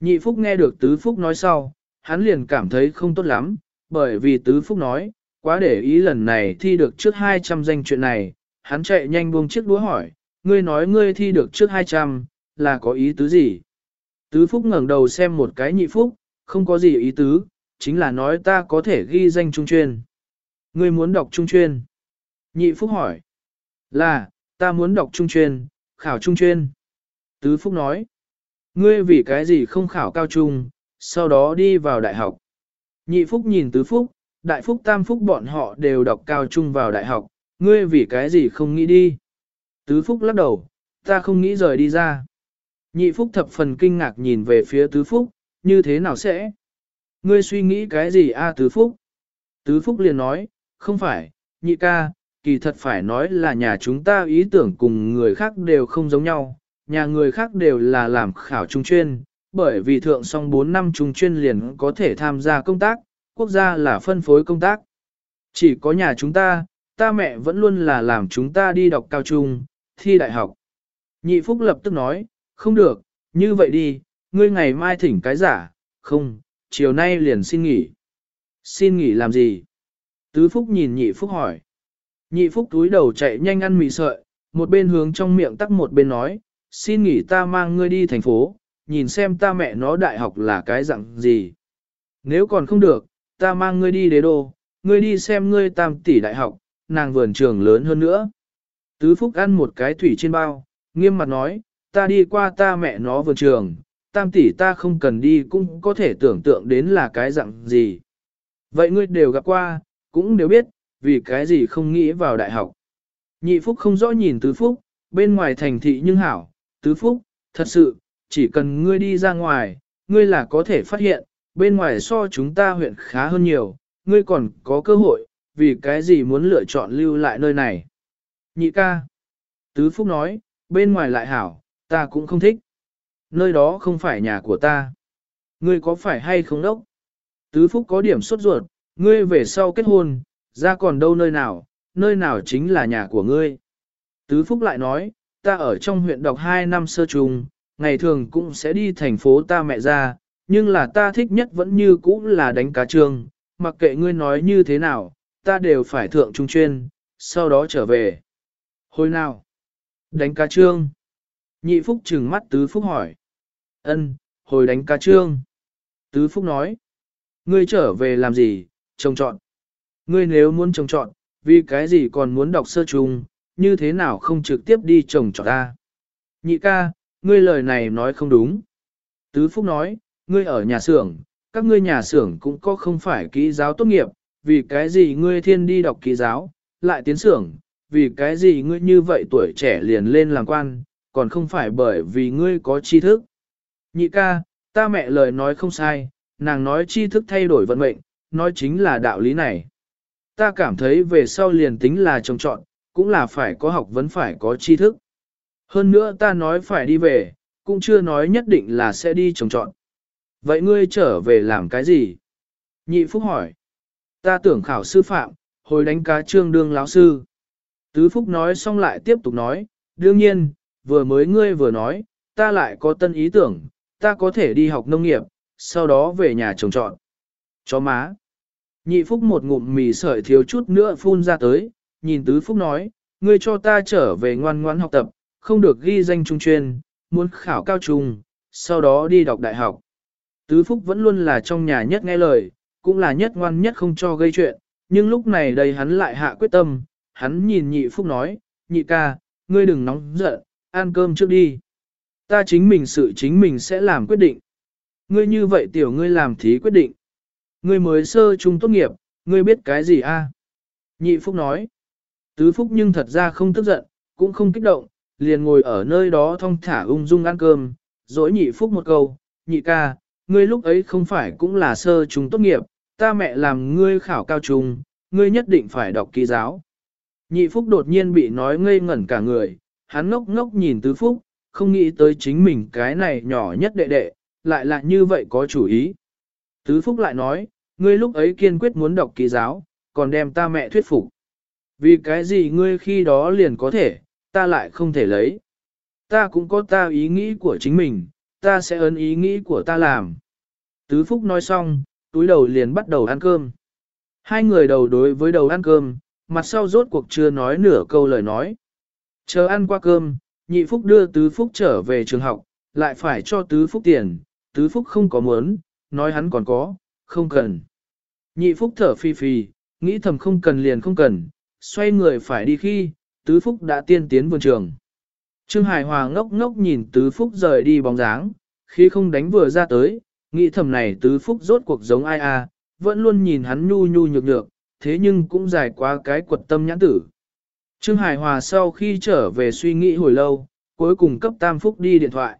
Nhị Phúc nghe được Tứ Phúc nói sau, hắn liền cảm thấy không tốt lắm, bởi vì Tứ Phúc nói, quá để ý lần này thi được trước 200 danh chuyện này, hắn chạy nhanh buông chiếc đũa hỏi, ngươi nói ngươi thi được trước 200, là có ý tứ gì? Tứ Phúc ngẩng đầu xem một cái nhị Phúc, không có gì ý tứ, chính là nói ta có thể ghi danh trung chuyên. Ngươi muốn đọc trung chuyên? Nhị Phúc hỏi. Là, ta muốn đọc trung chuyên, khảo trung chuyên. Tứ Phúc nói. Ngươi vì cái gì không khảo cao trung, sau đó đi vào đại học. Nhị Phúc nhìn Tứ Phúc, Đại Phúc Tam Phúc bọn họ đều đọc cao trung vào đại học, ngươi vì cái gì không nghĩ đi. Tứ Phúc lắc đầu, ta không nghĩ rời đi ra. Nhị Phúc thập phần kinh ngạc nhìn về phía Tứ Phúc, như thế nào sẽ? Ngươi suy nghĩ cái gì a Tứ Phúc? Tứ Phúc liền nói, không phải, nhị ca, kỳ thật phải nói là nhà chúng ta ý tưởng cùng người khác đều không giống nhau, nhà người khác đều là làm khảo trung chuyên, bởi vì thượng song 4 năm trung chuyên liền có thể tham gia công tác, quốc gia là phân phối công tác. Chỉ có nhà chúng ta, ta mẹ vẫn luôn là làm chúng ta đi đọc cao trung, thi đại học. Nhị Phúc lập tức nói, không được, như vậy đi, ngươi ngày mai thỉnh cái giả, không, chiều nay liền xin nghỉ. Xin nghỉ làm gì? Tứ Phúc nhìn Nhị Phúc hỏi. Nhị Phúc túi đầu chạy nhanh ăn mì sợi, một bên hướng trong miệng tắc một bên nói, xin nghỉ ta mang ngươi đi thành phố, nhìn xem ta mẹ nó đại học là cái dạng gì. Nếu còn không được, ta mang ngươi đi đế đô, ngươi đi xem ngươi tam tỷ đại học, nàng vườn trường lớn hơn nữa. Tứ Phúc ăn một cái thủy trên bao, nghiêm mặt nói, ta đi qua ta mẹ nó vườn trường, tam tỷ ta không cần đi cũng có thể tưởng tượng đến là cái dạng gì. Vậy ngươi đều gặp qua, cũng đều biết, vì cái gì không nghĩ vào đại học. Nhị Phúc không rõ nhìn Tứ Phúc, bên ngoài thành thị nhưng hảo, Tứ Phúc, thật sự, chỉ cần ngươi đi ra ngoài, ngươi là có thể phát hiện, bên ngoài so chúng ta huyện khá hơn nhiều, ngươi còn có cơ hội, vì cái gì muốn lựa chọn lưu lại nơi này. Nhị ca. Tứ Phúc nói, bên ngoài lại hảo, ta cũng không thích. Nơi đó không phải nhà của ta. Ngươi có phải hay không đốc? Tứ Phúc có điểm sốt ruột, ngươi về sau kết hôn, ra còn đâu nơi nào, nơi nào chính là nhà của ngươi. Tứ Phúc lại nói, ta ở trong huyện đọc 2 năm sơ trùng, ngày thường cũng sẽ đi thành phố ta mẹ ra, nhưng là ta thích nhất vẫn như cũ là đánh cá trường, mặc kệ ngươi nói như thế nào, ta đều phải thượng trung chuyên, sau đó trở về. Hồi nào? Đánh cá trương. Nhị Phúc trừng mắt Tứ Phúc hỏi. Ân, hồi đánh cá trương. Tứ Phúc nói. Ngươi trở về làm gì, trồng trọn. Ngươi nếu muốn trồng trọn, vì cái gì còn muốn đọc sơ trùng, như thế nào không trực tiếp đi trồng trọt ta. Nhị ca, ngươi lời này nói không đúng. Tứ Phúc nói, ngươi ở nhà xưởng, các ngươi nhà xưởng cũng có không phải kỹ giáo tốt nghiệp, vì cái gì ngươi thiên đi đọc kỹ giáo, lại tiến xưởng, vì cái gì ngươi như vậy tuổi trẻ liền lên làm quan, còn không phải bởi vì ngươi có tri thức. Nhị ca, ta mẹ lời nói không sai, nàng nói tri thức thay đổi vận mệnh, nói chính là đạo lý này. Ta cảm thấy về sau liền tính là trồng trọn, cũng là phải có học vẫn phải có tri thức. Hơn nữa ta nói phải đi về, cũng chưa nói nhất định là sẽ đi trồng trọn. Vậy ngươi trở về làm cái gì? Nhị Phúc hỏi. Ta tưởng khảo sư phạm, hồi đánh cá trương đương lão sư. Tứ Phúc nói xong lại tiếp tục nói, đương nhiên, vừa mới ngươi vừa nói, ta lại có tân ý tưởng, ta có thể đi học nông nghiệp, sau đó về nhà trồng trọn. Chó má. Nhị Phúc một ngụm mì sợi thiếu chút nữa phun ra tới, nhìn Tứ Phúc nói, ngươi cho ta trở về ngoan ngoãn học tập, không được ghi danh trung chuyên, muốn khảo cao trung, sau đó đi đọc đại học. Tứ Phúc vẫn luôn là trong nhà nhất nghe lời, cũng là nhất ngoan nhất không cho gây chuyện, nhưng lúc này đây hắn lại hạ quyết tâm, hắn nhìn nhị Phúc nói, nhị ca, ngươi đừng nóng giận, ăn cơm trước đi. Ta chính mình sự chính mình sẽ làm quyết định. Ngươi như vậy tiểu ngươi làm thí quyết định. Ngươi mới sơ trung tốt nghiệp, ngươi biết cái gì a? Nhị Phúc nói. Tứ Phúc nhưng thật ra không tức giận, cũng không kích động, liền ngồi ở nơi đó thong thả ung dung ăn cơm, dỗi nhị Phúc một câu, nhị ca, ngươi lúc ấy không phải cũng là sơ trùng tốt nghiệp, ta mẹ làm ngươi khảo cao trung, ngươi nhất định phải đọc kỹ giáo. Nhị Phúc đột nhiên bị nói ngây ngẩn cả người, hắn ngốc ngốc nhìn Tứ Phúc, không nghĩ tới chính mình cái này nhỏ nhất đệ đệ, lại là như vậy có chủ ý. Tứ Phúc lại nói, ngươi lúc ấy kiên quyết muốn đọc kỹ giáo, còn đem ta mẹ thuyết phục. Vì cái gì ngươi khi đó liền có thể, ta lại không thể lấy. Ta cũng có ta ý nghĩ của chính mình, ta sẽ ấn ý nghĩ của ta làm. Tứ Phúc nói xong, túi đầu liền bắt đầu ăn cơm. Hai người đầu đối với đầu ăn cơm, mặt sau rốt cuộc chưa nói nửa câu lời nói. Chờ ăn qua cơm, nhị Phúc đưa Tứ Phúc trở về trường học, lại phải cho Tứ Phúc tiền, Tứ Phúc không có muốn, nói hắn còn có, không cần. Nhị Phúc thở phi phì, nghĩ thầm không cần liền không cần, xoay người phải đi khi, Tứ Phúc đã tiên tiến vườn trường. Trương Hải Hòa ngốc ngốc nhìn Tứ Phúc rời đi bóng dáng, khi không đánh vừa ra tới, nghĩ thầm này Tứ Phúc rốt cuộc giống ai à, vẫn luôn nhìn hắn nhu nhu nhược nhược, thế nhưng cũng dài quá cái quật tâm nhãn tử. Trương Hải Hòa sau khi trở về suy nghĩ hồi lâu, cuối cùng cấp Tam Phúc đi điện thoại.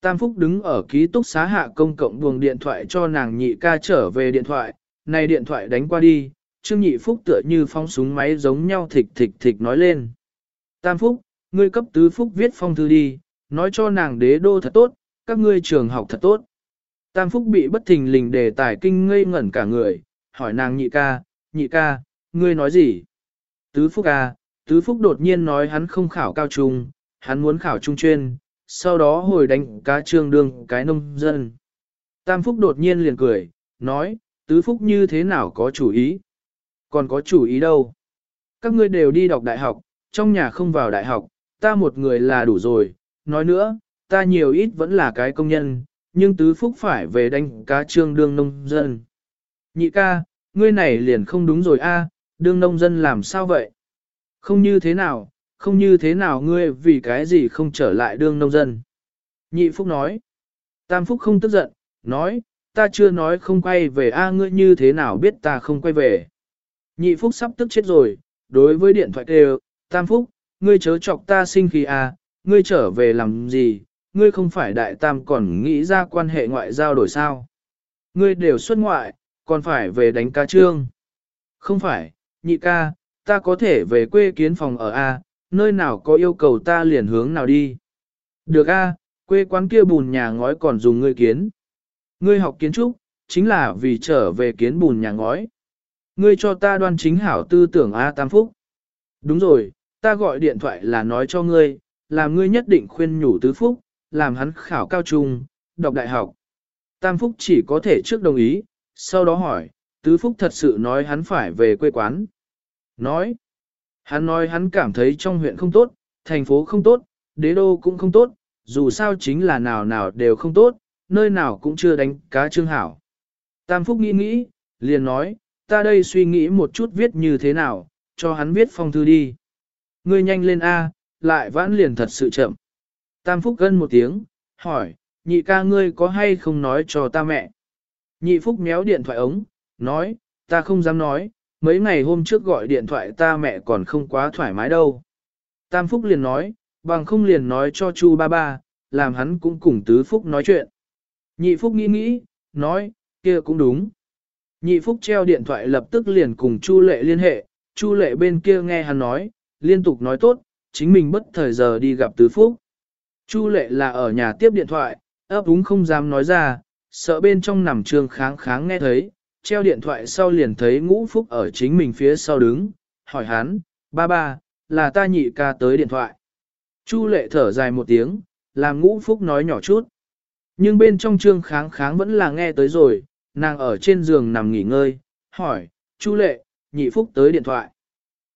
Tam Phúc đứng ở ký túc xá hạ công cộng buồng điện thoại cho nàng nhị ca trở về điện thoại, này điện thoại đánh qua đi, Trương Nhị Phúc tựa như phong súng máy giống nhau thịch thịch thịch nói lên. Tam Phúc, ngươi cấp tứ Phúc viết phong thư đi, nói cho nàng đế đô thật tốt, các ngươi trường học thật tốt. Tam Phúc bị bất thình lình đề tài kinh ngây ngẩn cả người, hỏi nàng nhị ca, nhị ca, ngươi nói gì? Tứ Phúc à, Tứ Phúc đột nhiên nói hắn không khảo cao trung, hắn muốn khảo trung chuyên, sau đó hồi đánh cá trương đương cái nông dân. Tam Phúc đột nhiên liền cười, nói, Tứ Phúc như thế nào có chủ ý? Còn có chủ ý đâu? Các ngươi đều đi đọc đại học, trong nhà không vào đại học, ta một người là đủ rồi. Nói nữa, ta nhiều ít vẫn là cái công nhân, nhưng Tứ Phúc phải về đánh cá trương đương nông dân. Nhị ca, ngươi này liền không đúng rồi a, đương nông dân làm sao vậy? Không như thế nào, không như thế nào ngươi vì cái gì không trở lại đương nông dân. Nhị Phúc nói. Tam Phúc không tức giận, nói, ta chưa nói không quay về a ngươi như thế nào biết ta không quay về. Nhị Phúc sắp tức chết rồi, đối với điện thoại kêu, Tam Phúc, ngươi chớ chọc ta sinh khí a, ngươi trở về làm gì, ngươi không phải đại tam còn nghĩ ra quan hệ ngoại giao đổi sao. Ngươi đều xuất ngoại, còn phải về đánh ca trương. Không phải, nhị ca, ta có thể về quê kiến phòng ở A, nơi nào có yêu cầu ta liền hướng nào đi. Được A, quê quán kia bùn nhà ngói còn dùng ngươi kiến. Ngươi học kiến trúc, chính là vì trở về kiến bùn nhà ngói. Ngươi cho ta đoan chính hảo tư tưởng A Tam Phúc. Đúng rồi, ta gọi điện thoại là nói cho ngươi, làm ngươi nhất định khuyên nhủ tứ phúc, làm hắn khảo cao trung, đọc đại học. Tam Phúc chỉ có thể trước đồng ý, sau đó hỏi, tứ phúc thật sự nói hắn phải về quê quán. Nói, hắn nói hắn cảm thấy trong huyện không tốt, thành phố không tốt, đế đô cũng không tốt, dù sao chính là nào nào đều không tốt, nơi nào cũng chưa đánh cá trương hảo. Tam Phúc nghĩ nghĩ, liền nói, ta đây suy nghĩ một chút viết như thế nào, cho hắn viết phong thư đi. Ngươi nhanh lên A, lại vãn liền thật sự chậm. Tam Phúc gân một tiếng, hỏi, nhị ca ngươi có hay không nói cho ta mẹ? Nhị Phúc méo điện thoại ống, nói, ta không dám nói, mấy ngày hôm trước gọi điện thoại ta mẹ còn không quá thoải mái đâu. Tam Phúc liền nói, bằng không liền nói cho Chu ba ba, làm hắn cũng cùng Tứ Phúc nói chuyện. Nhị Phúc nghĩ nghĩ, nói, kia cũng đúng. Nhị Phúc treo điện thoại lập tức liền cùng Chu Lệ liên hệ, Chu Lệ bên kia nghe hắn nói, liên tục nói tốt, chính mình bất thời giờ đi gặp Tứ Phúc. Chu Lệ là ở nhà tiếp điện thoại, ấp úng không dám nói ra, sợ bên trong nằm trương kháng kháng nghe thấy, treo điện thoại sau liền thấy ngũ phúc ở chính mình phía sau đứng, hỏi hắn, ba ba, là ta nhị ca tới điện thoại. Chu lệ thở dài một tiếng, làm ngũ phúc nói nhỏ chút. Nhưng bên trong trương kháng kháng vẫn là nghe tới rồi, nàng ở trên giường nằm nghỉ ngơi, hỏi, Chu lệ, nhị phúc tới điện thoại.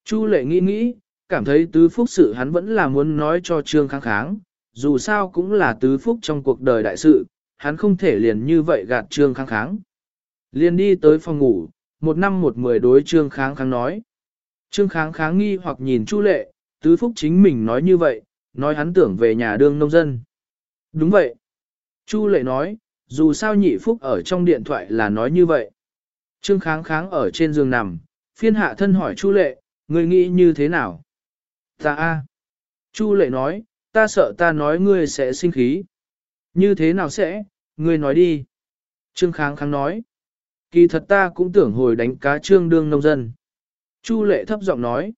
Chu lệ nghĩ nghĩ, cảm thấy tứ phúc sự hắn vẫn là muốn nói cho trương kháng kháng, dù sao cũng là tứ phúc trong cuộc đời đại sự, hắn không thể liền như vậy gạt trương kháng kháng. Liền đi tới phòng ngủ, một năm một mười đối trương kháng kháng nói. Trương kháng kháng nghi hoặc nhìn Chu lệ, tứ phúc chính mình nói như vậy, nói hắn tưởng về nhà đương nông dân. Đúng vậy. Chu lệ nói, dù sao nhị phúc ở trong điện thoại là nói như vậy. Trương kháng kháng ở trên giường nằm, phiên hạ thân hỏi Chu lệ, người nghĩ như thế nào? Ta a. Chu lệ nói, ta sợ ta nói ngươi sẽ sinh khí. Như thế nào sẽ, ngươi nói đi. Trương kháng kháng nói. Kỳ thật ta cũng tưởng hồi đánh cá trương đương nông dân. Chu lệ thấp giọng nói.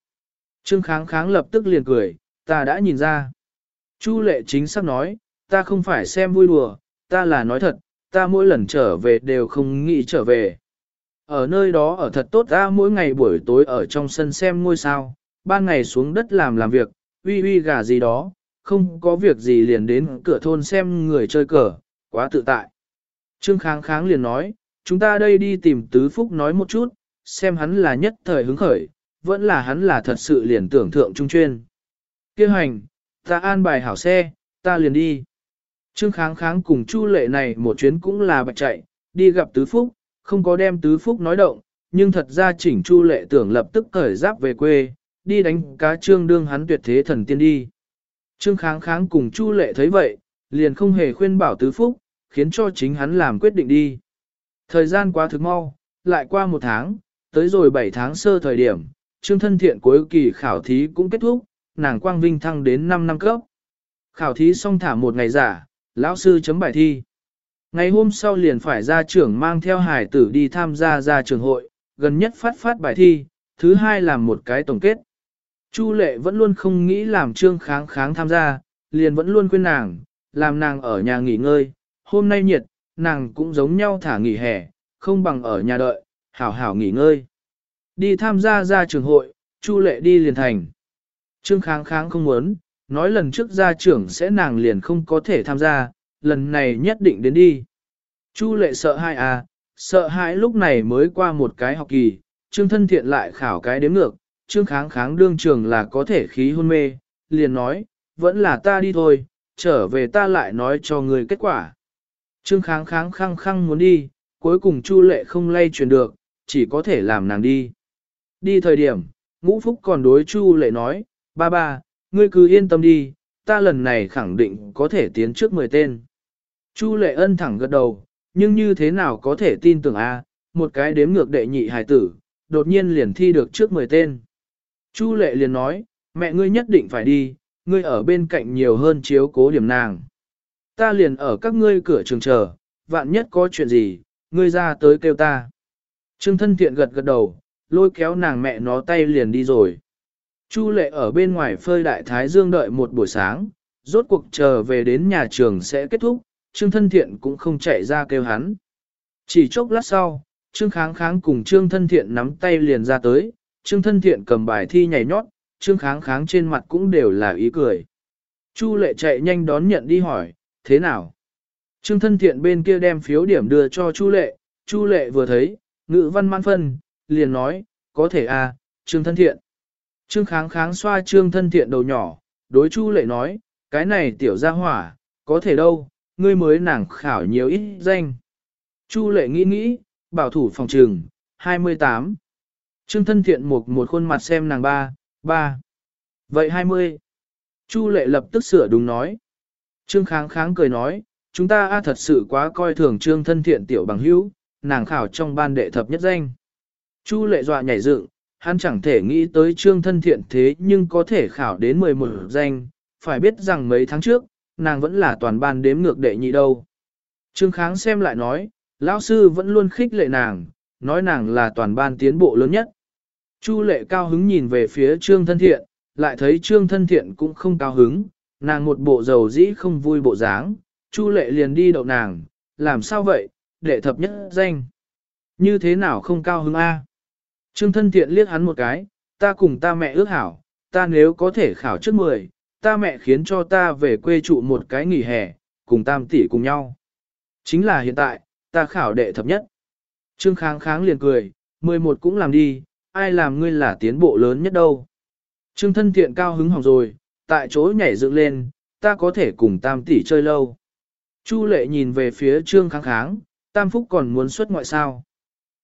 Trương kháng kháng lập tức liền cười, ta đã nhìn ra. Chu lệ chính xác nói, ta không phải xem vui đùa, ta là nói thật, ta mỗi lần trở về đều không nghĩ trở về. Ở nơi đó ở thật tốt ta mỗi ngày buổi tối ở trong sân xem ngôi sao, ban ngày xuống đất làm làm việc, uy uy gà gì đó, không có việc gì liền đến cửa thôn xem người chơi cờ, quá tự tại. Trương Kháng Kháng liền nói, chúng ta đây đi tìm Tứ Phúc nói một chút, xem hắn là nhất thời hứng khởi, vẫn là hắn là thật sự liền tưởng thượng trung chuyên. Kêu hành, ta an bài hảo xe, ta liền đi. Trương Kháng Kháng cùng Chu Lệ này một chuyến cũng là bạch chạy, đi gặp Tứ Phúc, không có đem Tứ Phúc nói động, nhưng thật ra chỉnh Chu Lệ tưởng lập tức cởi giáp về quê, đi đánh cá trương đương hắn tuyệt thế thần tiên đi. Trương Kháng Kháng cùng Chu Lệ thấy vậy, liền không hề khuyên bảo Tứ Phúc, khiến cho chính hắn làm quyết định đi. Thời gian quá thực mau, lại qua một tháng, tới rồi 7 tháng sơ thời điểm, Trương Thân Thiện cuối kỳ khảo thí cũng kết thúc, nàng quang vinh thăng đến 5 năm cấp. Khảo thí xong thả một ngày giả, lão sư chấm bài thi. Ngày hôm sau liền phải ra trưởng mang theo hải tử đi tham gia ra trường hội, gần nhất phát phát bài thi, thứ hai làm một cái tổng kết. Chu lệ vẫn luôn không nghĩ làm trương kháng kháng tham gia, liền vẫn luôn khuyên nàng, làm nàng ở nhà nghỉ ngơi, hôm nay nhiệt, nàng cũng giống nhau thả nghỉ hè, không bằng ở nhà đợi, hảo hảo nghỉ ngơi. Đi tham gia ra trường hội, Chu lệ đi liền thành. Trương kháng kháng không muốn, nói lần trước gia trưởng sẽ nàng liền không có thể tham gia, lần này nhất định đến đi. Chu lệ sợ hai à, sợ hãi lúc này mới qua một cái học kỳ, trương thân thiện lại khảo cái đếm ngược, trương kháng kháng đương trường là có thể khí hôn mê, liền nói, vẫn là ta đi thôi, trở về ta lại nói cho người kết quả. Trương kháng kháng khăng khăng muốn đi, cuối cùng chu lệ không lay chuyển được, chỉ có thể làm nàng đi. Đi thời điểm, ngũ phúc còn đối chu lệ nói, ba ba, ngươi cứ yên tâm đi, ta lần này khẳng định có thể tiến trước 10 tên. Chu lệ ân thẳng gật đầu, nhưng như thế nào có thể tin tưởng a một cái đếm ngược đệ nhị hài tử, đột nhiên liền thi được trước 10 tên. Chu lệ liền nói, mẹ ngươi nhất định phải đi, ngươi ở bên cạnh nhiều hơn chiếu cố điểm nàng. Ta liền ở các ngươi cửa trường chờ, vạn nhất có chuyện gì, ngươi ra tới kêu ta. Trương thân thiện gật gật đầu, lôi kéo nàng mẹ nó tay liền đi rồi. Chu lệ ở bên ngoài phơi đại thái dương đợi một buổi sáng, rốt cuộc chờ về đến nhà trường sẽ kết thúc, Trương Thân Thiện cũng không chạy ra kêu hắn. Chỉ chốc lát sau, Trương Kháng Kháng cùng Trương Thân Thiện nắm tay liền ra tới, Trương Thân Thiện cầm bài thi nhảy nhót, Trương Kháng Kháng trên mặt cũng đều là ý cười. Chu lệ chạy nhanh đón nhận đi hỏi, thế nào? Trương Thân Thiện bên kia đem phiếu điểm đưa cho Chu lệ, Chu lệ vừa thấy, ngữ văn mãn phân, liền nói, có thể à, Trương Thân Thiện. Trương Kháng Kháng xoa Trương Thân Thiện đầu nhỏ, đối Chu lệ nói, cái này tiểu gia hỏa, có thể đâu, ngươi mới nàng khảo nhiều ít danh. Chu lệ nghĩ nghĩ, bảo thủ phòng trường, 28. Trương thân thiện một một khuôn mặt xem nàng ba, ba. Vậy 20. Chu lệ lập tức sửa đúng nói. Trương kháng kháng cười nói, chúng ta a thật sự quá coi thường trương thân thiện tiểu bằng hữu, nàng khảo trong ban đệ thập nhất danh. Chu lệ dọa nhảy dựng, hắn chẳng thể nghĩ tới trương thân thiện thế nhưng có thể khảo đến 11 danh, phải biết rằng mấy tháng trước, nàng vẫn là toàn ban đếm ngược đệ nhị đâu. Trương Kháng xem lại nói, lão sư vẫn luôn khích lệ nàng, nói nàng là toàn ban tiến bộ lớn nhất. Chu lệ cao hứng nhìn về phía Trương Thân Thiện, lại thấy Trương Thân Thiện cũng không cao hứng, nàng một bộ dầu dĩ không vui bộ dáng, Chu lệ liền đi đậu nàng, làm sao vậy, đệ thập nhất danh. Như thế nào không cao hứng a? Trương Thân Thiện liếc hắn một cái, ta cùng ta mẹ ước hảo, ta nếu có thể khảo trước 10, ta mẹ khiến cho ta về quê trụ một cái nghỉ hè, cùng tam tỷ cùng nhau. Chính là hiện tại, ta khảo đệ thập nhất. Trương kháng kháng liền cười, 11 cũng làm đi, ai làm ngươi là tiến bộ lớn nhất đâu. Trương thân thiện cao hứng hỏng rồi, tại chỗ nhảy dựng lên, ta có thể cùng tam tỷ chơi lâu. Chu lệ nhìn về phía trương kháng kháng, tam phúc còn muốn xuất ngoại sao.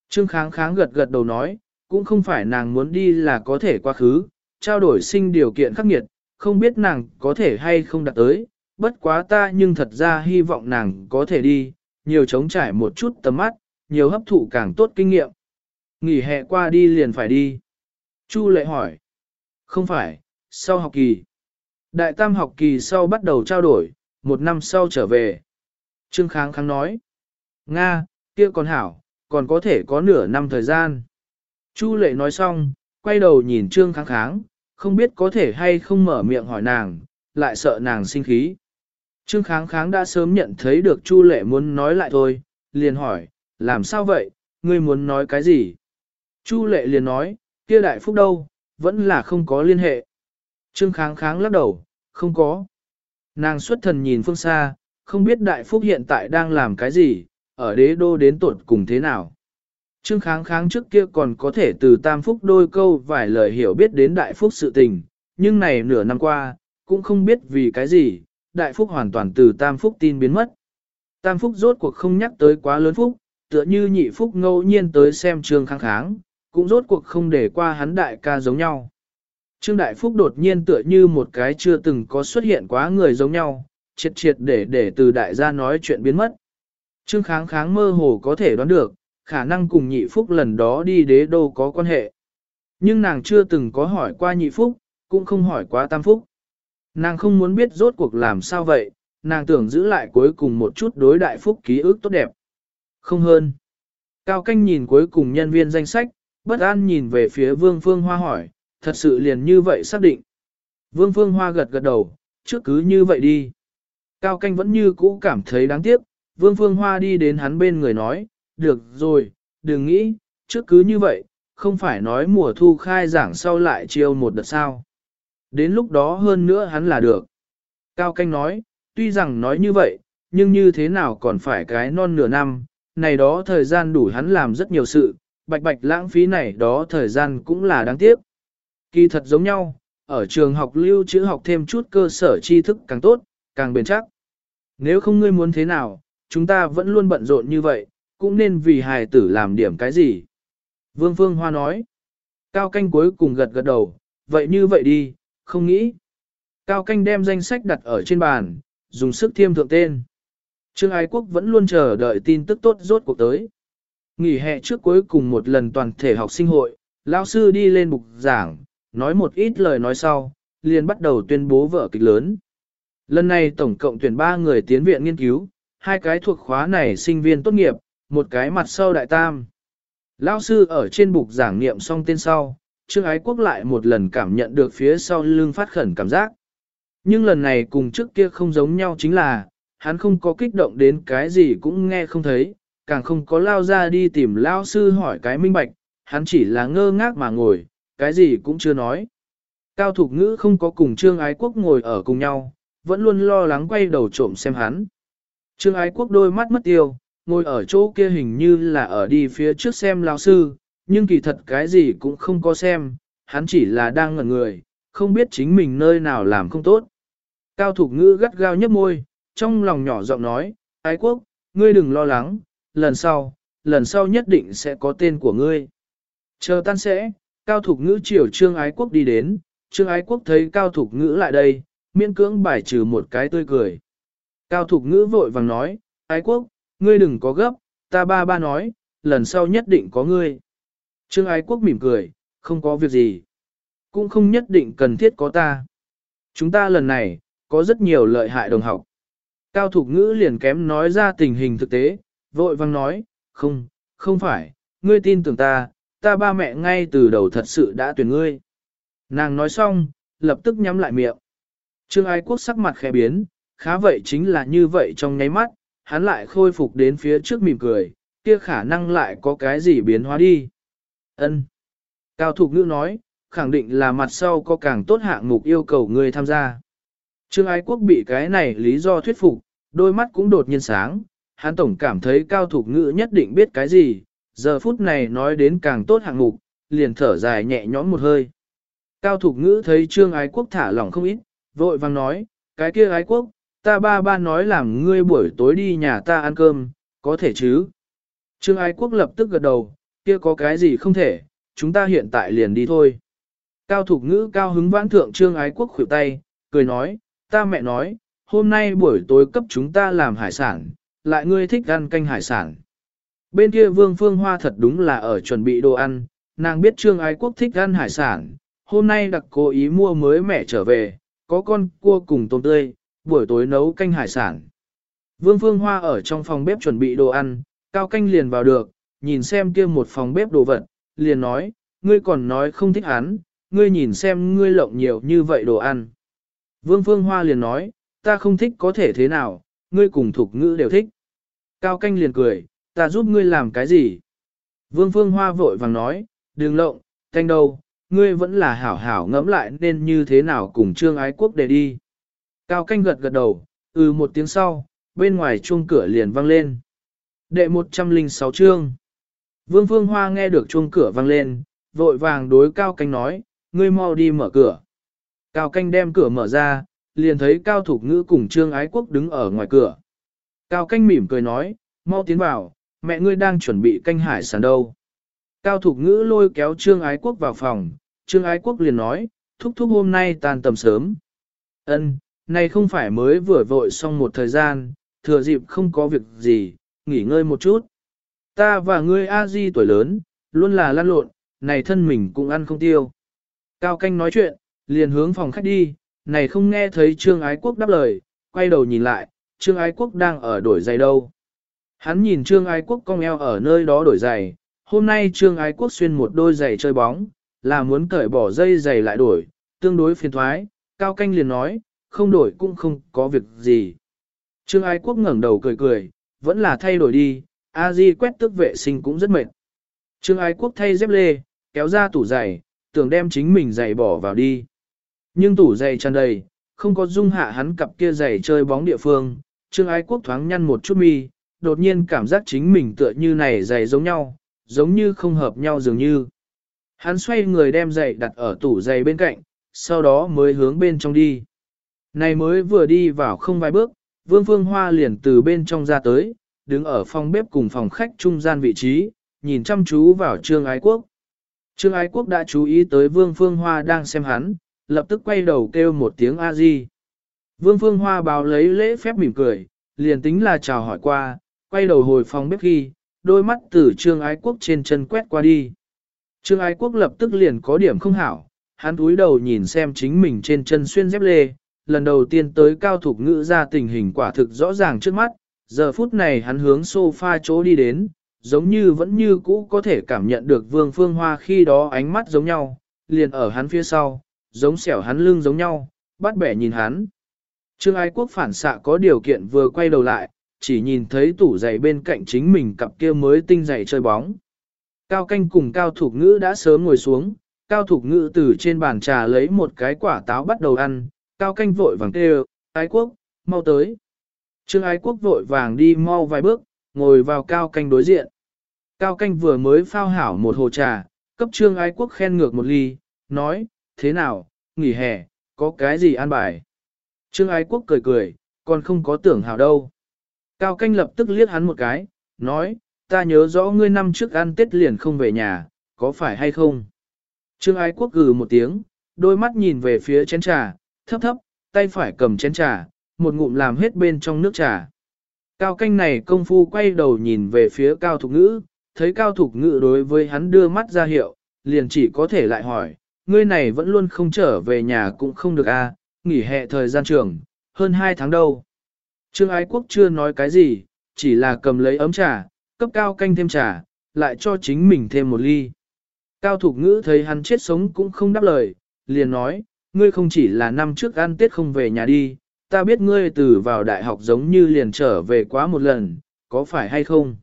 Trương kháng kháng gật gật đầu nói, cũng không phải nàng muốn đi là có thể qua khứ, trao đổi sinh điều kiện khắc nghiệt, không biết nàng có thể hay không đạt tới, bất quá ta nhưng thật ra hy vọng nàng có thể đi, nhiều chống trải một chút tầm mắt, nhiều hấp thụ càng tốt kinh nghiệm. Nghỉ hè qua đi liền phải đi. Chu lệ hỏi. Không phải, sau học kỳ. Đại tam học kỳ sau bắt đầu trao đổi, một năm sau trở về. Trương Kháng Kháng nói. Nga, kia còn hảo, còn có thể có nửa năm thời gian. Chu lệ nói xong, quay đầu nhìn Trương Kháng Kháng, không biết có thể hay không mở miệng hỏi nàng, lại sợ nàng sinh khí. Trương Kháng Kháng đã sớm nhận thấy được Chu Lệ muốn nói lại thôi, liền hỏi, làm sao vậy, ngươi muốn nói cái gì? Chu Lệ liền nói, kia đại phúc đâu, vẫn là không có liên hệ. Trương Kháng Kháng lắc đầu, không có. Nàng xuất thần nhìn phương xa, không biết đại phúc hiện tại đang làm cái gì, ở đế đô đến tuột cùng thế nào. Trương kháng kháng trước kia còn có thể từ tam phúc đôi câu vài lời hiểu biết đến đại phúc sự tình, nhưng này nửa năm qua, cũng không biết vì cái gì, đại phúc hoàn toàn từ tam phúc tin biến mất. Tam phúc rốt cuộc không nhắc tới quá lớn phúc, tựa như nhị phúc ngẫu nhiên tới xem trương kháng kháng, cũng rốt cuộc không để qua hắn đại ca giống nhau. Trương Đại Phúc đột nhiên tựa như một cái chưa từng có xuất hiện quá người giống nhau, triệt triệt để để từ đại gia nói chuyện biến mất. Trương Kháng Kháng mơ hồ có thể đoán được, khả năng cùng nhị phúc lần đó đi đế đô có quan hệ. Nhưng nàng chưa từng có hỏi qua nhị phúc, cũng không hỏi qua tam phúc. Nàng không muốn biết rốt cuộc làm sao vậy, nàng tưởng giữ lại cuối cùng một chút đối đại phúc ký ức tốt đẹp. Không hơn. Cao canh nhìn cuối cùng nhân viên danh sách, bất an nhìn về phía vương phương hoa hỏi, thật sự liền như vậy xác định. Vương phương hoa gật gật đầu, trước cứ như vậy đi. Cao canh vẫn như cũ cảm thấy đáng tiếc, vương phương hoa đi đến hắn bên người nói, được rồi, đừng nghĩ, trước cứ như vậy, không phải nói mùa thu khai giảng sau lại chiêu một đợt sao. Đến lúc đó hơn nữa hắn là được. Cao canh nói, tuy rằng nói như vậy, nhưng như thế nào còn phải cái non nửa năm, này đó thời gian đủ hắn làm rất nhiều sự, bạch bạch lãng phí này đó thời gian cũng là đáng tiếc. Kỳ thật giống nhau, ở trường học lưu chữ học thêm chút cơ sở tri thức càng tốt, càng bền chắc. Nếu không ngươi muốn thế nào, chúng ta vẫn luôn bận rộn như vậy, cũng nên vì hài tử làm điểm cái gì. Vương Phương Hoa nói. Cao canh cuối cùng gật gật đầu, vậy như vậy đi, không nghĩ. Cao canh đem danh sách đặt ở trên bàn, dùng sức thiêm thượng tên. Trương Ái Quốc vẫn luôn chờ đợi tin tức tốt rốt cuộc tới. Nghỉ hè trước cuối cùng một lần toàn thể học sinh hội, lão sư đi lên bục giảng, nói một ít lời nói sau, liền bắt đầu tuyên bố vở kịch lớn. Lần này tổng cộng tuyển 3 người tiến viện nghiên cứu, hai cái thuộc khóa này sinh viên tốt nghiệp, một cái mặt sau đại tam. Lão sư ở trên bục giảng niệm xong tên sau, Trương Ái Quốc lại một lần cảm nhận được phía sau lưng phát khẩn cảm giác. Nhưng lần này cùng trước kia không giống nhau chính là, hắn không có kích động đến cái gì cũng nghe không thấy, càng không có lao ra đi tìm lao sư hỏi cái minh bạch, hắn chỉ là ngơ ngác mà ngồi, cái gì cũng chưa nói. Cao Thục Ngữ không có cùng Trương Ái Quốc ngồi ở cùng nhau, vẫn luôn lo lắng quay đầu trộm xem hắn. Trương Ái Quốc đôi mắt mất tiêu, ngồi ở chỗ kia hình như là ở đi phía trước xem lao sư, nhưng kỳ thật cái gì cũng không có xem, hắn chỉ là đang ngẩn người, không biết chính mình nơi nào làm không tốt. Cao Thục Ngữ gắt gao nhấp môi, trong lòng nhỏ giọng nói, Ái Quốc, ngươi đừng lo lắng, lần sau, lần sau nhất định sẽ có tên của ngươi. Chờ tan sẽ, Cao Thục Ngữ chiều Trương Ái Quốc đi đến, Trương Ái Quốc thấy Cao Thục Ngữ lại đây, miễn cưỡng bài trừ một cái tươi cười. Cao Thục Ngữ vội vàng nói, Ái Quốc, ngươi đừng có gấp, ta ba ba nói, lần sau nhất định có ngươi. Trương Ái Quốc mỉm cười, không có việc gì. Cũng không nhất định cần thiết có ta. Chúng ta lần này, có rất nhiều lợi hại đồng học. Cao Thục Ngữ liền kém nói ra tình hình thực tế, vội vang nói, không, không phải, ngươi tin tưởng ta, ta ba mẹ ngay từ đầu thật sự đã tuyển ngươi. Nàng nói xong, lập tức nhắm lại miệng. Trương Ái Quốc sắc mặt khẽ biến, khá vậy chính là như vậy trong nháy mắt, hắn lại khôi phục đến phía trước mỉm cười, kia khả năng lại có cái gì biến hóa đi. Ân. Cao Thục Ngữ nói, khẳng định là mặt sau có càng tốt hạng mục yêu cầu người tham gia. Trương Ái Quốc bị cái này lý do thuyết phục, đôi mắt cũng đột nhiên sáng, hắn tổng cảm thấy Cao Thục Ngữ nhất định biết cái gì, giờ phút này nói đến càng tốt hạng mục, liền thở dài nhẹ nhõm một hơi. Cao Thục Ngữ thấy Trương Ái Quốc thả lỏng không ít, vội vang nói, cái kia Ái Quốc, ta ba ba nói làm ngươi buổi tối đi nhà ta ăn cơm, có thể chứ? Trương Ái Quốc lập tức gật đầu, kia có cái gì không thể, chúng ta hiện tại liền đi thôi. Cao Thục Ngữ cao hứng vãn thượng Trương Ái Quốc khuỷu tay, cười nói, ta mẹ nói, hôm nay buổi tối cấp chúng ta làm hải sản, lại ngươi thích ăn canh hải sản. Bên kia Vương Phương Hoa thật đúng là ở chuẩn bị đồ ăn, nàng biết Trương Ái Quốc thích ăn hải sản, hôm nay đặc cố ý mua mới mẻ trở về, có con cua cùng tôm tươi, buổi tối nấu canh hải sản. Vương Phương Hoa ở trong phòng bếp chuẩn bị đồ ăn, cao canh liền vào được, nhìn xem kia một phòng bếp đồ vật, liền nói, ngươi còn nói không thích hắn, ngươi nhìn xem ngươi lộng nhiều như vậy đồ ăn. Vương Phương Hoa liền nói, ta không thích có thể thế nào, ngươi cùng thuộc ngữ đều thích. Cao canh liền cười, ta giúp ngươi làm cái gì? Vương Phương Hoa vội vàng nói, đừng lộng, canh đâu, ngươi vẫn là hảo hảo ngẫm lại nên như thế nào cùng trương ái quốc để đi. Cao canh gật gật đầu, ừ một tiếng sau, bên ngoài chuông cửa liền vang lên. Đệ 106 chương. Vương Phương Hoa nghe được chuông cửa vang lên, vội vàng đối Cao canh nói, ngươi mau đi mở cửa. Cao canh đem cửa mở ra, liền thấy Cao Thục Ngữ cùng Trương Ái Quốc đứng ở ngoài cửa. Cao canh mỉm cười nói, mau tiến vào, mẹ ngươi đang chuẩn bị canh hải sản đâu. Cao Thục Ngữ lôi kéo Trương Ái Quốc vào phòng, Trương Ái Quốc liền nói, thúc thúc hôm nay tan tầm sớm. Ân, này không phải mới vừa vội xong một thời gian, thừa dịp không có việc gì, nghỉ ngơi một chút. Ta và ngươi a di tuổi lớn, luôn là lăn lộn, này thân mình cũng ăn không tiêu. Cao canh nói chuyện, liền hướng phòng khách đi, này không nghe thấy Trương Ái Quốc đáp lời, quay đầu nhìn lại, Trương Ái Quốc đang ở đổi giày đâu. Hắn nhìn Trương Ái Quốc cong eo ở nơi đó đổi giày, hôm nay Trương Ái Quốc xuyên một đôi giày chơi bóng, là muốn cởi bỏ dây giày lại đổi, tương đối phiền thoái, Cao Canh liền nói, không đổi cũng không có việc gì. Trương Ái Quốc ngẩng đầu cười cười, vẫn là thay đổi đi, a di quét tước vệ sinh cũng rất mệt. Trương Ái Quốc thay dép lê, kéo ra tủ giày, tưởng đem chính mình giày bỏ vào đi. Nhưng tủ giày tràn đầy, không có dung hạ hắn cặp kia giày chơi bóng địa phương, Trương Ái Quốc thoáng nhăn một chút mi, đột nhiên cảm giác chính mình tựa như này giày giống nhau, giống như không hợp nhau dường như. Hắn xoay người đem giày đặt ở tủ giày bên cạnh, sau đó mới hướng bên trong đi. Này mới vừa đi vào không vài bước, Vương Phương Hoa liền từ bên trong ra tới, đứng ở phòng bếp cùng phòng khách trung gian vị trí, nhìn chăm chú vào Trương Ái Quốc. Trương Ái Quốc đã chú ý tới Vương Phương Hoa đang xem hắn, lập tức quay đầu kêu một tiếng A-di. Vương Phương Hoa báo lấy lễ phép mỉm cười, liền tính là chào hỏi qua, quay đầu hồi phòng bếp ghi, đôi mắt từ Trương Ái Quốc trên chân quét qua đi. Trương Ái Quốc lập tức liền có điểm không hảo, hắn túi đầu nhìn xem chính mình trên chân xuyên dép lê, lần đầu tiên tới cao thục ngữ ra tình hình quả thực rõ ràng trước mắt, giờ phút này hắn hướng sofa chỗ đi đến, giống như vẫn như cũ có thể cảm nhận được vương phương hoa khi đó ánh mắt giống nhau, liền ở hắn phía sau, giống xẻo hắn lưng giống nhau, bắt bẻ nhìn hắn. Trương Ái Quốc phản xạ có điều kiện vừa quay đầu lại, chỉ nhìn thấy tủ giày bên cạnh chính mình cặp kia mới tinh giày chơi bóng. Cao canh cùng Cao Thục Ngữ đã sớm ngồi xuống, Cao Thục Ngữ từ trên bàn trà lấy một cái quả táo bắt đầu ăn, Cao canh vội vàng kêu, Ái Quốc, mau tới. Trương Ái Quốc vội vàng đi mau vài bước, ngồi vào Cao canh đối diện. Cao canh vừa mới phao hảo một hồ trà, cấp Trương Ái Quốc khen ngược một ly, nói, thế nào, nghỉ hè, có cái gì ăn bài. Trương Ái Quốc cười cười, còn không có tưởng hảo đâu. Cao canh lập tức liếc hắn một cái, nói, ta nhớ rõ ngươi năm trước ăn Tết liền không về nhà, có phải hay không? Trương Ái Quốc gừ một tiếng, đôi mắt nhìn về phía chén trà, thấp thấp, tay phải cầm chén trà, một ngụm làm hết bên trong nước trà. Cao canh này công phu quay đầu nhìn về phía Cao Thục Ngữ, thấy Cao Thục Ngữ đối với hắn đưa mắt ra hiệu, liền chỉ có thể lại hỏi, ngươi này vẫn luôn không trở về nhà cũng không được a, à, nghỉ hè thời gian trường, hơn hai tháng đâu. Trương Ái Quốc chưa nói cái gì, chỉ là cầm lấy ấm trà, cấp cao canh thêm trà, lại cho chính mình thêm một ly. Cao Thục Ngữ thấy hắn chết sống cũng không đáp lời, liền nói, ngươi không chỉ là năm trước ăn Tết không về nhà đi, ta biết ngươi từ vào đại học giống như liền trở về quá một lần, có phải hay không?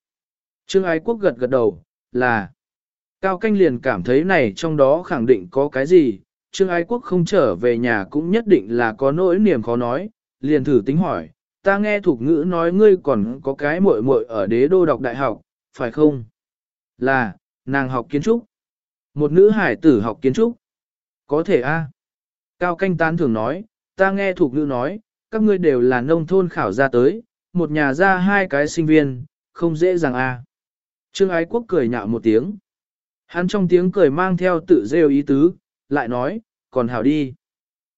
Trương Ái Quốc gật gật đầu, là. Cao Canh liền cảm thấy này trong đó khẳng định có cái gì, Trương Ái Quốc không trở về nhà cũng nhất định là có nỗi niềm khó nói, liền thử tính hỏi, ta nghe thuộc ngữ nói ngươi còn có cái muội muội ở đế đô đọc đại học, phải không? Là, nàng học kiến trúc. Một nữ hải tử học kiến trúc. Có thể a. Cao canh tán thường nói, ta nghe thuộc nữ nói, các ngươi đều là nông thôn khảo ra tới, một nhà ra hai cái sinh viên, không dễ dàng à? Trương Ái Quốc cười nhạo một tiếng. Hắn trong tiếng cười mang theo tự rêu ý tứ, lại nói, còn hảo đi.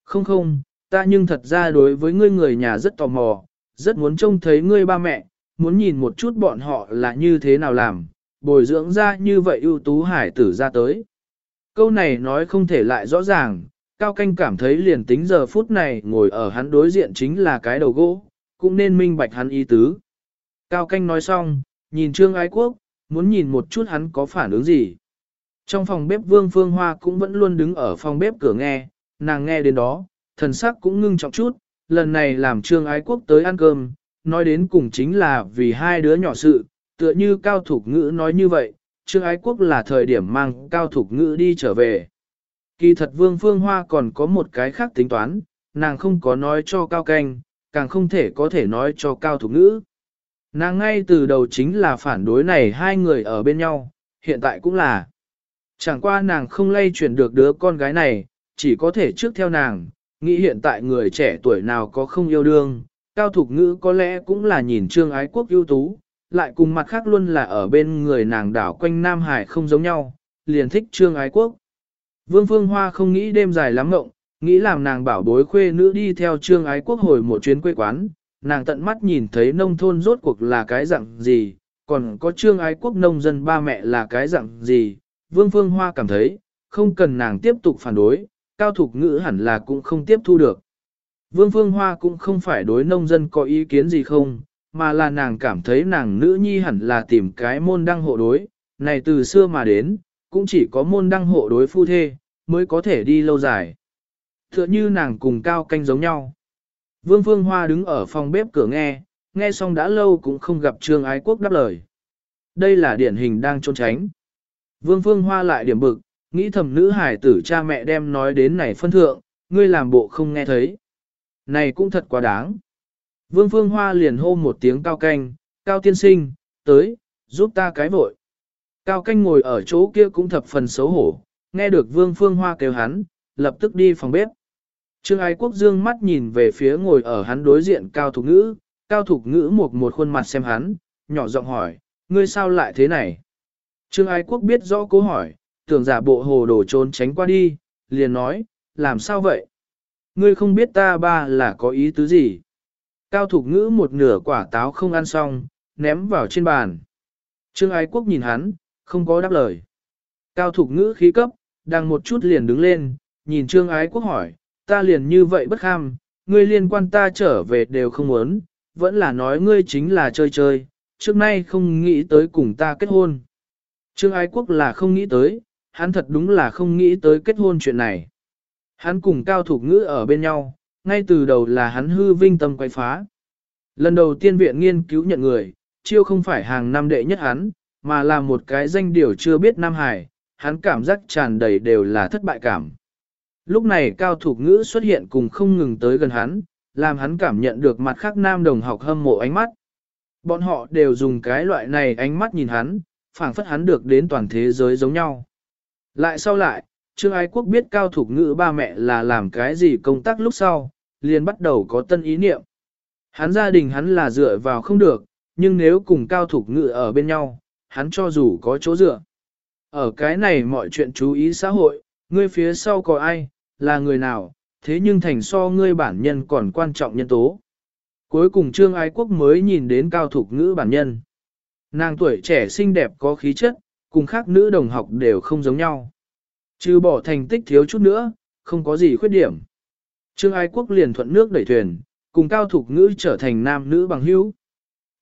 Không không, ta nhưng thật ra đối với ngươi người nhà rất tò mò, rất muốn trông thấy ngươi ba mẹ, muốn nhìn một chút bọn họ là như thế nào làm, bồi dưỡng ra như vậy ưu tú hải tử ra tới. Câu này nói không thể lại rõ ràng, Cao Canh cảm thấy liền tính giờ phút này ngồi ở hắn đối diện chính là cái đầu gỗ, cũng nên minh bạch hắn ý tứ. Cao Canh nói xong, nhìn Trương Ái Quốc, muốn nhìn một chút hắn có phản ứng gì. Trong phòng bếp Vương Phương Hoa cũng vẫn luôn đứng ở phòng bếp cửa nghe, nàng nghe đến đó, thần sắc cũng ngưng trọng chút, lần này làm Trương Ái Quốc tới ăn cơm, nói đến cùng chính là vì hai đứa nhỏ sự, tựa như Cao Thục Ngữ nói như vậy, Trương Ái Quốc là thời điểm mang Cao Thục Ngữ đi trở về. Kỳ thật Vương Phương Hoa còn có một cái khác tính toán, nàng không có nói cho cao canh, càng không thể có thể nói cho cao thục ngữ. Nàng ngay từ đầu chính là phản đối này hai người ở bên nhau, hiện tại cũng là. Chẳng qua nàng không lay chuyển được đứa con gái này, chỉ có thể trước theo nàng, nghĩ hiện tại người trẻ tuổi nào có không yêu đương, cao thục ngữ có lẽ cũng là nhìn trương ái quốc ưu tú, lại cùng mặt khác luôn là ở bên người nàng đảo quanh Nam Hải không giống nhau, liền thích trương ái quốc. Vương Phương Hoa không nghĩ đêm dài lắm ngộng, nghĩ làm nàng bảo bối khuê nữ đi theo trương ái quốc hồi một chuyến quê quán, nàng tận mắt nhìn thấy nông thôn rốt cuộc là cái dạng gì, còn có trương ái quốc nông dân ba mẹ là cái dạng gì, Vương Phương Hoa cảm thấy, không cần nàng tiếp tục phản đối, cao thục ngữ hẳn là cũng không tiếp thu được. Vương Phương Hoa cũng không phải đối nông dân có ý kiến gì không, mà là nàng cảm thấy nàng nữ nhi hẳn là tìm cái môn đăng hộ đối, này từ xưa mà đến, cũng chỉ có môn đăng hộ đối phu thê, mới có thể đi lâu dài. Tựa như nàng cùng cao canh giống nhau. Vương Phương Hoa đứng ở phòng bếp cửa nghe, nghe xong đã lâu cũng không gặp Trương Ái Quốc đáp lời. Đây là điển hình đang trốn tránh. Vương Phương Hoa lại điểm bực, nghĩ thầm nữ hải tử cha mẹ đem nói đến này phân thượng, ngươi làm bộ không nghe thấy. Này cũng thật quá đáng. Vương Phương Hoa liền hô một tiếng cao canh, cao tiên sinh, tới, giúp ta cái vội. Cao canh ngồi ở chỗ kia cũng thập phần xấu hổ, nghe được Vương Phương Hoa kêu hắn, lập tức đi phòng bếp. Trương Ái Quốc dương mắt nhìn về phía ngồi ở hắn đối diện Cao Thục Ngữ, Cao Thục Ngữ một một khuôn mặt xem hắn, nhỏ giọng hỏi, ngươi sao lại thế này? Trương Ái Quốc biết rõ câu hỏi, tưởng giả bộ hồ đồ trốn tránh qua đi, liền nói, làm sao vậy? Ngươi không biết ta ba là có ý tứ gì? Cao Thục Ngữ một nửa quả táo không ăn xong, ném vào trên bàn. Trương Ái Quốc nhìn hắn, không có đáp lời. Cao Thục Ngữ khí cấp, đang một chút liền đứng lên, nhìn Trương Ái Quốc hỏi, ta liền như vậy bất kham, ngươi liên quan ta trở về đều không muốn, vẫn là nói ngươi chính là chơi chơi, trước nay không nghĩ tới cùng ta kết hôn. Trương Ái Quốc là không nghĩ tới, hắn thật đúng là không nghĩ tới kết hôn chuyện này. Hắn cùng Cao Thục Ngữ ở bên nhau, ngay từ đầu là hắn hư vinh tâm quay phá. Lần đầu tiên viện nghiên cứu nhận người, chiêu không phải hàng năm đệ nhất hắn, mà là một cái danh điều chưa biết Nam Hải, hắn cảm giác tràn đầy đều là thất bại cảm. Lúc này cao thủ ngữ xuất hiện cùng không ngừng tới gần hắn, làm hắn cảm nhận được mặt khác nam đồng học hâm mộ ánh mắt. Bọn họ đều dùng cái loại này ánh mắt nhìn hắn, phảng phất hắn được đến toàn thế giới giống nhau. Lại sau lại, Trương Ái Quốc biết cao thủ ngữ ba mẹ là làm cái gì công tác lúc sau, liền bắt đầu có tân ý niệm. Hắn gia đình hắn là dựa vào không được, nhưng nếu cùng cao thủ ngữ ở bên nhau, hắn cho dù có chỗ dựa. Ở cái này mọi chuyện chú ý xã hội, ngươi phía sau có ai, là người nào, thế nhưng thành so ngươi bản nhân còn quan trọng nhân tố. Cuối cùng Trương Ái Quốc mới nhìn đến cao thục ngữ bản nhân. Nàng tuổi trẻ xinh đẹp có khí chất, cùng khác nữ đồng học đều không giống nhau. Trừ bỏ thành tích thiếu chút nữa, không có gì khuyết điểm. Trương Ái Quốc liền thuận nước đẩy thuyền, cùng cao thục ngữ trở thành nam nữ bằng hữu.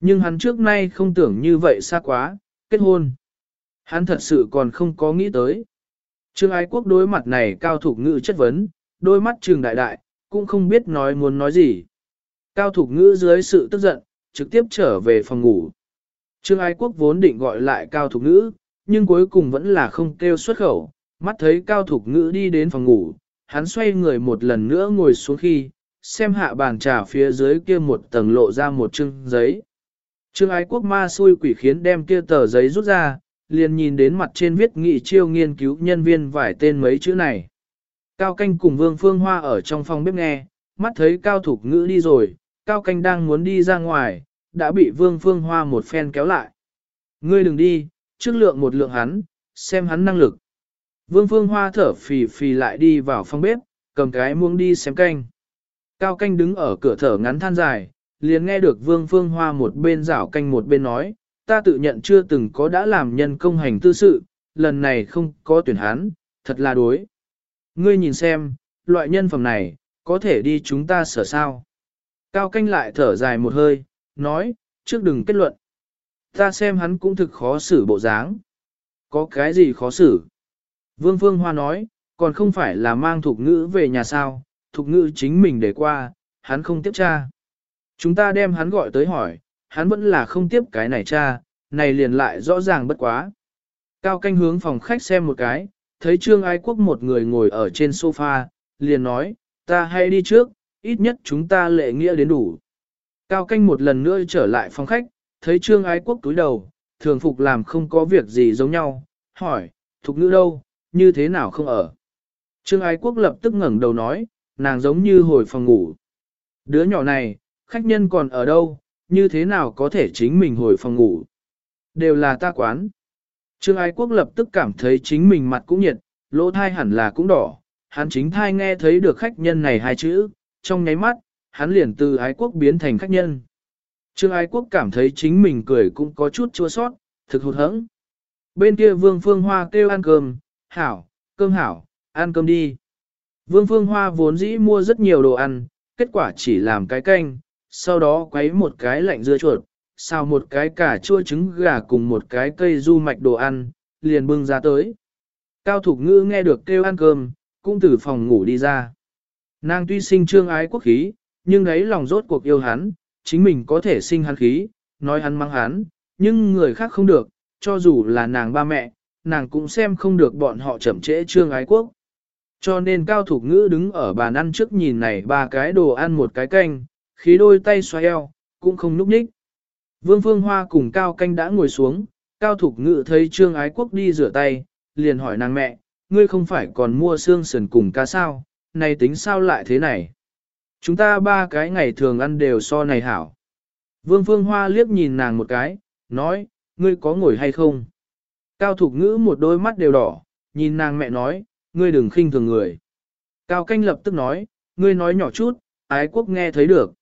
Nhưng hắn trước nay không tưởng như vậy xa quá, kết hôn. Hắn thật sự còn không có nghĩ tới. Trương ái quốc đối mặt này cao thục ngữ chất vấn, đôi mắt trường đại đại, cũng không biết nói muốn nói gì. Cao thục ngữ dưới sự tức giận, trực tiếp trở về phòng ngủ. Trương ái quốc vốn định gọi lại cao thục ngữ, nhưng cuối cùng vẫn là không kêu xuất khẩu, mắt thấy cao thục ngữ đi đến phòng ngủ, hắn xoay người một lần nữa ngồi xuống khi, xem hạ bàn trà phía dưới kia một tầng lộ ra một chương giấy. Trương ái quốc ma xui quỷ khiến đem kia tờ giấy rút ra, liền nhìn đến mặt trên viết nghị chiêu nghiên cứu nhân viên vài tên mấy chữ này. Cao canh cùng Vương Phương Hoa ở trong phòng bếp nghe, mắt thấy Cao Thục Ngữ đi rồi, Cao canh đang muốn đi ra ngoài, đã bị Vương Phương Hoa một phen kéo lại. Ngươi đừng đi, trước lượng một lượng hắn, xem hắn năng lực. Vương Phương Hoa thở phì phì lại đi vào phòng bếp, cầm cái muông đi xem canh. Cao canh đứng ở cửa thở ngắn than dài, liền nghe được Vương Phương Hoa một bên rảo canh một bên nói, ta tự nhận chưa từng có đã làm nhân công hành tư sự, lần này không có tuyển hán thật là đối. Ngươi nhìn xem, loại nhân phẩm này, có thể đi chúng ta sở sao. Cao canh lại thở dài một hơi, nói, trước đừng kết luận. Ta xem hắn cũng thực khó xử bộ dáng. Có cái gì khó xử? Vương Phương Hoa nói, còn không phải là mang thuộc ngữ về nhà sao, thuộc ngữ chính mình để qua, hắn không tiếp tra. Chúng ta đem hắn gọi tới hỏi, hắn vẫn là không tiếp cái này cha, này liền lại rõ ràng bất quá. Cao canh hướng phòng khách xem một cái, thấy Trương Ái Quốc một người ngồi ở trên sofa, liền nói, ta hãy đi trước, ít nhất chúng ta lệ nghĩa đến đủ. Cao canh một lần nữa trở lại phòng khách, thấy trương ái quốc túi đầu, thường phục làm không có việc gì giống nhau, hỏi, thục nữ đâu, như thế nào không ở. Trương ái quốc lập tức ngẩng đầu nói, nàng giống như hồi phòng ngủ. Đứa nhỏ này, khách nhân còn ở đâu, như thế nào có thể chính mình hồi phòng ngủ. Đều là ta quán. Trương ái quốc lập tức cảm thấy chính mình mặt cũng nhiệt, lỗ thai hẳn là cũng đỏ. Hắn chính thai nghe thấy được khách nhân này hai chữ, trong nháy mắt, hắn liền từ ái quốc biến thành khách nhân. Trương ái quốc cảm thấy chính mình cười cũng có chút chua sót, thực hụt hẫng. Bên kia Vương Phương Hoa kêu ăn cơm, hảo, cơm hảo, ăn cơm đi. Vương Phương Hoa vốn dĩ mua rất nhiều đồ ăn, kết quả chỉ làm cái canh, sau đó quấy một cái lạnh dưa chuột, xào một cái cà chua trứng gà cùng một cái cây du mạch đồ ăn, liền bưng ra tới. Cao Thục Ngư nghe được kêu ăn cơm, cũng từ phòng ngủ đi ra. Nàng tuy sinh trương ái quốc khí, nhưng đấy lòng rốt cuộc yêu hắn, chính mình có thể sinh hắn khí, nói hắn mang hắn, nhưng người khác không được, cho dù là nàng ba mẹ, nàng cũng xem không được bọn họ chậm trễ trương ái quốc. Cho nên cao thủ ngữ đứng ở bàn ăn trước nhìn này ba cái đồ ăn một cái canh, khí đôi tay xoay eo, cũng không núp ních. Vương Phương Hoa cùng Cao Canh đã ngồi xuống, Cao Thục Ngự thấy Trương Ái Quốc đi rửa tay, liền hỏi nàng mẹ, ngươi không phải còn mua xương sườn cùng cá sao, này tính sao lại thế này? Chúng ta ba cái ngày thường ăn đều so này hảo. Vương Phương Hoa liếc nhìn nàng một cái, nói, ngươi có ngồi hay không? Cao Thục Ngữ một đôi mắt đều đỏ, nhìn nàng mẹ nói, ngươi đừng khinh thường người. Cao Canh lập tức nói, ngươi nói nhỏ chút, ái quốc nghe thấy được.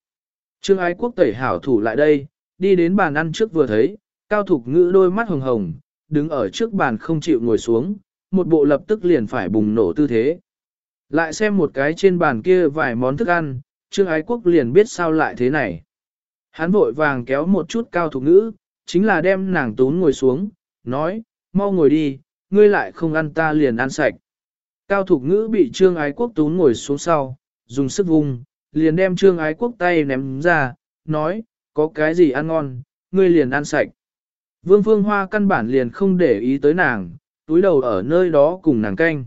Trương ái quốc tẩy hảo thủ lại đây, đi đến bàn ăn trước vừa thấy, Cao Thục Ngữ đôi mắt hồng hồng, đứng ở trước bàn không chịu ngồi xuống, một bộ lập tức liền phải bùng nổ tư thế. Lại xem một cái trên bàn kia vài món thức ăn, Trương Ái Quốc liền biết sao lại thế này. Hắn vội vàng kéo một chút Cao Thục Ngữ, chính là đem nàng tún ngồi xuống, nói, mau ngồi đi, ngươi lại không ăn ta liền ăn sạch. Cao Thục Ngữ bị Trương Ái Quốc tún ngồi xuống sau, dùng sức vùng liền đem Trương Ái Quốc tay ném ra, nói, có cái gì ăn ngon, ngươi liền ăn sạch. Vương Phương Hoa căn bản liền không để ý tới nàng, túi đầu ở nơi đó cùng nàng canh.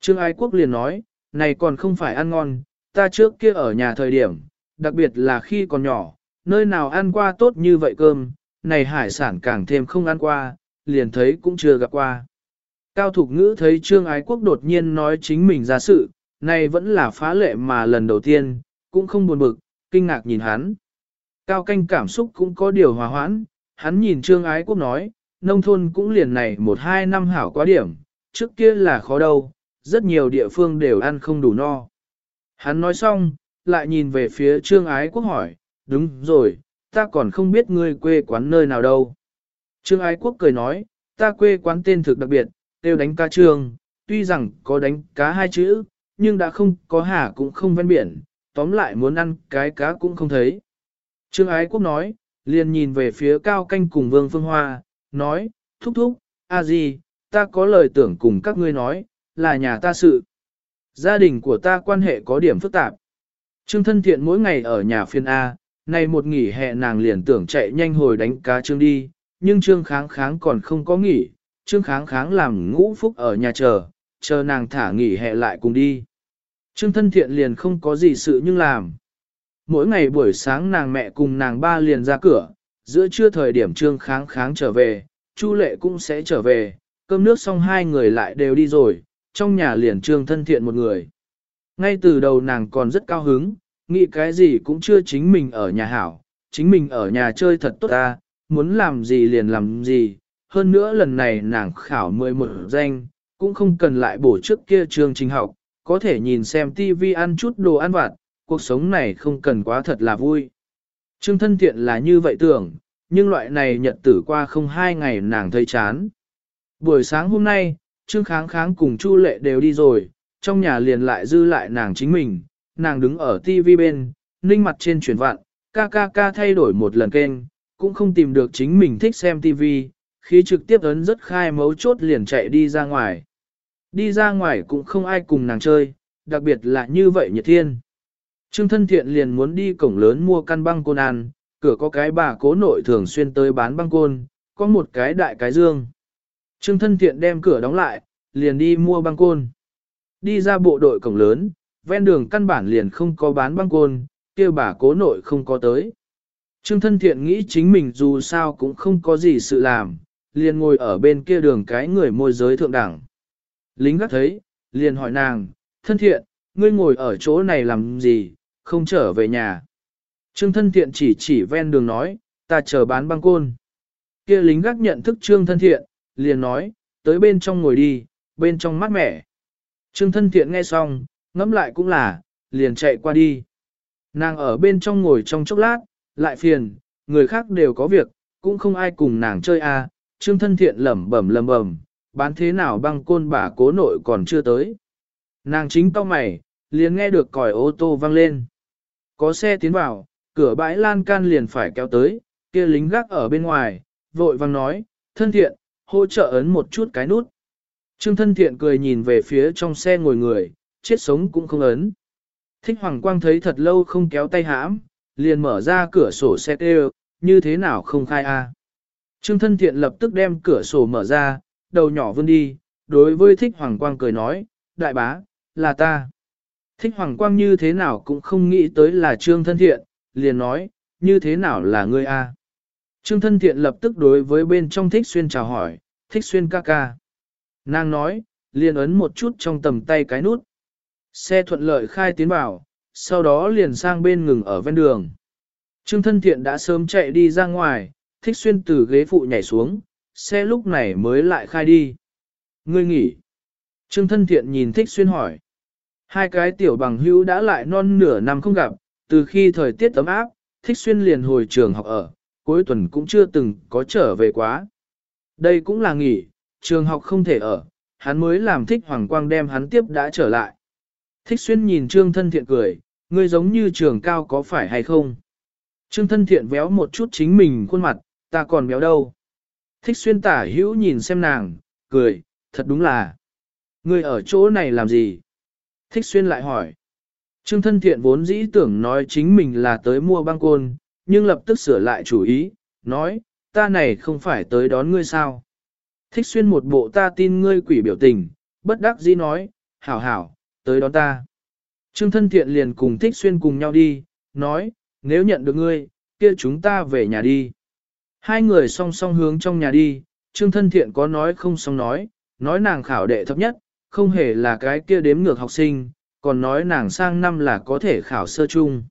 Trương Ái Quốc liền nói, này còn không phải ăn ngon, ta trước kia ở nhà thời điểm, đặc biệt là khi còn nhỏ, nơi nào ăn qua tốt như vậy cơm, này hải sản càng thêm không ăn qua, liền thấy cũng chưa gặp qua. Cao Thục Ngữ thấy Trương Ái Quốc đột nhiên nói chính mình ra sự, này vẫn là phá lệ mà lần đầu tiên, cũng không buồn bực, kinh ngạc nhìn hắn. Cao canh cảm xúc cũng có điều hòa hoãn, hắn nhìn Trương Ái Quốc nói, nông thôn cũng liền này một hai năm hảo quá điểm, trước kia là khó đâu, rất nhiều địa phương đều ăn không đủ no. Hắn nói xong, lại nhìn về phía Trương Ái Quốc hỏi, đúng rồi, ta còn không biết ngươi quê quán nơi nào đâu. Trương Ái Quốc cười nói, ta quê quán tên thực đặc biệt, đều đánh ca trương, tuy rằng có đánh cá hai chữ, nhưng đã không có hà cũng không ven biển, tóm lại muốn ăn cái cá cũng không thấy. Trương Ái Quốc nói, liền nhìn về phía cao canh cùng Vương Phương Hoa, nói, thúc thúc, a gì, ta có lời tưởng cùng các ngươi nói, là nhà ta sự. Gia đình của ta quan hệ có điểm phức tạp. Trương thân thiện mỗi ngày ở nhà phiên A, nay một nghỉ hè nàng liền tưởng chạy nhanh hồi đánh cá trương đi, nhưng trương kháng kháng còn không có nghỉ, trương kháng kháng làm ngũ phúc ở nhà chờ, chờ nàng thả nghỉ hè lại cùng đi. Trương thân thiện liền không có gì sự nhưng làm. Mỗi ngày buổi sáng nàng mẹ cùng nàng ba liền ra cửa, giữa trưa thời điểm trương kháng kháng trở về, Chu lệ cũng sẽ trở về, cơm nước xong hai người lại đều đi rồi, trong nhà liền trương thân thiện một người. Ngay từ đầu nàng còn rất cao hứng, nghĩ cái gì cũng chưa chính mình ở nhà hảo, chính mình ở nhà chơi thật tốt ta, muốn làm gì liền làm gì, hơn nữa lần này nàng khảo 11 danh, cũng không cần lại bổ trước kia trường trình học, có thể nhìn xem tivi ăn chút đồ ăn vặt, cuộc sống này không cần quá thật là vui. Trương thân thiện là như vậy tưởng, nhưng loại này nhật tử qua không hai ngày nàng thấy chán. Buổi sáng hôm nay, Trương Kháng Kháng cùng Chu Lệ đều đi rồi, trong nhà liền lại dư lại nàng chính mình, nàng đứng ở TV bên, ninh mặt trên chuyển vạn, ca ca ca thay đổi một lần kênh, cũng không tìm được chính mình thích xem TV, khi trực tiếp ấn rất khai mấu chốt liền chạy đi ra ngoài. Đi ra ngoài cũng không ai cùng nàng chơi, đặc biệt là như vậy nhiệt thiên. Trương thân thiện liền muốn đi cổng lớn mua căn băng côn ăn, cửa có cái bà cố nội thường xuyên tới bán băng côn, có một cái đại cái dương. Trương thân thiện đem cửa đóng lại, liền đi mua băng côn. Đi ra bộ đội cổng lớn, ven đường căn bản liền không có bán băng côn, kia bà cố nội không có tới. Trương thân thiện nghĩ chính mình dù sao cũng không có gì sự làm, liền ngồi ở bên kia đường cái người môi giới thượng đẳng. Lính gác thấy, liền hỏi nàng, thân thiện, ngươi ngồi ở chỗ này làm gì, không trở về nhà. Trương thân thiện chỉ chỉ ven đường nói, ta chờ bán băng côn. Kia lính gác nhận thức trương thân thiện, liền nói, tới bên trong ngồi đi, bên trong mát mẻ. Trương thân thiện nghe xong, ngẫm lại cũng là, liền chạy qua đi. Nàng ở bên trong ngồi trong chốc lát, lại phiền, người khác đều có việc, cũng không ai cùng nàng chơi à, trương thân thiện lẩm bẩm lẩm bẩm, bán thế nào băng côn bà cố nội còn chưa tới. Nàng chính tao mày, liền nghe được còi ô tô vang lên. Có xe tiến vào, cửa bãi lan can liền phải kéo tới, kia lính gác ở bên ngoài, vội vang nói, thân thiện, hỗ trợ ấn một chút cái nút. Trương thân thiện cười nhìn về phía trong xe ngồi người, chết sống cũng không ấn. Thích Hoàng Quang thấy thật lâu không kéo tay hãm, liền mở ra cửa sổ xe kêu, như thế nào không khai a? Trương thân thiện lập tức đem cửa sổ mở ra, đầu nhỏ vươn đi, đối với Thích Hoàng Quang cười nói, đại bá, là ta. Thích Hoàng Quang như thế nào cũng không nghĩ tới là Trương thân thiện, liền nói, như thế nào là ngươi a? Trương thân thiện lập tức đối với bên trong Thích Xuyên chào hỏi, Thích Xuyên ca ca. Nàng nói, liền ấn một chút trong tầm tay cái nút. Xe thuận lợi khai tiến vào, sau đó liền sang bên ngừng ở ven đường. Trương thân thiện đã sớm chạy đi ra ngoài, thích xuyên từ ghế phụ nhảy xuống, xe lúc này mới lại khai đi. Ngươi nghỉ. Trương thân thiện nhìn thích xuyên hỏi. Hai cái tiểu bằng hữu đã lại non nửa năm không gặp, từ khi thời tiết ấm áp, thích xuyên liền hồi trường học ở, cuối tuần cũng chưa từng có trở về quá. Đây cũng là nghỉ, trường học không thể ở, hắn mới làm thích hoàng quang đem hắn tiếp đã trở lại. Thích xuyên nhìn trương thân thiện cười, ngươi giống như trường cao có phải hay không? Trương thân thiện véo một chút chính mình khuôn mặt, ta còn béo đâu. Thích xuyên tả hữu nhìn xem nàng, cười, thật đúng là. Ngươi ở chỗ này làm gì? Thích xuyên lại hỏi. Trương thân thiện vốn dĩ tưởng nói chính mình là tới mua băng côn, nhưng lập tức sửa lại chủ ý, nói, ta này không phải tới đón ngươi sao. Thích xuyên một bộ ta tin ngươi quỷ biểu tình, bất đắc dĩ nói, hảo hảo, tới đón ta. Trương thân thiện liền cùng thích xuyên cùng nhau đi, nói, nếu nhận được ngươi, kia chúng ta về nhà đi. Hai người song song hướng trong nhà đi, Trương thân thiện có nói không song nói, nói nàng khảo đệ thấp nhất, không hề là cái kia đếm ngược học sinh, còn nói nàng sang năm là có thể khảo sơ chung.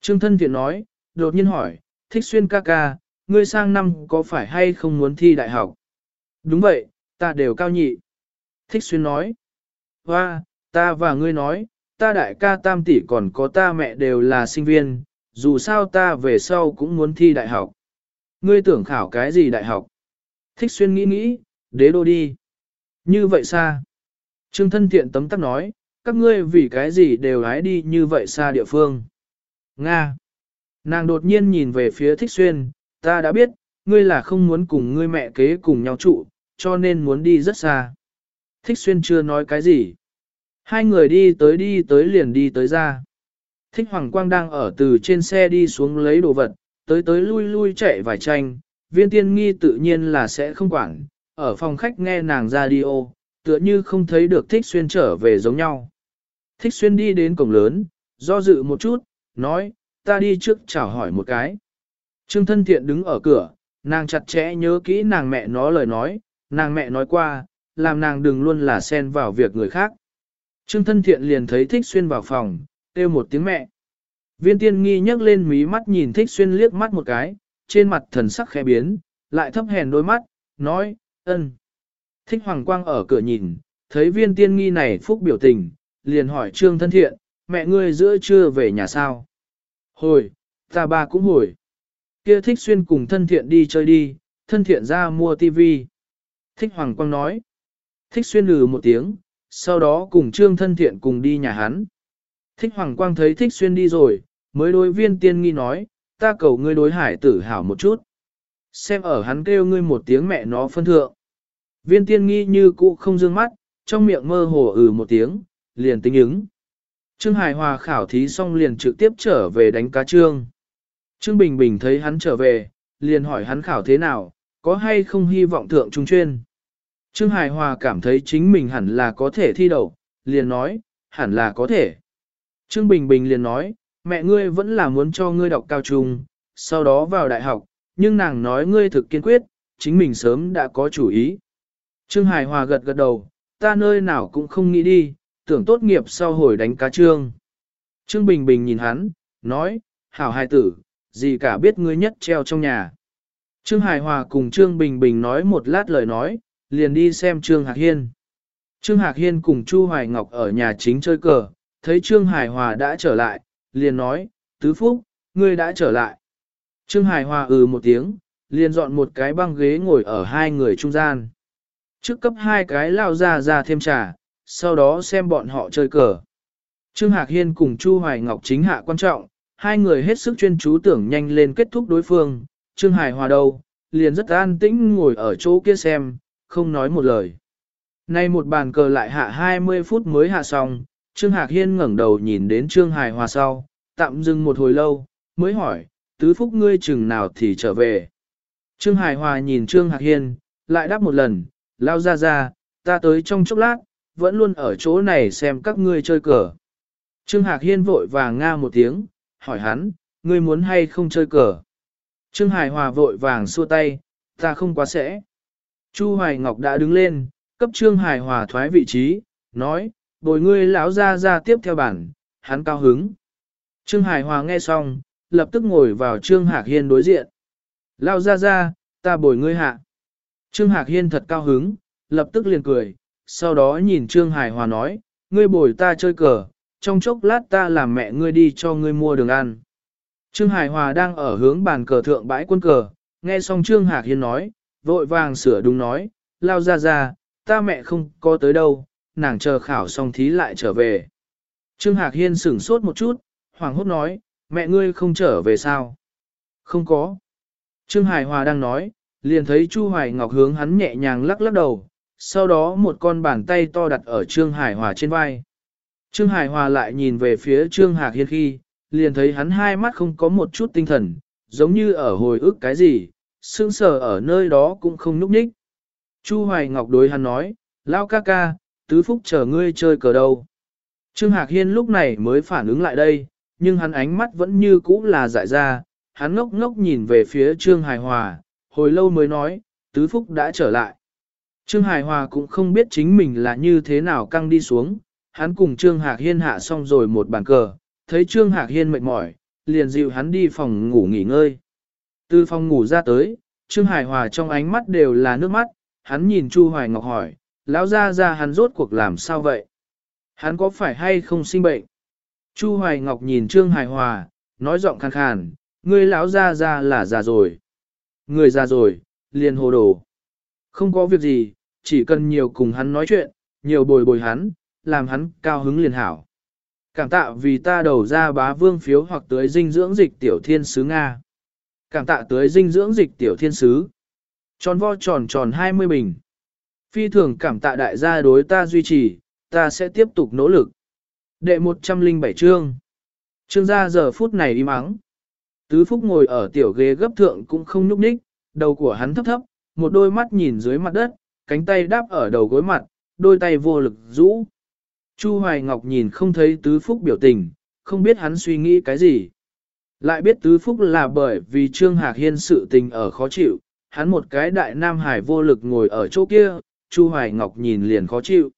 Trương thân thiện nói, đột nhiên hỏi, thích xuyên ca ca, ngươi sang năm có phải hay không muốn thi đại học? Đúng vậy, ta đều cao nhị. Thích xuyên nói, hoa, ta và ngươi nói, ta đại ca tam tỷ còn có ta mẹ đều là sinh viên, dù sao ta về sau cũng muốn thi đại học. Ngươi tưởng khảo cái gì đại học? Thích xuyên nghĩ nghĩ, đế đô đi. Như vậy xa. Trương thân thiện tấm tắc nói, các ngươi vì cái gì đều hái đi như vậy xa địa phương. Nga. Nàng đột nhiên nhìn về phía thích xuyên, ta đã biết, ngươi là không muốn cùng ngươi mẹ kế cùng nhau trụ, cho nên muốn đi rất xa. Thích xuyên chưa nói cái gì. Hai người đi tới đi tới liền đi tới ra. Thích Hoàng Quang đang ở từ trên xe đi xuống lấy đồ vật, tới tới lui lui chạy vài tranh, viên tiên nghi tự nhiên là sẽ không quản, ở phòng khách nghe nàng radio, tựa như không thấy được Thích Xuyên trở về giống nhau. Thích Xuyên đi đến cổng lớn, do dự một chút, nói, ta đi trước chào hỏi một cái. Trương thân thiện đứng ở cửa, nàng chặt chẽ nhớ kỹ nàng mẹ nó lời nói, nàng mẹ nói qua, làm nàng đừng luôn là xen vào việc người khác. Trương thân thiện liền thấy thích xuyên vào phòng, kêu một tiếng mẹ. Viên tiên nghi nhấc lên mí mắt nhìn thích xuyên liếc mắt một cái, trên mặt thần sắc khẽ biến, lại thấp hèn đôi mắt, nói, ân. Thích hoàng quang ở cửa nhìn, thấy viên tiên nghi này phúc biểu tình, liền hỏi trương thân thiện, mẹ ngươi giữa trưa về nhà sao? Hồi, ta ba cũng hồi. Kia thích xuyên cùng thân thiện đi chơi đi, thân thiện ra mua tivi. Thích hoàng quang nói. Thích xuyên lừ một tiếng, sau đó cùng trương thân thiện cùng đi nhà hắn. Thích Hoàng Quang thấy thích xuyên đi rồi, mới đối viên tiên nghi nói, ta cầu ngươi đối hải tử hảo một chút. Xem ở hắn kêu ngươi một tiếng mẹ nó phân thượng. Viên tiên nghi như cũ không dương mắt, trong miệng mơ hồ ừ một tiếng, liền tính ứng. Trương Hải Hòa khảo thí xong liền trực tiếp trở về đánh cá trương. Trương Bình Bình thấy hắn trở về, liền hỏi hắn khảo thế nào, có hay không hy vọng thượng trung chuyên. Trương Hải Hòa cảm thấy chính mình hẳn là có thể thi đậu, liền nói, hẳn là có thể. Trương Bình Bình liền nói, mẹ ngươi vẫn là muốn cho ngươi đọc cao trung, sau đó vào đại học, nhưng nàng nói ngươi thực kiên quyết, chính mình sớm đã có chủ ý. Trương Hải Hòa gật gật đầu, ta nơi nào cũng không nghĩ đi, tưởng tốt nghiệp sau hồi đánh cá trương. Trương Bình Bình nhìn hắn, nói, hảo hài tử, gì cả biết ngươi nhất treo trong nhà. Trương Hải Hòa cùng Trương Bình Bình nói một lát lời nói, liền đi xem Trương Hạc Hiên. Trương Hạc Hiên cùng Chu Hoài Ngọc ở nhà chính chơi cờ, thấy Trương Hải Hòa đã trở lại, liền nói, Tứ Phúc, ngươi đã trở lại. Trương Hải Hòa ừ một tiếng, liền dọn một cái băng ghế ngồi ở hai người trung gian. Trước cấp hai cái lao ra ra thêm trà, sau đó xem bọn họ chơi cờ. Trương Hạc Hiên cùng Chu Hoài Ngọc chính hạ quan trọng, hai người hết sức chuyên chú tưởng nhanh lên kết thúc đối phương. Trương Hải Hòa đâu, liền rất an tĩnh ngồi ở chỗ kia xem, không nói một lời. Nay một bàn cờ lại hạ 20 phút mới hạ xong, Trương Hạc Hiên ngẩng đầu nhìn đến Trương Hải Hòa sau, tạm dừng một hồi lâu, mới hỏi, tứ phúc ngươi chừng nào thì trở về. Trương Hải Hòa nhìn Trương Hạc Hiên, lại đáp một lần, lao ra ra, ta tới trong chốc lát, vẫn luôn ở chỗ này xem các ngươi chơi cờ. Trương Hạc Hiên vội vàng nga một tiếng, hỏi hắn, ngươi muốn hay không chơi cờ. Trương Hải Hòa vội vàng xua tay, ta không quá sẽ. Chu Hoài Ngọc đã đứng lên, cấp Trương Hải Hòa thoái vị trí, nói, bồi ngươi lão ra ra tiếp theo bản, hắn cao hứng. Trương Hải Hòa nghe xong, lập tức ngồi vào Trương Hạc Hiên đối diện. Lao ra ra, ta bồi ngươi hạ. Trương Hạc Hiên thật cao hứng, lập tức liền cười, sau đó nhìn Trương Hải Hòa nói, ngươi bồi ta chơi cờ, trong chốc lát ta làm mẹ ngươi đi cho ngươi mua đường ăn. Trương Hải Hòa đang ở hướng bàn cờ thượng bãi quân cờ, nghe xong Trương Hạc Hiên nói, vội vàng sửa đúng nói, lao ra ra, ta mẹ không có tới đâu, nàng chờ khảo xong thí lại trở về. Trương Hạc Hiên sửng sốt một chút, hoàng hốt nói, mẹ ngươi không trở về sao? Không có. Trương Hải Hòa đang nói, liền thấy Chu Hoài Ngọc hướng hắn nhẹ nhàng lắc lắc đầu, sau đó một con bàn tay to đặt ở Trương Hải Hòa trên vai. Trương Hải Hòa lại nhìn về phía Trương Hạc Hiên khi, liền thấy hắn hai mắt không có một chút tinh thần, giống như ở hồi ức cái gì, sững sờ ở nơi đó cũng không núp ních. Chu Hoài Ngọc đối hắn nói, Lao ca ca, tứ phúc chờ ngươi chơi cờ đâu. Trương Hạc Hiên lúc này mới phản ứng lại đây, nhưng hắn ánh mắt vẫn như cũ là dại ra, hắn ngốc ngốc nhìn về phía Trương Hải Hòa, hồi lâu mới nói, tứ phúc đã trở lại. Trương Hải Hòa cũng không biết chính mình là như thế nào căng đi xuống, hắn cùng Trương Hạc Hiên hạ xong rồi một bàn cờ, thấy Trương Hạc Hiên mệt mỏi, liền dịu hắn đi phòng ngủ nghỉ ngơi. Từ phòng ngủ ra tới, Trương Hải Hòa trong ánh mắt đều là nước mắt, hắn nhìn Chu Hoài Ngọc hỏi, lão ra ra hắn rốt cuộc làm sao vậy? Hắn có phải hay không sinh bệnh? Chu Hoài Ngọc nhìn Trương Hải Hòa, nói giọng khàn khàn, ngươi lão ra ra là già rồi. Người già rồi, liền hồ đồ. Không có việc gì, chỉ cần nhiều cùng hắn nói chuyện, nhiều bồi bồi hắn, làm hắn cao hứng liền hảo. Cảm tạ vì ta đầu ra bá vương phiếu hoặc tới dinh dưỡng dịch tiểu thiên sứ Nga. Cảm tạ tới dinh dưỡng dịch tiểu thiên sứ. Tròn vo tròn tròn 20 bình. Phi thường cảm tạ đại gia đối ta duy trì, ta sẽ tiếp tục nỗ lực. Đệ 107 chương. Trương gia giờ phút này im mắng. Tứ Phúc ngồi ở tiểu ghế gấp thượng cũng không nhúc nhích, đầu của hắn thấp thấp, một đôi mắt nhìn dưới mặt đất, cánh tay đáp ở đầu gối mặt, đôi tay vô lực rũ. Chu Hoài Ngọc nhìn không thấy Tứ Phúc biểu tình, không biết hắn suy nghĩ cái gì. Lại biết Tứ Phúc là bởi vì Trương Hạc Hiên sự tình ở khó chịu, hắn một cái đại nam hải vô lực ngồi ở chỗ kia, Chu Hoài Ngọc nhìn liền khó chịu.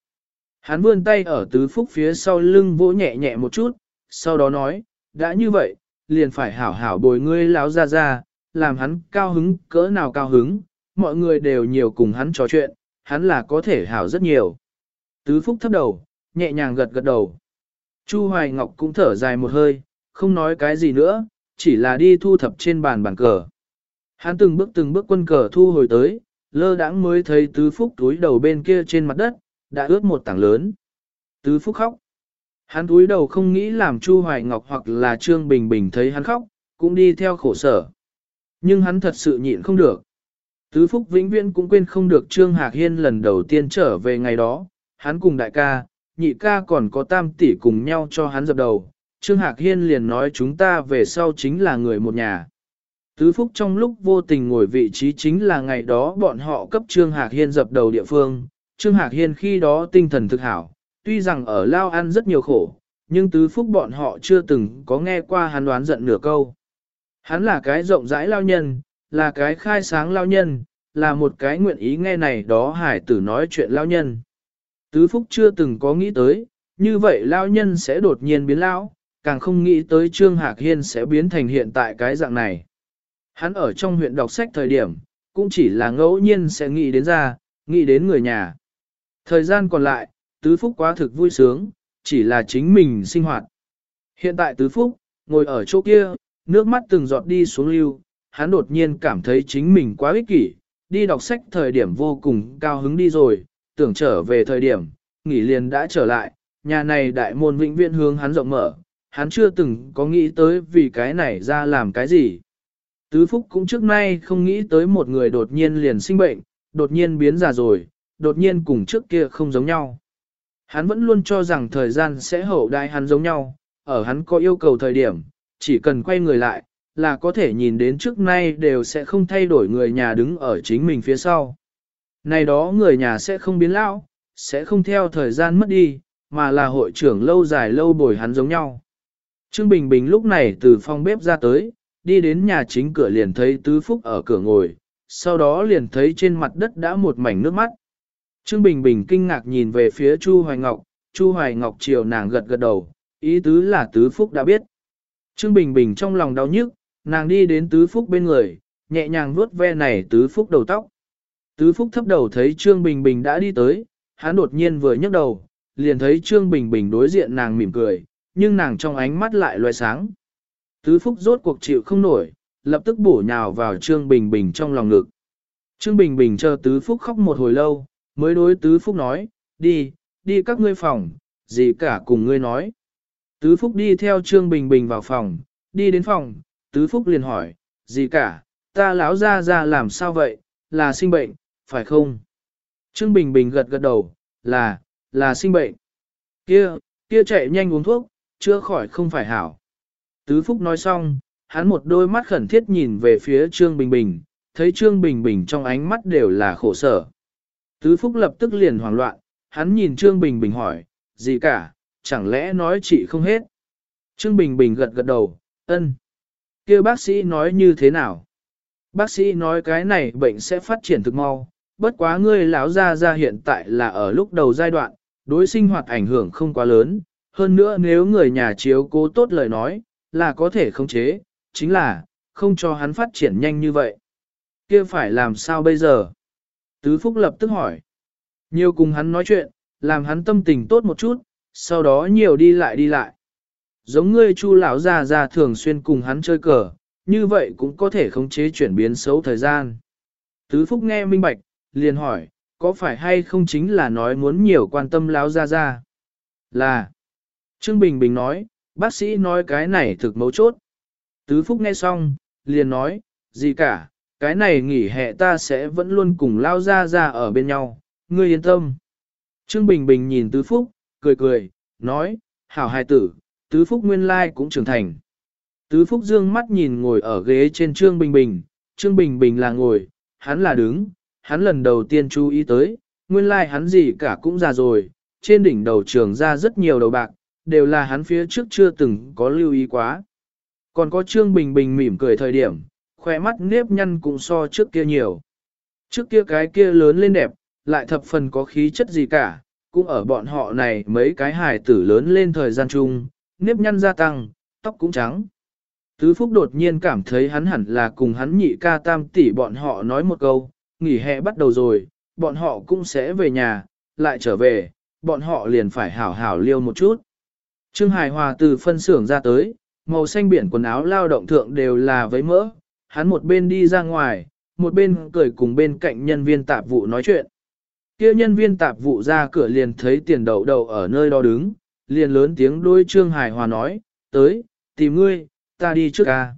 Hắn vươn tay ở Tứ Phúc phía sau lưng vỗ nhẹ nhẹ một chút, sau đó nói, đã như vậy, liền phải hảo hảo bồi ngươi láo ra ra, làm hắn cao hứng cỡ nào cao hứng, mọi người đều nhiều cùng hắn trò chuyện, hắn là có thể hảo rất nhiều. Tứ Phúc thấp đầu, nhẹ nhàng gật gật đầu. Chu Hoài Ngọc cũng thở dài một hơi, không nói cái gì nữa, chỉ là đi thu thập trên bàn bàn cờ. Hắn từng bước từng bước quân cờ thu hồi tới, lơ đãng mới thấy tứ phúc túi đầu bên kia trên mặt đất, đã ướt một tảng lớn. Tứ phúc khóc. Hắn túi đầu không nghĩ làm Chu Hoài Ngọc hoặc là Trương Bình Bình thấy hắn khóc, cũng đi theo khổ sở. Nhưng hắn thật sự nhịn không được. Tứ Phúc vĩnh viễn cũng quên không được Trương Hạc Hiên lần đầu tiên trở về ngày đó, hắn cùng đại ca, nhị ca còn có tam tỷ cùng nhau cho hắn dập đầu. Trương Hạc Hiên liền nói chúng ta về sau chính là người một nhà. Tứ Phúc trong lúc vô tình ngồi vị trí chính là ngày đó bọn họ cấp Trương Hạc Hiên dập đầu địa phương. Trương Hạc Hiên khi đó tinh thần thực hảo, tuy rằng ở Lao ăn rất nhiều khổ, nhưng tứ phúc bọn họ chưa từng có nghe qua hắn đoán giận nửa câu. Hắn là cái rộng rãi lao nhân, là cái khai sáng lao nhân, là một cái nguyện ý nghe này đó hải tử nói chuyện lao nhân. Tứ phúc chưa từng có nghĩ tới, như vậy lao nhân sẽ đột nhiên biến lão, càng không nghĩ tới Trương Hạc Hiên sẽ biến thành hiện tại cái dạng này. Hắn ở trong huyện đọc sách thời điểm, cũng chỉ là ngẫu nhiên sẽ nghĩ đến ra, nghĩ đến người nhà. Thời gian còn lại, Tứ Phúc quá thực vui sướng, chỉ là chính mình sinh hoạt. Hiện tại Tứ Phúc, ngồi ở chỗ kia, nước mắt từng giọt đi xuống lưu, hắn đột nhiên cảm thấy chính mình quá ích kỷ, đi đọc sách thời điểm vô cùng cao hứng đi rồi, tưởng trở về thời điểm, nghỉ liền đã trở lại, nhà này đại môn vĩnh viễn hướng hắn rộng mở, hắn chưa từng có nghĩ tới vì cái này ra làm cái gì. Tứ Phúc cũng trước nay không nghĩ tới một người đột nhiên liền sinh bệnh, đột nhiên biến già rồi, đột nhiên cùng trước kia không giống nhau. Hắn vẫn luôn cho rằng thời gian sẽ hậu đại hắn giống nhau, ở hắn có yêu cầu thời điểm, chỉ cần quay người lại, là có thể nhìn đến trước nay đều sẽ không thay đổi người nhà đứng ở chính mình phía sau. Này đó người nhà sẽ không biến lão, sẽ không theo thời gian mất đi, mà là hội trưởng lâu dài lâu bồi hắn giống nhau. Trương Bình Bình lúc này từ phòng bếp ra tới, đi đến nhà chính cửa liền thấy Tứ Phúc ở cửa ngồi, sau đó liền thấy trên mặt đất đã một mảnh nước mắt. Trương Bình Bình kinh ngạc nhìn về phía Chu Hoài Ngọc, Chu Hoài Ngọc chiều nàng gật gật đầu, ý tứ là Tứ Phúc đã biết. Trương Bình Bình trong lòng đau nhức, nàng đi đến Tứ Phúc bên người, nhẹ nhàng vuốt ve này Tứ Phúc đầu tóc. Tứ Phúc thấp đầu thấy Trương Bình Bình đã đi tới, hắn đột nhiên vừa nhấc đầu, liền thấy Trương Bình Bình đối diện nàng mỉm cười, nhưng nàng trong ánh mắt lại loe sáng. Tứ Phúc rốt cuộc chịu không nổi, lập tức bổ nhào vào Trương Bình Bình trong lòng ngực. Trương Bình Bình chờ Tứ Phúc khóc một hồi lâu, mới đối Tứ Phúc nói, đi, đi các ngươi phòng, gì cả cùng ngươi nói. Tứ Phúc đi theo Trương Bình Bình vào phòng, đi đến phòng, Tứ Phúc liền hỏi, gì cả, ta lão ra ra làm sao vậy, là sinh bệnh, phải không? Trương Bình Bình gật gật đầu, là, là sinh bệnh. Kia, kia chạy nhanh uống thuốc, chưa khỏi không phải hảo. Tứ Phúc nói xong, hắn một đôi mắt khẩn thiết nhìn về phía Trương Bình Bình, thấy Trương Bình Bình trong ánh mắt đều là khổ sở. Tứ Phúc lập tức liền hoảng loạn, hắn nhìn Trương Bình Bình hỏi, gì cả, chẳng lẽ nói chị không hết? Trương Bình Bình gật gật đầu, ân. kia bác sĩ nói như thế nào? Bác sĩ nói cái này bệnh sẽ phát triển thực mau, bất quá ngươi lão ra ra hiện tại là ở lúc đầu giai đoạn, đối sinh hoạt ảnh hưởng không quá lớn, hơn nữa nếu người nhà chiếu cố tốt lời nói, là có thể khống chế, chính là, không cho hắn phát triển nhanh như vậy. kia phải làm sao bây giờ? Tứ Phúc lập tức hỏi. Nhiều cùng hắn nói chuyện, làm hắn tâm tình tốt một chút, sau đó nhiều đi lại đi lại. Giống ngươi chu lão già già thường xuyên cùng hắn chơi cờ, như vậy cũng có thể khống chế chuyển biến xấu thời gian. Tứ Phúc nghe minh bạch, liền hỏi, có phải hay không chính là nói muốn nhiều quan tâm lão gia gia? Là. Trương Bình Bình nói, bác sĩ nói cái này thực mấu chốt. Tứ Phúc nghe xong, liền nói, gì cả, cái này nghỉ hè ta sẽ vẫn luôn cùng lao ra ra ở bên nhau, ngươi yên tâm. Trương Bình Bình nhìn Tứ Phúc, cười cười, nói, hảo hài tử, Tứ Phúc nguyên lai cũng trưởng thành. Tứ Phúc dương mắt nhìn ngồi ở ghế trên Trương Bình Bình, Trương Bình Bình là ngồi, hắn là đứng, hắn lần đầu tiên chú ý tới, nguyên lai hắn gì cả cũng già rồi, trên đỉnh đầu trường ra rất nhiều đầu bạc, đều là hắn phía trước chưa từng có lưu ý quá. Còn có Trương Bình Bình mỉm cười thời điểm, khỏe mắt nếp nhăn cũng so trước kia nhiều. Trước kia cái kia lớn lên đẹp, lại thập phần có khí chất gì cả, cũng ở bọn họ này mấy cái hài tử lớn lên thời gian chung, nếp nhăn gia tăng, tóc cũng trắng. Tứ Phúc đột nhiên cảm thấy hắn hẳn là cùng hắn nhị ca tam tỷ bọn họ nói một câu, nghỉ hè bắt đầu rồi, bọn họ cũng sẽ về nhà, lại trở về, bọn họ liền phải hảo hảo liêu một chút. Trương Hải Hòa từ phân xưởng ra tới, màu xanh biển quần áo lao động thượng đều là với mỡ, hắn một bên đi ra ngoài, một bên cười cùng bên cạnh nhân viên tạp vụ nói chuyện. Kia nhân viên tạp vụ ra cửa liền thấy tiền đậu đậu ở nơi đó đứng, liền lớn tiếng đôi Trương Hải Hòa nói, tới, tìm ngươi, ta đi trước ca.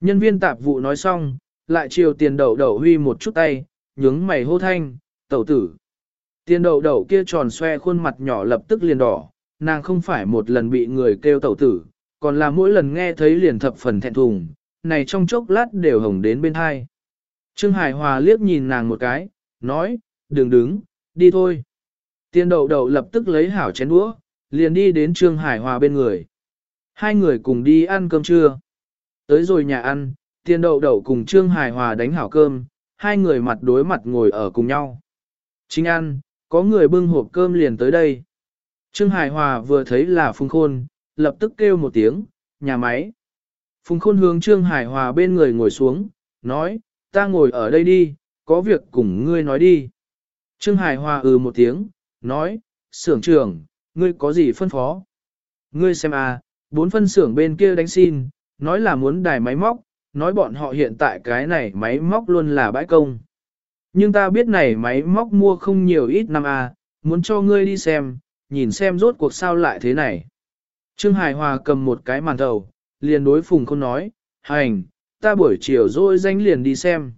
Nhân viên tạp vụ nói xong, lại chiều tiền đậu đậu huy một chút tay, nhướng mày hô thanh, tẩu tử. Tiền đậu đậu kia tròn xoe khuôn mặt nhỏ lập tức liền đỏ, nàng không phải một lần bị người kêu tẩu tử, còn là mỗi lần nghe thấy liền thập phần thẹn thùng, này trong chốc lát đều hồng đến bên hai. Trương Hải Hòa liếc nhìn nàng một cái, nói, đừng đứng, đi thôi. Tiên đậu đậu lập tức lấy hảo chén đũa, liền đi đến Trương Hải Hòa bên người. Hai người cùng đi ăn cơm trưa. Tới rồi nhà ăn, tiền đậu đậu cùng Trương Hải Hòa đánh hảo cơm, hai người mặt đối mặt ngồi ở cùng nhau. Chính ăn, có người bưng hộp cơm liền tới đây. Trương Hải Hòa vừa thấy là Phùng Khôn, lập tức kêu một tiếng, nhà máy. Phùng Khôn hướng Trương Hải Hòa bên người ngồi xuống, nói, ta ngồi ở đây đi, có việc cùng ngươi nói đi. Trương Hải Hòa ừ một tiếng, nói, xưởng trưởng, ngươi có gì phân phó? Ngươi xem à, bốn phân xưởng bên kia đánh xin, nói là muốn đài máy móc, nói bọn họ hiện tại cái này máy móc luôn là bãi công. Nhưng ta biết này máy móc mua không nhiều ít năm à, muốn cho ngươi đi xem, nhìn xem rốt cuộc sao lại thế này. Trương Hải Hòa cầm một cái màn thầu, liền đối Phùng Khôn nói, hành, ta buổi chiều rồi danh liền đi xem.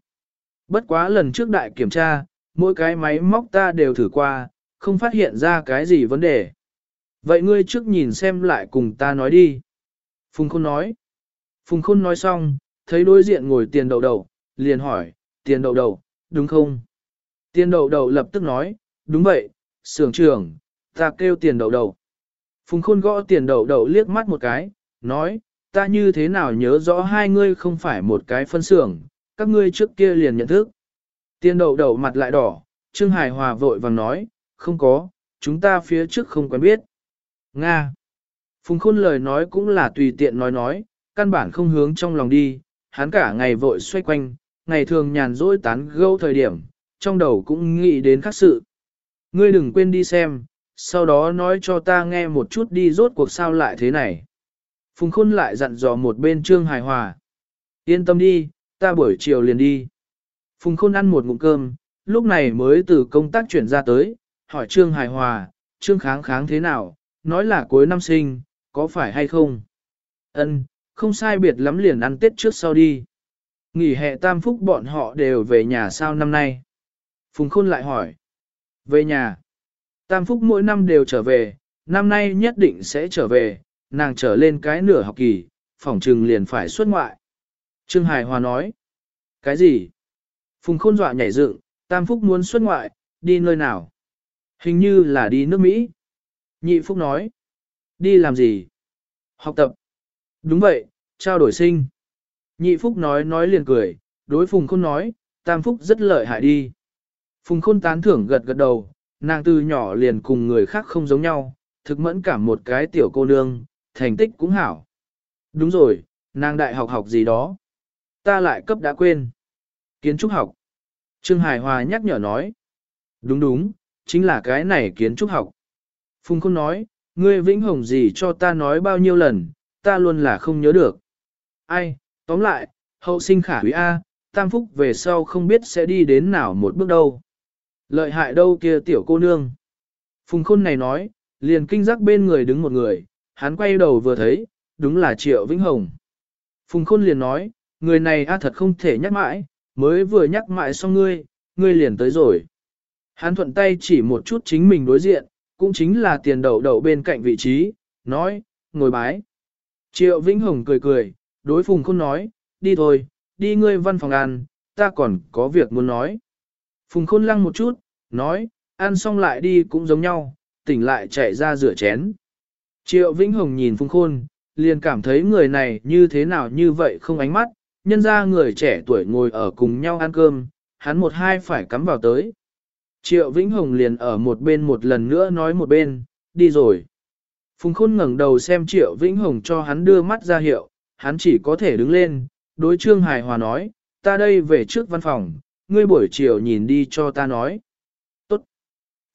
Bất quá lần trước đại kiểm tra, mỗi cái máy móc ta đều thử qua, không phát hiện ra cái gì vấn đề. Vậy ngươi trước nhìn xem lại cùng ta nói đi. Phùng Khôn nói. Phùng Khôn nói xong, thấy đối diện ngồi tiền đậu đậu, liền hỏi, tiền đậu đậu, đúng không? Tiền đậu đậu lập tức nói, đúng vậy, sưởng trưởng, ta kêu tiền đậu đậu. Phùng Khôn gõ tiền đậu đậu liếc mắt một cái, nói, ta như thế nào nhớ rõ hai ngươi không phải một cái phân xưởng, các ngươi trước kia liền nhận thức. Tiền đậu đậu mặt lại đỏ, Trương Hải Hòa vội vàng nói, không có, chúng ta phía trước không quen biết. Nga. Phùng Khôn lời nói cũng là tùy tiện nói nói, căn bản không hướng trong lòng đi, hắn cả ngày vội xoay quanh, ngày thường nhàn rỗi tán gẫu thời điểm, trong đầu cũng nghĩ đến khác sự. Ngươi đừng quên đi xem, sau đó nói cho ta nghe một chút đi rốt cuộc sao lại thế này. Phùng Khôn lại dặn dò một bên Trương Hải Hòa. Yên tâm đi, ta buổi chiều liền đi. Phùng Khôn ăn một ngụm cơm, lúc này mới từ công tác chuyển ra tới, hỏi Trương Hải Hòa, Trương Kháng Kháng thế nào, nói là cuối năm sinh, có phải hay không? Ân, không sai biệt lắm liền ăn Tết trước sau đi. Nghỉ hè tam phúc bọn họ đều về nhà sao năm nay? Phùng Khôn lại hỏi. Về nhà. Tam phúc mỗi năm đều trở về, năm nay nhất định sẽ trở về, nàng trở lên cái nửa học kỳ, phỏng trừng liền phải xuất ngoại. Trương Hải Hòa nói. Cái gì? Phùng Khôn dọa nhảy dựng, Tam Phúc muốn xuất ngoại, đi nơi nào? Hình như là đi nước Mỹ. Nhị Phúc nói. Đi làm gì? Học tập. Đúng vậy, trao đổi sinh. Nhị Phúc nói nói liền cười, đối Phùng Khôn nói, Tam Phúc rất lợi hại đi. Phùng Khôn tán thưởng gật gật đầu, nàng từ nhỏ liền cùng người khác không giống nhau, thực mẫn cảm một cái tiểu cô nương, thành tích cũng hảo. Đúng rồi, nàng đại học học gì đó. Ta lại cấp đã quên. Kiến trúc học. Trương Hải Hòa nhắc nhở nói. Đúng đúng, chính là cái này kiến trúc học. Phùng Khôn nói, ngươi vĩnh hồng gì cho ta nói bao nhiêu lần, ta luôn là không nhớ được. Ai, tóm lại, hậu sinh khả quý A, tam phúc về sau không biết sẽ đi đến nào một bước đâu. Lợi hại đâu kia tiểu cô nương. Phùng Khôn này nói, liền kinh giác bên người đứng một người, hắn quay đầu vừa thấy, đúng là Triệu Vĩnh Hồng. Phùng Khôn liền nói, người này a thật không thể nhắc mãi, mới vừa nhắc mãi xong ngươi, ngươi liền tới rồi. Hắn thuận tay chỉ một chút chính mình đối diện, cũng chính là tiền đậu đậu bên cạnh vị trí, nói, ngồi bái. Triệu Vĩnh Hồng cười cười, đối Phùng Khôn nói, đi thôi, đi ngươi văn phòng ăn, ta còn có việc muốn nói. Phùng Khôn lăng một chút, nói, ăn xong lại đi cũng giống nhau, tỉnh lại chạy ra rửa chén. Triệu Vĩnh Hồng nhìn Phùng Khôn, liền cảm thấy người này như thế nào như vậy không ánh mắt, nhân ra người trẻ tuổi ngồi ở cùng nhau ăn cơm, hắn một hai phải cắm vào tới. Triệu Vĩnh Hồng liền ở một bên một lần nữa nói một bên, đi rồi. Phùng Khôn ngẩng đầu xem Triệu Vĩnh Hồng cho hắn đưa mắt ra hiệu, hắn chỉ có thể đứng lên, đối Trương Hải Hòa nói, ta đây về trước văn phòng, ngươi buổi chiều nhìn đi cho ta nói. Tốt.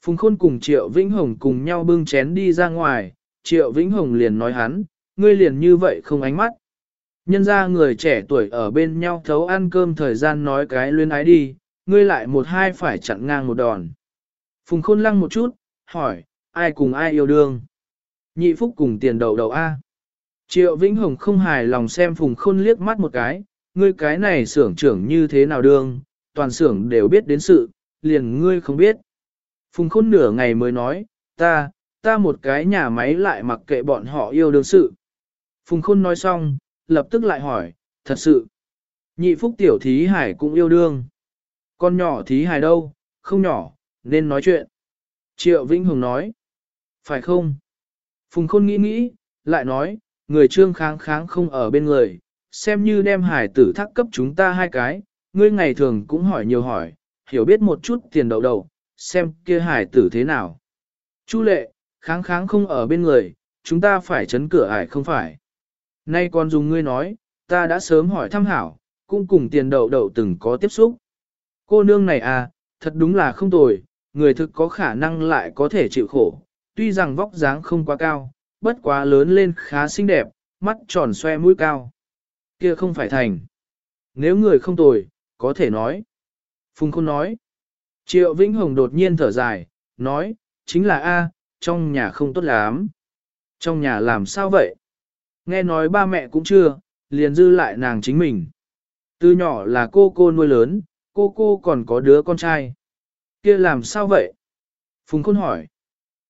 Phùng Khôn cùng Triệu Vĩnh Hồng cùng nhau bưng chén đi ra ngoài, Triệu Vĩnh Hồng liền nói hắn, ngươi liền như vậy không ánh mắt. Nhân ra người trẻ tuổi ở bên nhau thấu ăn cơm thời gian nói cái luyến ái đi, ngươi lại một hai phải chặn ngang một đòn. Phùng Khôn lăng một chút, hỏi, ai cùng ai yêu đương? Nhị Phúc cùng tiền đầu đầu A. Triệu Vĩnh Hồng không hài lòng xem Phùng Khôn liếc mắt một cái, ngươi cái này xưởng trưởng như thế nào đương, toàn xưởng đều biết đến sự, liền ngươi không biết. Phùng Khôn nửa ngày mới nói, ta, ta một cái nhà máy lại mặc kệ bọn họ yêu đương sự. Phùng Khôn nói xong, lập tức lại hỏi, thật sự. Nhị Phúc tiểu thí hải cũng yêu đương. Con nhỏ thí hải đâu, không nhỏ, nên nói chuyện. Triệu Vĩnh Hùng nói, phải không? Phùng khôn nghĩ nghĩ, lại nói, người trương kháng kháng không ở bên người, xem như đem hải tử thác cấp chúng ta hai cái, ngươi ngày thường cũng hỏi nhiều hỏi, hiểu biết một chút tiền đậu đầu, xem kia hải tử thế nào. Chu lệ, kháng kháng không ở bên người, chúng ta phải chấn cửa ải không phải. Nay còn dùng ngươi nói, ta đã sớm hỏi thăm hảo, cũng cùng tiền đậu đậu từng có tiếp xúc. Cô nương này à, thật đúng là không tồi, người thực có khả năng lại có thể chịu khổ, tuy rằng vóc dáng không quá cao, bất quá lớn lên khá xinh đẹp, mắt tròn xoe mũi cao. Kia không phải thành. Nếu người không tồi, có thể nói. Phùng Khôn nói. Triệu Vĩnh Hồng đột nhiên thở dài, nói, chính là A, trong nhà không tốt lắm. Trong nhà làm sao vậy? Nghe nói ba mẹ cũng chưa, liền dư lại nàng chính mình. Từ nhỏ là cô cô nuôi lớn, cô cô còn có đứa con trai. kia làm sao vậy? Phùng Khôn hỏi.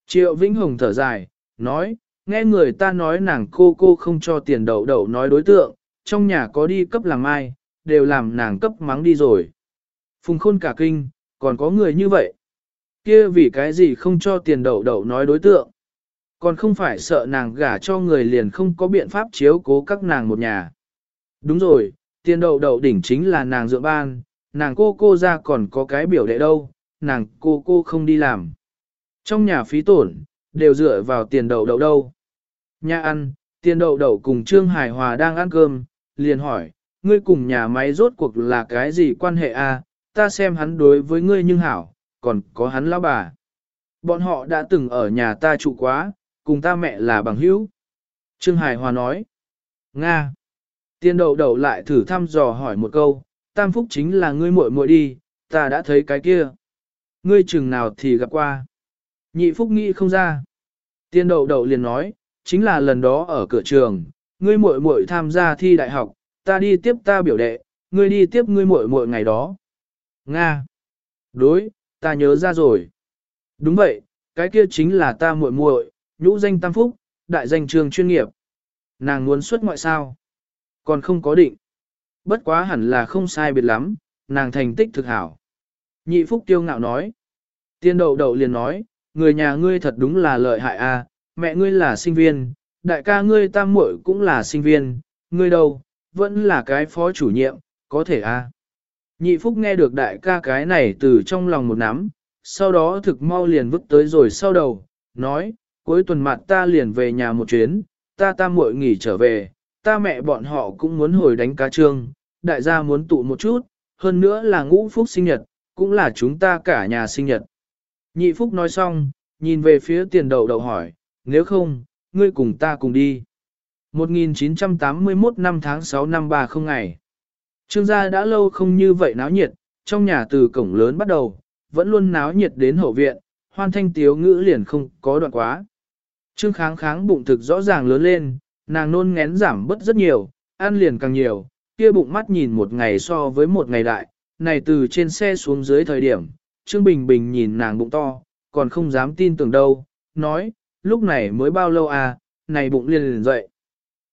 Triệu Vĩnh Hồng thở dài, nói, nghe người ta nói nàng cô cô không cho tiền đậu đậu nói đối tượng, trong nhà có đi cấp làng ai, đều làm nàng cấp mắng đi rồi. Phùng Khôn cả kinh, còn có người như vậy. kia vì cái gì không cho tiền đậu đậu nói đối tượng? Còn không phải sợ nàng gả cho người liền không có biện pháp chiếu cố các nàng một nhà. Đúng rồi, tiền đậu đậu đỉnh chính là nàng dựa ban, nàng cô cô ra còn có cái biểu đệ đâu, nàng cô cô không đi làm. Trong nhà phí tổn, đều dựa vào tiền đậu đậu đâu. Nhà ăn, tiền đậu đậu cùng Trương Hải Hòa đang ăn cơm, liền hỏi, ngươi cùng nhà máy rốt cuộc là cái gì quan hệ a? ta xem hắn đối với ngươi nhưng hảo, còn có hắn lão bà. Bọn họ đã từng ở nhà ta trụ quá, cùng ta mẹ là bằng hữu. Trương Hải Hòa nói, Nga. Tiên đậu đậu lại thử thăm dò hỏi một câu, tam phúc chính là ngươi muội muội đi, ta đã thấy cái kia. Ngươi chừng nào thì gặp qua. Nhị phúc nghĩ không ra. Tiên đậu đậu liền nói, chính là lần đó ở cửa trường, ngươi muội muội tham gia thi đại học, ta đi tiếp ta biểu đệ, ngươi đi tiếp ngươi muội muội ngày đó. Nga. Đối, ta nhớ ra rồi. Đúng vậy, cái kia chính là ta muội muội, nhũ danh tam phúc, đại danh trường chuyên nghiệp. Nàng muốn xuất ngoại sao? Còn không có định. Bất quá hẳn là không sai biệt lắm, nàng thành tích thực hảo. Nhị phúc tiêu ngạo nói. Tiên đậu đậu liền nói, người nhà ngươi thật đúng là lợi hại a, mẹ ngươi là sinh viên, đại ca ngươi tam muội cũng là sinh viên, ngươi đâu, vẫn là cái phó chủ nhiệm, có thể a. Nhị phúc nghe được đại ca cái này từ trong lòng một nắm, sau đó thực mau liền vứt tới rồi sau đầu, nói, cuối tuần mặt ta liền về nhà một chuyến, ta ta muội nghỉ trở về, ta mẹ bọn họ cũng muốn hồi đánh cá trương, đại gia muốn tụ một chút, hơn nữa là ngũ phúc sinh nhật, cũng là chúng ta cả nhà sinh nhật. Nhị phúc nói xong, nhìn về phía tiền đậu đậu hỏi, nếu không, ngươi cùng ta cùng đi. 1981 năm tháng 6 năm 30 ngày. Trương gia đã lâu không như vậy náo nhiệt, trong nhà từ cổng lớn bắt đầu, vẫn luôn náo nhiệt đến hậu viện, hoan thanh tiếu ngữ liền không có đoạn quá. Trương kháng kháng bụng thực rõ ràng lớn lên, nàng nôn ngén giảm bớt rất nhiều, ăn liền càng nhiều, kia bụng mắt nhìn một ngày so với một ngày đại, này từ trên xe xuống dưới thời điểm, Trương Bình Bình nhìn nàng bụng to, còn không dám tin tưởng đâu, nói, lúc này mới bao lâu à, này bụng liền liền dậy.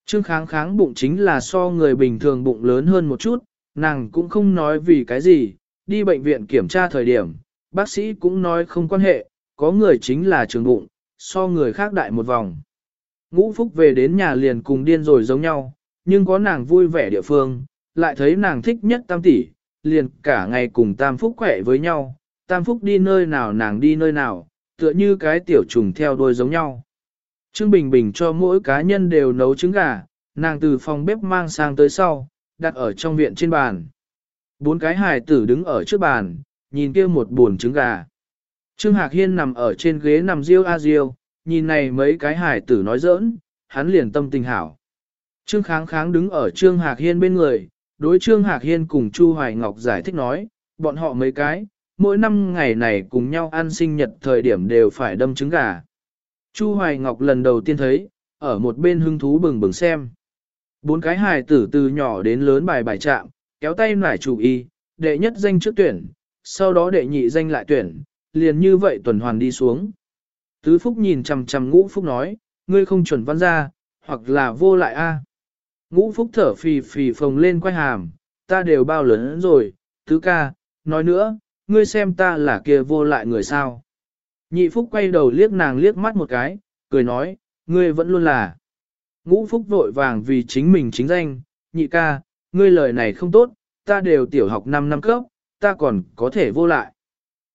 Trương kháng kháng bụng chính là so người bình thường bụng lớn hơn một chút, nàng cũng không nói vì cái gì, đi bệnh viện kiểm tra thời điểm, bác sĩ cũng nói không quan hệ, có người chính là trường bụng, so người khác đại một vòng. Ngũ Phúc về đến nhà liền cùng điên rồi giống nhau, nhưng có nàng vui vẻ địa phương, lại thấy nàng thích nhất tam tỷ, liền cả ngày cùng tam phúc khỏe với nhau, tam phúc đi nơi nào nàng đi nơi nào, tựa như cái tiểu trùng theo đuôi giống nhau. Trương Bình Bình cho mỗi cá nhân đều nấu trứng gà, nàng từ phòng bếp mang sang tới sau, đặt ở trong viện trên bàn. Bốn cái hài tử đứng ở trước bàn, nhìn kia một buồn trứng gà. Trương Hạc Hiên nằm ở trên ghế nằm riêu a riêu, nhìn này mấy cái hài tử nói giỡn, hắn liền tâm tình hảo. Trương Kháng Kháng đứng ở Trương Hạc Hiên bên người, đối Trương Hạc Hiên cùng Chu Hoài Ngọc giải thích nói, bọn họ mấy cái, mỗi năm ngày này cùng nhau ăn sinh nhật thời điểm đều phải đâm trứng gà. Chu Hoài Ngọc lần đầu tiên thấy, ở một bên hưng thú bừng bừng xem. Bốn cái hài tử từ nhỏ đến lớn bài bài chạm, kéo tay nải chủ y, đệ nhất danh trước tuyển, sau đó đệ nhị danh lại tuyển, liền như vậy tuần hoàn đi xuống. Tứ Phúc nhìn chằm chằm ngũ Phúc nói, ngươi không chuẩn văn ra, hoặc là vô lại a. Ngũ Phúc thở phì phì phồng lên quay hàm, ta đều bao lớn rồi, tứ ca, nói nữa, ngươi xem ta là kia vô lại người sao. Nhị Phúc quay đầu liếc nàng liếc mắt một cái, cười nói, ngươi vẫn luôn là. Ngũ Phúc vội vàng vì chính mình chính danh, nhị ca, ngươi lời này không tốt, ta đều tiểu học 5 năm cấp, ta còn có thể vô lại.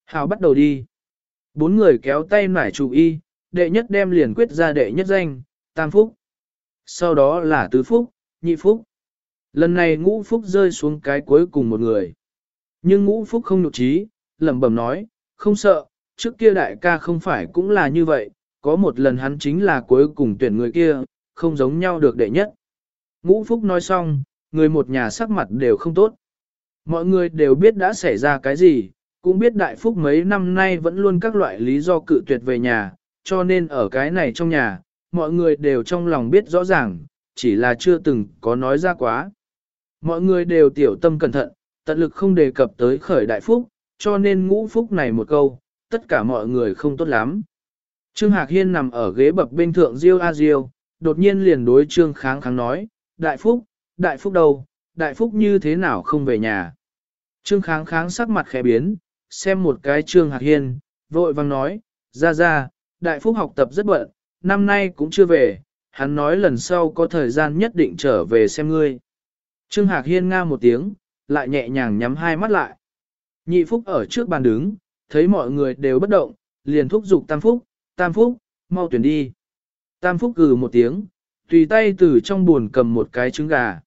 Hào bắt đầu đi. Bốn người kéo tay nải chủ y, đệ nhất đem liền quyết ra đệ nhất danh, tam phúc. Sau đó là tứ phúc, nhị phúc. Lần này ngũ phúc rơi xuống cái cuối cùng một người. Nhưng ngũ phúc không nhục trí, lẩm bẩm nói, không sợ, trước kia đại ca không phải cũng là như vậy, có một lần hắn chính là cuối cùng tuyển người kia, không giống nhau được đệ nhất. Ngũ phúc nói xong, người một nhà sắc mặt đều không tốt. Mọi người đều biết đã xảy ra cái gì, cũng biết đại phúc mấy năm nay vẫn luôn các loại lý do cự tuyệt về nhà, cho nên ở cái này trong nhà, mọi người đều trong lòng biết rõ ràng, chỉ là chưa từng có nói ra quá. Mọi người đều tiểu tâm cẩn thận, tận lực không đề cập tới khởi đại phúc, cho nên ngũ phúc này một câu, tất cả mọi người không tốt lắm. Trương Hạc Hiên nằm ở ghế bập bên thượng Diêu A Diêu, đột nhiên liền đối Trương Kháng Kháng nói, Đại Phúc, Đại Phúc đâu, Đại Phúc như thế nào không về nhà. Trương Kháng Kháng sắc mặt khẽ biến, xem một cái Trương Hạc Hiên, vội vang nói, ra ra, Đại Phúc học tập rất bận, năm nay cũng chưa về, hắn nói lần sau có thời gian nhất định trở về xem ngươi. Trương Hạc Hiên nga một tiếng, lại nhẹ nhàng nhắm hai mắt lại. Nhị Phúc ở trước bàn đứng, thấy mọi người đều bất động, liền thúc giục Tam Phúc, Tam Phúc, mau tuyển đi. Tam Phúc cừ một tiếng, tùy tay từ trong buồn cầm một cái trứng gà.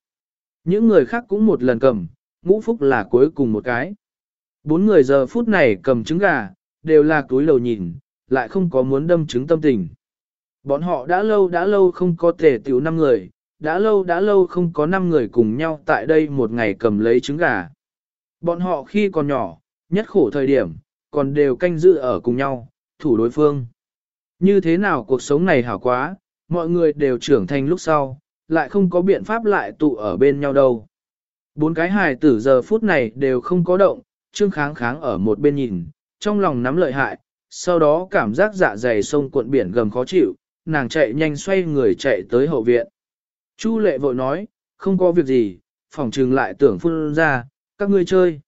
Những người khác cũng một lần cầm, ngũ Phúc là cuối cùng một cái. Bốn người giờ phút này cầm trứng gà, đều là túi lầu nhìn, lại không có muốn đâm trứng tâm tình. Bọn họ đã lâu đã lâu không có thể tiểu năm người, đã lâu đã lâu không có năm người cùng nhau tại đây một ngày cầm lấy trứng gà. Bọn họ khi còn nhỏ, nhất khổ thời điểm, còn đều canh giữ ở cùng nhau, thủ đối phương. Như thế nào cuộc sống này hảo quá, mọi người đều trưởng thành lúc sau, lại không có biện pháp lại tụ ở bên nhau đâu. Bốn cái hài tử giờ phút này đều không có động, trương kháng kháng ở một bên nhìn, trong lòng nắm lợi hại, sau đó cảm giác dạ dày sông cuộn biển gầm khó chịu, nàng chạy nhanh xoay người chạy tới hậu viện. Chu lệ vội nói, không có việc gì, phòng trừng lại tưởng phun ra, các ngươi chơi.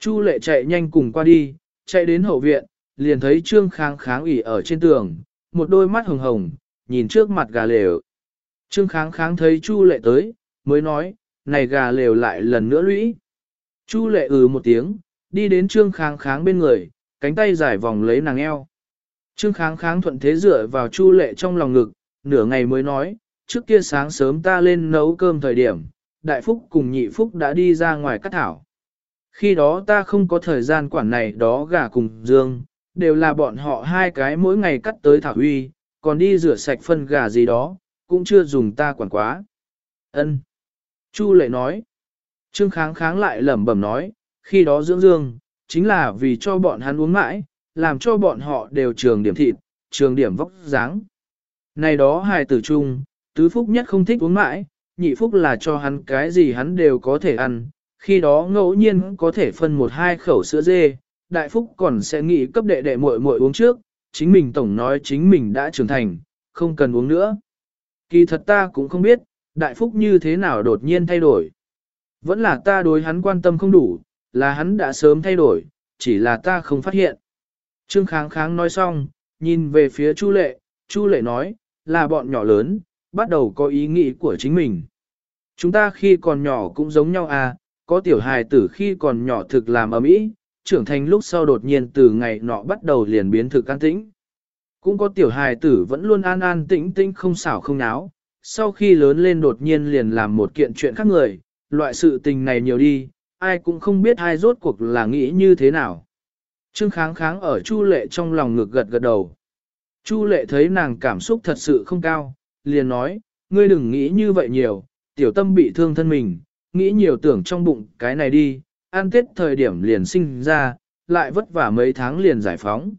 Chu lệ chạy nhanh cùng qua đi, chạy đến hậu viện, liền thấy trương kháng kháng ủy ở trên tường, một đôi mắt hồng hồng, nhìn trước mặt gà lều. Trương kháng kháng thấy chu lệ tới, mới nói, này gà lều lại lần nữa lũy. Chu lệ ừ một tiếng, đi đến trương kháng kháng bên người, cánh tay giải vòng lấy nàng eo. Trương kháng kháng thuận thế dựa vào chu lệ trong lòng ngực, nửa ngày mới nói, trước kia sáng sớm ta lên nấu cơm thời điểm, đại phúc cùng nhị phúc đã đi ra ngoài cắt thảo. Khi đó ta không có thời gian quản này đó gà cùng dương, đều là bọn họ hai cái mỗi ngày cắt tới thảo huy, còn đi rửa sạch phân gà gì đó, cũng chưa dùng ta quản quá. Ân. Chu lệ nói. Trương kháng kháng lại lẩm bẩm nói, khi đó dưỡng dương, chính là vì cho bọn hắn uống mãi, làm cho bọn họ đều trường điểm thịt, trường điểm vóc dáng. Này đó hài tử chung, tứ phúc nhất không thích uống mãi, nhị phúc là cho hắn cái gì hắn đều có thể ăn, khi đó ngẫu nhiên có thể phân một hai khẩu sữa dê, đại phúc còn sẽ nghĩ cấp đệ đệ muội muội uống trước, chính mình tổng nói chính mình đã trưởng thành, không cần uống nữa. Kỳ thật ta cũng không biết, đại phúc như thế nào đột nhiên thay đổi. Vẫn là ta đối hắn quan tâm không đủ, là hắn đã sớm thay đổi, chỉ là ta không phát hiện. Trương kháng kháng nói xong, nhìn về phía Chu lệ, Chu lệ nói, là bọn nhỏ lớn, bắt đầu có ý nghĩ của chính mình. Chúng ta khi còn nhỏ cũng giống nhau à, có tiểu hài tử khi còn nhỏ thực làm ấm ý, trưởng thành lúc sau đột nhiên từ ngày nọ bắt đầu liền biến thực an tĩnh. Cũng có tiểu hài tử vẫn luôn an an tĩnh tĩnh không xảo không náo, sau khi lớn lên đột nhiên liền làm một kiện chuyện khác người, loại sự tình này nhiều đi, ai cũng không biết ai rốt cuộc là nghĩ như thế nào. Trương kháng kháng ở Chu lệ trong lòng ngực gật gật đầu. Chu lệ thấy nàng cảm xúc thật sự không cao, liền nói, ngươi đừng nghĩ như vậy nhiều, tiểu tâm bị thương thân mình, nghĩ nhiều tưởng trong bụng cái này đi, ăn tết thời điểm liền sinh ra, lại vất vả mấy tháng liền giải phóng.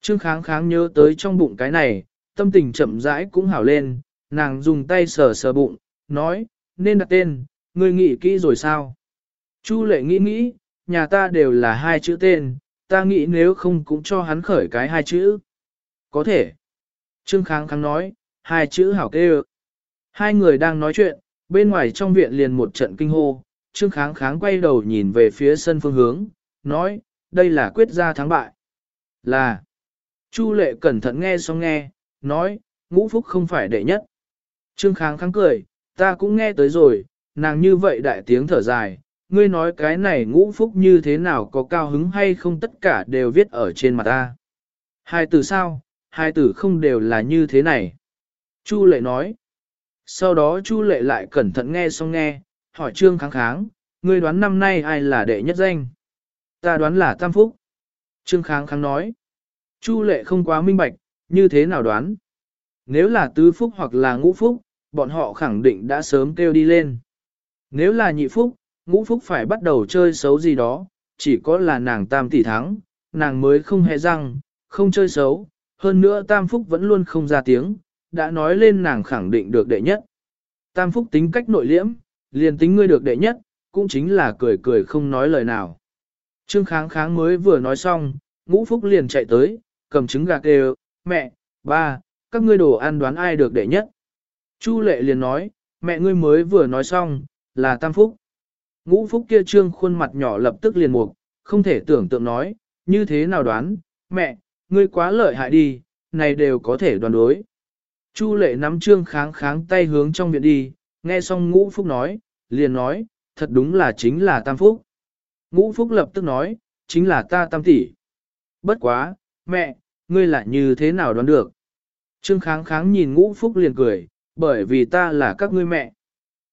Trương kháng kháng nhớ tới trong bụng cái này, tâm tình chậm rãi cũng hảo lên, nàng dùng tay sờ sờ bụng, nói, nên đặt tên, ngươi nghĩ kỹ rồi sao? Chu lệ nghĩ nghĩ, nhà ta đều là hai chữ tên, ta nghĩ nếu không cũng cho hắn khởi cái hai chữ. Có thể. Trương kháng kháng nói, hai chữ hảo kê Hai người đang nói chuyện, bên ngoài trong viện liền một trận kinh hô, Trương Kháng Kháng quay đầu nhìn về phía sân phương hướng, nói, đây là quyết ra thắng bại. Là, Chu Lệ cẩn thận nghe xong nghe, nói, ngũ phúc không phải đệ nhất. Trương Kháng kháng cười, ta cũng nghe tới rồi, nàng như vậy đại tiếng thở dài, ngươi nói cái này ngũ phúc như thế nào có cao hứng hay không tất cả đều viết ở trên mặt ta. Hai từ sao, hai từ không đều là như thế này. Chu lệ nói. Sau đó Chu lệ lại cẩn thận nghe xong nghe, hỏi Trương Kháng kháng, ngươi đoán năm nay ai là đệ nhất danh? Ta đoán là Tam Phúc. Trương Kháng kháng nói. Chu lệ không quá minh bạch, như thế nào đoán? Nếu là tứ phúc hoặc là ngũ phúc, bọn họ khẳng định đã sớm kêu đi lên. Nếu là nhị phúc, ngũ phúc phải bắt đầu chơi xấu gì đó, chỉ có là nàng tam tỷ thắng, nàng mới không hề răng, không chơi xấu, hơn nữa tam phúc vẫn luôn không ra tiếng, đã nói lên nàng khẳng định được đệ nhất. Tam phúc tính cách nội liễm, liền tính ngươi được đệ nhất, cũng chính là cười cười không nói lời nào. Trương kháng kháng mới vừa nói xong, ngũ phúc liền chạy tới, cầm trứng gà kêu, mẹ, ba, các ngươi đồ ăn đoán ai được đệ nhất. Chu lệ liền nói, mẹ ngươi mới vừa nói xong, là tam phúc. Ngũ phúc kia trương khuôn mặt nhỏ lập tức liền mục, không thể tưởng tượng nói, như thế nào đoán, mẹ, ngươi quá lợi hại đi, này đều có thể đoán đối. Chu lệ nắm trương kháng kháng tay hướng trong viện đi, nghe xong ngũ phúc nói, liền nói, thật đúng là chính là tam phúc. Ngũ phúc lập tức nói, chính là ta tam tỷ. Bất quá, mẹ, ngươi lại như thế nào đoán được? Trương kháng kháng nhìn ngũ phúc liền cười, bởi vì ta là các ngươi mẹ.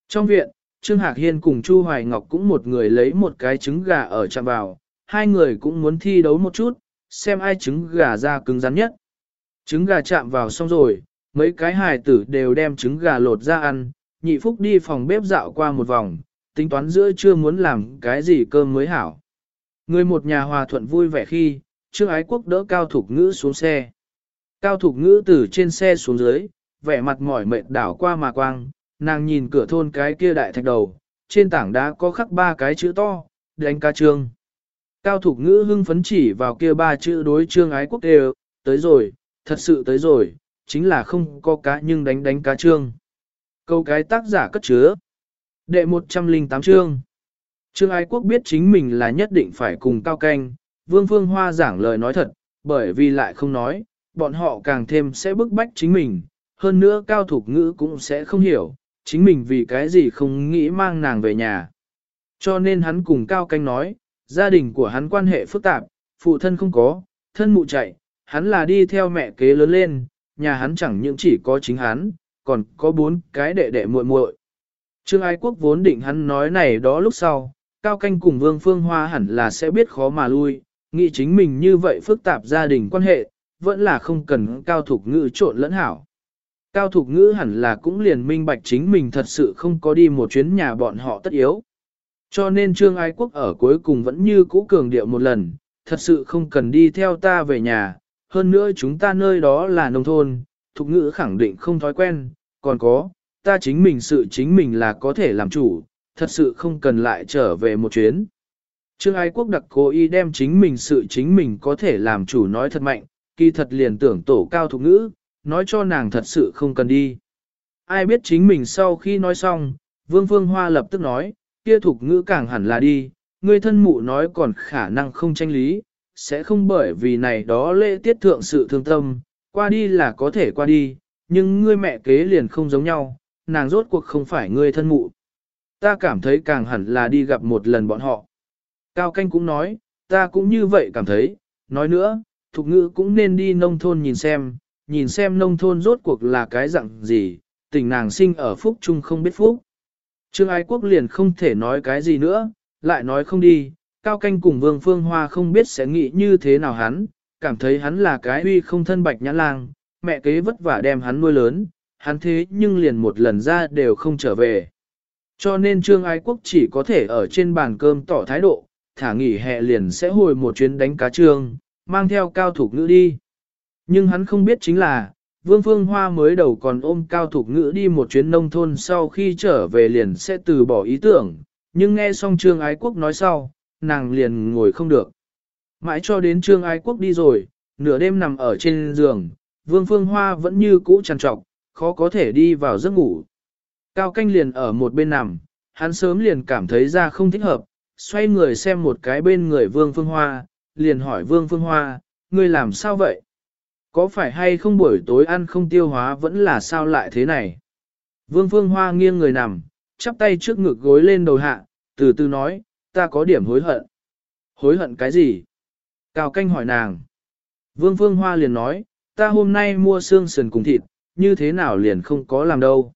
Trong viện, Trương Hạc Hiên cùng Chu Hoài Ngọc cũng một người lấy một cái trứng gà ở chạm vào, hai người cũng muốn thi đấu một chút, xem ai trứng gà ra cứng rắn nhất. Trứng gà chạm vào xong rồi, mấy cái hài tử đều đem trứng gà lột ra ăn, nhị phúc đi phòng bếp dạo qua một vòng, tính toán giữa chưa muốn làm cái gì cơm mới hảo. Người một nhà hòa thuận vui vẻ khi, Trương Ái Quốc đỡ Cao Thục Ngữ xuống xe. Cao Thục Ngữ từ trên xe xuống dưới, vẻ mặt mỏi mệt đảo qua mà quang, nàng nhìn cửa thôn cái kia đại thạch đầu, trên tảng đá có khắc ba cái chữ to, đánh ca trương. Cao Thục Ngữ hưng phấn chỉ vào kia ba chữ đối trương ái quốc đều, tới rồi, thật sự tới rồi, chính là không có cá nhưng đánh đánh cá trương. Câu cái tác giả cất chứa. Đệ 108 chương. Trương Ái Quốc biết chính mình là nhất định phải cùng Cao Canh, Vương Phương Hoa giảng lời nói thật, bởi vì lại không nói, bọn họ càng thêm sẽ bức bách chính mình, hơn nữa Cao Thục Ngữ cũng sẽ không hiểu, chính mình vì cái gì không nghĩ mang nàng về nhà. Cho nên hắn cùng Cao Canh nói, gia đình của hắn quan hệ phức tạp, phụ thân không có, thân mụ chạy, hắn là đi theo mẹ kế lớn lên, nhà hắn chẳng những chỉ có chính hắn, còn có bốn cái đệ đệ muội muội. Trương Ái Quốc vốn định hắn nói này đó lúc sau, Cao Canh cùng Vương Phương Hoa hẳn là sẽ biết khó mà lui, nghĩ chính mình như vậy phức tạp gia đình quan hệ, vẫn là không cần Cao Thục Ngữ trộn lẫn hảo. Cao Thục Ngữ hẳn là cũng liền minh bạch chính mình thật sự không có đi một chuyến nhà bọn họ tất yếu. Cho nên Trương Ái Quốc ở cuối cùng vẫn như cũ cường điệu một lần, thật sự không cần đi theo ta về nhà, hơn nữa chúng ta nơi đó là nông thôn, Thục Ngữ khẳng định không thói quen, còn có, ta chính mình sự chính mình là có thể làm chủ, thật sự không cần lại trở về một chuyến. Trương Ái Quốc đặc cố ý đem chính mình sự chính mình có thể làm chủ nói thật mạnh, kỳ thật liền tưởng tổ cao Thục Ngữ, nói cho nàng thật sự không cần đi. Ai biết chính mình sau khi nói xong, Vương Phương Hoa lập tức nói, kia thục ngữ càng hẳn là đi, người thân mụ nói còn khả năng không tranh lý, sẽ không bởi vì này đó lễ tiết thượng sự thương tâm, qua đi là có thể qua đi, nhưng ngươi mẹ kế liền không giống nhau, nàng rốt cuộc không phải ngươi thân mụ. Ta cảm thấy càng hẳn là đi gặp một lần bọn họ. Cao Canh cũng nói, ta cũng như vậy cảm thấy, nói nữa, thục ngữ cũng nên đi nông thôn nhìn xem, nhìn xem nông thôn rốt cuộc là cái dạng gì, tình nàng sinh ở phúc chung không biết phúc. Trương Ái Quốc liền không thể nói cái gì nữa, lại nói không đi, Cao Canh cùng Vương Phương Hoa không biết sẽ nghĩ như thế nào hắn, cảm thấy hắn là cái uy không thân bạch nhã lang, mẹ kế vất vả đem hắn nuôi lớn, hắn thế nhưng liền một lần ra đều không trở về. Cho nên Trương Ái Quốc chỉ có thể ở trên bàn cơm tỏ thái độ, thả nghỉ hè liền sẽ hồi một chuyến đánh cá trương, mang theo cao thủ ngữ đi. Nhưng hắn không biết chính là, Vương Phương Hoa mới đầu còn ôm cao thục ngữ đi một chuyến nông thôn sau khi trở về liền sẽ từ bỏ ý tưởng, nhưng nghe xong Trương Ái Quốc nói sau, nàng liền ngồi không được. Mãi cho đến Trương Ái Quốc đi rồi, nửa đêm nằm ở trên giường, Vương Phương Hoa vẫn như cũ trằn trọc, khó có thể đi vào giấc ngủ. Cao canh liền ở một bên nằm, hắn sớm liền cảm thấy ra không thích hợp, xoay người xem một cái bên người Vương Phương Hoa, liền hỏi Vương Phương Hoa, ngươi làm sao vậy? Có phải hay không buổi tối ăn không tiêu hóa vẫn là sao lại thế này? Vương Phương Hoa nghiêng người nằm, chắp tay trước ngực gối lên đầu hạ, từ từ nói, ta có điểm hối hận. Hối hận cái gì? Cao canh hỏi nàng. Vương Phương Hoa liền nói, ta hôm nay mua xương sườn cùng thịt, như thế nào liền không có làm đâu.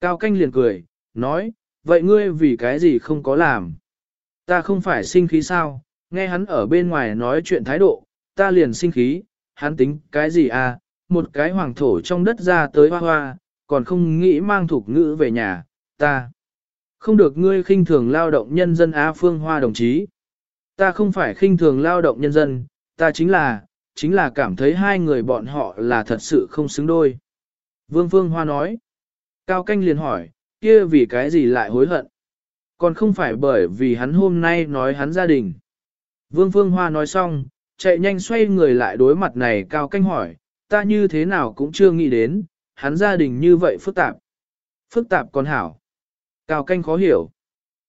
Cao canh liền cười, nói, vậy ngươi vì cái gì không có làm? Ta không phải sinh khí sao, nghe hắn ở bên ngoài nói chuyện thái độ, ta liền sinh khí, hắn tính cái gì à, một cái hoàng thổ trong đất ra tới hoa hoa, còn không nghĩ mang thuộc ngữ về nhà, ta. Không được ngươi khinh thường lao động nhân dân Á Phương Hoa đồng chí. Ta không phải khinh thường lao động nhân dân, ta chính là, chính là cảm thấy hai người bọn họ là thật sự không xứng đôi. Vương Phương Hoa nói. Cao Canh liền hỏi, kia vì cái gì lại hối hận? Còn không phải bởi vì hắn hôm nay nói hắn gia đình. Vương Phương Hoa nói xong, chạy nhanh xoay người lại đối mặt này Cao Canh hỏi, ta như thế nào cũng chưa nghĩ đến, hắn gia đình như vậy phức tạp. Phức tạp còn hảo. Cao Canh khó hiểu.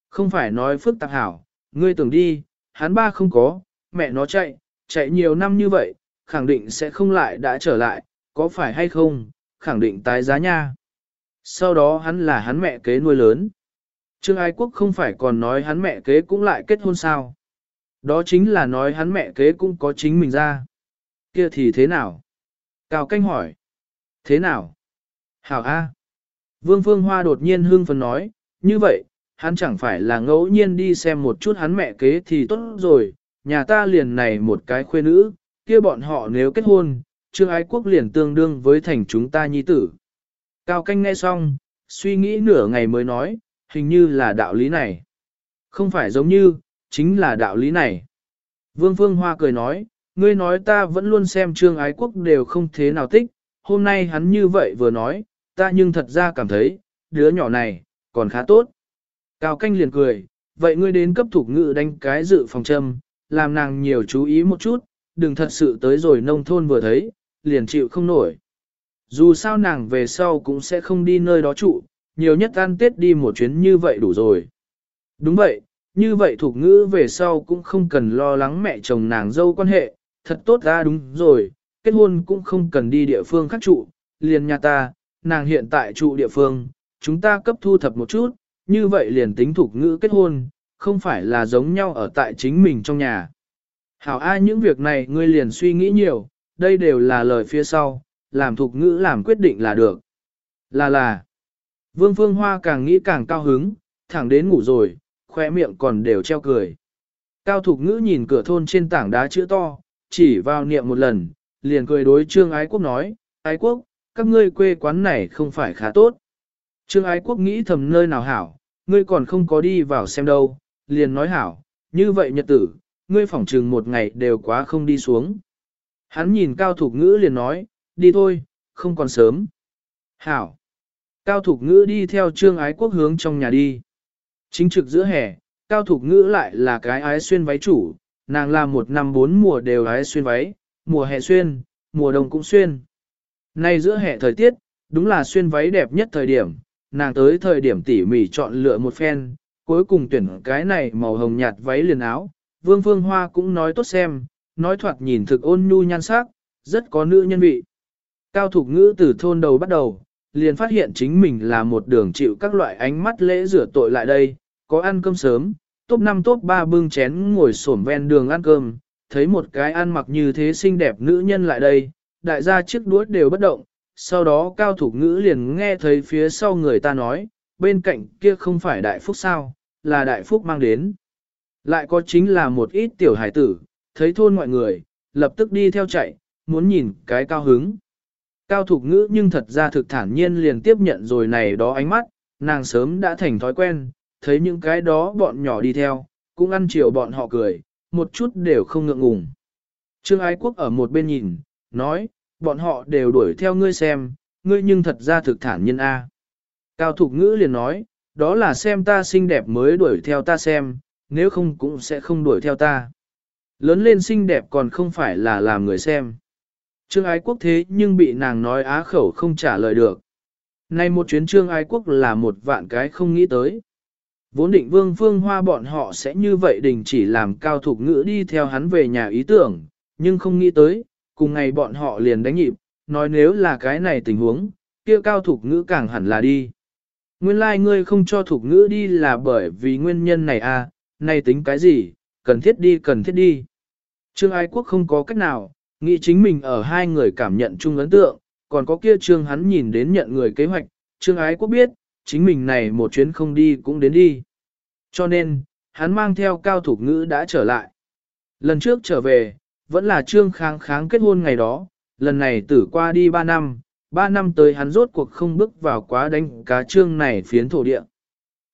Không phải nói phức tạp hảo, ngươi tưởng đi, hắn ba không có, mẹ nó chạy, chạy nhiều năm như vậy, khẳng định sẽ không lại đã trở lại, có phải hay không, khẳng định tái giá nha. Sau đó hắn là hắn mẹ kế nuôi lớn. Trương Ái Quốc không phải còn nói hắn mẹ kế cũng lại kết hôn sao. Đó chính là nói hắn mẹ kế cũng có chính mình ra. Kia thì thế nào? Cao canh hỏi. Thế nào? Hảo A. Vương Phương Hoa đột nhiên hương phấn nói, như vậy, hắn chẳng phải là ngẫu nhiên đi xem một chút hắn mẹ kế thì tốt rồi, nhà ta liền này một cái khuê nữ, kia bọn họ nếu kết hôn, Trương Ái Quốc liền tương đương với thành chúng ta nhi tử. Cao canh nghe xong, suy nghĩ nửa ngày mới nói, hình như là đạo lý này. Không phải giống như, chính là đạo lý này. Vương Phương Hoa cười nói, ngươi nói ta vẫn luôn xem trương ái quốc đều không thế nào thích, hôm nay hắn như vậy vừa nói, ta nhưng thật ra cảm thấy, đứa nhỏ này, còn khá tốt. Cao canh liền cười, vậy ngươi đến cấp thuộc ngự đánh cái dự phòng châm, làm nàng nhiều chú ý một chút, đừng thật sự tới rồi nông thôn vừa thấy, liền chịu không nổi. Dù sao nàng về sau cũng sẽ không đi nơi đó trụ, nhiều nhất ăn tết đi một chuyến như vậy đủ rồi. Đúng vậy, như vậy thuộc ngữ về sau cũng không cần lo lắng mẹ chồng nàng dâu quan hệ, thật tốt ra đúng rồi, kết hôn cũng không cần đi địa phương khác trụ, liền nhà ta, nàng hiện tại trụ địa phương, chúng ta cấp thu thập một chút, như vậy liền tính thuộc ngữ kết hôn, không phải là giống nhau ở tại chính mình trong nhà. Hảo ai những việc này ngươi liền suy nghĩ nhiều, đây đều là lời phía sau, làm thuộc ngữ làm quyết định là được. Là là, Vương Phương Hoa càng nghĩ càng cao hứng, thẳng đến ngủ rồi, khoe miệng còn đều treo cười. Cao Thục Ngữ nhìn cửa thôn trên tảng đá chữ to, chỉ vào niệm một lần, liền cười đối Trương Ái Quốc nói, Ái Quốc, các ngươi quê quán này không phải khá tốt. Trương Ái Quốc nghĩ thầm nơi nào hảo, ngươi còn không có đi vào xem đâu, liền nói hảo, như vậy nhật tử, ngươi phỏng trừng một ngày đều quá không đi xuống. Hắn nhìn Cao Thục Ngữ liền nói, đi thôi, không còn sớm. Hảo. Cao Thục Ngữ đi theo Trương Ái Quốc hướng trong nhà đi. Chính trực giữa hè, Cao Thục Ngữ lại là cái ái xuyên váy chủ, nàng làm một năm bốn mùa đều ái xuyên váy, mùa hè xuyên, mùa đông cũng xuyên. Nay giữa hè thời tiết, đúng là xuyên váy đẹp nhất thời điểm, nàng tới thời điểm tỉ mỉ chọn lựa một phen, cuối cùng tuyển cái này màu hồng nhạt váy liền áo. Vương Phương Hoa cũng nói tốt xem, nói thoạt nhìn thực ôn nhu nhan sắc, rất có nữ nhân vị. Cao Thục Ngữ từ thôn đầu bắt đầu, liền phát hiện chính mình là một đường chịu các loại ánh mắt lễ rửa tội lại đây, có ăn cơm sớm, top 5 top 3 bưng chén ngồi xổm ven đường ăn cơm, thấy một cái ăn mặc như thế xinh đẹp nữ nhân lại đây, đại gia chiếc đuốt đều bất động, sau đó cao thủ ngữ liền nghe thấy phía sau người ta nói, bên cạnh kia không phải đại phúc sao, là đại phúc mang đến. Lại có chính là một ít tiểu hải tử, thấy thôn mọi người, lập tức đi theo chạy, muốn nhìn cái cao hứng. Cao thục ngữ nhưng thật ra thực thản nhiên liền tiếp nhận rồi này đó ánh mắt, nàng sớm đã thành thói quen, thấy những cái đó bọn nhỏ đi theo, cũng ăn chiều bọn họ cười, một chút đều không ngượng ngùng. Trương Ái Quốc ở một bên nhìn, nói, bọn họ đều đuổi theo ngươi xem, ngươi nhưng thật ra thực thản nhân A. Cao Thục Ngữ liền nói, đó là xem ta xinh đẹp mới đuổi theo ta xem, nếu không cũng sẽ không đuổi theo ta. Lớn lên xinh đẹp còn không phải là làm người xem. Trương ái quốc thế nhưng bị nàng nói á khẩu không trả lời được. Nay một chuyến trương ái quốc là một vạn cái không nghĩ tới. Vốn định vương phương hoa bọn họ sẽ như vậy đình chỉ làm cao thục ngữ đi theo hắn về nhà ý tưởng, nhưng không nghĩ tới, cùng ngày bọn họ liền đánh nhịp, nói nếu là cái này tình huống, kia cao thục ngữ càng hẳn là đi. Nguyên lai like ngươi không cho thục ngữ đi là bởi vì nguyên nhân này à, nay tính cái gì, cần thiết đi cần thiết đi. Trương Ái Quốc không có cách nào, nghĩ chính mình ở hai người cảm nhận chung ấn tượng, còn có kia Trương hắn nhìn đến nhận người kế hoạch, Trương Ái Quốc biết, chính mình này một chuyến không đi cũng đến đi. Cho nên, hắn mang theo cao thủ ngữ đã trở lại. Lần trước trở về, vẫn là Trương kháng kháng kết hôn ngày đó, lần này tử qua đi ba năm, ba năm tới hắn rốt cuộc không bước vào quá đánh cá Trương này phiến thổ địa.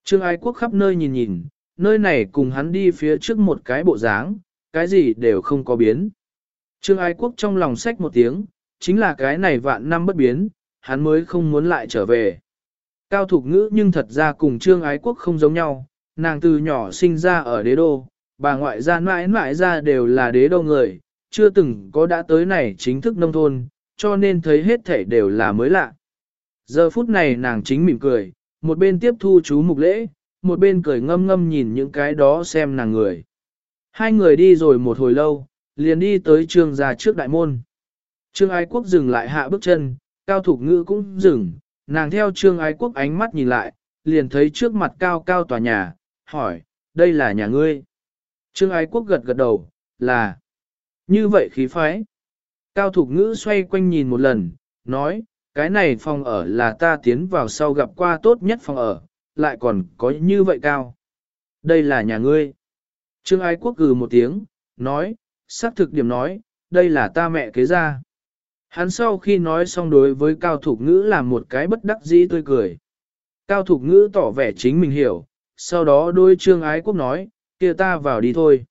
Trương Ái Quốc khắp nơi nhìn nhìn, nơi này cùng hắn đi phía trước một cái bộ dáng, cái gì đều không có biến. Trương Ái Quốc trong lòng sách một tiếng, chính là cái này vạn năm bất biến, hắn mới không muốn lại trở về. Cao Thục Ngữ nhưng thật ra cùng Trương Ái Quốc không giống nhau, nàng từ nhỏ sinh ra ở đế đô, bà ngoại gia mãi mãi ra đều là đế đô người, chưa từng có đã tới này chính thức nông thôn, cho nên thấy hết thể đều là mới lạ. Giờ phút này nàng chính mỉm cười, một bên tiếp thu chú mục lễ, một bên cười ngâm ngâm nhìn những cái đó xem nàng người. Hai người đi rồi một hồi lâu, liền đi tới trường gia trước đại môn. Trương Ái Quốc dừng lại hạ bước chân, Cao Thục Ngữ cũng dừng, nàng theo Trương Ái Quốc ánh mắt nhìn lại, liền thấy trước mặt cao cao tòa nhà, hỏi, đây là nhà ngươi. Trương Ái Quốc gật gật đầu, là, như vậy khí phái. Cao Thục Ngữ xoay quanh nhìn một lần, nói, cái này phòng ở là ta tiến vào sau gặp qua tốt nhất phòng ở, lại còn có như vậy cao. Đây là nhà ngươi. Trương Ái Quốc gừ một tiếng, nói, xác thực điểm nói, đây là ta mẹ kế ra. Hắn sau khi nói xong đối với Cao Thục Ngữ là một cái bất đắc dĩ tươi cười. Cao Thục Ngữ tỏ vẻ chính mình hiểu, sau đó đôi Trương Ái Quốc nói, kia ta vào đi thôi.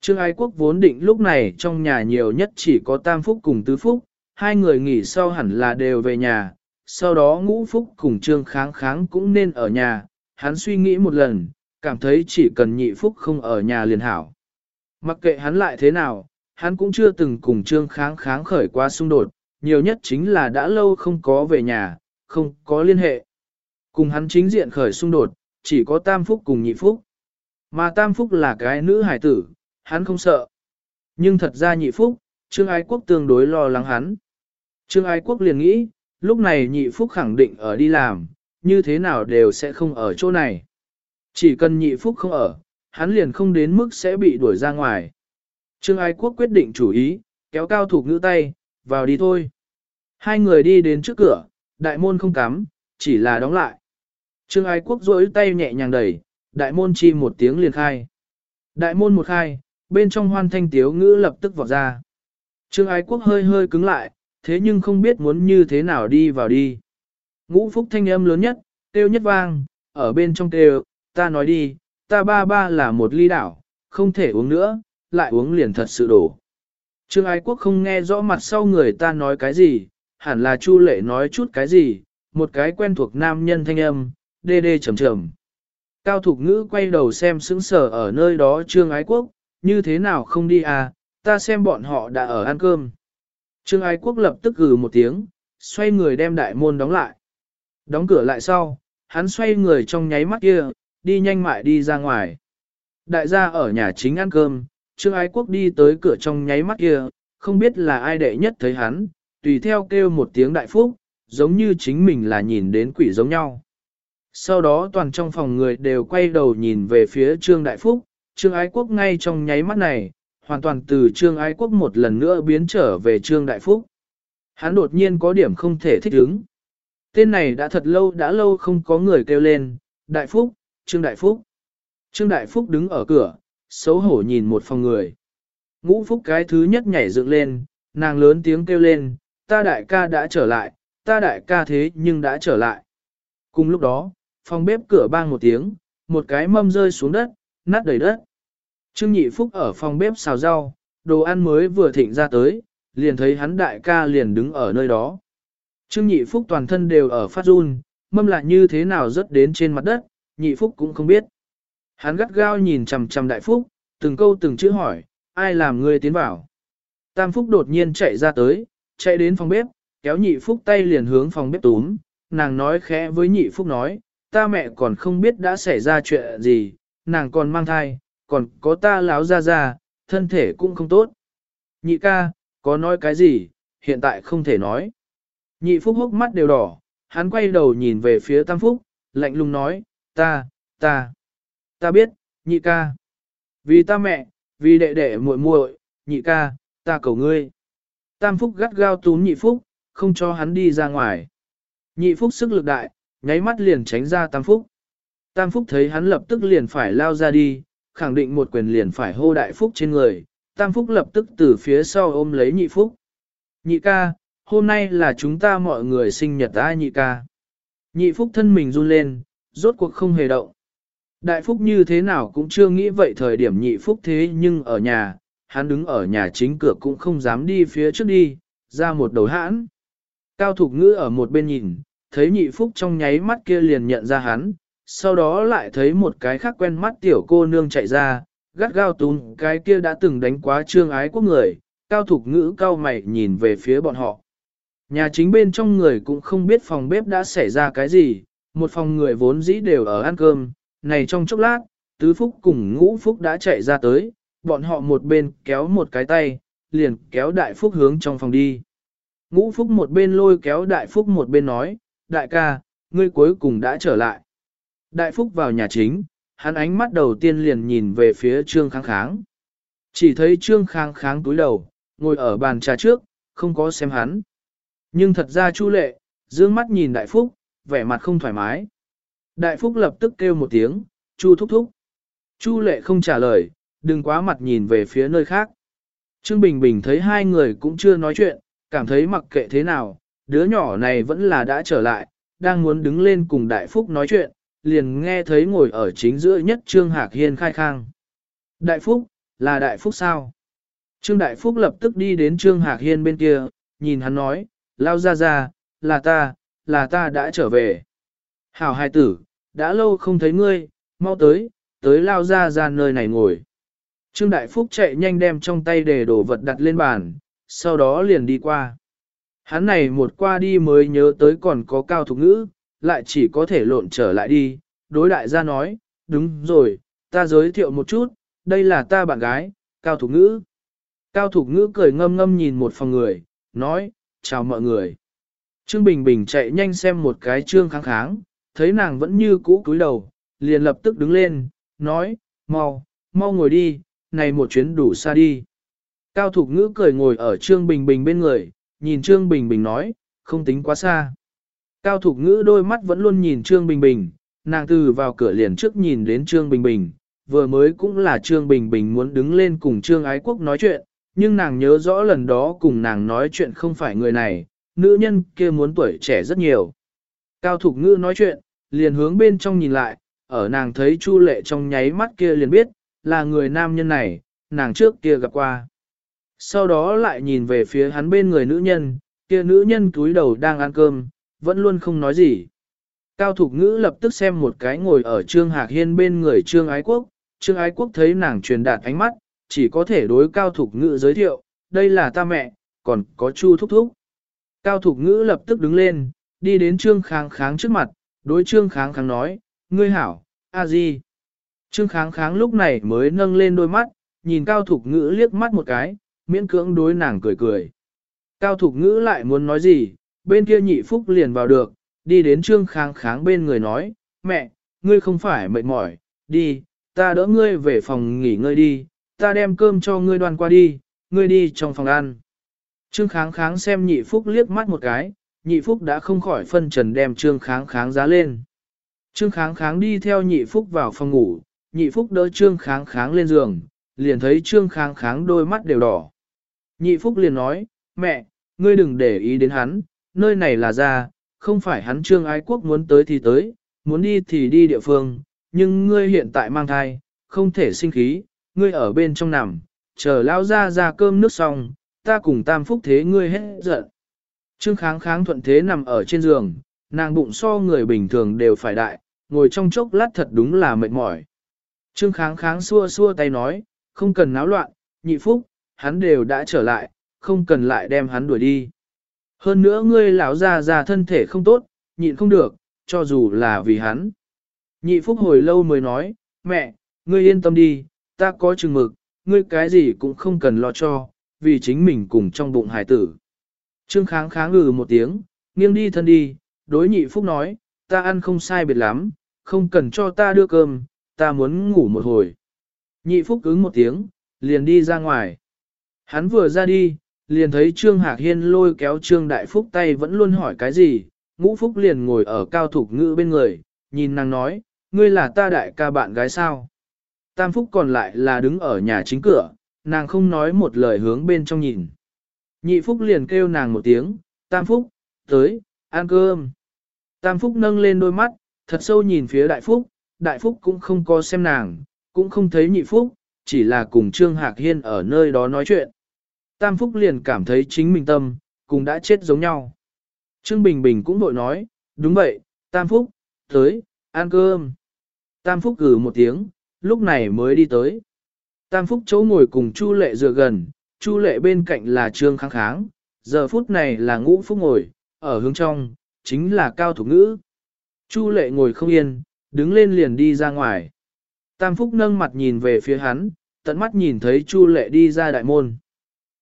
Trương Ái Quốc vốn định lúc này trong nhà nhiều nhất chỉ có Tam Phúc cùng Tứ Phúc, hai người nghỉ sau hẳn là đều về nhà, sau đó Ngũ Phúc cùng Trương Kháng Kháng cũng nên ở nhà, hắn suy nghĩ một lần, cảm thấy chỉ cần nhị Phúc không ở nhà liền hảo. Mặc kệ hắn lại thế nào, hắn cũng chưa từng cùng Trương Kháng Kháng khởi qua xung đột, nhiều nhất chính là đã lâu không có về nhà, không có liên hệ. Cùng hắn chính diện khởi xung đột, chỉ có Tam Phúc cùng Nhị Phúc. Mà Tam Phúc là cái nữ hải tử, hắn không sợ. Nhưng thật ra Nhị Phúc, Trương Ái Quốc tương đối lo lắng hắn. Trương Ái Quốc liền nghĩ, lúc này Nhị Phúc khẳng định ở đi làm, như thế nào đều sẽ không ở chỗ này. Chỉ cần Nhị Phúc không ở, hắn liền không đến mức sẽ bị đuổi ra ngoài. Trương Ái Quốc quyết định chủ ý, kéo cao thủ ngữ tay, vào đi thôi. Hai người đi đến trước cửa, đại môn không cắm, chỉ là đóng lại. Trương Ái Quốc rỗi tay nhẹ nhàng đẩy, đại môn chi một tiếng liền khai. Đại môn một khai, bên trong hoan thanh tiếu ngữ lập tức vọt ra. Trương Ái Quốc hơi hơi cứng lại, thế nhưng không biết muốn như thế nào đi vào đi. Ngũ phúc thanh âm lớn nhất, tiêu nhất vang, ở bên trong tiêu, ta nói đi, ta ba ba là một ly đảo, không thể uống nữa, lại uống liền thật sự đổ. Trương Ái Quốc không nghe rõ mặt sau người ta nói cái gì, hẳn là Chu Lệ nói chút cái gì, một cái quen thuộc nam nhân thanh âm, đê đê trầm trầm. Cao Thục Ngữ quay đầu xem sững sờ ở nơi đó Trương Ái Quốc, như thế nào không đi à, ta xem bọn họ đã ở ăn cơm. Trương Ái Quốc lập tức gừ một tiếng, xoay người đem đại môn đóng lại. Đóng cửa lại sau, hắn xoay người trong nháy mắt kia, đi nhanh mại đi ra ngoài. Đại gia ở nhà chính ăn cơm, Trương Ái Quốc đi tới cửa trong nháy mắt kia, không biết là ai đệ nhất thấy hắn, tùy theo kêu một tiếng đại phúc, giống như chính mình là nhìn đến quỷ giống nhau. Sau đó toàn trong phòng người đều quay đầu nhìn về phía Trương Đại Phúc, Trương Ái Quốc ngay trong nháy mắt này, hoàn toàn từ Trương Ái Quốc một lần nữa biến trở về Trương Đại Phúc. Hắn đột nhiên có điểm không thể thích ứng. Tên này đã thật lâu đã lâu không có người kêu lên, Đại Phúc, Trương Đại Phúc. Trương Đại Phúc đứng ở cửa, xấu hổ nhìn một phòng người. Ngũ Phúc cái thứ nhất nhảy dựng lên, nàng lớn tiếng kêu lên, ta đại ca đã trở lại, ta đại ca thế nhưng đã trở lại. Cùng lúc đó, phòng bếp cửa bang một tiếng, một cái mâm rơi xuống đất, nát đầy đất. Trương Nhị Phúc ở phòng bếp xào rau, đồ ăn mới vừa thịnh ra tới, liền thấy hắn đại ca liền đứng ở nơi đó. Trương Nhị Phúc toàn thân đều ở phát run, mâm lại như thế nào rớt đến trên mặt đất, Nhị Phúc cũng không biết. Hắn gắt gao nhìn chằm chằm Đại Phúc, từng câu từng chữ hỏi, ai làm ngươi tiến vào. Tam Phúc đột nhiên chạy ra tới, chạy đến phòng bếp, kéo Nhị Phúc tay liền hướng phòng bếp túm, nàng nói khẽ với Nhị Phúc nói, ta mẹ còn không biết đã xảy ra chuyện gì, nàng còn mang thai, còn có ta láo ra ra, thân thể cũng không tốt. Nhị ca, Có nói cái gì, hiện tại không thể nói. Nhị Phúc hốc mắt đều đỏ, hắn quay đầu nhìn về phía Tam Phúc, lạnh lùng nói, ta, ta, ta biết, nhị ca. Vì ta mẹ, vì đệ đệ muội muội, nhị ca, ta cầu ngươi. Tam Phúc gắt gao túm nhị Phúc, không cho hắn đi ra ngoài. Nhị Phúc sức lực đại, nháy mắt liền tránh ra Tam Phúc. Tam Phúc thấy hắn lập tức liền phải lao ra đi, khẳng định một quyền liền phải hô đại Phúc trên người. Tam Phúc lập tức từ phía sau ôm lấy nhị Phúc. Nhị ca, hôm nay là chúng ta mọi người sinh nhật ai nhị ca. Nhị Phúc thân mình run lên, rốt cuộc không hề động. Đại Phúc như thế nào cũng chưa nghĩ vậy thời điểm nhị Phúc thế nhưng ở nhà, hắn đứng ở nhà chính cửa cũng không dám đi phía trước đi, ra một đầu hãn. Cao Thục Ngữ ở một bên nhìn, thấy nhị Phúc trong nháy mắt kia liền nhận ra hắn, sau đó lại thấy một cái khác quen mắt tiểu cô nương chạy ra, gắt gao tún cái kia đã từng đánh quá trương ái quốc người, Cao Thục Ngữ cao mày nhìn về phía bọn họ. Nhà chính bên trong người cũng không biết phòng bếp đã xảy ra cái gì, một phòng người vốn dĩ đều ở ăn cơm, này trong chốc lát, tứ phúc cùng ngũ phúc đã chạy ra tới, bọn họ một bên kéo một cái tay, liền kéo đại phúc hướng trong phòng đi. Ngũ phúc một bên lôi kéo đại phúc một bên nói, đại ca, ngươi cuối cùng đã trở lại. Đại phúc vào nhà chính, hắn ánh mắt đầu tiên liền nhìn về phía trương kháng kháng. Chỉ thấy trương kháng kháng túi đầu, ngồi ở bàn trà trước, không có xem hắn. Nhưng thật ra Chu Lệ, dương mắt nhìn Đại Phúc, vẻ mặt không thoải mái. Đại Phúc lập tức kêu một tiếng, Chu thúc thúc. Chu Lệ không trả lời, đừng quá mặt nhìn về phía nơi khác. Trương Bình Bình thấy hai người cũng chưa nói chuyện, cảm thấy mặc kệ thế nào, đứa nhỏ này vẫn là đã trở lại, đang muốn đứng lên cùng Đại Phúc nói chuyện, liền nghe thấy ngồi ở chính giữa nhất Trương Hạc Hiên khai khang. Đại Phúc, là Đại Phúc sao? Trương Đại Phúc lập tức đi đến Trương Hạc Hiên bên kia, nhìn hắn nói, lao ra ra, là ta, là ta đã trở về. Hảo hai tử, đã lâu không thấy ngươi, mau tới, tới lao ra ra nơi này ngồi. Trương Đại Phúc chạy nhanh đem trong tay để đồ vật đặt lên bàn, sau đó liền đi qua. Hắn này một qua đi mới nhớ tới còn có cao thục ngữ, lại chỉ có thể lộn trở lại đi. Đối đại gia nói, đúng rồi, ta giới thiệu một chút, đây là ta bạn gái, cao thục ngữ. Cao thục ngữ cười ngâm ngâm nhìn một phòng người, nói, chào mọi người. Trương Bình Bình chạy nhanh xem một cái trương kháng kháng, thấy nàng vẫn như cũ cúi đầu, liền lập tức đứng lên, nói, mau, mau ngồi đi, này một chuyến đủ xa đi. Cao Thục Ngữ cười ngồi ở Trương Bình Bình bên người, nhìn Trương Bình Bình nói, không tính quá xa. Cao Thục Ngữ đôi mắt vẫn luôn nhìn Trương Bình Bình, nàng từ vào cửa liền trước nhìn đến Trương Bình Bình, vừa mới cũng là Trương Bình Bình muốn đứng lên cùng Trương Ái Quốc nói chuyện, nhưng nàng nhớ rõ lần đó cùng nàng nói chuyện không phải người này, nữ nhân kia muốn tuổi trẻ rất nhiều. Cao Thục Ngữ nói chuyện, liền hướng bên trong nhìn lại, ở nàng thấy Chu Lệ trong nháy mắt kia liền biết, là người nam nhân này, nàng trước kia gặp qua. Sau đó lại nhìn về phía hắn bên người nữ nhân, kia nữ nhân cúi đầu đang ăn cơm, vẫn luôn không nói gì. Cao Thục Ngữ lập tức xem một cái ngồi ở Trương Hạc Hiên bên người Trương Ái Quốc, Trương Ái Quốc thấy nàng truyền đạt ánh mắt, chỉ có thể đối Cao Thục Ngữ giới thiệu, đây là ta mẹ, còn có Chu Thúc Thúc. Cao Thục Ngữ lập tức đứng lên, đi đến Trương Kháng Kháng trước mặt, đối Trương Kháng Kháng nói, ngươi hảo, a di. Trương Kháng Kháng lúc này mới nâng lên đôi mắt, nhìn Cao Thục Ngữ liếc mắt một cái, miễn cưỡng đối nàng cười cười. Cao Thục Ngữ lại muốn nói gì, bên kia nhị phúc liền vào được, đi đến Trương Kháng Kháng bên người nói, mẹ, ngươi không phải mệt mỏi, đi, ta đỡ ngươi về phòng nghỉ ngơi đi, ta đem cơm cho ngươi đoàn qua đi, ngươi đi trong phòng ăn. Trương kháng kháng xem nhị phúc liếc mắt một cái, nhị phúc đã không khỏi phân trần đem trương kháng kháng giá lên. Trương kháng kháng đi theo nhị phúc vào phòng ngủ, nhị phúc đỡ trương kháng kháng lên giường, liền thấy trương kháng kháng đôi mắt đều đỏ. Nhị phúc liền nói, mẹ, ngươi đừng để ý đến hắn, nơi này là ra, không phải hắn trương ái quốc muốn tới thì tới, muốn đi thì đi địa phương, nhưng ngươi hiện tại mang thai, không thể sinh khí, ngươi ở bên trong nằm, chờ lao ra ra cơm nước xong, ta cùng tam phúc thế ngươi hết giận. Trương kháng kháng thuận thế nằm ở trên giường, nàng bụng so người bình thường đều phải đại, ngồi trong chốc lát thật đúng là mệt mỏi. Trương kháng kháng xua xua tay nói, không cần náo loạn, nhị phúc, hắn đều đã trở lại, không cần lại đem hắn đuổi đi. Hơn nữa ngươi lão già già thân thể không tốt, nhịn không được, cho dù là vì hắn. Nhị phúc hồi lâu mới nói, mẹ, ngươi yên tâm đi, ta có chừng mực, ngươi cái gì cũng không cần lo cho, vì chính mình cùng trong bụng hải tử. Trương kháng kháng ngừ một tiếng, nghiêng đi thân đi, đối nhị phúc nói, ta ăn không sai biệt lắm, không cần cho ta đưa cơm, ta muốn ngủ một hồi. Nhị phúc ứng một tiếng, liền đi ra ngoài. Hắn vừa ra đi, liền thấy Trương Hạc Hiên lôi kéo Trương Đại Phúc tay vẫn luôn hỏi cái gì, ngũ phúc liền ngồi ở cao thục ngữ bên người, nhìn nàng nói, ngươi là ta đại ca bạn gái sao. Tam phúc còn lại là đứng ở nhà chính cửa, nàng không nói một lời hướng bên trong nhìn. Nhị phúc liền kêu nàng một tiếng, tam phúc, tới, ăn cơm. Tam phúc nâng lên đôi mắt, thật sâu nhìn phía đại phúc, đại phúc cũng không có xem nàng, cũng không thấy nhị phúc, chỉ là cùng Trương Hạc Hiên ở nơi đó nói chuyện. Tam phúc liền cảm thấy chính mình tâm, cũng đã chết giống nhau. Trương Bình Bình cũng vội nói, đúng vậy, Tam phúc, tới, ăn cơm. Tam phúc gử một tiếng, lúc này mới đi tới. Tam phúc chỗ ngồi cùng Chu lệ dựa gần, Chu lệ bên cạnh là Trương Kháng Kháng, giờ phút này là ngũ phúc ngồi, ở hướng trong, chính là cao thủ ngữ. Chu lệ ngồi không yên, đứng lên liền đi ra ngoài. Tam Phúc nâng mặt nhìn về phía hắn, tận mắt nhìn thấy Chu lệ đi ra đại môn.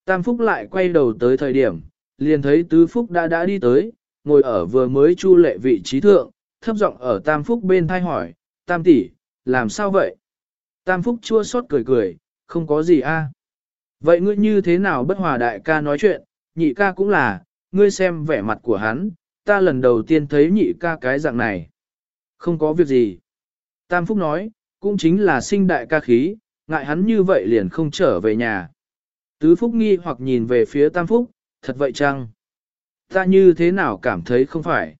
Tam Phúc lại quay đầu tới thời điểm, liền thấy Tứ Phúc đã đã đi tới, ngồi ở vừa mới Chu lệ vị trí thượng, thấp giọng ở Tam Phúc bên thai hỏi, Tam tỷ, làm sao vậy? Tam Phúc chua xót cười cười, không có gì a. Vậy ngươi như thế nào bất hòa đại ca nói chuyện, nhị ca cũng là, ngươi xem vẻ mặt của hắn, ta lần đầu tiên thấy nhị ca cái dạng này. Không có việc gì. Tam Phúc nói, cũng chính là sinh đại ca khí, ngại hắn như vậy liền không trở về nhà. Tứ Phúc nghi hoặc nhìn về phía Tam Phúc, thật vậy chăng? Ta như thế nào cảm thấy không phải?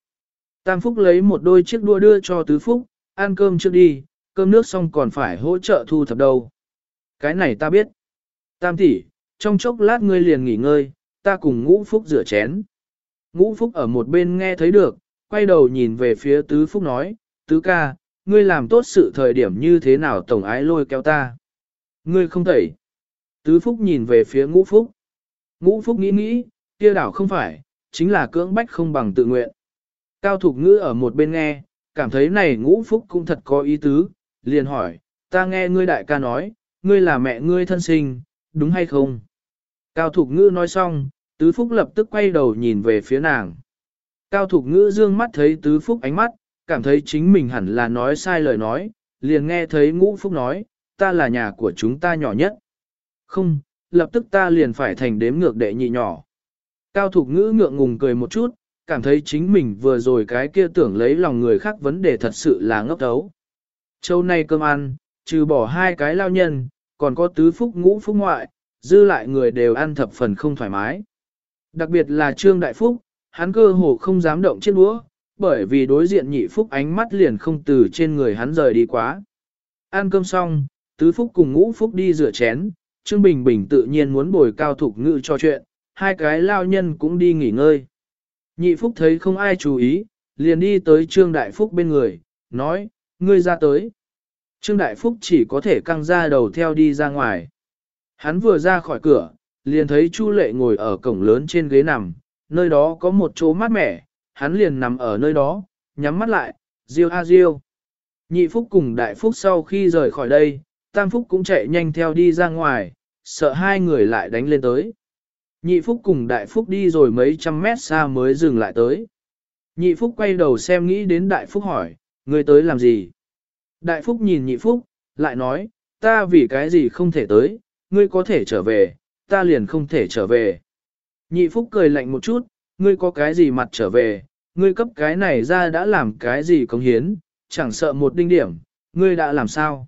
Tam Phúc lấy một đôi chiếc đua đưa cho Tứ Phúc, ăn cơm trước đi, cơm nước xong còn phải hỗ trợ thu thập đâu. Cái này ta biết. Tam tỷ, trong chốc lát ngươi liền nghỉ ngơi, ta cùng ngũ Phúc rửa chén. Ngũ Phúc ở một bên nghe thấy được, quay đầu nhìn về phía Tứ Phúc nói, Tứ ca, ngươi làm tốt sự thời điểm như thế nào tổng ái lôi kéo ta. Ngươi không thể. Tứ Phúc nhìn về phía Ngũ Phúc. Ngũ Phúc nghĩ nghĩ, kia đảo không phải, chính là cưỡng bách không bằng tự nguyện. Cao Thục Ngữ ở một bên nghe, cảm thấy này Ngũ Phúc cũng thật có ý tứ, liền hỏi, ta nghe ngươi đại ca nói, ngươi là mẹ ngươi thân sinh, đúng hay không? Cao Thục Ngữ nói xong, Tứ Phúc lập tức quay đầu nhìn về phía nàng. Cao Thục Ngữ dương mắt thấy Tứ Phúc ánh mắt, cảm thấy chính mình hẳn là nói sai lời nói, liền nghe thấy Ngũ Phúc nói, ta là nhà của chúng ta nhỏ nhất. Không, lập tức ta liền phải thành đếm ngược đệ nhị nhỏ. Cao Thục Ngữ ngượng ngùng cười một chút, cảm thấy chính mình vừa rồi cái kia tưởng lấy lòng người khác vấn đề thật sự là ngốc đấu. Châu nay cơm ăn, trừ bỏ hai cái lao nhân, còn có tứ phúc ngũ phúc ngoại, dư lại người đều ăn thập phần không thoải mái. Đặc biệt là Trương Đại Phúc, hắn cơ hồ không dám động chiếc đũa, bởi vì đối diện nhị Phúc ánh mắt liền không từ trên người hắn rời đi quá. Ăn cơm xong, tứ Phúc cùng ngũ Phúc đi rửa chén, Trương Bình Bình tự nhiên muốn bồi cao thục ngự cho chuyện, hai cái lao nhân cũng đi nghỉ ngơi. Nhị Phúc thấy không ai chú ý, liền đi tới Trương Đại Phúc bên người, nói, ngươi ra tới. Trương Đại Phúc chỉ có thể căng ra đầu theo đi ra ngoài. Hắn vừa ra khỏi cửa, liền thấy Chu Lệ ngồi ở cổng lớn trên ghế nằm, nơi đó có một chỗ mát mẻ, hắn liền nằm ở nơi đó, nhắm mắt lại, riêu a riêu. Nhị Phúc cùng Đại Phúc sau khi rời khỏi đây, Tam Phúc cũng chạy nhanh theo đi ra ngoài, sợ hai người lại đánh lên tới. Nhị Phúc cùng Đại Phúc đi rồi mấy trăm mét xa mới dừng lại tới. Nhị Phúc quay đầu xem nghĩ đến Đại Phúc hỏi, người tới làm gì? Đại Phúc nhìn Nhị Phúc, lại nói, ta vì cái gì không thể tới, ngươi có thể trở về, ta liền không thể trở về. Nhị Phúc cười lạnh một chút, ngươi có cái gì mặt trở về, ngươi cấp cái này ra đã làm cái gì công hiến, chẳng sợ một đinh điểm, ngươi đã làm sao.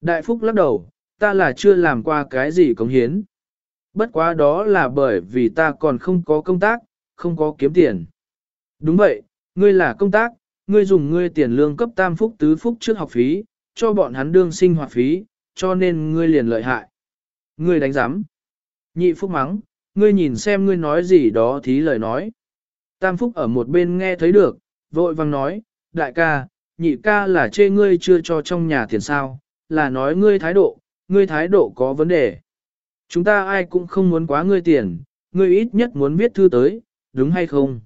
Đại Phúc lắc đầu, ta là chưa làm qua cái gì công hiến. Bất quá đó là bởi vì ta còn không có công tác, không có kiếm tiền. Đúng vậy, ngươi là công tác, ngươi dùng ngươi tiền lương cấp tam phúc tứ phúc trước học phí, cho bọn hắn đương sinh hoạt phí, cho nên ngươi liền lợi hại. Ngươi đánh giám. Nhị phúc mắng, ngươi nhìn xem ngươi nói gì đó thí lời nói. Tam phúc ở một bên nghe thấy được, vội vang nói, đại ca, nhị ca là chê ngươi chưa cho trong nhà tiền sao, là nói ngươi thái độ, ngươi thái độ có vấn đề. Chúng ta ai cũng không muốn quá ngươi tiền, ngươi ít nhất muốn viết thư tới, đúng hay không?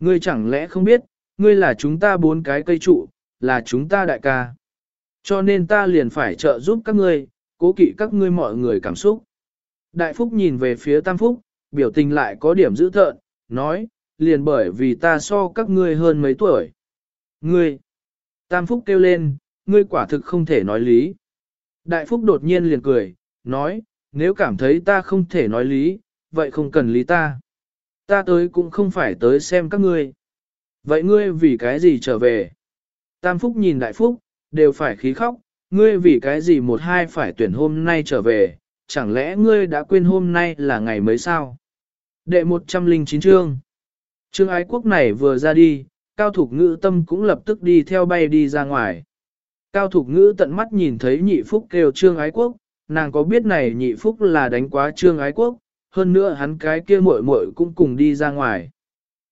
Ngươi chẳng lẽ không biết, ngươi là chúng ta bốn cái cây trụ, là chúng ta đại ca. Cho nên ta liền phải trợ giúp các ngươi, cố kỵ các ngươi mọi người cảm xúc. Đại Phúc nhìn về phía Tam Phúc, biểu tình lại có điểm dữ thợn, nói, liền bởi vì ta so các ngươi hơn mấy tuổi. Ngươi! Tam Phúc kêu lên, ngươi quả thực không thể nói lý. Đại Phúc đột nhiên liền cười, nói, nếu cảm thấy ta không thể nói lý, vậy không cần lý ta. Ta tới cũng không phải tới xem các ngươi. Vậy ngươi vì cái gì trở về? Tam Phúc nhìn Đại Phúc, đều phải khí khóc, ngươi vì cái gì một hai phải tuyển hôm nay trở về, chẳng lẽ ngươi đã quên hôm nay là ngày mới sao? Đệ 109 chương Trương ái quốc này vừa ra đi, cao thục ngữ tâm cũng lập tức đi theo bay đi ra ngoài. Cao thục ngữ tận mắt nhìn thấy nhị phúc kêu trương ái quốc, nàng có biết này nhị phúc là đánh quá trương ái quốc, hơn nữa hắn cái kia muội muội cũng cùng đi ra ngoài.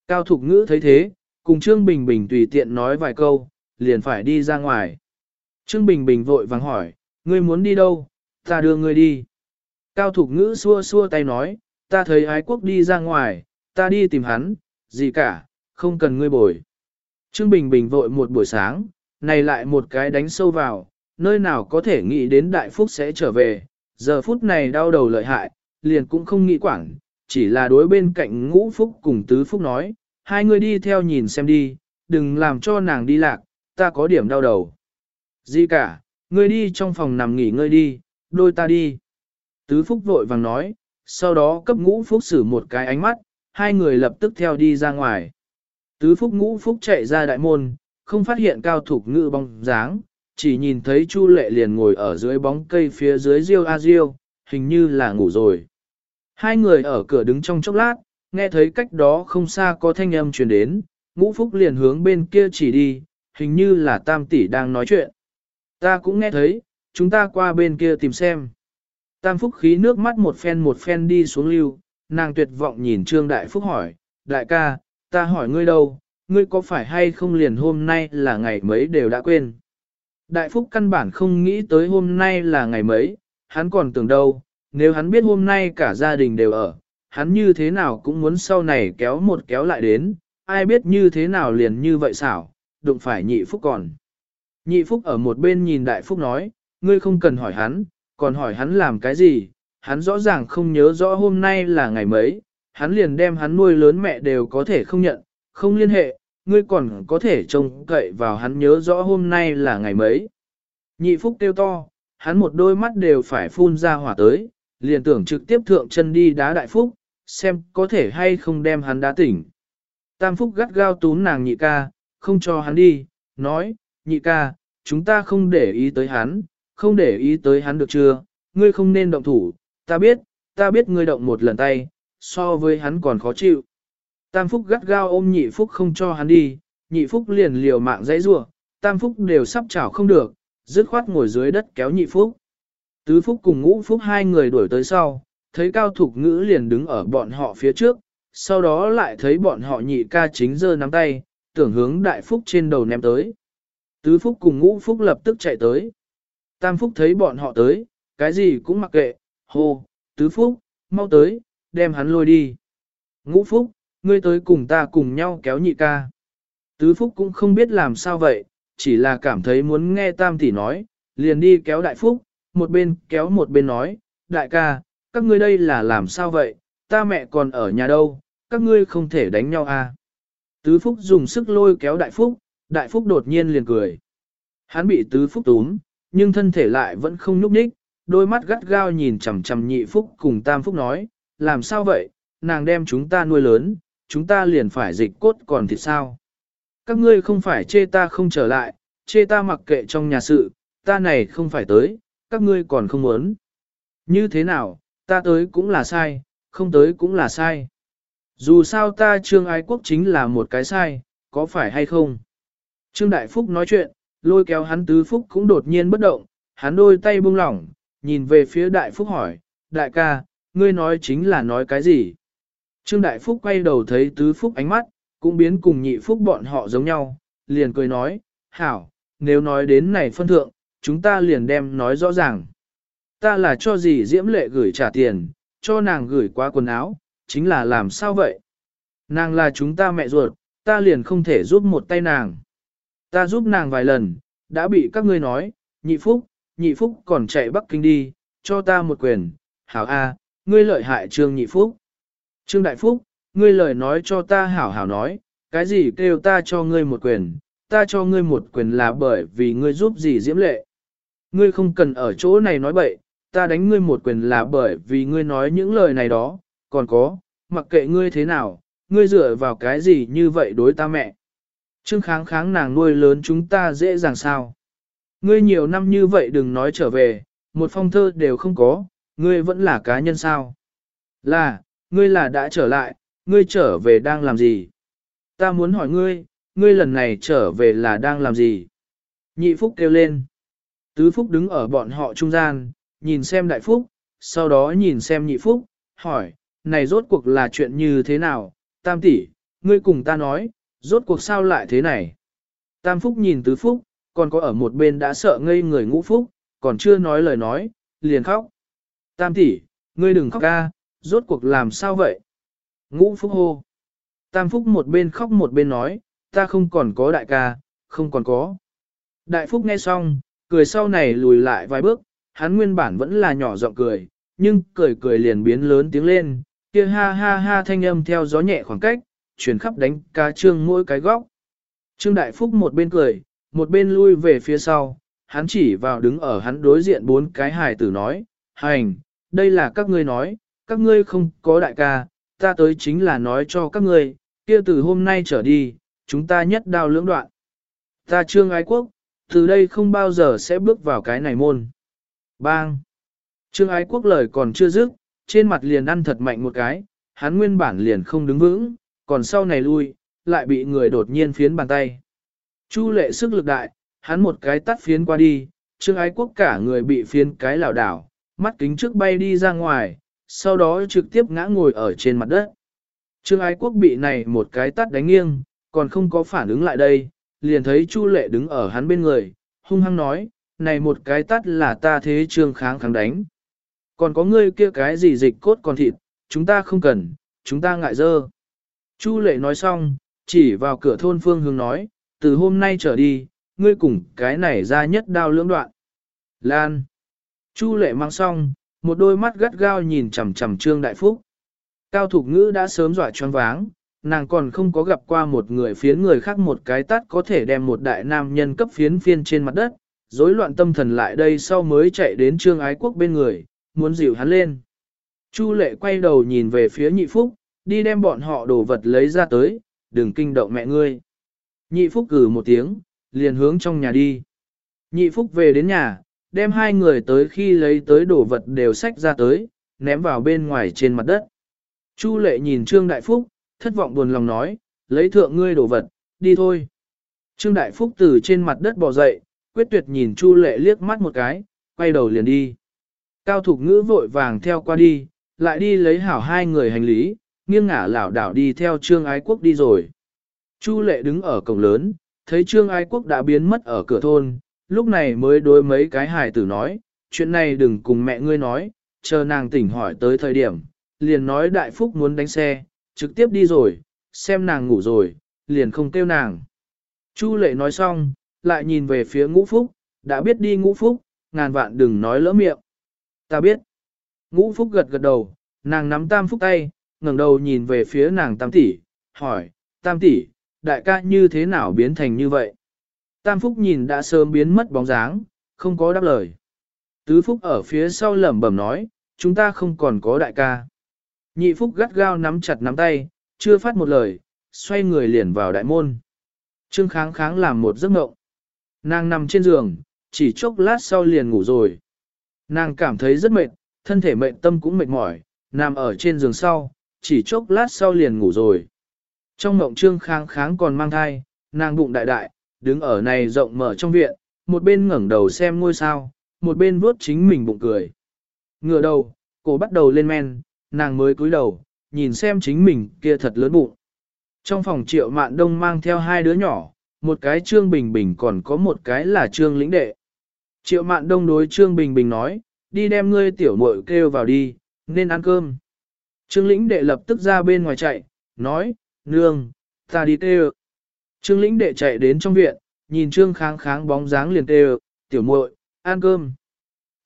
Cao thục ngữ thấy thế, cùng trương bình bình tùy tiện nói vài câu, liền phải đi ra ngoài. Trương bình bình vội vàng hỏi, ngươi muốn đi đâu, ta đưa ngươi đi. Cao thục ngữ xua xua tay nói, ta thấy ái quốc đi ra ngoài, ta đi tìm hắn, gì cả, không cần ngươi bồi. Trương Bình Bình vội một buổi sáng, này lại một cái đánh sâu vào, nơi nào có thể nghĩ đến đại phúc sẽ trở về, giờ phút này đau đầu lợi hại, liền cũng không nghĩ quảng, chỉ là đối bên cạnh ngũ phúc cùng tứ phúc nói, hai người đi theo nhìn xem đi, đừng làm cho nàng đi lạc, ta có điểm đau đầu. Gì cả, ngươi đi trong phòng nằm nghỉ ngơi đi, đôi ta đi. Tứ phúc vội vàng nói, sau đó cấp ngũ phúc xử một cái ánh mắt, hai người lập tức theo đi ra ngoài. Tứ phúc ngũ phúc chạy ra đại môn, không phát hiện cao thục ngự bóng dáng, chỉ nhìn thấy Chu lệ liền ngồi ở dưới bóng cây phía dưới riêu a riêu, hình như là ngủ rồi. Hai người ở cửa đứng trong chốc lát, nghe thấy cách đó không xa có thanh âm truyền đến, ngũ phúc liền hướng bên kia chỉ đi, hình như là tam tỷ đang nói chuyện. Ta cũng nghe thấy, chúng ta qua bên kia tìm xem. Tam phúc khí nước mắt một phen một phen đi xuống lưu, nàng tuyệt vọng nhìn Trương Đại Phúc hỏi, đại ca, ta hỏi ngươi đâu, ngươi có phải hay không liền hôm nay là ngày mấy đều đã quên. Đại Phúc căn bản không nghĩ tới hôm nay là ngày mấy, hắn còn tưởng đâu, nếu hắn biết hôm nay cả gia đình đều ở, hắn như thế nào cũng muốn sau này kéo một kéo lại đến, ai biết như thế nào liền như vậy xảo, đụng phải nhị Phúc còn. Nhị Phúc ở một bên nhìn Đại Phúc nói, ngươi không cần hỏi hắn, còn hỏi hắn làm cái gì, hắn rõ ràng không nhớ rõ hôm nay là ngày mấy, hắn liền đem hắn nuôi lớn mẹ đều có thể không nhận, không liên hệ, ngươi còn có thể trông cậy vào hắn nhớ rõ hôm nay là ngày mấy. Nhị phúc kêu to, hắn một đôi mắt đều phải phun ra hỏa tới, liền tưởng trực tiếp thượng chân đi đá đại phúc, xem có thể hay không đem hắn đá tỉnh. Tam phúc gắt gao túm nàng nhị ca, không cho hắn đi, nói, nhị ca, chúng ta không để ý tới hắn, không để ý tới hắn được chưa, ngươi không nên động thủ, ta biết, ta biết ngươi động một lần tay, so với hắn còn khó chịu. Tam Phúc gắt gao ôm nhị Phúc không cho hắn đi, nhị Phúc liền liều mạng dãy rủa, Tam Phúc đều sắp chảo không được, dứt khoát ngồi dưới đất kéo nhị Phúc. Tứ Phúc cùng ngũ Phúc hai người đuổi tới sau, thấy Cao Thục Ngữ liền đứng ở bọn họ phía trước, sau đó lại thấy bọn họ nhị ca chính giơ nắm tay, tưởng hướng đại Phúc trên đầu ném tới. Tứ Phúc cùng ngũ Phúc lập tức chạy tới. Tam Phúc thấy bọn họ tới, cái gì cũng mặc kệ, hô, Tứ Phúc, mau tới, đem hắn lôi đi. Ngũ Phúc, ngươi tới cùng ta cùng nhau kéo nhị ca. Tứ Phúc cũng không biết làm sao vậy, chỉ là cảm thấy muốn nghe Tam Tỷ nói, liền đi kéo Đại Phúc, một bên kéo một bên nói, Đại ca, các ngươi đây là làm sao vậy, ta mẹ còn ở nhà đâu, các ngươi không thể đánh nhau à. Tứ Phúc dùng sức lôi kéo Đại Phúc, Đại Phúc đột nhiên liền cười. Hắn bị Tứ Phúc túm, nhưng thân thể lại vẫn không nhúc nhích, đôi mắt gắt gao nhìn chằm chằm nhị Phúc cùng Tam Phúc nói, làm sao vậy, nàng đem chúng ta nuôi lớn, chúng ta liền phải dịch cốt còn thịt sao. Các ngươi không phải chê ta không trở lại, chê ta mặc kệ trong nhà sự, ta này không phải tới, các ngươi còn không muốn. Như thế nào, ta tới cũng là sai, không tới cũng là sai. Dù sao ta trương ái quốc chính là một cái sai, có phải hay không? Trương Đại Phúc nói chuyện, lôi kéo hắn tứ Phúc cũng đột nhiên bất động, hắn đôi tay buông lỏng, nhìn về phía Đại Phúc hỏi, Đại ca, ngươi nói chính là nói cái gì? Trương Đại Phúc quay đầu thấy tứ Phúc ánh mắt, cũng biến cùng nhị Phúc bọn họ giống nhau, liền cười nói, hảo, nếu nói đến này phân thượng, chúng ta liền đem nói rõ ràng. Ta là cho gì diễm lệ gửi trả tiền, cho nàng gửi qua quần áo, chính là làm sao vậy? Nàng là chúng ta mẹ ruột, ta liền không thể giúp một tay nàng. Ta giúp nàng vài lần, đã bị các ngươi nói, nhị phúc, nhị phúc còn chạy Bắc Kinh đi, cho ta một quyền, hảo A, ngươi lợi hại Trương Nhị Phúc. Trương Đại Phúc, ngươi lời nói cho ta hảo hảo nói, cái gì kêu ta cho ngươi một quyền, ta cho ngươi một quyền là bởi vì ngươi giúp gì diễm lệ. Ngươi không cần ở chỗ này nói bậy, ta đánh ngươi một quyền là bởi vì ngươi nói những lời này đó, còn có, mặc kệ ngươi thế nào, ngươi dựa vào cái gì như vậy đối ta mẹ. Trương kháng kháng nàng nuôi lớn chúng ta dễ dàng sao. Ngươi nhiều năm như vậy đừng nói trở về, một phong thơ đều không có, ngươi vẫn là cá nhân sao. Là, ngươi là đã trở lại, ngươi trở về đang làm gì? Ta muốn hỏi ngươi, ngươi lần này trở về là đang làm gì? Nhị Phúc kêu lên. Tứ Phúc đứng ở bọn họ trung gian, nhìn xem Đại Phúc, sau đó nhìn xem Nhị Phúc, hỏi, này rốt cuộc là chuyện như thế nào? Tam tỷ, ngươi cùng ta nói, rốt cuộc sao lại thế này? Tam Phúc nhìn Tứ Phúc, còn có ở một bên đã sợ ngây người ngũ Phúc, còn chưa nói lời nói, liền khóc. Tam tỷ, ngươi đừng khóc ca, rốt cuộc làm sao vậy? Ngũ Phúc hô. Tam Phúc một bên khóc một bên nói, ta không còn có đại ca, không còn có. Đại Phúc nghe xong, cười sau này lùi lại vài bước, hắn nguyên bản vẫn là nhỏ giọng cười, nhưng cười cười liền biến lớn tiếng lên, kia ha ha ha thanh âm theo gió nhẹ khoảng cách, chuyển khắp đánh ca trương mỗi cái góc. Trương Đại Phúc một bên cười, một bên lui về phía sau, hắn chỉ vào đứng ở hắn đối diện bốn cái hài tử nói, hành, đây là các ngươi nói, các ngươi không có đại ca, ta tới chính là nói cho các ngươi, kia từ hôm nay trở đi, chúng ta nhất đao lưỡng đoạn. Ta trương ái quốc, từ đây không bao giờ sẽ bước vào cái này môn. Bang! Trương ái quốc lời còn chưa dứt, trên mặt liền ăn thật mạnh một cái, hắn nguyên bản liền không đứng vững, còn sau này lui, lại bị người đột nhiên phiến bàn tay. Chu lệ sức lực đại, hắn một cái tắt phiến qua đi, trương ái quốc cả người bị phiến cái lảo đảo, mắt kính trước bay đi ra ngoài, sau đó trực tiếp ngã ngồi ở trên mặt đất. Trương ái quốc bị này một cái tắt đánh nghiêng, còn không có phản ứng lại đây, liền thấy Chu lệ đứng ở hắn bên người, hung hăng nói, này một cái tắt là ta thế trương kháng kháng đánh. Còn có ngươi kia cái gì dịch cốt còn thịt, chúng ta không cần, chúng ta ngại dơ. Chu lệ nói xong, chỉ vào cửa thôn phương hướng nói, từ hôm nay trở đi, ngươi cùng cái này ra nhất đao lưỡng đoạn. Lan. Chu lệ mang xong, một đôi mắt gắt gao nhìn chằm chằm Trương Đại Phúc. Cao Thục Ngữ đã sớm dọa choáng váng, nàng còn không có gặp qua một người phiến người khác một cái tát có thể đem một đại nam nhân cấp phiến phiên trên mặt đất, rối loạn tâm thần lại đây sau mới chạy đến Trương Ái Quốc bên người, muốn dịu hắn lên. Chu lệ quay đầu nhìn về phía nhị phúc, đi đem bọn họ đồ vật lấy ra tới, đừng kinh động mẹ ngươi. Nhị phúc cử một tiếng, liền hướng trong nhà đi. Nhị phúc về đến nhà, đem hai người tới khi lấy tới đồ vật đều xách ra tới, ném vào bên ngoài trên mặt đất. Chu lệ nhìn Trương Đại Phúc, thất vọng buồn lòng nói, lấy thượng ngươi đồ vật, đi thôi. Trương Đại Phúc từ trên mặt đất bò dậy, quyết tuyệt nhìn Chu lệ liếc mắt một cái, quay đầu liền đi. Cao Thục Ngữ vội vàng theo qua đi, lại đi lấy hảo hai người hành lý, nghiêng ngả lảo đảo đi theo Trương Ái Quốc đi rồi. Chu lệ đứng ở cổng lớn, thấy Trương Ái Quốc đã biến mất ở cửa thôn, lúc này mới đối mấy cái hài tử nói, chuyện này đừng cùng mẹ ngươi nói, chờ nàng tỉnh hỏi tới thời điểm, liền nói đại phúc muốn đánh xe, trực tiếp đi rồi, xem nàng ngủ rồi, liền không kêu nàng. Chu lệ nói xong, lại nhìn về phía ngũ phúc, đã biết đi ngũ phúc, ngàn vạn đừng nói lỡ miệng. Ta biết. Ngũ phúc gật gật đầu, nàng nắm tam phúc tay, ngẩng đầu nhìn về phía nàng tam tỷ, hỏi, tam tỷ, đại ca như thế nào biến thành như vậy? Tam Phúc nhìn đã sớm biến mất bóng dáng, không có đáp lời. Tứ Phúc ở phía sau lẩm bẩm nói, chúng ta không còn có đại ca. Nhị Phúc gắt gao nắm chặt nắm tay, chưa phát một lời, xoay người liền vào đại môn. Trương kháng kháng làm một giấc mộng. Nàng nằm trên giường, chỉ chốc lát sau liền ngủ rồi. Nàng cảm thấy rất mệt, thân thể mệt tâm cũng mệt mỏi, nằm ở trên giường sau, chỉ chốc lát sau liền ngủ rồi. Trong mộng trương kháng kháng còn mang thai, nàng bụng đại đại, đứng ở này rộng mở trong viện, một bên ngẩng đầu xem ngôi sao, một bên vuốt chính mình bụng cười. Ngửa đầu, cổ bắt đầu lên men, nàng mới cúi đầu, nhìn xem chính mình kia thật lớn bụng. Trong phòng triệu mạn đông mang theo hai đứa nhỏ, một cái trương bình bình còn có một cái là trương lĩnh đệ. Triệu mạn đông đối trương bình bình nói, đi đem ngươi tiểu muội kêu vào đi, nên ăn cơm. Trương lĩnh đệ lập tức ra bên ngoài chạy, nói, nương, ta đi kêu. Trương lĩnh đệ chạy đến trong viện, nhìn Trương kháng kháng bóng dáng liền kêu, tiểu muội, ăn cơm.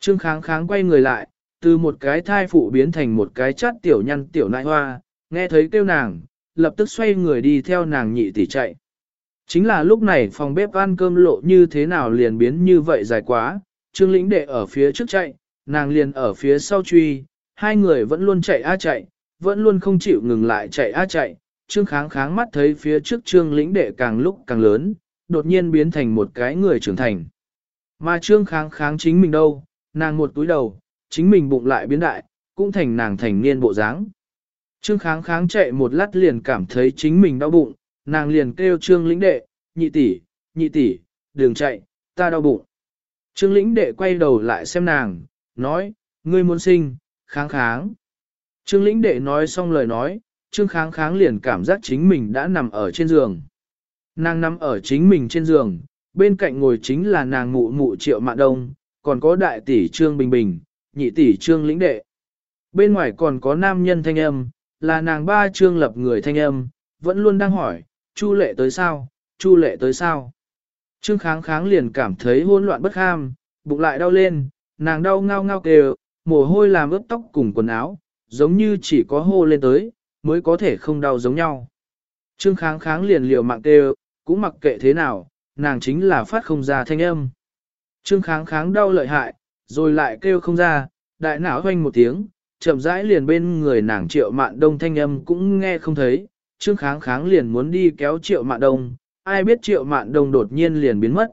Trương kháng kháng quay người lại, từ một cái thai phụ biến thành một cái chát tiểu nhăn tiểu nại hoa, nghe thấy kêu nàng, lập tức xoay người đi theo nàng nhị tỷ chạy. Chính là lúc này phòng bếp ăn cơm lộ như thế nào liền biến như vậy dài quá, trương lĩnh đệ ở phía trước chạy, nàng liền ở phía sau truy, hai người vẫn luôn chạy a chạy, vẫn luôn không chịu ngừng lại chạy a chạy, trương kháng kháng mắt thấy phía trước trương lĩnh đệ càng lúc càng lớn, đột nhiên biến thành một cái người trưởng thành. Mà trương kháng kháng chính mình đâu, nàng một túi đầu, chính mình bụng lại biến đại, cũng thành nàng thành niên bộ dáng. Trương kháng kháng chạy một lát liền cảm thấy chính mình đau bụng, nàng liền kêu trương lĩnh đệ, nhị tỷ, nhị tỷ, đừng chạy, ta đau bụng. Trương lĩnh đệ quay đầu lại xem nàng, nói, ngươi muốn sinh, kháng kháng. Trương lĩnh đệ nói xong lời nói, trương kháng kháng liền cảm giác chính mình đã nằm ở trên giường. Nàng nằm ở chính mình trên giường, bên cạnh ngồi chính là nàng mụ mụ triệu mạn đông, còn có đại tỷ trương bình bình, nhị tỷ trương lĩnh đệ. Bên ngoài còn có nam nhân thanh âm, là nàng ba trương lập người thanh âm, vẫn luôn đang hỏi, chu lệ tới sao, chu lệ tới sao. Trương kháng kháng liền cảm thấy hỗn loạn bất ham, bụng lại đau lên, nàng đau ngao ngao kêu, mồ hôi làm ướt tóc cùng quần áo, giống như chỉ có hô lên tới, mới có thể không đau giống nhau. Trương kháng kháng liền liều mạng kêu, cũng mặc kệ thế nào, nàng chính là phát không ra thanh âm. Trương kháng kháng đau lợi hại, rồi lại kêu không ra, đại não hoanh một tiếng, chậm rãi liền bên người nàng triệu mạn đông thanh âm cũng nghe không thấy, trương kháng kháng liền muốn đi kéo triệu mạn đông, ai biết triệu mạn đông đột nhiên liền biến mất.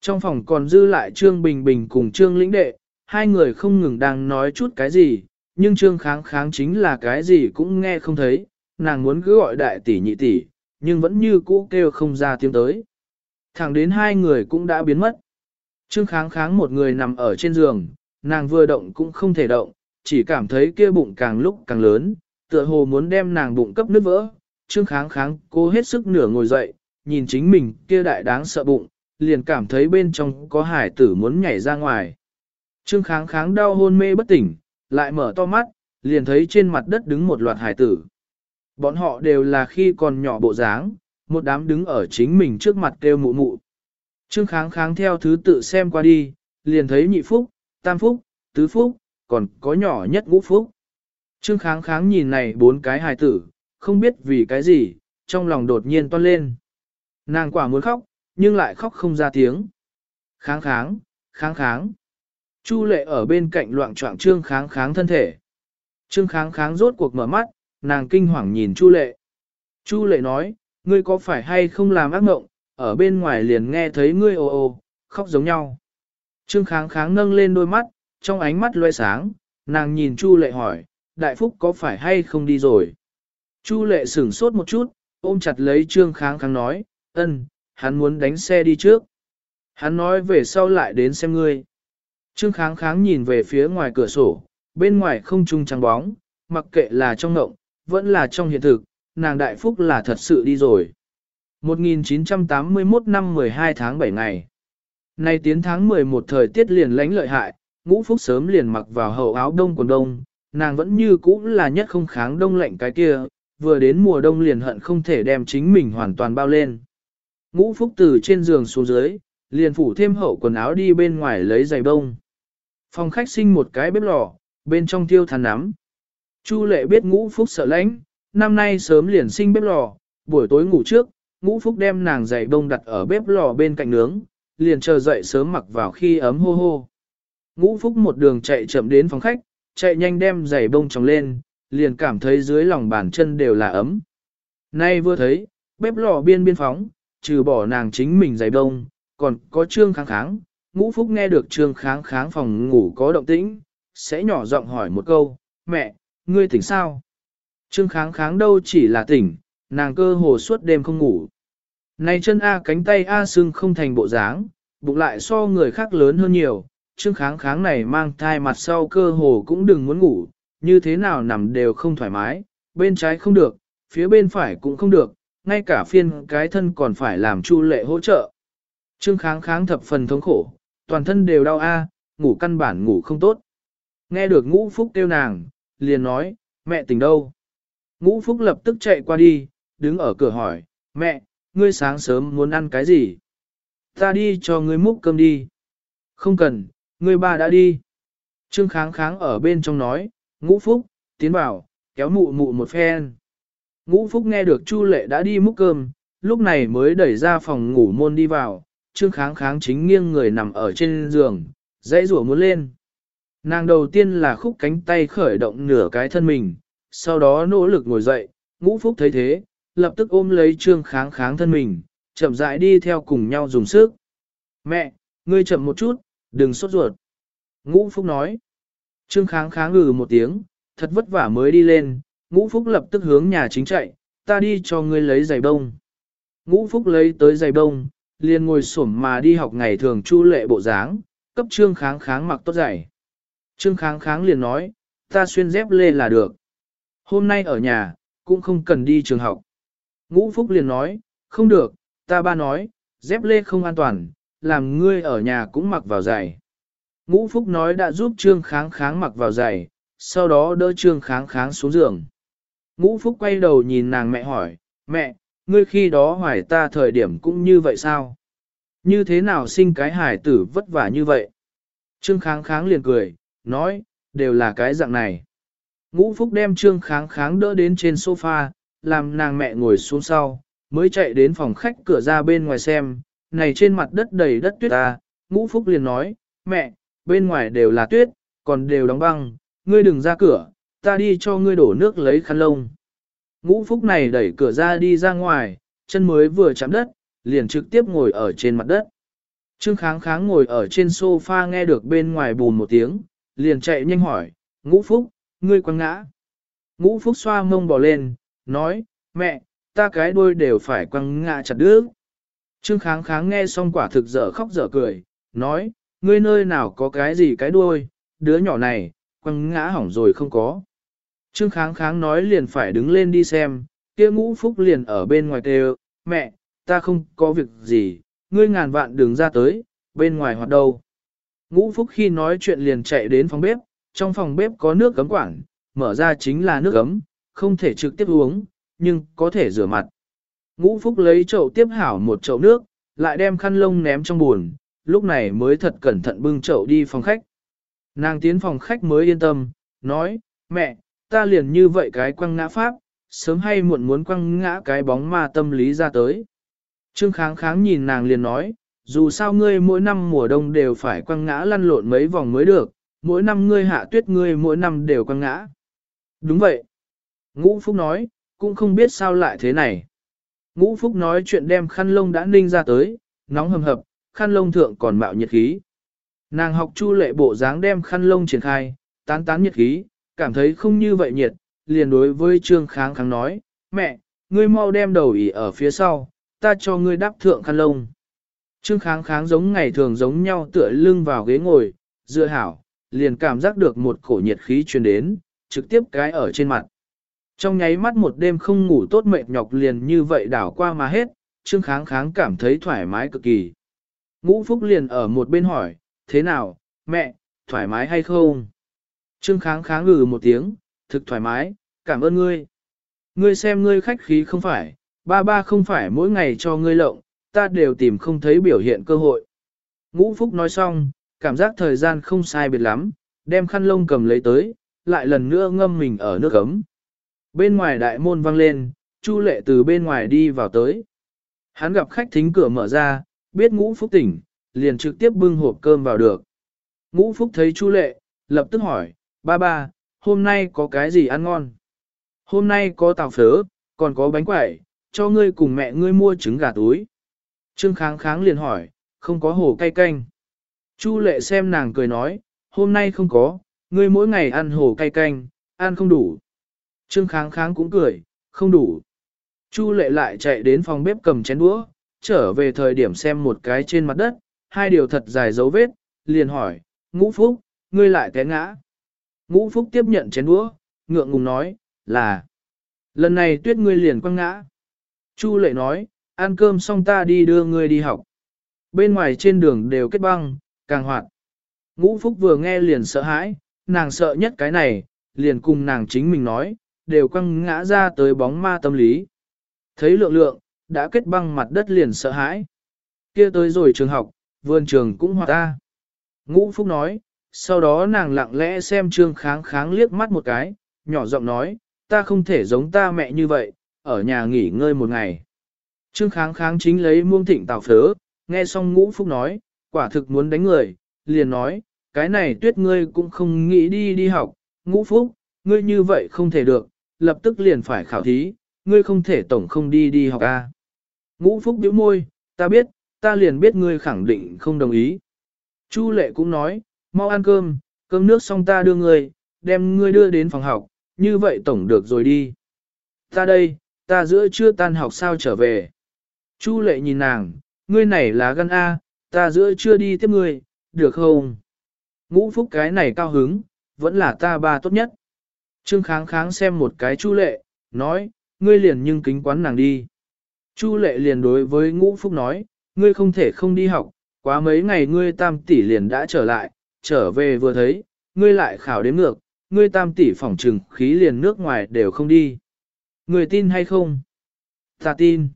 Trong phòng còn dư lại trương bình bình cùng trương lĩnh đệ, hai người không ngừng đang nói chút cái gì, nhưng trương kháng kháng chính là cái gì cũng nghe không thấy, nàng muốn cứ gọi đại tỷ nhị tỷ, nhưng vẫn như cũ kêu không ra tiếng tới. Thẳng đến hai người cũng đã biến mất. Trương kháng kháng một người nằm ở trên giường, nàng vừa động cũng không thể động, chỉ cảm thấy kia bụng càng lúc càng lớn, tựa hồ muốn đem nàng bụng cấp nứt vỡ. Trương kháng kháng cố hết sức nửa ngồi dậy, nhìn chính mình kia đại đáng sợ bụng, liền cảm thấy bên trong có hải tử muốn nhảy ra ngoài. Trương kháng kháng đau hôn mê bất tỉnh, lại mở to mắt, liền thấy trên mặt đất đứng một loạt hải tử. Bọn họ đều là khi còn nhỏ bộ dáng, một đám đứng ở chính mình trước mặt kêu mụ mụ. Trương kháng kháng theo thứ tự xem qua đi, liền thấy nhị phúc, tam phúc, tứ phúc, còn có nhỏ nhất ngũ phúc. Trương kháng kháng nhìn này bốn cái hài tử, không biết vì cái gì, trong lòng đột nhiên toan lên. Nàng quả muốn khóc, nhưng lại khóc không ra tiếng. Kháng kháng, kháng kháng. Chu lệ ở bên cạnh loạn trọng trương kháng kháng thân thể. Trương kháng kháng rốt cuộc mở mắt, nàng kinh hoàng nhìn Chu lệ. Chu lệ nói, ngươi có phải hay không làm ác mộng, ở bên ngoài liền nghe thấy ngươi ồ ồ, khóc giống nhau. Trương kháng kháng nâng lên đôi mắt, trong ánh mắt loe sáng, nàng nhìn Chu lệ hỏi, đại phúc có phải hay không đi rồi? Chu lệ sửng sốt một chút, ôm chặt lấy trương kháng kháng nói, ân, hắn muốn đánh xe đi trước. Hắn nói về sau lại đến xem ngươi. Trương kháng kháng nhìn về phía ngoài cửa sổ, bên ngoài không trung trắng bóng, mặc kệ là trong ngộng, vẫn là trong hiện thực, nàng đại phúc là thật sự đi rồi. 1981 năm 12 tháng 7 ngày. Nay tiến tháng 11 thời tiết liền lánh lợi hại, ngũ phúc sớm liền mặc vào hậu áo đông quần đông, nàng vẫn như cũ là nhất không kháng đông lạnh cái kia, vừa đến mùa đông liền hận không thể đem chính mình hoàn toàn bao lên. Ngũ phúc từ trên giường xuống dưới, liền phủ thêm hậu quần áo đi bên ngoài lấy giày bông. Phòng khách sinh một cái bếp lò, bên trong tiêu than nắm. Chu lệ biết ngũ phúc sợ lãnh, năm nay sớm liền sinh bếp lò, buổi tối ngủ trước, ngũ phúc đem nàng giày bông đặt ở bếp lò bên cạnh nướng, liền chờ dậy sớm mặc vào khi ấm hô hô. Ngũ phúc một đường chạy chậm đến phòng khách, chạy nhanh đem giày bông tròng lên, liền cảm thấy dưới lòng bàn chân đều là ấm. Nay vừa thấy, bếp lò biên biên phóng, trừ bỏ nàng chính mình giày bông, còn có trương kháng kháng. Ngũ phúc nghe được trương kháng kháng phòng ngủ có động tĩnh, sẽ nhỏ giọng hỏi một câu, mẹ, ngươi tỉnh sao? Trương kháng kháng đâu chỉ là tỉnh, nàng cơ hồ suốt đêm không ngủ. Này chân A cánh tay A xương không thành bộ dáng, bụng lại so người khác lớn hơn nhiều, trương kháng kháng này mang thai mặt sau cơ hồ cũng đừng muốn ngủ, như thế nào nằm đều không thoải mái, bên trái không được, phía bên phải cũng không được, ngay cả phiên cái thân còn phải làm chu lệ hỗ trợ. Trương kháng kháng thập phần thống khổ, toàn thân đều đau a, ngủ căn bản ngủ không tốt. Nghe được ngũ phúc kêu nàng, liền nói, mẹ tỉnh đâu? Ngũ phúc lập tức chạy qua đi, đứng ở cửa hỏi, mẹ, ngươi sáng sớm muốn ăn cái gì? Ta đi cho ngươi múc cơm đi. Không cần, ngươi ba đã đi. Trương kháng kháng ở bên trong nói, ngũ phúc, tiến vào, kéo mụ mụ một phen. Ngũ phúc nghe được Chu lệ đã đi múc cơm, lúc này mới đẩy ra phòng ngủ môn đi vào, trương kháng kháng chính nghiêng người nằm ở trên giường, dãy rủa muốn lên. Nàng đầu tiên là khúc cánh tay khởi động nửa cái thân mình, sau đó nỗ lực ngồi dậy, ngũ phúc thấy thế, lập tức ôm lấy trương kháng kháng thân mình, chậm rãi đi theo cùng nhau dùng sức. Mẹ, ngươi chậm một chút, đừng sốt ruột. Ngũ phúc nói. Trương kháng kháng ngừ một tiếng, thật vất vả mới đi lên, ngũ phúc lập tức hướng nhà chính chạy, ta đi cho ngươi lấy giày bông. Ngũ phúc lấy tới giày bông, liền ngồi xổm mà đi học ngày thường chu lệ bộ dáng, cấp trương kháng kháng mặc tốt giày. Trương kháng kháng liền nói, ta xuyên dép lê là được. Hôm nay ở nhà, cũng không cần đi trường học. Ngũ phúc liền nói, không được, ta ba nói, dép lê không an toàn, làm ngươi ở nhà cũng mặc vào giày. Ngũ phúc nói đã giúp trương kháng kháng mặc vào giày, sau đó đỡ trương kháng kháng xuống giường. Ngũ phúc quay đầu nhìn nàng mẹ hỏi, mẹ, ngươi khi đó hoài ta thời điểm cũng như vậy sao? Như thế nào sinh cái hải tử vất vả như vậy? Trương kháng kháng liền cười, nói, đều là cái dạng này. Ngũ Phúc đem Trương kháng kháng đỡ đến trên sofa, làm nàng mẹ ngồi xuống sau, mới chạy đến phòng khách cửa ra bên ngoài xem, này trên mặt đất đầy đất tuyết ta, Ngũ Phúc liền nói, mẹ, bên ngoài đều là tuyết, còn đều đóng băng, ngươi đừng ra cửa, ta đi cho ngươi đổ nước lấy khăn lông. Ngũ Phúc này đẩy cửa ra đi ra ngoài, chân mới vừa chạm đất, liền trực tiếp ngồi ở trên mặt đất. Trương kháng kháng ngồi ở trên sofa nghe được bên ngoài bùn một tiếng, liền chạy nhanh hỏi, Ngũ Phúc, ngươi quăng ngã. Ngũ Phúc xoa mông bò lên, nói, mẹ, ta cái đuôi đều phải quăng ngã chặt đứt. Trương kháng kháng nghe xong quả thực dở khóc dở cười, nói, ngươi nơi nào có cái gì cái đuôi, đứa nhỏ này, quăng ngã hỏng rồi không có. Trương kháng kháng nói liền phải đứng lên đi xem, kia ngũ phúc liền ở bên ngoài kêu, mẹ, ta không có việc gì, ngươi ngàn vạn đừng ra tới, bên ngoài hoạt đâu. Ngũ phúc khi nói chuyện liền chạy đến phòng bếp, trong phòng bếp có nước cấm quản, mở ra chính là nước ấm, không thể trực tiếp uống, nhưng có thể rửa mặt. Ngũ phúc lấy chậu tiếp hảo một chậu nước, lại đem khăn lông ném trong buồn, lúc này mới thật cẩn thận bưng chậu đi phòng khách. Nàng tiến phòng khách mới yên tâm, nói, mẹ, ta liền như vậy cái quăng ngã pháp, sớm hay muộn muốn quăng ngã cái bóng ma tâm lý ra tới. Trương kháng kháng nhìn nàng liền nói, dù sao ngươi mỗi năm mùa đông đều phải quăng ngã lăn lộn mấy vòng mới được, mỗi năm ngươi hạ tuyết ngươi mỗi năm đều quăng ngã. Đúng vậy. Ngũ Phúc nói, cũng không biết sao lại thế này. Ngũ Phúc nói chuyện đem khăn lông đã ninh ra tới, nóng hầm hập, khăn lông thượng còn mạo nhiệt khí. Nàng học chu lệ bộ dáng đem khăn lông triển khai, tán tán nhiệt khí, cảm thấy không như vậy nhiệt, liền đối với Trương Kháng Kháng nói, mẹ, ngươi mau đem đầu ỉ ở phía sau, ta cho ngươi đắp thượng khăn lông. Trương Kháng Kháng giống ngày thường giống nhau tựa lưng vào ghế ngồi, dựa hảo, liền cảm giác được một cổ nhiệt khí truyền đến, trực tiếp cái ở trên mặt. Trong nháy mắt một đêm không ngủ tốt mệt nhọc liền như vậy đảo qua mà hết, Trương Kháng Kháng cảm thấy thoải mái cực kỳ. Ngũ Phúc liền ở một bên hỏi, thế nào, mẹ, thoải mái hay không? Trương kháng kháng ngừ một tiếng, thực thoải mái, cảm ơn ngươi. Ngươi xem ngươi khách khí không phải, ba ba không phải mỗi ngày cho ngươi lộng, ta đều tìm không thấy biểu hiện cơ hội. Ngũ Phúc nói xong, cảm giác thời gian không sai biệt lắm, đem khăn lông cầm lấy tới, lại lần nữa ngâm mình ở nước ấm. Bên ngoài đại môn vang lên, Chu lệ từ bên ngoài đi vào tới. Hắn gặp khách thính cửa mở ra, biết ngũ phúc tỉnh, liền trực tiếp bưng hộp cơm vào được. Ngũ phúc thấy Chu lệ, lập tức hỏi, ba ba, hôm nay có cái gì ăn ngon? Hôm nay có tàu phớ, còn có bánh quẩy, cho ngươi cùng mẹ ngươi mua trứng gà túi. Trương kháng kháng liền hỏi, không có hồ cay canh. Chu lệ xem nàng cười nói, hôm nay không có, ngươi mỗi ngày ăn hồ cay canh, ăn không đủ. Trương kháng kháng cũng cười, không đủ. Chu lệ lại chạy đến phòng bếp cầm chén đũa, trở về thời điểm xem một cái trên mặt đất, hai điều thật dài dấu vết, liền hỏi, ngũ phúc, ngươi lại té ngã. Ngũ Phúc tiếp nhận chén đũa, ngượng ngùng nói, là, lần này tuyết ngươi liền quăng ngã. Chu lệ nói, ăn cơm xong ta đi đưa ngươi đi học. Bên ngoài trên đường đều kết băng, càng hoạt. Ngũ Phúc vừa nghe liền sợ hãi, nàng sợ nhất cái này, liền cùng nàng chính mình nói, đều quăng ngã ra tới bóng ma tâm lý. Thấy lượng lượng, đã kết băng mặt đất liền sợ hãi. Kia tới rồi trường học, vườn trường cũng hoạt ta. Ngũ Phúc nói, sau đó nàng lặng lẽ xem trương kháng kháng liếc mắt một cái, nhỏ giọng nói, ta không thể giống ta mẹ như vậy, ở nhà nghỉ ngơi một ngày. Trương kháng kháng chính lấy muông thịnh tào phớ, nghe xong ngũ phúc nói, quả thực muốn đánh người, liền nói, cái này tuyết ngươi cũng không nghĩ đi đi học, ngũ phúc, ngươi như vậy không thể được, lập tức liền phải khảo thí, ngươi không thể tổng không đi đi học a. Ngũ phúc bĩu môi, ta biết, ta liền biết ngươi khẳng định không đồng ý. Chu lệ cũng nói, mau ăn cơm, cơm nước xong ta đưa ngươi, đem ngươi đưa đến phòng học, như vậy tổng được rồi đi. Ta đây, ta giữa chưa tan học sao trở về. Chu lệ nhìn nàng, ngươi này là gan A, ta giữa chưa đi tiếp ngươi, được không? Ngũ phúc cái này cao hứng, vẫn là ta ba tốt nhất. Trương kháng kháng xem một cái chu lệ, nói, ngươi liền nhưng kính quán nàng đi. Chu lệ liền đối với ngũ phúc nói, ngươi không thể không đi học, quá mấy ngày ngươi tam tỷ liền đã trở lại, trở về vừa thấy, ngươi lại khảo đến ngược, ngươi tam tỷ phỏng trừng khí liền nước ngoài đều không đi. Ngươi tin hay không? Ta tin.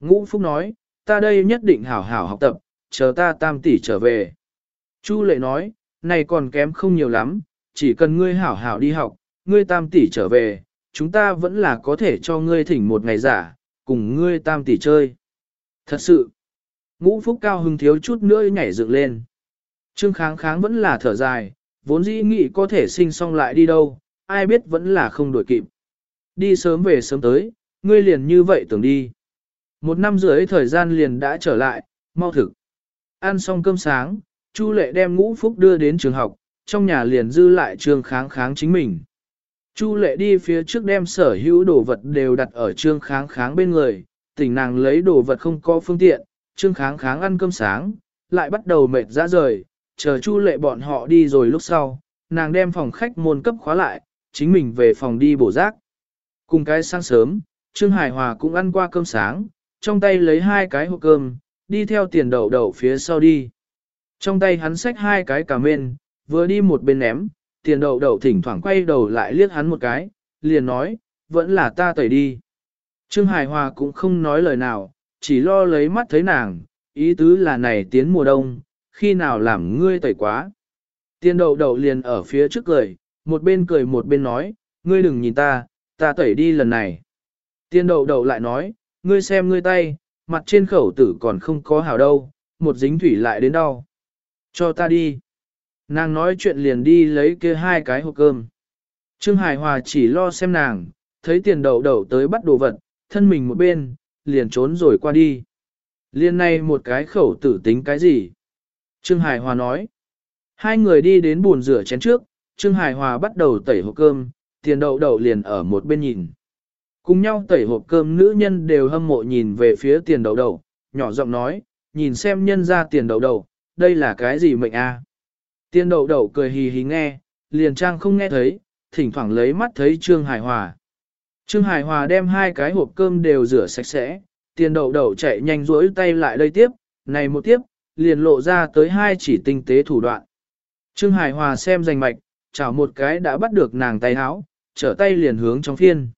Ngũ Phúc nói, ta đây nhất định hảo hảo học tập, chờ ta tam tỷ trở về. Chu lệ nói, này còn kém không nhiều lắm, chỉ cần ngươi hảo hảo đi học, ngươi tam tỷ trở về, chúng ta vẫn là có thể cho ngươi thỉnh một ngày giả, cùng ngươi tam tỷ chơi. Thật sự, ngũ phúc cao hưng thiếu chút nữa nhảy dựng lên. Trương kháng kháng vẫn là thở dài, vốn dĩ nghĩ có thể sinh xong lại đi đâu, ai biết vẫn là không đổi kịp. Đi sớm về sớm tới, ngươi liền như vậy tưởng đi. Một năm rưỡi thời gian liền đã trở lại, mau thực. Ăn xong cơm sáng, Chu Lệ đem ngũ phúc đưa đến trường học, trong nhà liền dư lại Trương kháng kháng chính mình. Chu Lệ đi phía trước đem sở hữu đồ vật đều đặt ở trương kháng kháng bên người, tỉnh nàng lấy đồ vật không có phương tiện, trương kháng kháng ăn cơm sáng, lại bắt đầu mệt ra rời, chờ Chu Lệ bọn họ đi rồi lúc sau, nàng đem phòng khách môn cấp khóa lại, chính mình về phòng đi bổ rác. Cùng cái sáng sớm, Trương Hải Hòa cũng ăn qua cơm sáng, trong tay lấy hai cái hộp cơm, đi theo tiền đậu đậu phía sau đi. Trong tay hắn xách hai cái cà mên, vừa đi một bên ném, tiền đậu đậu thỉnh thoảng quay đầu lại liếc hắn một cái, liền nói, vẫn là ta tẩy đi. Trương Hải Hòa cũng không nói lời nào, chỉ lo lấy mắt thấy nàng, ý tứ là này tiến mùa đông, khi nào làm ngươi tẩy quá. tiên đậu đậu liền ở phía trước cười, một bên cười một bên nói, ngươi đừng nhìn ta, ta tẩy đi lần này. tiên đậu đậu lại nói, ngươi xem ngươi tay, mặt trên khẩu tử còn không có hào đâu, một dính thủy lại đến đau. Cho ta đi. Nàng nói chuyện liền đi lấy kia hai cái hộp cơm. Trương Hải Hòa chỉ lo xem nàng, thấy tiền đậu đậu tới bắt đồ vật, thân mình một bên, liền trốn rồi qua đi. Liên này một cái khẩu tử tính cái gì? Trương Hải Hòa nói. Hai người đi đến buồn rửa chén trước, Trương Hải Hòa bắt đầu tẩy hộp cơm, tiền đậu đậu liền ở một bên nhìn. Cùng nhau tẩy hộp cơm nữ nhân đều hâm mộ nhìn về phía tiền đậu đậu, nhỏ giọng nói, nhìn xem nhân ra tiền đậu đậu, đây là cái gì mệnh a? Tiền đậu đậu cười hì hì nghe, liền trang không nghe thấy, thỉnh thoảng lấy mắt thấy Trương Hải Hòa. Trương Hải Hòa đem hai cái hộp cơm đều rửa sạch sẽ, tiền đậu đậu chạy nhanh rỗi tay lại đây tiếp, này một tiếp, liền lộ ra tới hai chỉ tinh tế thủ đoạn. Trương Hải Hòa xem rành mạch, chảo một cái đã bắt được nàng tay háo, trở tay liền hướng trong phiên.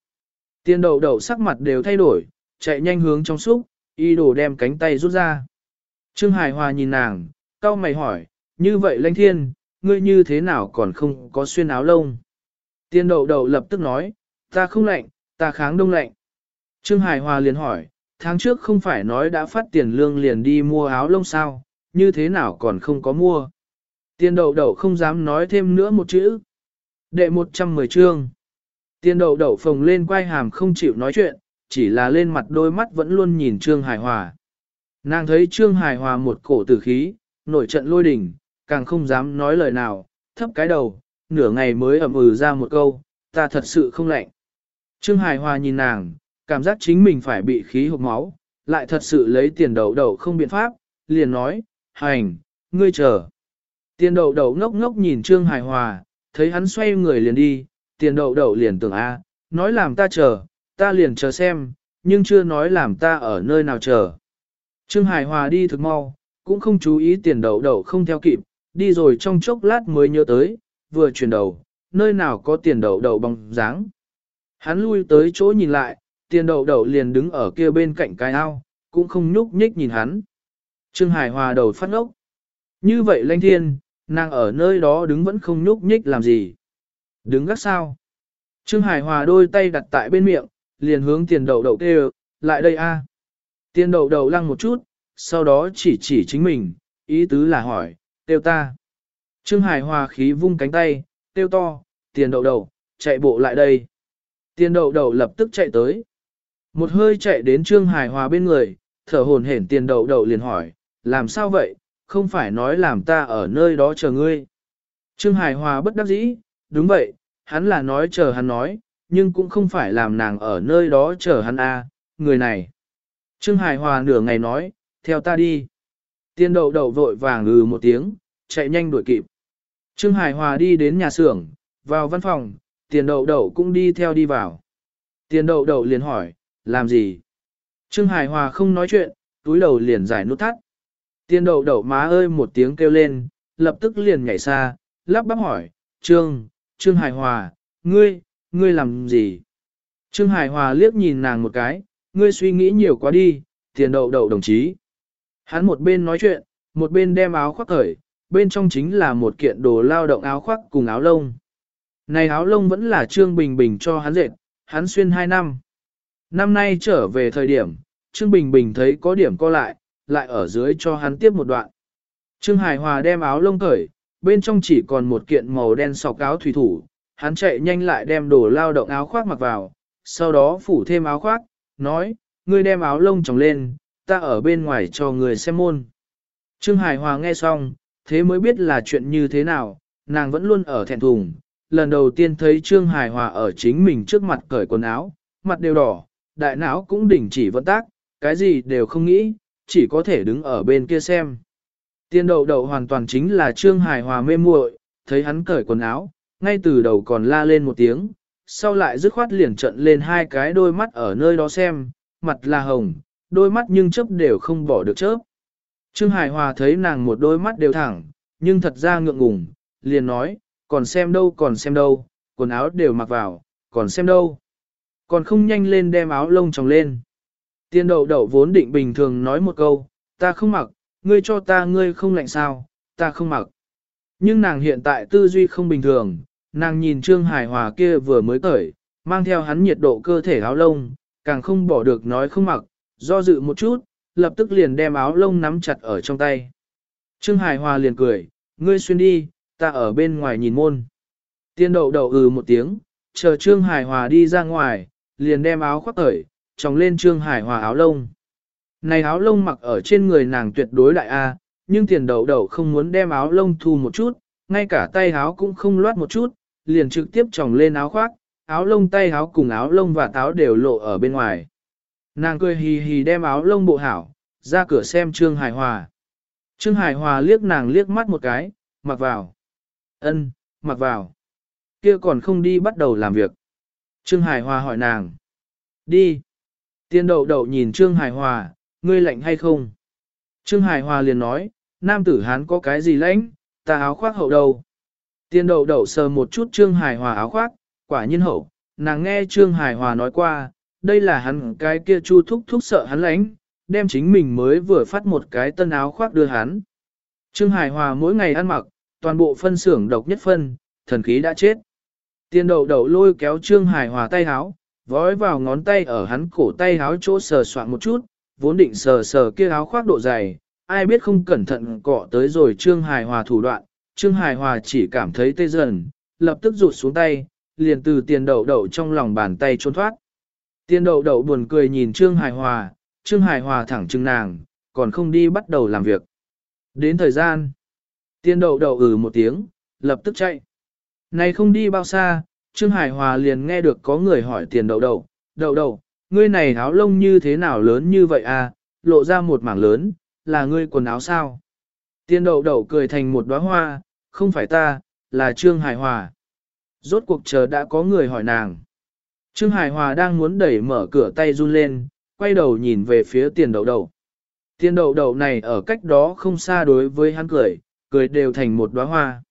Tiên đậu đậu sắc mặt đều thay đổi, chạy nhanh hướng trong xúc, y đồ đem cánh tay rút ra. Trương Hải Hòa nhìn nàng, cau mày hỏi, như vậy lãnh thiên, ngươi như thế nào còn không có xuyên áo lông? Tiên đậu đậu lập tức nói, ta không lạnh, ta kháng đông lạnh. Trương Hải Hòa liền hỏi, tháng trước không phải nói đã phát tiền lương liền đi mua áo lông sao, như thế nào còn không có mua? Tiền đậu đậu không dám nói thêm nữa một chữ. Đệ 110 chương. Tiền đậu đậu phồng lên quay hàm không chịu nói chuyện, chỉ là lên mặt đôi mắt vẫn luôn nhìn Trương Hải Hòa. Nàng thấy Trương Hải Hòa một cổ tử khí, nổi trận lôi đỉnh, càng không dám nói lời nào, thấp cái đầu, nửa ngày mới ẩm ừ ra một câu, ta thật sự không lạnh. Trương Hải Hòa nhìn nàng, cảm giác chính mình phải bị khí hộp máu, lại thật sự lấy tiền đầu đầu không biện pháp, liền nói, hành, ngươi chờ. Tiền đầu đầu ngốc ngốc nhìn Trương Hải Hòa, thấy hắn xoay người liền đi, tiền đầu đầu liền tưởng a, nói làm ta chờ, ta liền chờ xem, nhưng chưa nói làm ta ở nơi nào chờ. Trương Hải Hòa đi thực mau, cũng không chú ý tiền đầu đầu không theo kịp, đi rồi trong chốc lát mới nhớ tới, vừa chuyển đầu, nơi nào có tiền đầu đầu bóng dáng. Hắn lui tới chỗ nhìn lại, tiền đậu đậu liền đứng ở kia bên cạnh cái ao, cũng không nhúc nhích nhìn hắn. Trương Hải Hòa đầu phát ngốc. Như vậy lanh thiên, nàng ở nơi đó đứng vẫn không nhúc nhích làm gì. Đứng gác sao? Trương Hải Hòa đôi tay đặt tại bên miệng, liền hướng tiền đậu đậu kêu, lại đây a. Tiền đậu đậu lăng một chút, sau đó chỉ chỉ chính mình, ý tứ là hỏi, tiêu ta. Trương Hải Hòa khí vung cánh tay, tiêu to, tiền đậu đậu, chạy bộ lại đây. Tiền đậu đậu lập tức chạy tới. Một hơi chạy đến Trương Hải Hòa bên người, thở hồn hển tiền đậu đậu liền hỏi, làm sao vậy, không phải nói làm ta ở nơi đó chờ ngươi. Trương Hải Hòa bất đắc dĩ, đúng vậy, hắn là nói chờ hắn nói, nhưng cũng không phải làm nàng ở nơi đó chờ hắn a, người này. Trương Hải Hòa nửa ngày nói, theo ta đi. Tiên đậu đậu vội vàng ngừ một tiếng, chạy nhanh đuổi kịp. Trương Hải Hòa đi đến nhà xưởng, vào văn phòng, tiền đậu đậu cũng đi theo đi vào. Tiền đậu đậu liền hỏi, làm gì? Trương Hải Hòa không nói chuyện, túi đầu liền giải nút thắt. Tiền đậu đậu má ơi một tiếng kêu lên, lập tức liền nhảy xa, lắp bắp hỏi, Trương, Trương Hải Hòa, ngươi, ngươi làm gì? Trương Hải Hòa liếc nhìn nàng một cái, ngươi suy nghĩ nhiều quá đi, tiền đậu đậu đồng chí. Hắn một bên nói chuyện, một bên đem áo khoác cởi, bên trong chính là một kiện đồ lao động áo khoác cùng áo lông. Này áo lông vẫn là Trương Bình Bình cho hắn dệt, hắn xuyên 2 năm. Năm nay trở về thời điểm, Trương Bình Bình thấy có điểm co lại, lại ở dưới cho hắn tiếp một đoạn. Trương Hải Hòa đem áo lông cởi, bên trong chỉ còn một kiện màu đen sọc áo thủy thủ, hắn chạy nhanh lại đem đồ lao động áo khoác mặc vào, sau đó phủ thêm áo khoác, nói, ngươi đem áo lông trồng lên, ta ở bên ngoài cho người xem môn. Trương Hải Hòa nghe xong, thế mới biết là chuyện như thế nào, nàng vẫn luôn ở thẹn thùng. Lần đầu tiên thấy Trương Hải Hòa ở chính mình trước mặt cởi quần áo, mặt đều đỏ, đại não cũng đình chỉ vận tác, cái gì đều không nghĩ, chỉ có thể đứng ở bên kia xem. Tiên đậu đậu hoàn toàn chính là Trương Hải Hòa mê muội, thấy hắn cởi quần áo, ngay từ đầu còn la lên một tiếng, sau lại dứt khoát liền trận lên hai cái đôi mắt ở nơi đó xem, mặt là hồng, đôi mắt nhưng chớp đều không bỏ được chớp. Trương Hải Hòa thấy nàng một đôi mắt đều thẳng, nhưng thật ra ngượng ngùng, liền nói, còn xem đâu còn xem đâu, quần áo đều mặc vào, còn xem đâu. Còn không nhanh lên đem áo lông tròng lên. Tiên đậu đậu vốn định bình thường nói một câu, ta không mặc, ngươi cho ta ngươi không lạnh sao, ta không mặc. Nhưng nàng hiện tại tư duy không bình thường, nàng nhìn Trương Hải Hòa kia vừa mới cởi, mang theo hắn nhiệt độ cơ thể áo lông, càng không bỏ được nói không mặc, do dự một chút, lập tức liền đem áo lông nắm chặt ở trong tay. Trương Hải Hòa liền cười, ngươi xuyên đi, ta ở bên ngoài nhìn môn. Tiên đậu đậu ừ một tiếng, chờ Trương Hải Hòa đi ra ngoài, liền đem áo khoác cởi, tròng lên Trương Hải Hòa áo lông. Này áo lông mặc ở trên người nàng tuyệt đối đại A, nhưng tiền đầu đầu không muốn đem áo lông thu một chút, ngay cả tay áo cũng không loát một chút, liền trực tiếp tròng lên áo khoác, áo lông tay áo cùng áo lông và táo đều lộ ở bên ngoài. Nàng cười hì hì đem áo lông bộ hảo, ra cửa xem Trương Hải Hòa. Trương Hải Hòa liếc nàng liếc mắt một cái, mặc vào. Ân, mặc vào. Kia còn không đi bắt đầu làm việc. Trương Hải Hòa hỏi nàng. Đi. Tiên đậu đậu nhìn Trương Hải Hòa, ngươi lạnh hay không? Trương Hải Hòa liền nói, nam tử hán có cái gì lãnh, ta áo khoác hậu đầu. Tiên đậu đậu sờ một chút Trương Hải Hòa áo khoác, quả nhiên hậu, nàng nghe Trương Hải Hòa nói qua, đây là hắn cái kia chu thúc thúc sợ hắn lãnh, đem chính mình mới vừa phát một cái tân áo khoác đưa hắn. Trương Hải Hòa mỗi ngày ăn mặc, toàn bộ phân xưởng độc nhất phân, thần khí đã chết. Tiên đậu đậu lôi kéo Trương Hải Hòa tay háo, vói vào ngón tay ở hắn cổ tay háo chỗ sờ soạn một chút, vốn định sờ sờ kia áo khoác độ dày, ai biết không cẩn thận cọ tới rồi Trương Hải Hòa thủ đoạn, Trương Hải Hòa chỉ cảm thấy tê dần, lập tức rụt xuống tay, liền từ tiền đậu đậu trong lòng bàn tay trốn thoát. Tiền đậu đậu buồn cười nhìn Trương Hải Hòa, Trương Hải Hòa thẳng trưng nàng, còn không đi bắt đầu làm việc. Đến thời gian, tiền đậu đậu ừ một tiếng, lập tức chạy. Này không đi bao xa, Trương Hải Hòa liền nghe được có người hỏi tiền đậu đậu, đậu đậu, ngươi này áo lông như thế nào lớn như vậy à, lộ ra một mảng lớn, là ngươi quần áo sao? Tiền đậu đậu cười thành một đóa hoa, không phải ta, là Trương Hải Hòa. Rốt cuộc chờ đã có người hỏi nàng. Trương Hải Hòa đang muốn đẩy mở cửa tay run lên, quay đầu nhìn về phía tiền đậu đậu. Tiền đậu đậu này ở cách đó không xa đối với hắn cười, cười đều thành một đóa hoa.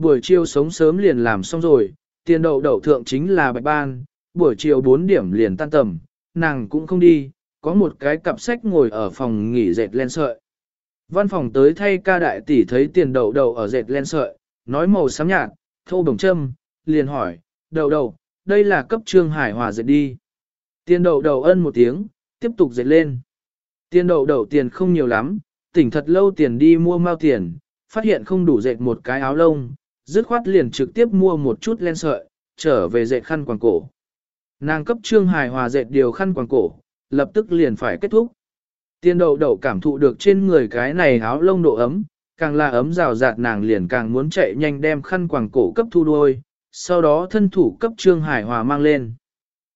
Buổi chiều sống sớm liền làm xong rồi, tiền đậu đậu thượng chính là bạch ban, buổi chiều 4 điểm liền tan tầm, nàng cũng không đi, có một cái cặp sách ngồi ở phòng nghỉ dệt len sợi. Văn phòng tới thay ca đại tỷ thấy tiền đậu đậu ở dệt len sợi, nói màu xám nhạt, thô bổng châm, liền hỏi, đậu đậu, đây là cấp trương hải hòa dệt đi. Tiền đậu đậu ân một tiếng, tiếp tục dệt lên. Tiền đậu đậu tiền không nhiều lắm, tỉnh thật lâu tiền đi mua mao tiền, phát hiện không đủ dệt một cái áo lông, dứt khoát liền trực tiếp mua một chút len sợi, trở về dệt khăn quàng cổ. Nàng cấp trương hài hòa dệt điều khăn quàng cổ, lập tức liền phải kết thúc. Tiên đậu đậu cảm thụ được trên người cái này áo lông độ ấm, càng là ấm rào rạt nàng liền càng muốn chạy nhanh đem khăn quàng cổ cấp thu đuôi, sau đó thân thủ cấp trương hải hòa mang lên.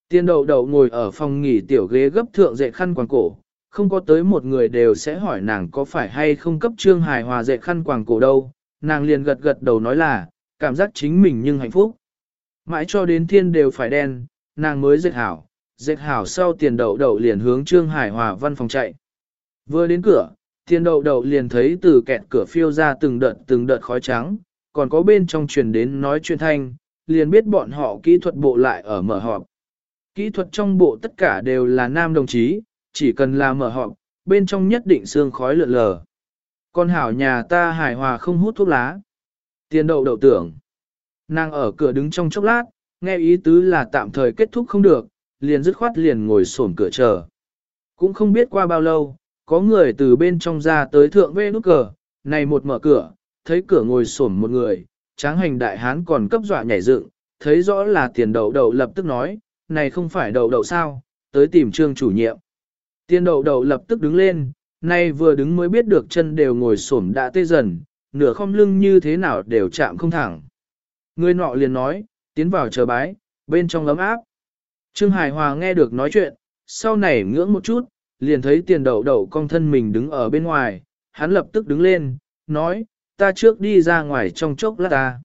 Tiên đậu đậu ngồi ở phòng nghỉ tiểu ghế gấp thượng dệt khăn quàng cổ, không có tới một người đều sẽ hỏi nàng có phải hay không cấp trương hải hòa dệt khăn quàng cổ đâu, nàng liền gật gật đầu nói là, cảm giác chính mình nhưng hạnh phúc. Mãi cho đến thiên đều phải đen, nàng mới dệt hảo, dệt hảo sau tiền đậu đậu liền hướng trương hải hòa văn phòng chạy. Vừa đến cửa, tiền đậu đậu liền thấy từ kẹt cửa phiêu ra từng đợt từng đợt khói trắng, còn có bên trong truyền đến nói chuyện thanh, liền biết bọn họ kỹ thuật bộ lại ở mở họp. Kỹ thuật trong bộ tất cả đều là nam đồng chí, chỉ cần là mở họp, bên trong nhất định xương khói lượn lờ. Con hảo nhà ta hài hòa không hút thuốc lá. Tiền đậu đậu tưởng. Nàng ở cửa đứng trong chốc lát, nghe ý tứ là tạm thời kết thúc không được, liền dứt khoát liền ngồi xổm cửa chờ. Cũng không biết qua bao lâu, có người từ bên trong ra tới thượng vê nút cờ, này một mở cửa, thấy cửa ngồi xổm một người, tráng hành đại hán còn cấp dọa nhảy dựng, thấy rõ là tiền đậu đậu lập tức nói, này không phải đậu đậu sao, tới tìm trương chủ nhiệm. Tiền đậu đậu lập tức đứng lên, nay vừa đứng mới biết được chân đều ngồi xổm đã tê dần, nửa không lưng như thế nào đều chạm không thẳng. Người nọ liền nói, tiến vào chờ bái, bên trong ấm áp. Trương Hải Hòa nghe được nói chuyện, sau này ngưỡng một chút, liền thấy tiền đậu đậu con thân mình đứng ở bên ngoài, hắn lập tức đứng lên, nói, ta trước đi ra ngoài trong chốc lát ta.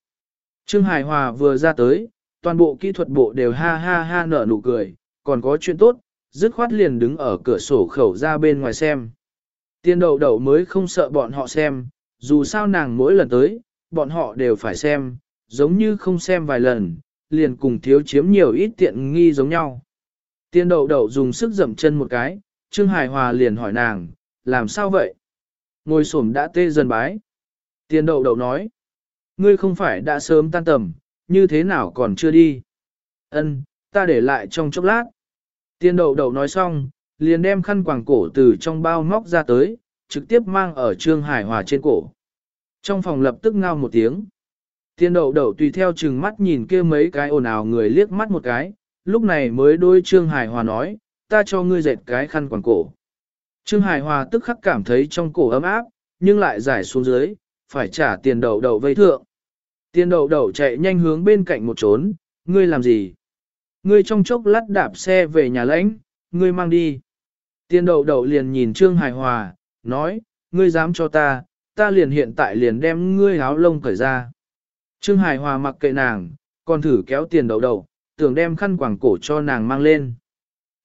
Trương Hải Hòa vừa ra tới, toàn bộ kỹ thuật bộ đều ha ha ha nở nụ cười, còn có chuyện tốt, dứt khoát liền đứng ở cửa sổ khẩu ra bên ngoài xem. Tiên đậu đậu mới không sợ bọn họ xem, dù sao nàng mỗi lần tới, bọn họ đều phải xem, giống như không xem vài lần, liền cùng thiếu chiếm nhiều ít tiện nghi giống nhau. Tiên đậu đậu dùng sức dậm chân một cái, Trương Hải Hòa liền hỏi nàng, làm sao vậy? Ngồi xổm đã tê dần bái. Tiên đậu đậu nói, ngươi không phải đã sớm tan tầm, như thế nào còn chưa đi? Ân, ta để lại trong chốc lát. Tiên đậu đậu nói xong, liền đem khăn quàng cổ từ trong bao móc ra tới, trực tiếp mang ở Trương Hải Hòa trên cổ. Trong phòng lập tức ngao một tiếng. Tiên đậu đậu tùy theo chừng mắt nhìn kia mấy cái ồn ào người liếc mắt một cái, lúc này mới đôi Trương Hải Hòa nói, ta cho ngươi dệt cái khăn quàng cổ. Trương Hải Hòa tức khắc cảm thấy trong cổ ấm áp, nhưng lại giải xuống dưới, phải trả tiền đậu đậu vây thượng. Tiền đậu đậu chạy nhanh hướng bên cạnh một trốn, ngươi làm gì? Ngươi trong chốc lát đạp xe về nhà lãnh, ngươi mang đi. Tiền đậu đậu liền nhìn Trương Hải Hòa, nói, ngươi dám cho ta, ta liền hiện tại liền đem ngươi áo lông cởi ra. Trương Hải Hòa mặc kệ nàng, còn thử kéo tiền đậu đậu, tưởng đem khăn quàng cổ cho nàng mang lên.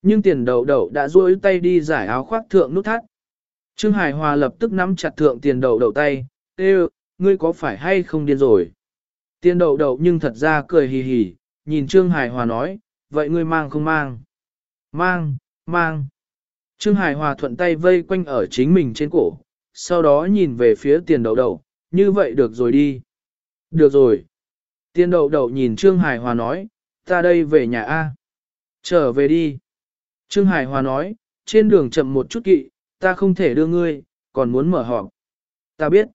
Nhưng tiền đậu đậu đã duỗi tay đi giải áo khoác thượng nút thắt. Trương Hải Hòa lập tức nắm chặt thượng tiền đậu đậu tay, Ê, ngươi có phải hay không điên rồi? Tiền đậu đậu nhưng thật ra cười hì hì, nhìn Trương Hải Hòa nói, vậy ngươi mang không mang? Mang, mang. Trương Hải Hòa thuận tay vây quanh ở chính mình trên cổ, sau đó nhìn về phía tiền đậu đậu, như vậy được rồi đi. Được rồi. Tiền đậu đậu nhìn Trương Hải Hòa nói, ta đây về nhà A. Trở về đi. Trương Hải Hòa nói, trên đường chậm một chút kỵ, ta không thể đưa ngươi, còn muốn mở họp. Ta biết.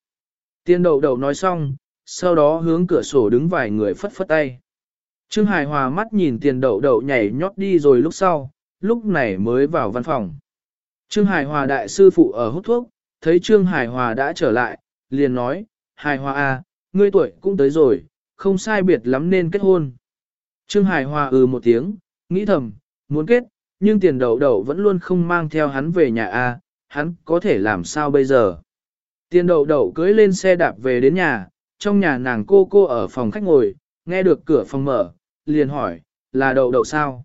Tiền đậu đậu nói xong, sau đó hướng cửa sổ đứng vài người phất phất tay. Trương Hải Hòa mắt nhìn tiền đậu đậu nhảy nhót đi rồi lúc sau, lúc này mới vào văn phòng. Trương Hải Hòa đại sư phụ ở hút thuốc, thấy Trương Hải Hòa đã trở lại, liền nói, Hải Hòa à, ngươi tuổi cũng tới rồi, không sai biệt lắm nên kết hôn. Trương Hải Hòa ừ một tiếng, nghĩ thầm, muốn kết, nhưng tiền đậu đậu vẫn luôn không mang theo hắn về nhà a, à, hắn có thể làm sao bây giờ. Tiền đậu đậu cưới lên xe đạp về đến nhà, trong nhà nàng cô cô ở phòng khách ngồi, nghe được cửa phòng mở, liền hỏi, là đậu đậu sao?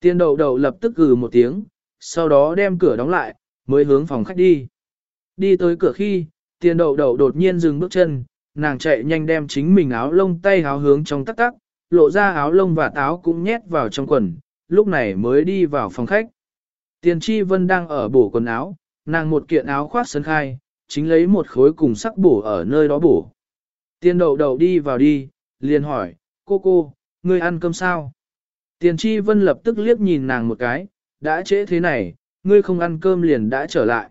Tiền đậu đậu lập tức gừ một tiếng, sau đó đem cửa đóng lại, mới hướng phòng khách đi. Đi tới cửa khi, tiền đậu đậu đột nhiên dừng bước chân, nàng chạy nhanh đem chính mình áo lông tay áo hướng trong tắc tắc, lộ ra áo lông và táo cũng nhét vào trong quần, lúc này mới đi vào phòng khách. Tiền tri vân đang ở bổ quần áo, nàng một kiện áo khoác sân khai, chính lấy một khối cùng sắc bổ ở nơi đó bổ. Tiền đậu đậu đi vào đi, liền hỏi, cô cô, ngươi ăn cơm sao? Tiền tri vân lập tức liếc nhìn nàng một cái, đã trễ thế này, ngươi không ăn cơm liền đã trở lại.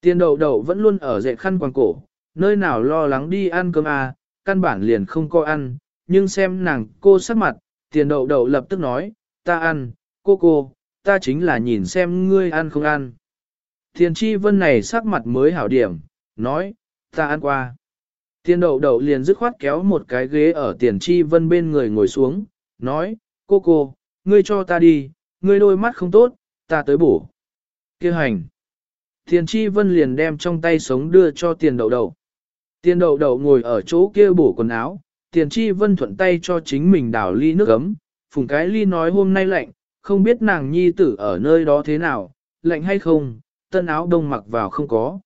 Tiền đậu đậu vẫn luôn ở dạy khăn quàng cổ, nơi nào lo lắng đi ăn cơm à, căn bản liền không có ăn, nhưng xem nàng cô sắc mặt, tiền đậu đậu lập tức nói, ta ăn, cô cô, ta chính là nhìn xem ngươi ăn không ăn. Tiền tri vân này sắc mặt mới hảo điểm, nói, ta ăn qua. Tiền đậu đậu liền dứt khoát kéo một cái ghế ở tiền tri vân bên người ngồi xuống, nói, cô cô, ngươi cho ta đi, ngươi đôi mắt không tốt, ta tới bổ. Kêu hành. Tiền tri vân liền đem trong tay sống đưa cho tiền đậu đậu. Tiền đậu đậu ngồi ở chỗ kia bổ quần áo, tiền tri vân thuận tay cho chính mình đảo ly nước ấm, phùng cái ly nói hôm nay lạnh, không biết nàng nhi tử ở nơi đó thế nào, lạnh hay không, tân áo đông mặc vào không có.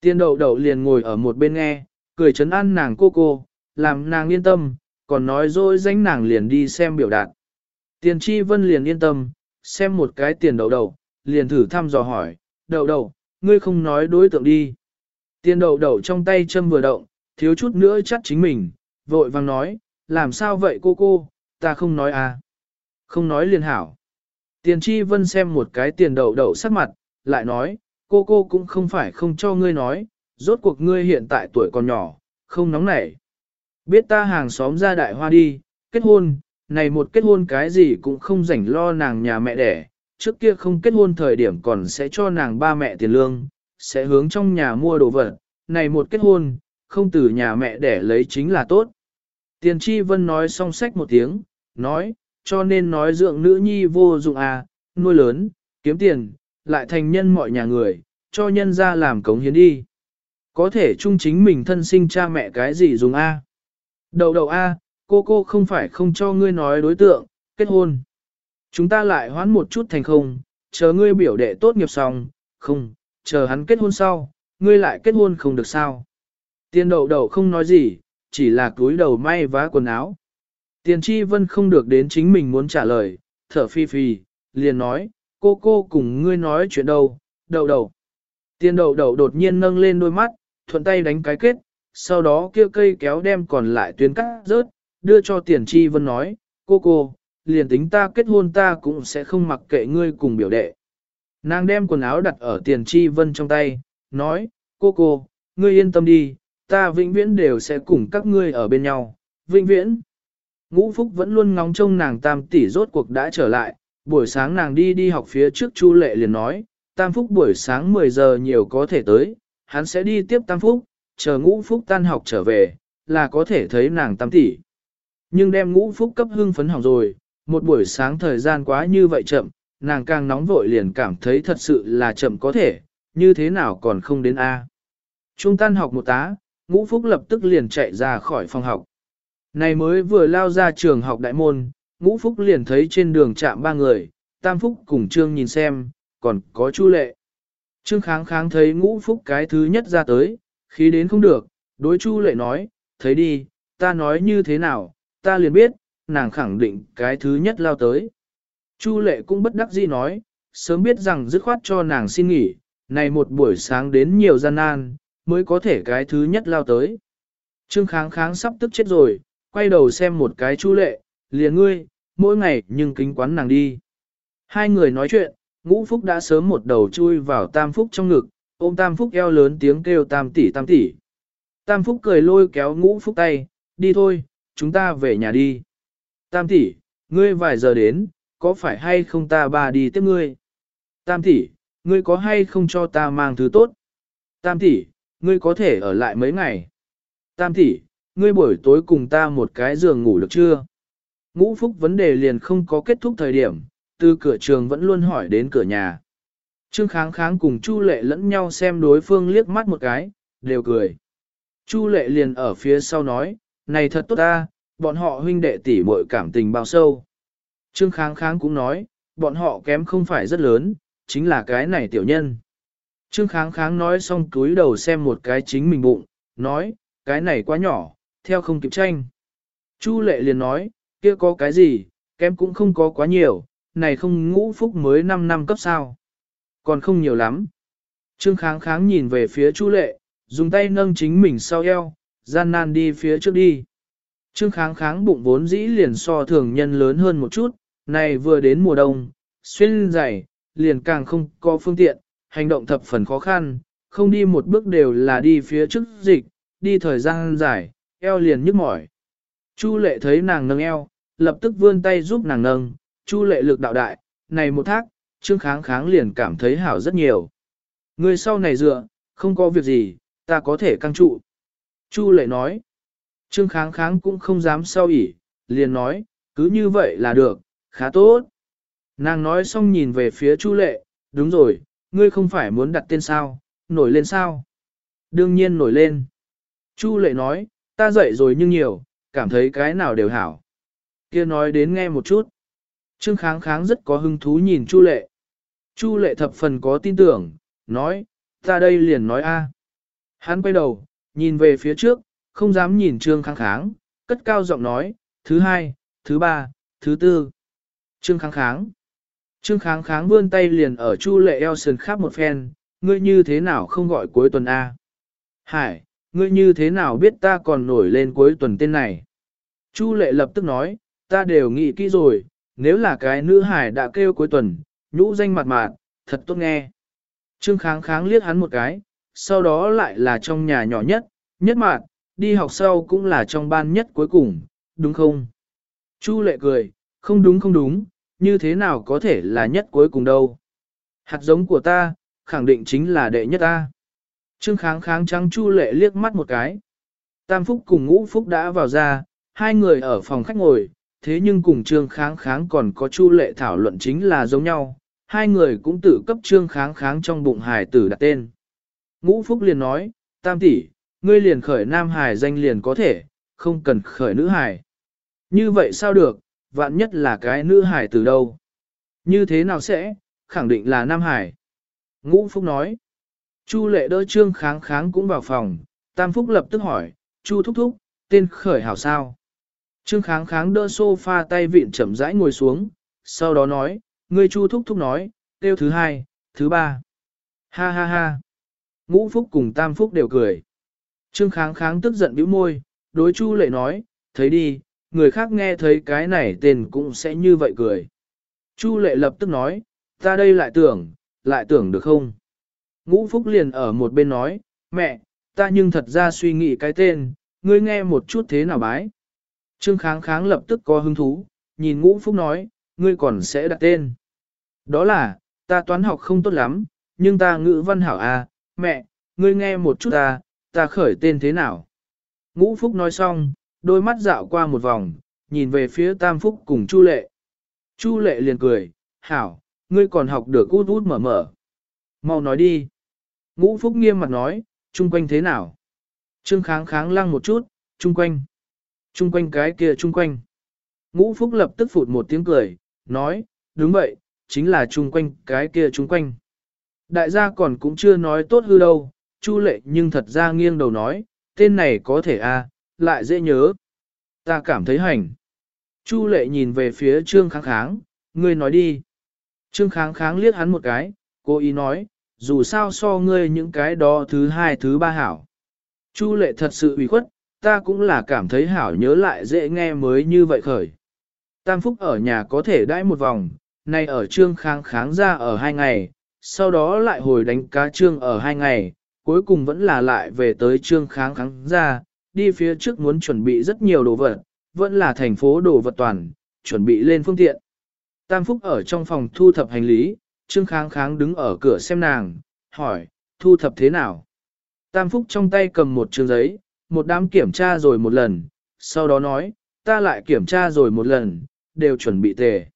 Tiền đậu đậu liền ngồi ở một bên nghe, cười chấn an nàng cô cô, làm nàng yên tâm, còn nói dối danh nàng liền đi xem biểu đạt. Tiền tri vân liền yên tâm, xem một cái tiền đậu đậu, liền thử thăm dò hỏi, đậu đậu, ngươi không nói đối tượng đi. Tiền đậu đậu trong tay châm vừa động, thiếu chút nữa chắc chính mình, vội vang nói, làm sao vậy cô cô, ta không nói à. Không nói liền hảo. Tiền tri vân xem một cái tiền đậu đậu sắc mặt, lại nói, cô cô cũng không phải không cho ngươi nói, rốt cuộc ngươi hiện tại tuổi còn nhỏ, không nóng nảy. Biết ta hàng xóm ra đại hoa đi, kết hôn, này một kết hôn cái gì cũng không rảnh lo nàng nhà mẹ đẻ, trước kia không kết hôn thời điểm còn sẽ cho nàng ba mẹ tiền lương, sẽ hướng trong nhà mua đồ vật, này một kết hôn, không từ nhà mẹ đẻ lấy chính là tốt. Tiền chi vân nói xong sách một tiếng, nói, cho nên nói dưỡng nữ nhi vô dụng à, nuôi lớn, kiếm tiền, lại thành nhân mọi nhà người, cho nhân ra làm cống hiến đi. Có thể chung chính mình thân sinh cha mẹ cái gì dùng à? A. Đầu đầu A, à, cô cô không phải không cho ngươi nói đối tượng, kết hôn. Chúng ta lại hoán một chút thành không, chờ ngươi biểu đệ tốt nghiệp xong, không, chờ hắn kết hôn sau, ngươi lại kết hôn không được sao. Tiền đậu đậu không nói gì, chỉ là cúi đầu may vá quần áo. Tiền Chi vân không được đến chính mình muốn trả lời, thở phi phi, liền nói, cô cô cùng ngươi nói chuyện đâu, đậu đậu. Tiền đậu đậu đột nhiên nâng lên đôi mắt, thuận tay đánh cái kết, sau đó kia cây kéo đem còn lại tuyến cắt rớt, đưa cho tiền tri vân nói, cô cô, liền tính ta kết hôn ta cũng sẽ không mặc kệ ngươi cùng biểu đệ. Nàng đem quần áo đặt ở tiền tri vân trong tay, nói, cô cô, ngươi yên tâm đi, ta vĩnh viễn đều sẽ cùng các ngươi ở bên nhau, vĩnh viễn. Ngũ Phúc vẫn luôn ngóng trông nàng tam tỷ rốt cuộc đã trở lại, buổi sáng nàng đi đi học phía trước Chu Lệ liền nói, tam phúc buổi sáng 10 giờ nhiều có thể tới, hắn sẽ đi tiếp tam phúc, chờ ngũ phúc tan học trở về, là có thể thấy nàng tam tỷ. Nhưng đem ngũ phúc cấp hưng phấn hỏng rồi, một buổi sáng thời gian quá như vậy chậm, nàng càng nóng vội liền cảm thấy thật sự là chậm có thể, như thế nào còn không đến A. Trung tan học một tá, ngũ phúc lập tức liền chạy ra khỏi phòng học. Này mới vừa lao ra trường học đại môn, ngũ phúc liền thấy trên đường chạm ba người, tam phúc cùng trương nhìn xem, còn có chu lệ. Trương kháng kháng thấy ngũ phúc cái thứ nhất ra tới, khí đến không được, đối chu lệ nói, thấy đi, ta nói như thế nào, ta liền biết, nàng khẳng định cái thứ nhất lao tới. Chu lệ cũng bất đắc dĩ nói, sớm biết rằng dứt khoát cho nàng xin nghỉ, này một buổi sáng đến nhiều gian nan, mới có thể cái thứ nhất lao tới. Trương kháng kháng sắp tức chết rồi, quay đầu xem một cái chu lệ, liền ngươi, mỗi ngày nhưng kính quán nàng đi. Hai người nói chuyện, ngũ phúc đã sớm một đầu chui vào tam phúc trong ngực, ôm tam phúc eo lớn tiếng kêu tam tỷ tam tỷ. Tam phúc cười lôi kéo ngũ phúc tay, đi thôi, chúng ta về nhà đi. Tam tỷ, ngươi vài giờ đến, có phải hay không ta bà đi tiếp ngươi? Tam tỷ, ngươi có hay không cho ta mang thứ tốt? Tam tỷ, ngươi có thể ở lại mấy ngày? Tam tỷ, ngươi buổi tối cùng ta một cái giường ngủ được chưa? Ngũ phúc vấn đề liền không có kết thúc thời điểm, từ cửa trường vẫn luôn hỏi đến cửa nhà. Trương kháng kháng cùng Chu lệ lẫn nhau xem đối phương liếc mắt một cái, đều cười. Chu lệ liền ở phía sau nói, này thật tốt ta, bọn họ huynh đệ tỷ muội cảm tình bao sâu. Trương kháng kháng cũng nói, bọn họ kém không phải rất lớn, chính là cái này tiểu nhân. Trương kháng kháng nói xong cúi đầu xem một cái chính mình bụng, nói, cái này quá nhỏ, theo không kịp tranh. Chu lệ liền nói, kia có cái gì, kém cũng không có quá nhiều, này không ngũ phúc mới 5 năm cấp sao. Còn không nhiều lắm. Trương kháng kháng nhìn về phía Chu lệ, dùng tay nâng chính mình sau eo, gian nan đi phía trước đi. Trương kháng kháng bụng vốn dĩ liền so thường nhân lớn hơn một chút, này vừa đến mùa đông, xuyên dày, liền càng không có phương tiện, hành động thập phần khó khăn, không đi một bước đều là đi phía trước dịch, đi thời gian dài, eo liền nhức mỏi. Chu lệ thấy nàng nâng eo, lập tức vươn tay giúp nàng nâng, chu lệ lực đạo đại, này một thác, trương kháng kháng liền cảm thấy hảo rất nhiều. Người sau này dựa, không có việc gì, ta có thể căng trụ. Chu lệ nói, trương kháng kháng cũng không dám sau ỉ, liền nói, cứ như vậy là được, khá tốt. Nàng nói xong nhìn về phía chu lệ, đúng rồi, ngươi không phải muốn đặt tên sao, nổi lên sao? Đương nhiên nổi lên. Chu lệ nói, ta dậy rồi nhưng nhiều, cảm thấy cái nào đều hảo. Kia nói đến nghe một chút. Trương kháng kháng rất có hứng thú nhìn Chu lệ. Chu lệ thập phần có tin tưởng, nói, ta đây liền nói a. Hắn quay đầu, nhìn về phía trước, không dám nhìn Trương kháng kháng, cất cao giọng nói, thứ hai, thứ ba, thứ tư. Trương kháng kháng. Trương kháng kháng vươn tay liền ở Chu lệ eo sườn khắp một phen, ngươi như thế nào không gọi cuối tuần A? Hải, ngươi như thế nào biết ta còn nổi lên cuối tuần tên này? Chu lệ lập tức nói, ta đều nghĩ kỹ rồi, nếu là cái nữ hải đã kêu cuối tuần, nhũ danh mặt mạt, thật tốt nghe. Trương kháng kháng liếc hắn một cái, sau đó lại là trong nhà nhỏ nhất, nhất mạn, đi học sau cũng là trong ban nhất cuối cùng, đúng không? Chu lệ cười, không đúng không đúng, như thế nào có thể là nhất cuối cùng đâu. Hạt giống của ta, khẳng định chính là đệ nhất ta. Trương kháng kháng trắng chu lệ liếc mắt một cái. Tam Phúc cùng Ngũ Phúc đã vào ra, hai người ở phòng khách ngồi, thế nhưng cùng Trương kháng kháng còn có chu lệ thảo luận chính là giống nhau. Hai người cũng tự cấp Trương kháng kháng trong bụng hài tử đặt tên. Ngũ Phúc liền nói, Tam tỷ, ngươi liền khởi nam hài danh liền có thể, không cần khởi nữ hài. Như vậy sao được, vạn nhất là cái nữ hài từ đâu? Như thế nào sẽ, khẳng định là nam hải. Ngũ Phúc nói. Chu lệ đỡ trương kháng kháng cũng vào phòng, Tam Phúc lập tức hỏi, Chu thúc thúc, tên khởi hảo sao? Trương kháng kháng đỡ sofa tay vịn chậm rãi ngồi xuống, sau đó nói, Ngươi Chu thúc thúc nói, tiêu thứ hai, thứ ba. Ha ha ha. Ngũ Phúc cùng Tam Phúc đều cười. Trương kháng kháng tức giận bĩu môi, đối Chu lệ nói, thấy đi, người khác nghe thấy cái này tên cũng sẽ như vậy cười. Chu lệ lập tức nói, ta đây lại tưởng, lại tưởng được không? Ngũ Phúc liền ở một bên nói, mẹ, ta nhưng thật ra suy nghĩ cái tên, ngươi nghe một chút thế nào bái. Trương Kháng Kháng lập tức có hứng thú, nhìn Ngũ Phúc nói, ngươi còn sẽ đặt tên. Đó là, ta toán học không tốt lắm, nhưng ta ngữ văn hảo à, mẹ, ngươi nghe một chút ta, ta khởi tên thế nào. Ngũ Phúc nói xong, đôi mắt dạo qua một vòng, nhìn về phía Tam Phúc cùng Chu Lệ. Chu Lệ liền cười, hảo, ngươi còn học được út út mở mở. Mau nói đi. Ngũ Phúc nghiêm mặt nói, chung quanh thế nào? Trương kháng kháng lăng một chút, chung quanh. Chung quanh cái kia chung quanh. Ngũ Phúc lập tức phụt một tiếng cười, nói, đúng vậy, chính là chung quanh cái kia chung quanh. Đại gia còn cũng chưa nói tốt hư đâu, Chu lệ nhưng thật ra nghiêng đầu nói, tên này có thể a, à, lại dễ nhớ. Ta cảm thấy hành. Chu lệ nhìn về phía Trương kháng kháng, ngươi nói đi. Trương kháng kháng liếc hắn một cái, cố ý nói, dù sao so ngươi những cái đó thứ hai thứ ba hảo. Chu lệ thật sự ủy khuất, ta cũng là cảm thấy hảo nhớ lại dễ nghe mới như vậy khởi. Tam Phúc ở nhà có thể đãi một vòng, nay ở trương kháng kháng ra ở hai ngày, sau đó lại hồi đánh cá trương ở hai ngày, cuối cùng vẫn là lại về tới trương kháng kháng ra, đi phía trước muốn chuẩn bị rất nhiều đồ vật, vẫn là thành phố đồ vật toàn, chuẩn bị lên phương tiện. Tam Phúc ở trong phòng thu thập hành lý, Trương Kháng Kháng đứng ở cửa xem nàng, hỏi, thu thập thế nào? Tam Phúc trong tay cầm một trường giấy, một đám kiểm tra rồi một lần, sau đó nói, ta lại kiểm tra rồi một lần, đều chuẩn bị tề.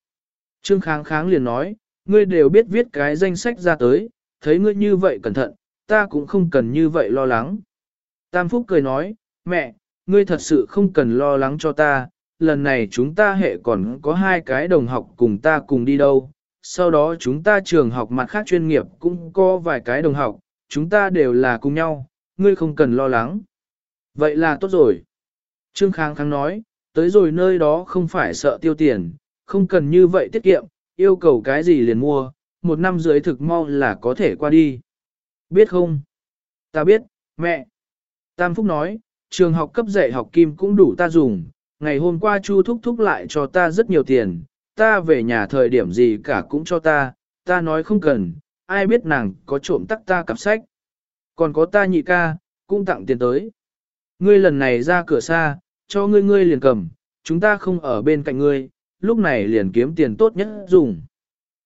Trương Kháng Kháng liền nói, ngươi đều biết viết cái danh sách ra tới, thấy ngươi như vậy cẩn thận, ta cũng không cần như vậy lo lắng. Tam Phúc cười nói, mẹ, ngươi thật sự không cần lo lắng cho ta, lần này chúng ta hệ còn có hai cái đồng học cùng ta cùng đi đâu, sau đó chúng ta trường học mặt khác chuyên nghiệp cũng có vài cái đồng học, chúng ta đều là cùng nhau, ngươi không cần lo lắng. Vậy là tốt rồi. Trương Khang Khang nói, tới rồi nơi đó không phải sợ tiêu tiền, không cần như vậy tiết kiệm, yêu cầu cái gì liền mua, một năm dưới thực mau là có thể qua đi. Biết không? Ta biết, Mẹ! Tam Phúc nói, trường học cấp dạy học kim cũng đủ ta dùng, ngày hôm qua Chu thúc thúc lại cho ta rất nhiều tiền, ta về nhà thời điểm gì cả cũng cho ta, ta nói không cần, ai biết nàng có trộm tắc ta cặp sách. Còn có ta nhị ca, cũng tặng tiền tới. Ngươi lần này ra cửa xa, cho ngươi ngươi liền cầm, chúng ta không ở bên cạnh ngươi, lúc này liền kiếm tiền tốt nhất dùng.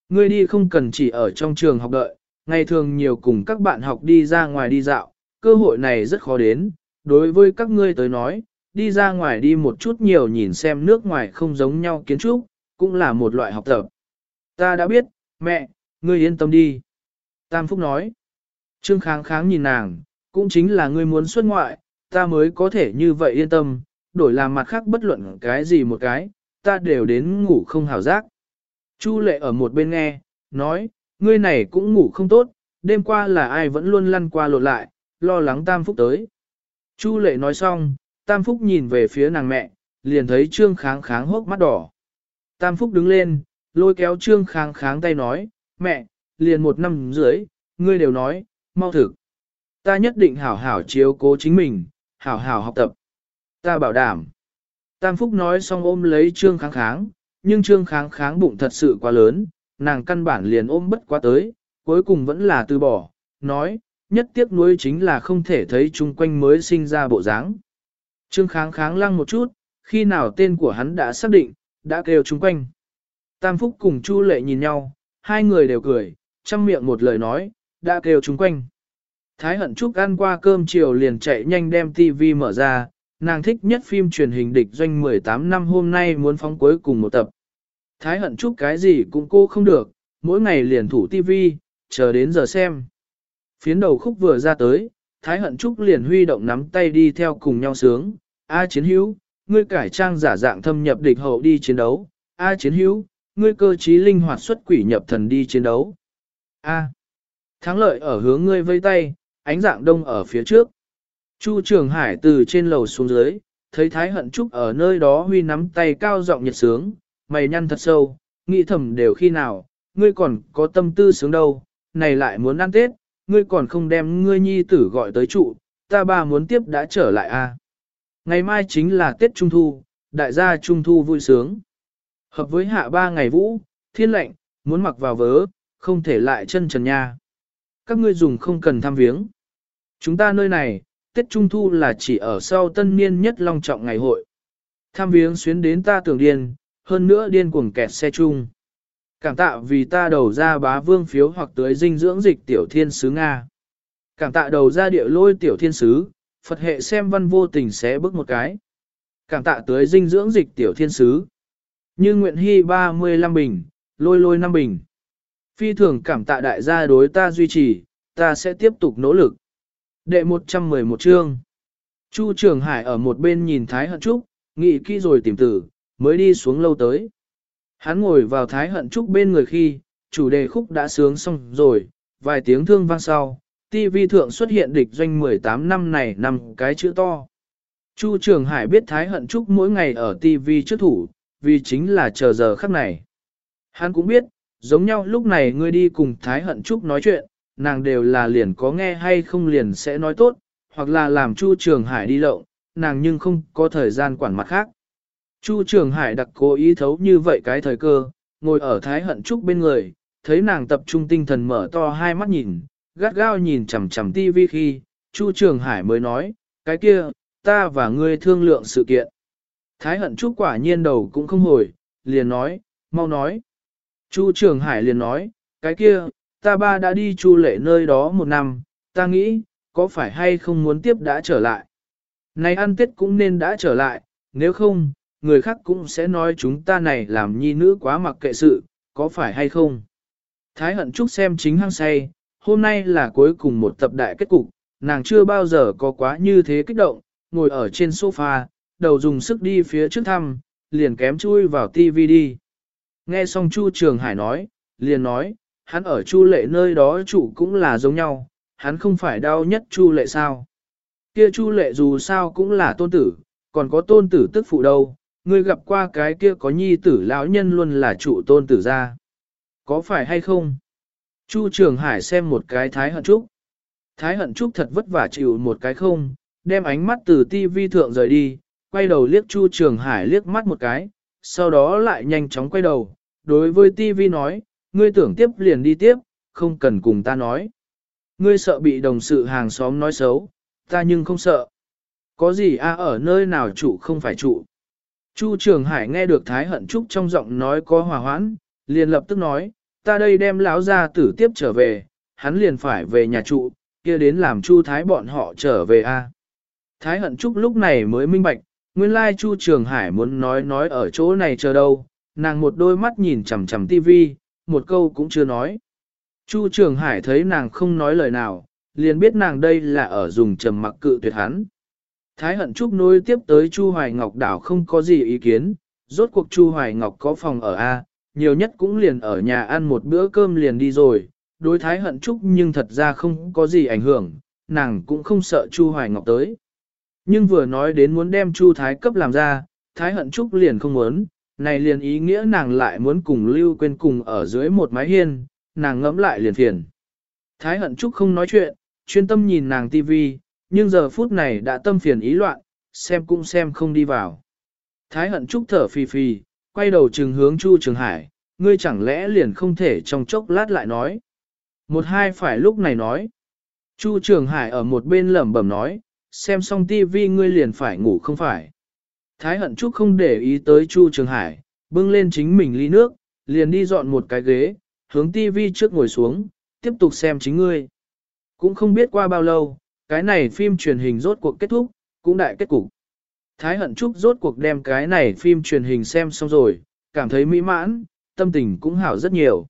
Ngươi đi không cần chỉ ở trong trường học đợi, ngày thường nhiều cùng các bạn học đi ra ngoài đi dạo, cơ hội này rất khó đến, đối với các ngươi tới nói, đi ra ngoài đi một chút nhiều nhìn xem nước ngoài không giống nhau kiến trúc, cũng là một loại học tập. Ta đã biết, mẹ, ngươi yên tâm đi. Tam Phúc nói, Trương Kháng Kháng nhìn nàng, cũng chính là ngươi muốn xuất ngoại, ta mới có thể như vậy yên tâm, đổi làm mặt khác bất luận cái gì một cái, ta đều đến ngủ không hào giác. Chu lệ ở một bên nghe, nói, ngươi này cũng ngủ không tốt, đêm qua là ai vẫn luôn lăn qua lột lại, lo lắng Tam Phúc tới. Chu lệ nói xong, Tam Phúc nhìn về phía nàng mẹ, liền thấy Trương Kháng Kháng hốc mắt đỏ. Tam Phúc đứng lên, lôi kéo Trương Kháng Kháng tay nói, mẹ, liền một năm dưới, ngươi đều nói, mau thực. Ta nhất định hảo hảo chiếu cố chính mình, hảo hảo học tập. Ta bảo đảm. Tam Phúc nói xong ôm lấy Trương Kháng Kháng, nhưng Trương Kháng Kháng bụng thật sự quá lớn, nàng căn bản liền ôm bất quá tới, cuối cùng vẫn là từ bỏ, nói, nhất tiếc nuối chính là không thể thấy chung quanh mới sinh ra bộ dáng. Trương Kháng Kháng lăng một chút, khi nào tên của hắn đã xác định, đã kêu chung quanh. Tam Phúc cùng Chu Lệ nhìn nhau, hai người đều cười, chăm miệng một lời nói, đã kêu chung quanh. Thái hận Trúc ăn qua cơm chiều liền chạy nhanh đem TV mở ra, nàng thích nhất phim truyền hình địch doanh 18 năm hôm nay muốn phóng cuối cùng một tập. Thái hận Chúc cái gì cũng cô không được, mỗi ngày liền thủ tivi, chờ đến giờ xem. Phiến đầu khúc vừa ra tới, Thái hận Chúc liền huy động nắm tay đi theo cùng nhau sướng. A chiến hữu, ngươi cải trang giả dạng thâm nhập địch hậu đi chiến đấu. A chiến hữu, ngươi cơ trí linh hoạt xuất quỷ nhập thần đi chiến đấu. A. Thắng lợi ở hướng ngươi vây tay, ánh dạng đông ở phía trước. Chu Trường Hải từ trên lầu xuống dưới, thấy Thái Hận Trúc ở nơi đó huy nắm tay cao giọng nhật sướng, mày nhăn thật sâu, nghĩ thầm đều khi nào, ngươi còn có tâm tư sướng đâu, này lại muốn ăn Tết, ngươi còn không đem ngươi nhi tử gọi tới trụ, ta ba muốn tiếp đã trở lại a. À. Ngày mai chính là Tết Trung Thu, đại gia Trung Thu vui sướng. Hợp với hạ ba ngày vũ, thiên lệnh, muốn mặc vào vớ, không thể lại chân trần nha. Các ngươi dùng không cần tham viếng. Chúng ta nơi này, Tết Trung Thu là chỉ ở sau tân niên nhất long trọng ngày hội. Tham viếng xuyến đến ta tưởng điên, hơn nữa điên cuồng kẹt xe chung. Cảm tạ vì ta đầu ra bá vương phiếu hoặc tới dinh dưỡng dịch tiểu thiên sứ Nga. Cảm tạ đầu ra địa lôi tiểu thiên sứ, Phật hệ xem văn vô tình sẽ bước một cái. Cảm tạ tới dinh dưỡng dịch tiểu thiên sứ. Như nguyện hy 35 bình, lôi lôi 5 bình. Phi thường cảm tạ đại gia đối ta duy trì, ta sẽ tiếp tục nỗ lực. Đệ 111 chương. Chu Trường Hải ở một bên nhìn Thái Hận Trúc, nghĩ kỹ rồi tìm tử, mới đi xuống lâu tới. Hắn ngồi vào Thái Hận Trúc bên người khi, chủ đề khúc đã sướng xong rồi, vài tiếng thương vang sau, TV thượng xuất hiện địch doanh 18 năm này nằm cái chữ to. Chu Trường Hải biết Thái Hận Trúc mỗi ngày ở TV trước thủ, vì chính là chờ giờ khắc này. Hắn cũng biết, giống nhau lúc này ngươi đi cùng Thái Hận Trúc nói chuyện, nàng đều là liền có nghe hay không liền sẽ nói tốt, hoặc là làm Chu Trường Hải đi lộng, nàng nhưng không có thời gian quản mặt khác. Chu Trường Hải đặc cố ý thấu như vậy cái thời cơ, ngồi ở Thái Hận Trúc bên người, thấy nàng tập trung tinh thần mở to hai mắt nhìn, gắt gao nhìn chằm chằm tivi khi, Chu Trường Hải mới nói, cái kia, ta và ngươi thương lượng sự kiện. Thái Hận Trúc quả nhiên đầu cũng không hồi, liền nói, mau nói. Chu Trường Hải liền nói, cái kia, ta ba đã đi chu lệ nơi đó một năm, ta nghĩ, có phải hay không muốn tiếp đã trở lại. Này ăn tết cũng nên đã trở lại, nếu không, người khác cũng sẽ nói chúng ta này làm nhi nữ quá mặc kệ sự, có phải hay không. Thái hận chúc xem chính hăng say, hôm nay là cuối cùng một tập đại kết cục, nàng chưa bao giờ có quá như thế kích động, ngồi ở trên sofa, đầu dùng sức đi phía trước thăm, liền kém chui vào tivi đi. Nghe xong Chu Trường Hải nói, liền nói, hắn ở Chu Lệ nơi đó chủ cũng là giống nhau, hắn không phải đau nhất Chu Lệ sao. Kia Chu Lệ dù sao cũng là tôn tử, còn có tôn tử tức phụ đâu, ngươi gặp qua cái kia có nhi tử lão nhân luôn là chủ tôn tử ra. Có phải hay không? Chu Trường Hải xem một cái thái hận trúc. Thái hận Trúc thật vất vả chịu một cái không, đem ánh mắt từ tivi thượng rời đi, quay đầu liếc Chu Trường Hải liếc mắt một cái, sau đó lại nhanh chóng quay đầu, đối với tivi nói, ngươi tưởng tiếp liền đi tiếp, không cần cùng ta nói. Ngươi sợ bị đồng sự hàng xóm nói xấu, ta nhưng không sợ. Có gì a à, ở nơi nào trụ không phải trụ. Chu Trường Hải nghe được Thái Hận Trúc trong giọng nói có hòa hoãn, liền lập tức nói, ta đây đem lão gia tử tiếp trở về, hắn liền phải về nhà trụ, kia đến làm Chu Thái bọn họ trở về a. Thái Hận Trúc lúc này mới minh bạch, nguyên lai Chu Trường Hải muốn nói nói ở chỗ này chờ đâu, nàng một đôi mắt nhìn chằm chằm tivi, một câu cũng chưa nói. Chu Trường Hải thấy nàng không nói lời nào, liền biết nàng đây là ở dùng trầm mặc cự tuyệt hắn. Thái hận Trúc nối tiếp tới Chu Hoài Ngọc đảo không có gì ý kiến, rốt cuộc Chu Hoài Ngọc có phòng ở A, nhiều nhất cũng liền ở nhà ăn một bữa cơm liền đi rồi, đối Thái hận Trúc nhưng thật ra không có gì ảnh hưởng, nàng cũng không sợ Chu Hoài Ngọc tới. Nhưng vừa nói đến muốn đem Chu Thái cấp làm ra, Thái hận Trúc liền không muốn, này liền ý nghĩa nàng lại muốn cùng Lưu Quên cùng ở dưới một mái hiên, nàng ngẫm lại liền phiền. Thái hận Trúc không nói chuyện, chuyên tâm nhìn nàng tivi, nhưng giờ phút này đã tâm phiền ý loạn, xem cũng xem không đi vào. Thái hận Trúc thở phì phì, quay đầu trừng hướng Chu Trường Hải, ngươi chẳng lẽ liền không thể trong chốc lát lại nói. Một hai phải lúc này nói. Chu Trường Hải ở một bên lẩm bẩm nói, xem xong tivi ngươi liền phải ngủ không phải. Thái hận Trúc không để ý tới Chu Trường Hải, bưng lên chính mình ly nước, liền đi dọn một cái ghế, hướng tivi trước ngồi xuống, tiếp tục xem chính ngươi. Cũng không biết qua bao lâu, cái này phim truyền hình rốt cuộc kết thúc, cũng đại kết cục. Thái hận Trúc rốt cuộc đem cái này phim truyền hình xem xong rồi, cảm thấy mỹ mãn, tâm tình cũng hảo rất nhiều.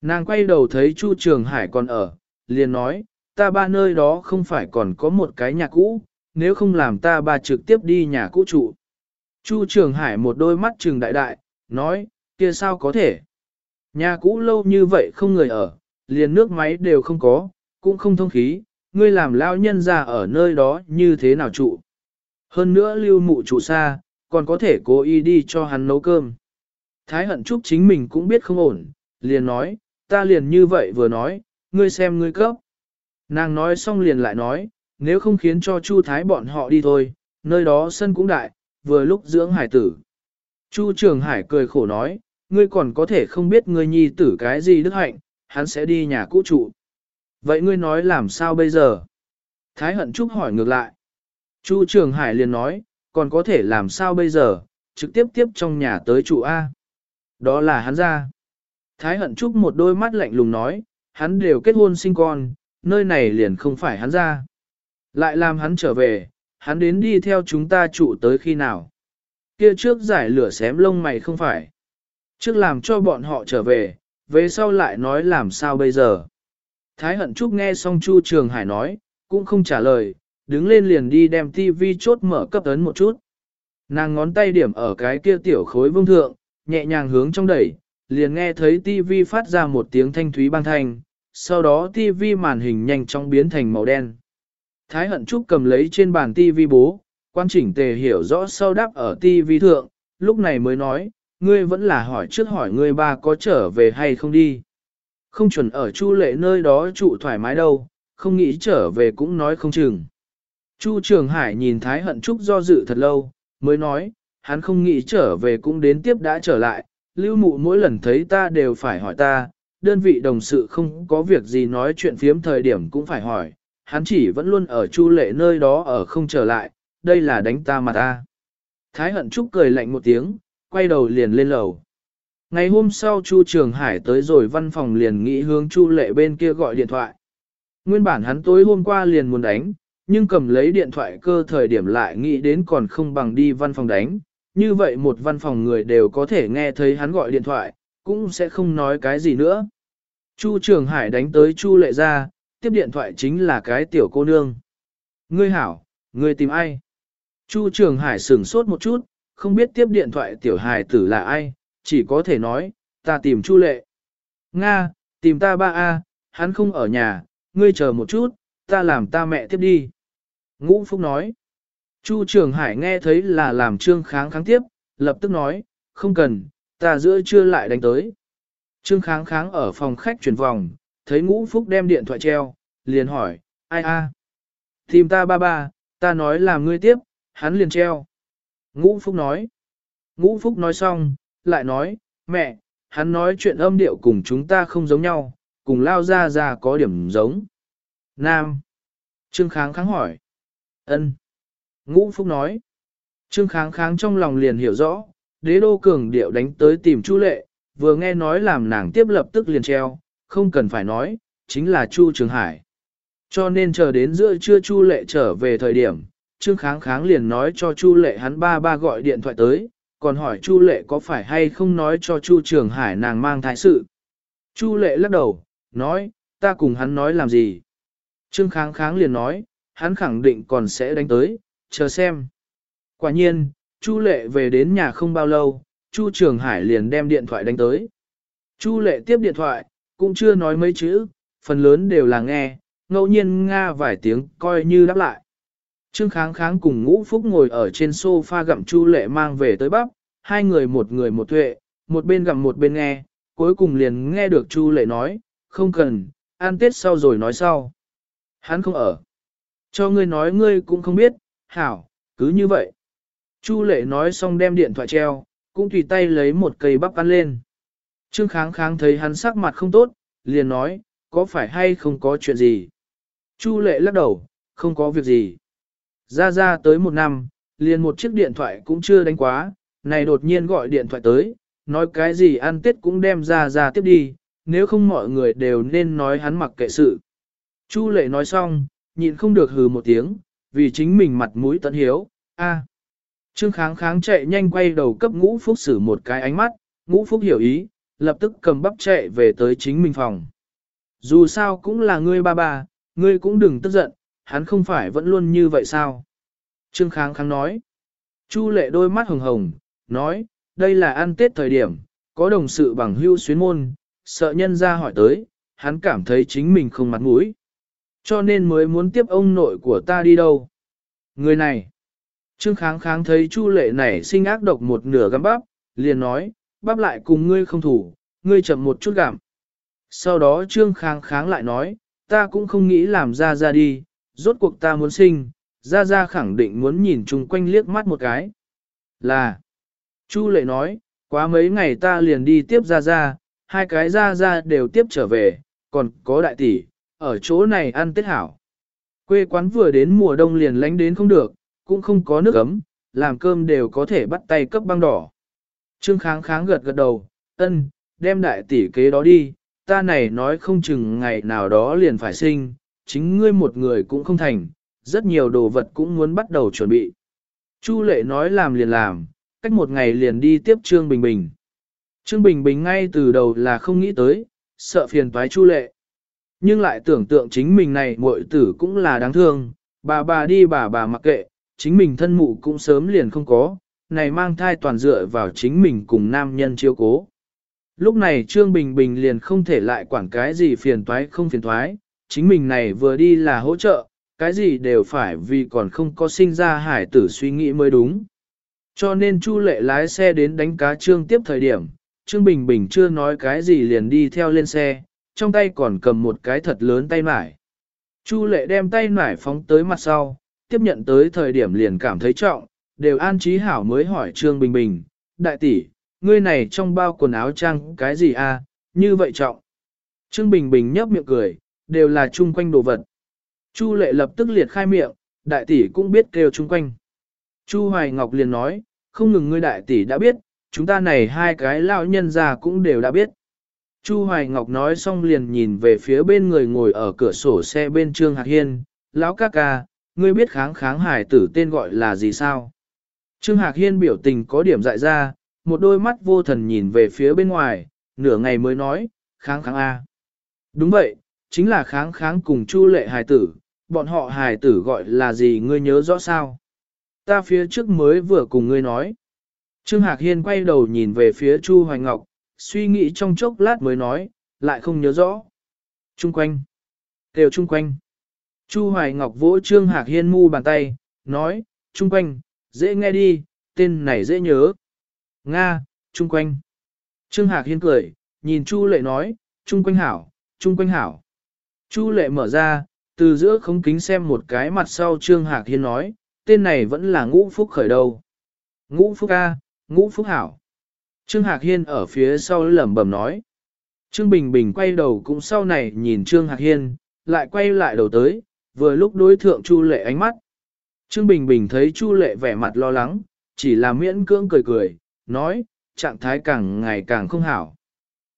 Nàng quay đầu thấy Chu Trường Hải còn ở, liền nói, ta ba nơi đó không phải còn có một cái nhà cũ, nếu không làm ta ba trực tiếp đi nhà cũ trụ. Chu Trường Hải một đôi mắt trừng đại đại, nói, kia sao có thể. Nhà cũ lâu như vậy không người ở, liền nước máy đều không có, cũng không thông khí, ngươi làm lao nhân ra ở nơi đó như thế nào trụ. Hơn nữa lưu mụ trụ xa, còn có thể cố ý đi cho hắn nấu cơm. Thái hận trúc chính mình cũng biết không ổn, liền nói, ta liền như vậy vừa nói, ngươi xem ngươi cấp. Nàng nói xong liền lại nói, nếu không khiến cho Chu Thái bọn họ đi thôi, nơi đó sân cũng đại, vừa lúc dưỡng hải tử. Chu Trường Hải cười khổ nói, ngươi còn có thể không biết ngươi nhi tử cái gì đức hạnh, hắn sẽ đi nhà cũ trụ. Vậy ngươi nói làm sao bây giờ? Thái hận Trúc hỏi ngược lại. Chu Trường Hải liền nói, còn có thể làm sao bây giờ, trực tiếp tiếp trong nhà tới trụ A. Đó là hắn ra. Thái hận Trúc một đôi mắt lạnh lùng nói, hắn đều kết hôn sinh con, nơi này liền không phải hắn ra. Lại làm hắn trở về, hắn đến đi theo chúng ta trụ tới khi nào. Kia trước giải lửa xém lông mày không phải. Trước làm cho bọn họ trở về, về sau lại nói làm sao bây giờ. Thái hận Trúc nghe xong Chu Trường Hải nói, cũng không trả lời, đứng lên liền đi đem tivi chốt mở cấp ấn một chút. Nàng ngón tay điểm ở cái kia tiểu khối vương thượng, nhẹ nhàng hướng trong đẩy, liền nghe thấy tivi phát ra một tiếng thanh thúy băng thanh, sau đó tivi màn hình nhanh chóng biến thành màu đen. Thái hận Trúc cầm lấy trên bàn tivi bố, quan chỉnh tề hiểu rõ sau đáp ở tivi thượng, lúc này mới nói, ngươi vẫn là hỏi trước hỏi ngươi ba có trở về hay không đi. Không chuẩn ở Chu lệ nơi đó trụ thoải mái đâu, không nghĩ trở về cũng nói không chừng. Chu Trường Hải nhìn Thái Hận Trúc do dự thật lâu, mới nói, hắn không nghĩ trở về cũng đến tiếp đã trở lại, lưu mụ mỗi lần thấy ta đều phải hỏi ta, đơn vị đồng sự không có việc gì nói chuyện phiếm thời điểm cũng phải hỏi, hắn chỉ vẫn luôn ở Chu lệ nơi đó ở không trở lại, đây là đánh ta mà ta. Thái Hận Trúc cười lạnh một tiếng, quay đầu liền lên lầu. Ngày hôm sau Chu Trường Hải tới rồi văn phòng liền nghĩ hướng Chu Lệ bên kia gọi điện thoại. Nguyên bản hắn tối hôm qua liền muốn đánh, nhưng cầm lấy điện thoại cơ thời điểm lại nghĩ đến còn không bằng đi văn phòng đánh. Như vậy một văn phòng người đều có thể nghe thấy hắn gọi điện thoại, cũng sẽ không nói cái gì nữa. Chu Trường Hải đánh tới Chu Lệ ra, tiếp điện thoại chính là cái tiểu cô nương. Ngươi hảo, ngươi tìm ai? Chu Trường Hải sửng sốt một chút, không biết tiếp điện thoại tiểu hài tử là ai, chỉ có thể nói, ta tìm Chu Lệ. Nga, tìm ta ba A, hắn không ở nhà, ngươi chờ một chút, ta làm ta mẹ tiếp đi. Ngũ Phúc nói. Chu Trường Hải nghe thấy là làm trương kháng kháng tiếp, lập tức nói, không cần, ta giữa trưa lại đánh tới. Trương kháng kháng ở phòng khách chuyển vòng, thấy Ngũ Phúc đem điện thoại treo, liền hỏi, ai a? Tìm ta ba ba, ta nói làm ngươi tiếp, hắn liền treo. Ngũ Phúc nói. Ngũ Phúc nói xong, lại nói, mẹ, hắn nói chuyện âm điệu cùng chúng ta không giống nhau, cùng lao ra ra có điểm giống. Nam. Trương Kháng kháng hỏi. ân. Ngũ Phúc nói. Trương Kháng kháng trong lòng liền hiểu rõ, đế đô cường điệu đánh tới tìm Chu Lệ, vừa nghe nói làm nàng tiếp lập tức liền treo, không cần phải nói, chính là Chu Trường Hải. Cho nên chờ đến giữa trưa Chu Lệ trở về thời điểm, Trương Kháng Kháng liền nói cho Chu Lệ hắn ba ba gọi điện thoại tới, còn hỏi Chu Lệ có phải hay không nói cho Chu Trường Hải nàng mang thai sự. Chu Lệ lắc đầu, nói, ta cùng hắn nói làm gì. Trương Kháng Kháng liền nói, hắn khẳng định còn sẽ đánh tới, chờ xem. Quả nhiên, Chu Lệ về đến nhà không bao lâu, Chu Trường Hải liền đem điện thoại đánh tới. Chu Lệ tiếp điện thoại, cũng chưa nói mấy chữ, phần lớn đều là nghe, ngẫu nhiên nga vài tiếng coi như đáp lại. Trương Kháng Kháng cùng Ngũ Phúc ngồi ở trên sofa gặm Chu Lệ mang về tới bắp, hai người một người một tuệ, một bên gặm một bên nghe, cuối cùng liền nghe được Chu Lệ nói, không cần, ăn tết sau rồi nói sau. Hắn không ở. Cho ngươi nói ngươi cũng không biết, hảo, cứ như vậy. Chu Lệ nói xong đem điện thoại treo, cũng tùy tay lấy một cây bắp ăn lên. Trương Kháng Kháng thấy hắn sắc mặt không tốt, liền nói, có phải hay không có chuyện gì? Chu Lệ lắc đầu, không có việc gì. Ra ra tới một năm, liền một chiếc điện thoại cũng chưa đánh quá, này đột nhiên gọi điện thoại tới, nói cái gì ăn tết cũng đem ra ra tiếp đi, nếu không mọi người đều nên nói hắn mặc kệ sự. Chu lệ nói xong, nhịn không được hừ một tiếng, vì chính mình mặt mũi tận hiếu, a. Trương kháng kháng chạy nhanh quay đầu cấp ngũ phúc xử một cái ánh mắt, ngũ phúc hiểu ý, lập tức cầm bắp chạy về tới chính mình phòng. Dù sao cũng là ngươi ba ba, ngươi cũng đừng tức giận, hắn không phải vẫn luôn như vậy sao? Trương Kháng Kháng nói. Chu lệ đôi mắt hồng hồng, nói, đây là ăn tết thời điểm, có đồng sự bằng hưu xuyến môn, sợ nhân ra hỏi tới, hắn cảm thấy chính mình không mặt mũi. Cho nên mới muốn tiếp ông nội của ta đi đâu. Người này, Trương Kháng Kháng thấy Chu lệ này sinh ác độc một nửa găm bắp, liền nói, bắp lại cùng ngươi không thủ, ngươi chậm một chút gặm. Sau đó Trương Kháng Kháng lại nói, ta cũng không nghĩ làm ra ra đi, rốt cuộc ta muốn sinh, ra ra khẳng định muốn nhìn chung quanh liếc mắt một cái. Là, Chu lệ nói, quá mấy ngày ta liền đi tiếp ra ra, hai cái ra ra đều tiếp trở về, còn có đại tỷ, ở chỗ này ăn tết hảo. Quê quán vừa đến mùa đông liền lánh đến không được, cũng không có nước ấm, làm cơm đều có thể bắt tay cấp băng đỏ. Trương kháng kháng gật gật đầu, ân, đem đại tỷ kế đó đi, ta này nói không chừng ngày nào đó liền phải sinh, chính ngươi một người cũng không thành, rất nhiều đồ vật cũng muốn bắt đầu chuẩn bị. Chu lệ nói làm liền làm, cách một ngày liền đi tiếp Trương Bình Bình. Trương Bình Bình ngay từ đầu là không nghĩ tới, sợ phiền toái Chu lệ. Nhưng lại tưởng tượng chính mình này muội tử cũng là đáng thương, bà bà đi bà bà mặc kệ, chính mình thân mụ cũng sớm liền không có, này mang thai toàn dựa vào chính mình cùng nam nhân chiếu cố. Lúc này Trương Bình Bình liền không thể lại quản cái gì phiền toái không phiền toái, chính mình này vừa đi là hỗ trợ, cái gì đều phải vì còn không có sinh ra hải tử suy nghĩ mới đúng. Cho nên Chu lệ lái xe đến đánh cá Trương tiếp thời điểm, Trương Bình Bình chưa nói cái gì liền đi theo lên xe, trong tay còn cầm một cái thật lớn tay mải. Chu lệ đem tay mải phóng tới mặt sau, tiếp nhận tới thời điểm liền cảm thấy trọng, đều an trí hảo mới hỏi Trương Bình Bình, đại tỷ, ngươi này trong bao quần áo trang cái gì a? như vậy trọng. Trương Bình Bình nhấp miệng cười, đều là chung quanh đồ vật. Chu lệ lập tức liệt khai miệng, đại tỷ cũng biết kêu chung quanh. Chu Hoài Ngọc liền nói, không ngừng ngươi đại tỷ đã biết, chúng ta này hai cái lão nhân già cũng đều đã biết. Chu Hoài Ngọc nói xong liền nhìn về phía bên người ngồi ở cửa sổ xe bên Trương Hạc Hiên, lão ca ca, ngươi biết kháng kháng hải tử tên gọi là gì sao? Trương Hạc Hiên biểu tình có điểm dại ra, một đôi mắt vô thần nhìn về phía bên ngoài, nửa ngày mới nói, kháng kháng A. Đúng vậy, chính là kháng kháng cùng chu lệ hài tử, bọn họ hài tử gọi là gì ngươi nhớ rõ sao? Ta phía trước mới vừa cùng ngươi nói. Trương Hạc Hiên quay đầu nhìn về phía Chu Hoài Ngọc, suy nghĩ trong chốc lát mới nói, lại không nhớ rõ. Trung quanh. Đều trung quanh. Chu Hoài Ngọc vỗ Trương Hạc Hiên mu bàn tay, nói, trung quanh, dễ nghe đi, tên này dễ nhớ. Nga, Chung quanh. Trương Hạc Hiên cười, nhìn Chu Lệ nói, Chung quanh hảo, Chung quanh hảo. Chu Lệ mở ra, từ giữa không kính xem một cái mặt sau Trương Hạc Hiên nói, tên này vẫn là ngũ phúc khởi đầu. Ngũ phúc A, ngũ phúc hảo. Trương Hạc Hiên ở phía sau lẩm bẩm nói. Trương Bình Bình quay đầu cũng sau này nhìn Trương Hạc Hiên, lại quay lại đầu tới, vừa lúc đối thượng Chu Lệ ánh mắt. Trương Bình Bình thấy Chu Lệ vẻ mặt lo lắng, chỉ là miễn cưỡng cười cười, nói, trạng thái càng ngày càng không hảo.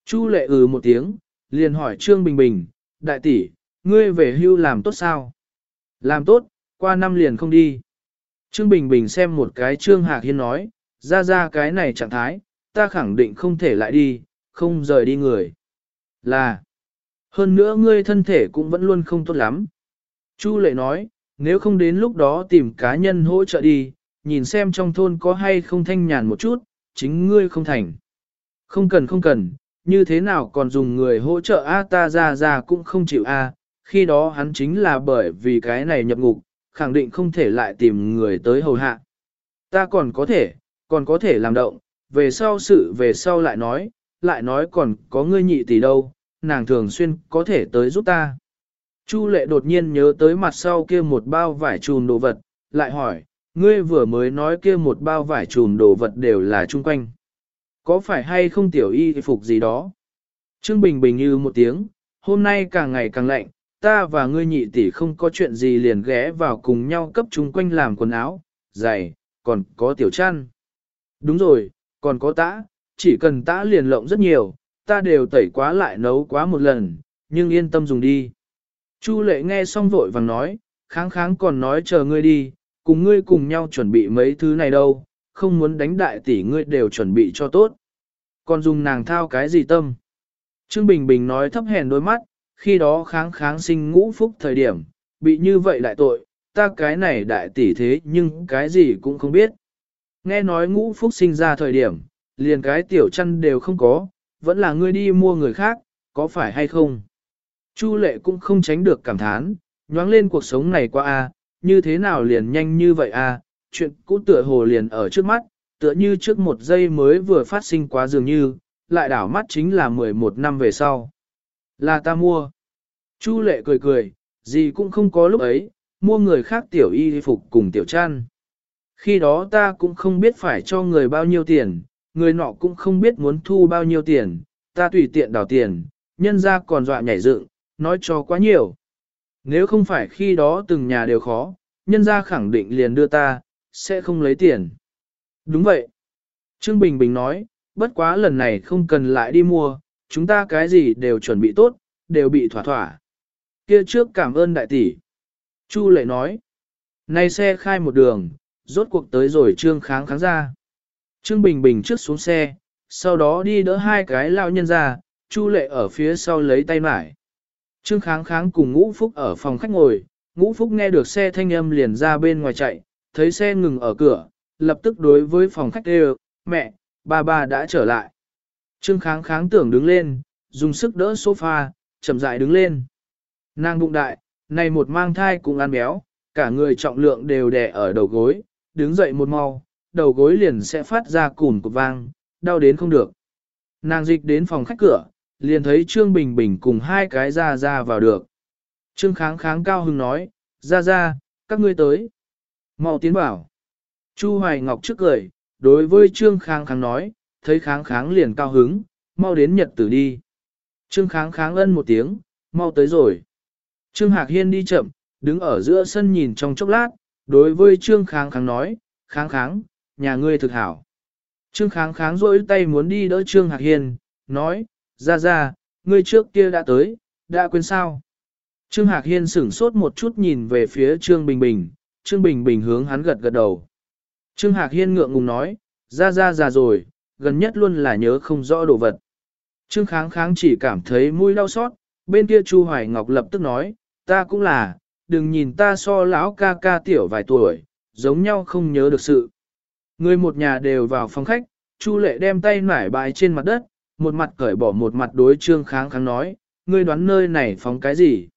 Chu Lệ ừ một tiếng, liền hỏi Trương Bình Bình, đại tỷ, ngươi về hưu làm tốt sao? Làm tốt, qua năm liền không đi. Trương Bình Bình xem một cái Trương Hạc Hiên nói, ra ra cái này trạng thái, ta khẳng định không thể lại đi, không rời đi người. Là, hơn nữa ngươi thân thể cũng vẫn luôn không tốt lắm. Chu lệ nói, nếu không đến lúc đó tìm cá nhân hỗ trợ đi, nhìn xem trong thôn có hay không thanh nhàn một chút, chính ngươi không thành. Không cần không cần, như thế nào còn dùng người hỗ trợ A ta ra ra cũng không chịu A, khi đó hắn chính là bởi vì cái này nhập ngục, khẳng định không thể lại tìm người tới hầu hạ. Ta còn có thể, còn có thể làm động, về sau sự về sau lại nói, lại nói còn có ngươi nhị tỷ đâu, nàng thường xuyên có thể tới giúp ta. Chu lệ đột nhiên nhớ tới mặt sau kia một bao vải trùm đồ vật, lại hỏi, ngươi vừa mới nói kia một bao vải trùm đồ vật đều là chung quanh. Có phải hay không tiểu y phục gì đó? Trương Bình Bình như một tiếng, hôm nay càng ngày càng lạnh, ta và ngươi nhị tỷ không có chuyện gì liền ghé vào cùng nhau cấp chung quanh làm quần áo, giày, còn có tiểu chăn. Đúng rồi, còn có tã, chỉ cần tã liền lộng rất nhiều, ta đều tẩy quá lại nấu quá một lần, nhưng yên tâm dùng đi. Chu lệ nghe xong vội vàng nói, kháng kháng còn nói chờ ngươi đi, cùng ngươi cùng nhau chuẩn bị mấy thứ này đâu, không muốn đánh đại tỷ ngươi đều chuẩn bị cho tốt. Còn dùng nàng thao cái gì tâm? Trương Bình Bình nói thấp hèn đôi mắt, khi đó kháng kháng sinh ngũ phúc thời điểm, bị như vậy đại tội, ta cái này đại tỷ thế nhưng cái gì cũng không biết. Nghe nói ngũ phúc sinh ra thời điểm, liền cái tiểu chăn đều không có, vẫn là ngươi đi mua người khác, có phải hay không? Chu lệ cũng không tránh được cảm thán, nhoáng lên cuộc sống này qua a, như thế nào liền nhanh như vậy a, chuyện cũ tựa hồ liền ở trước mắt, tựa như trước một giây mới vừa phát sinh quá dường như, lại đảo mắt chính là 11 năm về sau. Là ta mua. Chu lệ cười cười, gì cũng không có lúc ấy, mua người khác tiểu y phục cùng tiểu chăn. Khi đó ta cũng không biết phải cho người bao nhiêu tiền, người nọ cũng không biết muốn thu bao nhiêu tiền, ta tùy tiện đào tiền, nhân ra còn dọa nhảy dựng, nói cho quá nhiều. Nếu không phải khi đó từng nhà đều khó, nhân ra khẳng định liền đưa ta, sẽ không lấy tiền. Đúng vậy. Trương Bình Bình nói, bất quá lần này không cần lại đi mua, chúng ta cái gì đều chuẩn bị tốt, đều bị thỏa thỏa. Kia trước cảm ơn đại tỷ. Chu lệ nói, nay xe khai một đường, rốt cuộc tới rồi Trương Kháng kháng ra. Trương Bình Bình trước xuống xe, sau đó đi đỡ hai cái lao nhân ra, Chu lệ ở phía sau lấy tay mải. Trương Kháng kháng cùng Ngũ Phúc ở phòng khách ngồi, Ngũ Phúc nghe được xe thanh âm liền ra bên ngoài chạy, thấy xe ngừng ở cửa, lập tức đối với phòng khách đều, mẹ, ba ba đã trở lại. Trương Kháng kháng tưởng đứng lên, dùng sức đỡ sofa, chậm rãi đứng lên. Nàng bụng đại, này một mang thai cũng ăn béo, cả người trọng lượng đều đè ở đầu gối, đứng dậy một mau, đầu gối liền sẽ phát ra cùn cục vang, đau đến không được. Nàng dịch đến phòng khách cửa, liền thấy Trương Bình Bình cùng hai cái ra ra vào được. Trương Kháng Kháng cao hưng nói, ra ra, các ngươi tới. mau tiến bảo. Chu Hoài Ngọc trước cười, đối với Trương Kháng Kháng nói, thấy Kháng Kháng liền cao hứng, mau đến nhật tử đi. Trương Kháng Kháng ân một tiếng, mau tới rồi. Trương Hạc Hiên đi chậm, đứng ở giữa sân nhìn trong chốc lát, đối với Trương Kháng Kháng nói, Kháng Kháng, nhà ngươi thực hảo. Trương Kháng Kháng rỗi tay muốn đi đỡ Trương Hạc Hiên, nói, ra ra, ngươi trước kia đã tới, đã quên sao. Trương Hạc Hiên sửng sốt một chút nhìn về phía Trương Bình Bình, Trương Bình Bình hướng hắn gật gật đầu. Trương Hạc Hiên ngượng ngùng nói, ra ra già rồi, gần nhất luôn là nhớ không rõ đồ vật. Trương Kháng Kháng chỉ cảm thấy mũi đau xót, bên kia Chu Hoài Ngọc lập tức nói, ta cũng là, đừng nhìn ta so lão ca ca tiểu vài tuổi, giống nhau không nhớ được sự. Người một nhà đều vào phòng khách, Chu Lệ đem tay nải bài trên mặt đất, một mặt cởi bỏ một mặt đối Trương Kháng Kháng nói, ngươi đoán nơi này phóng cái gì?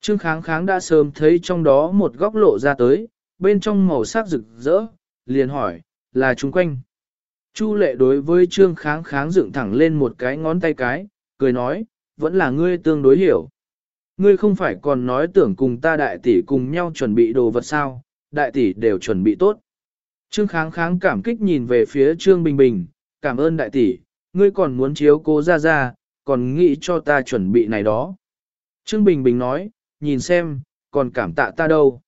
Trương Kháng Kháng đã sớm thấy trong đó một góc lộ ra tới, bên trong màu sắc rực rỡ, liền hỏi, là chung quanh. Chu lệ đối với Trương Kháng Kháng dựng thẳng lên một cái ngón tay cái, cười nói, vẫn là ngươi tương đối hiểu. Ngươi không phải còn nói tưởng cùng ta đại tỷ cùng nhau chuẩn bị đồ vật sao, đại tỷ đều chuẩn bị tốt. Trương kháng kháng cảm kích nhìn về phía Trương Bình Bình, cảm ơn đại tỷ, ngươi còn muốn chiếu cố ra ra, còn nghĩ cho ta chuẩn bị này đó. Trương Bình Bình nói, nhìn xem, còn cảm tạ ta đâu.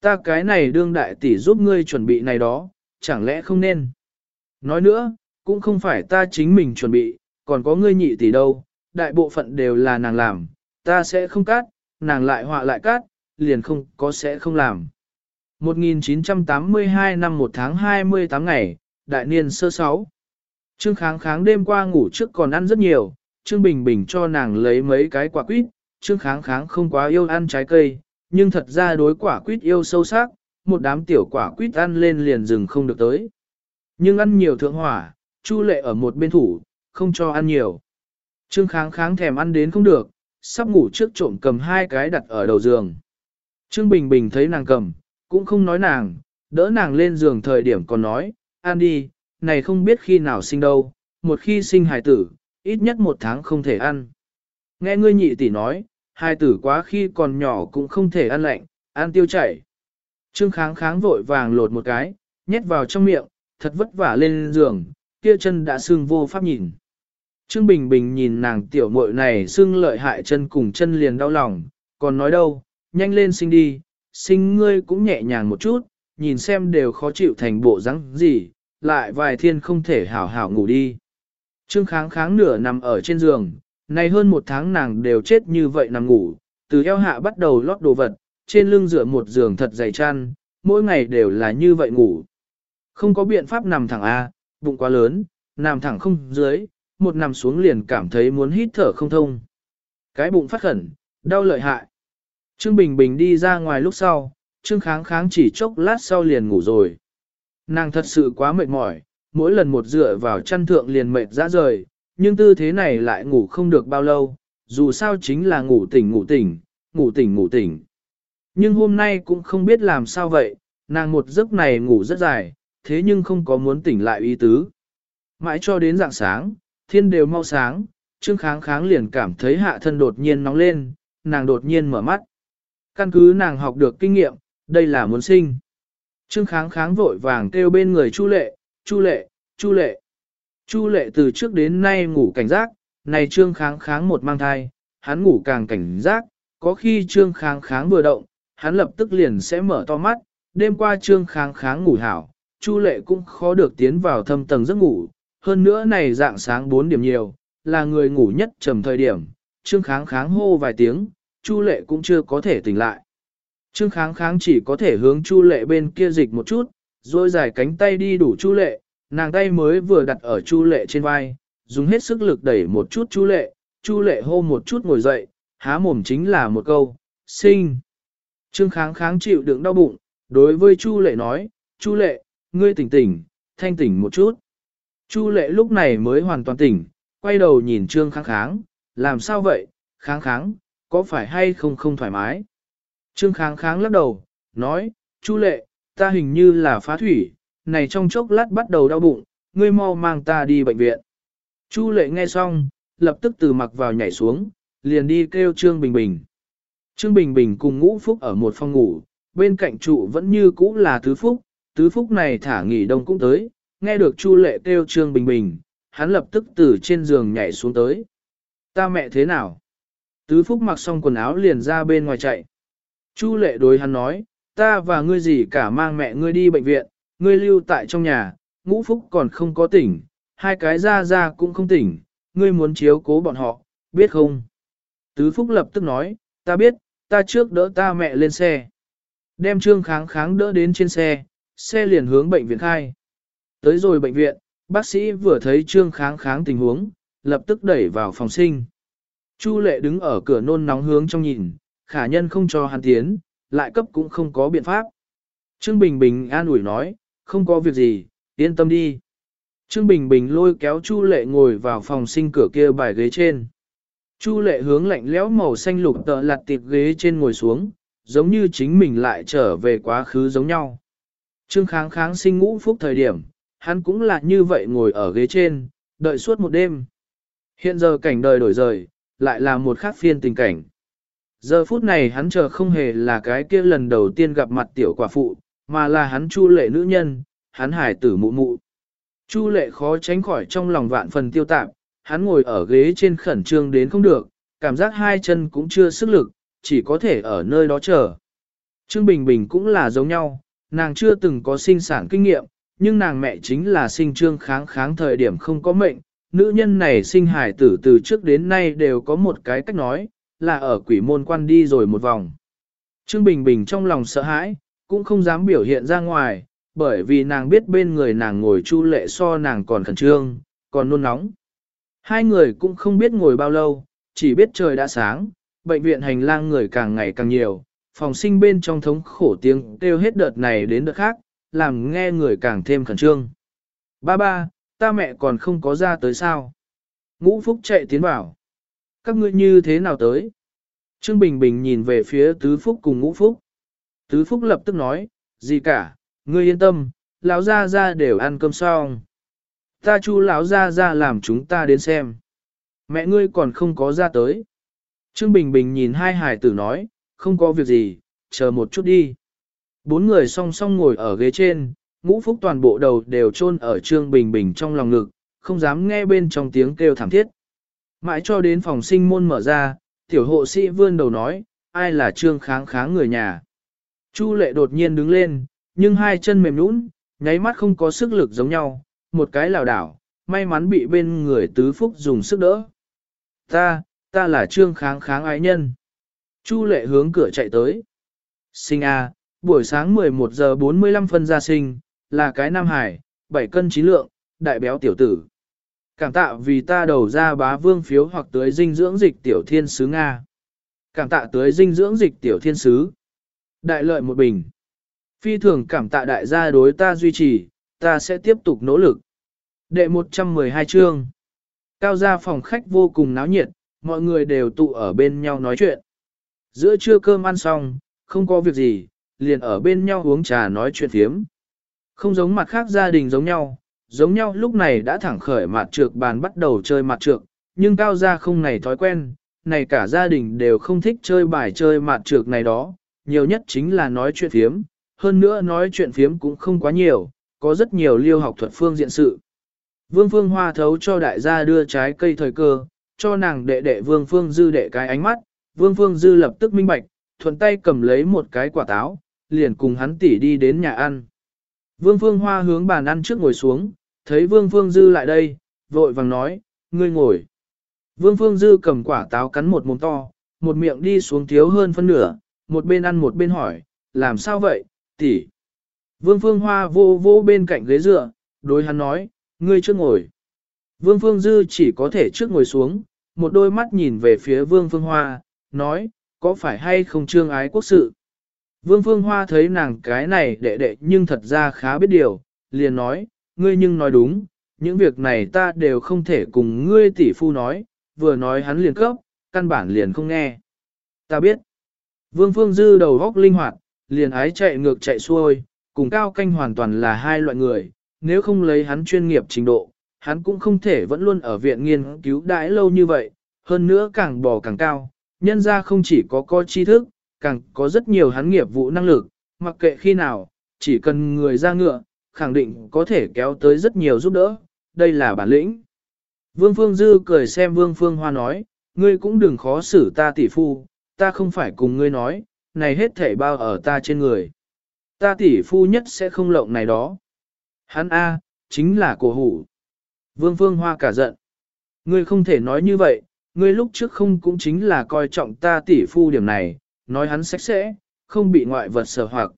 Ta cái này đương đại tỷ giúp ngươi chuẩn bị này đó, chẳng lẽ không nên. Nói nữa, cũng không phải ta chính mình chuẩn bị, còn có ngươi nhị tỷ đâu, đại bộ phận đều là nàng làm, ta sẽ không cắt, nàng lại họa lại cắt, liền không có sẽ không làm. 1982 năm 1 tháng 28 ngày, đại niên sơ sáu. Trương kháng kháng đêm qua ngủ trước còn ăn rất nhiều, Trương Bình Bình cho nàng lấy mấy cái quả quýt, Trương kháng kháng không quá yêu ăn trái cây, nhưng thật ra đối quả quýt yêu sâu sắc, một đám tiểu quả quýt ăn lên liền dừng không được tới. Nhưng ăn nhiều thượng hỏa, Chu lệ ở một bên thủ, không cho ăn nhiều. Trương kháng kháng thèm ăn đến không được, sắp ngủ trước trộm cầm hai cái đặt ở đầu giường. Trương Bình Bình thấy nàng cầm, cũng không nói nàng, đỡ nàng lên giường thời điểm còn nói, ăn đi, này không biết khi nào sinh đâu, một khi sinh hài tử, ít nhất một tháng không thể ăn. Nghe ngươi nhị tỷ nói, hài tử quá khi còn nhỏ cũng không thể ăn lạnh, ăn tiêu chảy. Trương kháng kháng vội vàng lột một cái, nhét vào trong miệng, thật vất vả lên giường, kia chân đã sưng vô pháp nhìn. Trương Bình Bình nhìn nàng tiểu muội này sưng lợi hại chân cùng chân liền đau lòng, còn nói đâu, nhanh lên sinh đi, sinh ngươi cũng nhẹ nhàng một chút, nhìn xem đều khó chịu thành bộ rắn gì, lại vài thiên không thể hảo hảo ngủ đi. Trương kháng kháng nửa nằm ở trên giường, này hơn một tháng nàng đều chết như vậy nằm ngủ, từ eo hạ bắt đầu lót đồ vật, trên lưng dựa một giường thật dày chăn, mỗi ngày đều là như vậy ngủ. Không có biện pháp nằm thẳng A, bụng quá lớn, nằm thẳng không dưới, một nằm xuống liền cảm thấy muốn hít thở không thông. Cái bụng phát khẩn, đau lợi hại. Trương Bình Bình đi ra ngoài lúc sau, Trương Kháng Kháng chỉ chốc lát sau liền ngủ rồi. Nàng thật sự quá mệt mỏi, mỗi lần một dựa vào chăn thượng liền mệt ra rời, nhưng tư thế này lại ngủ không được bao lâu, dù sao chính là ngủ tỉnh ngủ tỉnh, ngủ tỉnh ngủ tỉnh. Nhưng hôm nay cũng không biết làm sao vậy, nàng một giấc này ngủ rất dài, thế nhưng không có muốn tỉnh lại ý tứ. Mãi cho đến dạng sáng, thiên đều mau sáng, Trương Kháng Kháng liền cảm thấy hạ thân đột nhiên nóng lên, nàng đột nhiên mở mắt. Căn cứ nàng học được kinh nghiệm, đây là muốn sinh. Trương kháng kháng vội vàng kêu bên người Chu lệ, Chu lệ, Chu lệ. Chu lệ từ trước đến nay ngủ cảnh giác, này trương kháng kháng một mang thai, hắn ngủ càng cảnh giác, có khi trương kháng kháng vừa động, hắn lập tức liền sẽ mở to mắt, đêm qua trương kháng kháng ngủ hảo, Chu lệ cũng khó được tiến vào thâm tầng giấc ngủ, hơn nữa này dạng sáng 4 điểm nhiều, là người ngủ nhất trầm thời điểm, trương kháng kháng hô vài tiếng, Chu lệ cũng chưa có thể tỉnh lại. Trương kháng kháng chỉ có thể hướng Chu lệ bên kia dịch một chút, rồi dài cánh tay đi đủ Chu lệ, nàng tay mới vừa đặt ở Chu lệ trên vai, dùng hết sức lực đẩy một chút Chu lệ, Chu lệ hô một chút ngồi dậy, há mồm chính là một câu, sinh. Trương kháng kháng chịu đựng đau bụng, đối với Chu lệ nói, Chu lệ, ngươi tỉnh tỉnh, thanh tỉnh một chút. Chu lệ lúc này mới hoàn toàn tỉnh, quay đầu nhìn Trương kháng kháng, làm sao vậy, kháng kháng, có phải hay không không thoải mái? Trương kháng kháng lắc đầu, nói, Chu lệ, ta hình như là phá thủy, này trong chốc lát bắt đầu đau bụng, ngươi mau mang ta đi bệnh viện. Chu lệ nghe xong, lập tức từ mặc vào nhảy xuống, liền đi kêu Trương Bình Bình. Trương Bình Bình cùng ngũ phúc ở một phòng ngủ, bên cạnh trụ vẫn như cũ là tứ phúc, tứ phúc này thả nghỉ đông cũng tới, nghe được Chu lệ kêu Trương Bình Bình, hắn lập tức từ trên giường nhảy xuống tới. Ta mẹ thế nào? Tứ Phúc mặc xong quần áo liền ra bên ngoài chạy. Chu lệ đối hắn nói, ta và ngươi gì cả mang mẹ ngươi đi bệnh viện, ngươi lưu tại trong nhà, ngũ Phúc còn không có tỉnh, hai cái ra ra cũng không tỉnh, ngươi muốn chiếu cố bọn họ, biết không? Tứ Phúc lập tức nói, ta biết, ta trước đỡ ta mẹ lên xe. Đem trương kháng kháng đỡ đến trên xe, xe liền hướng bệnh viện khai. Tới rồi bệnh viện, bác sĩ vừa thấy trương kháng kháng tình huống, lập tức đẩy vào phòng sinh. Chu lệ đứng ở cửa nôn nóng hướng trong nhìn, khả nhân không cho hắn tiến, lại cấp cũng không có biện pháp. Trương Bình Bình an ủi nói, không có việc gì, yên tâm đi. Trương Bình Bình lôi kéo Chu lệ ngồi vào phòng sinh cửa kia bài ghế trên. Chu lệ hướng lạnh lẽo màu xanh lục tợ lặt tiệp ghế trên ngồi xuống, giống như chính mình lại trở về quá khứ giống nhau. Trương kháng kháng sinh ngũ phúc thời điểm, hắn cũng là như vậy ngồi ở ghế trên, đợi suốt một đêm. Hiện giờ cảnh đời đổi rời, lại là một khác phiên tình cảnh. Giờ phút này hắn chờ không hề là cái kia lần đầu tiên gặp mặt tiểu quả phụ, mà là hắn chu lệ nữ nhân, hắn hải tử mụ mụ. Chu lệ khó tránh khỏi trong lòng vạn phần tiêu tạp, hắn ngồi ở ghế trên khẩn trương đến không được, cảm giác hai chân cũng chưa sức lực, chỉ có thể ở nơi đó chờ. Trương Bình Bình cũng là giống nhau, nàng chưa từng có sinh sản kinh nghiệm, nhưng nàng mẹ chính là sinh trương kháng kháng thời điểm không có mệnh, nữ nhân này sinh hải tử từ trước đến nay đều có một cái cách nói, là ở quỷ môn quan đi rồi một vòng. Trương Bình Bình trong lòng sợ hãi, cũng không dám biểu hiện ra ngoài, bởi vì nàng biết bên người nàng ngồi chu lệ so nàng còn khẩn trương, còn nôn nóng. Hai người cũng không biết ngồi bao lâu, chỉ biết trời đã sáng, bệnh viện hành lang người càng ngày càng nhiều, phòng sinh bên trong thống khổ tiếng kêu hết đợt này đến đợt khác, làm nghe người càng thêm khẩn trương. Ba ba, ta mẹ còn không có ra tới sao? Ngũ Phúc chạy tiến vào. Các ngươi như thế nào tới? Trương Bình Bình nhìn về phía Tứ Phúc cùng Ngũ Phúc. Tứ Phúc lập tức nói, gì cả, ngươi yên tâm, lão gia gia đều ăn cơm xong. Ta chu lão gia gia làm chúng ta đến xem. Mẹ ngươi còn không có ra tới. Trương Bình Bình nhìn hai hải tử nói, không có việc gì, chờ một chút đi. Bốn người song song ngồi ở ghế trên, ngũ phúc toàn bộ đầu đều chôn ở Trương Bình Bình trong lòng ngực, không dám nghe bên trong tiếng kêu thảm thiết. Mãi cho đến phòng sinh môn mở ra, tiểu hộ sĩ vươn đầu nói, ai là Trương kháng kháng người nhà. Chu lệ đột nhiên đứng lên, nhưng hai chân mềm nũng, nháy mắt không có sức lực giống nhau, một cái lảo đảo, may mắn bị bên người tứ phúc dùng sức đỡ. Ta, ta là Trương kháng kháng ái nhân. Chu lệ hướng cửa chạy tới. Sinh A, buổi sáng 11 giờ 45 phân ra sinh, là cái Nam Hải, 7 cân 9 lượng, đại béo tiểu tử. Cảm tạ vì ta đầu ra bá vương phiếu hoặc tới dinh dưỡng dịch tiểu thiên sứ Nga. Cảm tạ tới dinh dưỡng dịch tiểu thiên sứ. Đại lợi một bình. Phi thường cảm tạ đại gia đối ta duy trì, ta sẽ tiếp tục nỗ lực. Đệ 112 chương. Cao gia phòng khách vô cùng náo nhiệt, mọi người đều tụ ở bên nhau nói chuyện. Giữa trưa cơm ăn xong, không có việc gì, liền ở bên nhau uống trà nói chuyện thiếm. Không giống mặt khác gia đình giống nhau, giống nhau lúc này đã thẳng khởi mặt trược bàn bắt đầu chơi mặt trược, nhưng cao gia không này thói quen, này cả gia đình đều không thích chơi bài chơi mặt trược này đó, nhiều nhất chính là nói chuyện phiếm hơn nữa nói chuyện phiếm cũng không quá nhiều, có rất nhiều liêu học thuật phương diện sự. Vương Phương Hoa thấu cho đại gia đưa trái cây thời cơ, cho nàng đệ đệ Vương Phương Dư đệ cái ánh mắt, Vương Phương Dư lập tức minh bạch, thuận tay cầm lấy một cái quả táo, liền cùng hắn tỉ đi đến nhà ăn. Vương Phương Hoa hướng bàn ăn trước ngồi xuống, thấy Vương Phương Dư lại đây, vội vàng nói, ngươi ngồi. Vương Phương Dư cầm quả táo cắn một mồm to, một miệng đi xuống thiếu hơn phân nửa, một bên ăn một bên hỏi, làm sao vậy, tỷ? Vương Phương Hoa vô vô bên cạnh ghế dựa, đối hắn nói, ngươi trước ngồi. Vương Phương Dư chỉ có thể trước ngồi xuống, một đôi mắt nhìn về phía Vương Phương Hoa, nói, có phải hay không trương ái quốc sự? Vương Phương Hoa thấy nàng cái này đệ đệ nhưng thật ra khá biết điều, liền nói, ngươi nhưng nói đúng, những việc này ta đều không thể cùng ngươi tỷ phu nói, vừa nói hắn liền cấp, căn bản liền không nghe. Ta biết. Vương Phương Dư đầu góc linh hoạt, liền ái chạy ngược chạy xuôi, cùng Cao Canh hoàn toàn là hai loại người, nếu không lấy hắn chuyên nghiệp trình độ, hắn cũng không thể vẫn luôn ở viện nghiên cứu đãi lâu như vậy, hơn nữa càng bò càng cao, nhân ra không chỉ có co tri thức, càng có rất nhiều hắn nghiệp vụ năng lực, mặc kệ khi nào, chỉ cần người ra ngựa, khẳng định có thể kéo tới rất nhiều giúp đỡ, đây là bản lĩnh. Vương Phương Dư cười xem Vương Phương Hoa nói, ngươi cũng đừng khó xử ta tỷ phu, ta không phải cùng ngươi nói, này hết thể bao ở ta trên người. Ta tỷ phu nhất sẽ không lộng này đó. Hắn A, chính là cổ hủ. Vương Phương Hoa cả giận. Ngươi không thể nói như vậy, ngươi lúc trước không cũng chính là coi trọng ta tỷ phu điểm này, nói hắn sạch sẽ, không bị ngoại vật sở hoặc.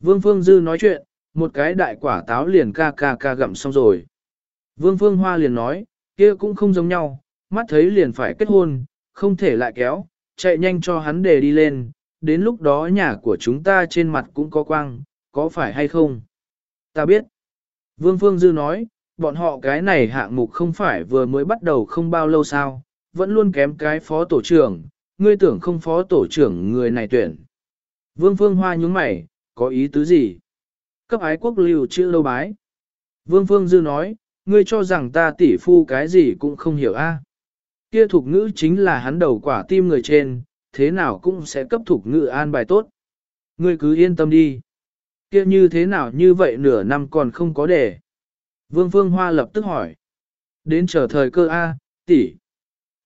Vương Phương Dư nói chuyện, một cái đại quả táo liền ca ca ca gặm xong rồi. Vương Phương Hoa liền nói, kia cũng không giống nhau, mắt thấy liền phải kết hôn, không thể lại kéo, chạy nhanh cho hắn để đi lên, đến lúc đó nhà của chúng ta trên mặt cũng có quang, có phải hay không? Ta biết. Vương Phương Dư nói, bọn họ cái này hạng mục không phải vừa mới bắt đầu không bao lâu sao, vẫn luôn kém cái phó tổ trưởng, ngươi tưởng không phó tổ trưởng người này tuyển. Vương Phương Hoa nhúng mày, có ý tứ gì? Cấp ái quốc lưu chữ lâu bái. Vương Phương Dư nói, ngươi cho rằng ta tỷ phu cái gì cũng không hiểu a. Kia thuộc ngữ chính là hắn đầu quả tim người trên, thế nào cũng sẽ cấp thuộc ngữ an bài tốt. Ngươi cứ yên tâm đi. kia như thế nào như vậy nửa năm còn không có để. Vương Phương Hoa lập tức hỏi. Đến chờ thời cơ A, tỷ.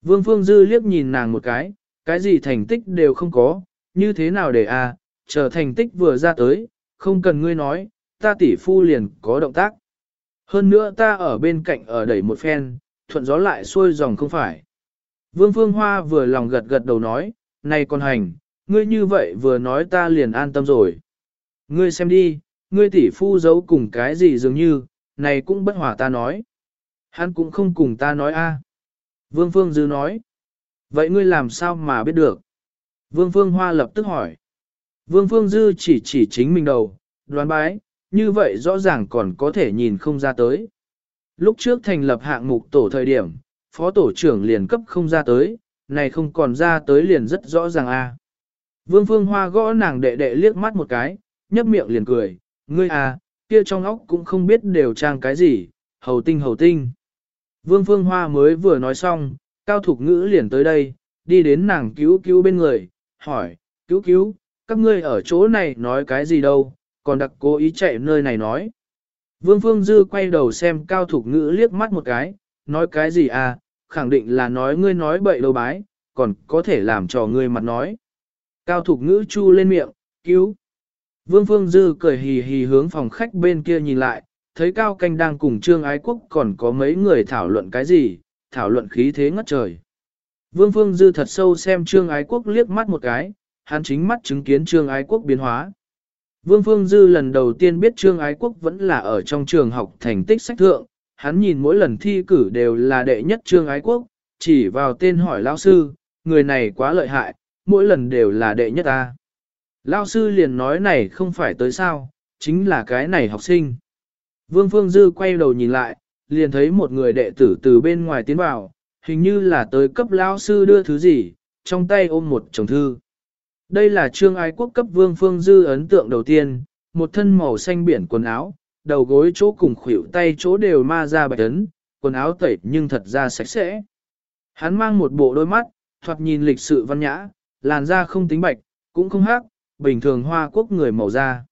Vương Phương Dư liếc nhìn nàng một cái, cái gì thành tích đều không có, như thế nào để A, chờ thành tích vừa ra tới, không cần ngươi nói, ta tỷ phu liền có động tác. Hơn nữa ta ở bên cạnh ở đẩy một phen, thuận gió lại xuôi dòng không phải. Vương Phương Hoa vừa lòng gật gật đầu nói, này con hành, ngươi như vậy vừa nói ta liền an tâm rồi. Ngươi xem đi, ngươi tỷ phu giấu cùng cái gì dường như, này cũng bất hòa ta nói. Hắn cũng không cùng ta nói a. Vương Phương Dư nói. Vậy ngươi làm sao mà biết được? Vương Phương Hoa lập tức hỏi. Vương Phương Dư chỉ chỉ chính mình đầu, đoán bái, như vậy rõ ràng còn có thể nhìn không ra tới. Lúc trước thành lập hạng mục tổ thời điểm, phó tổ trưởng liền cấp không ra tới, này không còn ra tới liền rất rõ ràng a. Vương Phương Hoa gõ nàng đệ đệ liếc mắt một cái, nhấp miệng liền cười, ngươi à, kia trong óc cũng không biết đều trang cái gì, hầu tinh hầu tinh. Vương Phương Hoa mới vừa nói xong, cao thục ngữ liền tới đây, đi đến nàng cứu cứu bên người, hỏi, cứu cứu, các ngươi ở chỗ này nói cái gì đâu, còn đặc cố ý chạy nơi này nói. Vương Phương Dư quay đầu xem cao thục ngữ liếc mắt một cái, nói cái gì à, khẳng định là nói ngươi nói bậy đâu bái, còn có thể làm cho ngươi mặt nói. Cao thục ngữ chu lên miệng, cứu. Vương Phương Dư cười hì hì hướng phòng khách bên kia nhìn lại, thấy Cao Canh đang cùng Trương Ái Quốc còn có mấy người thảo luận cái gì, thảo luận khí thế ngất trời. Vương Phương Dư thật sâu xem Trương Ái Quốc liếc mắt một cái, hắn chính mắt chứng kiến Trương Ái Quốc biến hóa. Vương Phương Dư lần đầu tiên biết Trương Ái Quốc vẫn là ở trong trường học thành tích sách thượng, hắn nhìn mỗi lần thi cử đều là đệ nhất Trương Ái Quốc, chỉ vào tên hỏi lão sư, người này quá lợi hại, mỗi lần đều là đệ nhất ta. Lão sư liền nói này không phải tới sao, chính là cái này học sinh. Vương Phương Dư quay đầu nhìn lại, liền thấy một người đệ tử từ bên ngoài tiến vào, hình như là tới cấp lão sư đưa thứ gì, trong tay ôm một chồng thư. Đây là trương ái quốc cấp Vương Phương Dư ấn tượng đầu tiên, một thân màu xanh biển quần áo, đầu gối chỗ cùng khuỷu tay chỗ đều ma ra bạch ấn, quần áo tẩy nhưng thật ra sạch sẽ. Hắn mang một bộ đôi mắt, thoạt nhìn lịch sự văn nhã, làn da không tính bạch, cũng không hắc, bình thường hoa quốc người màu da.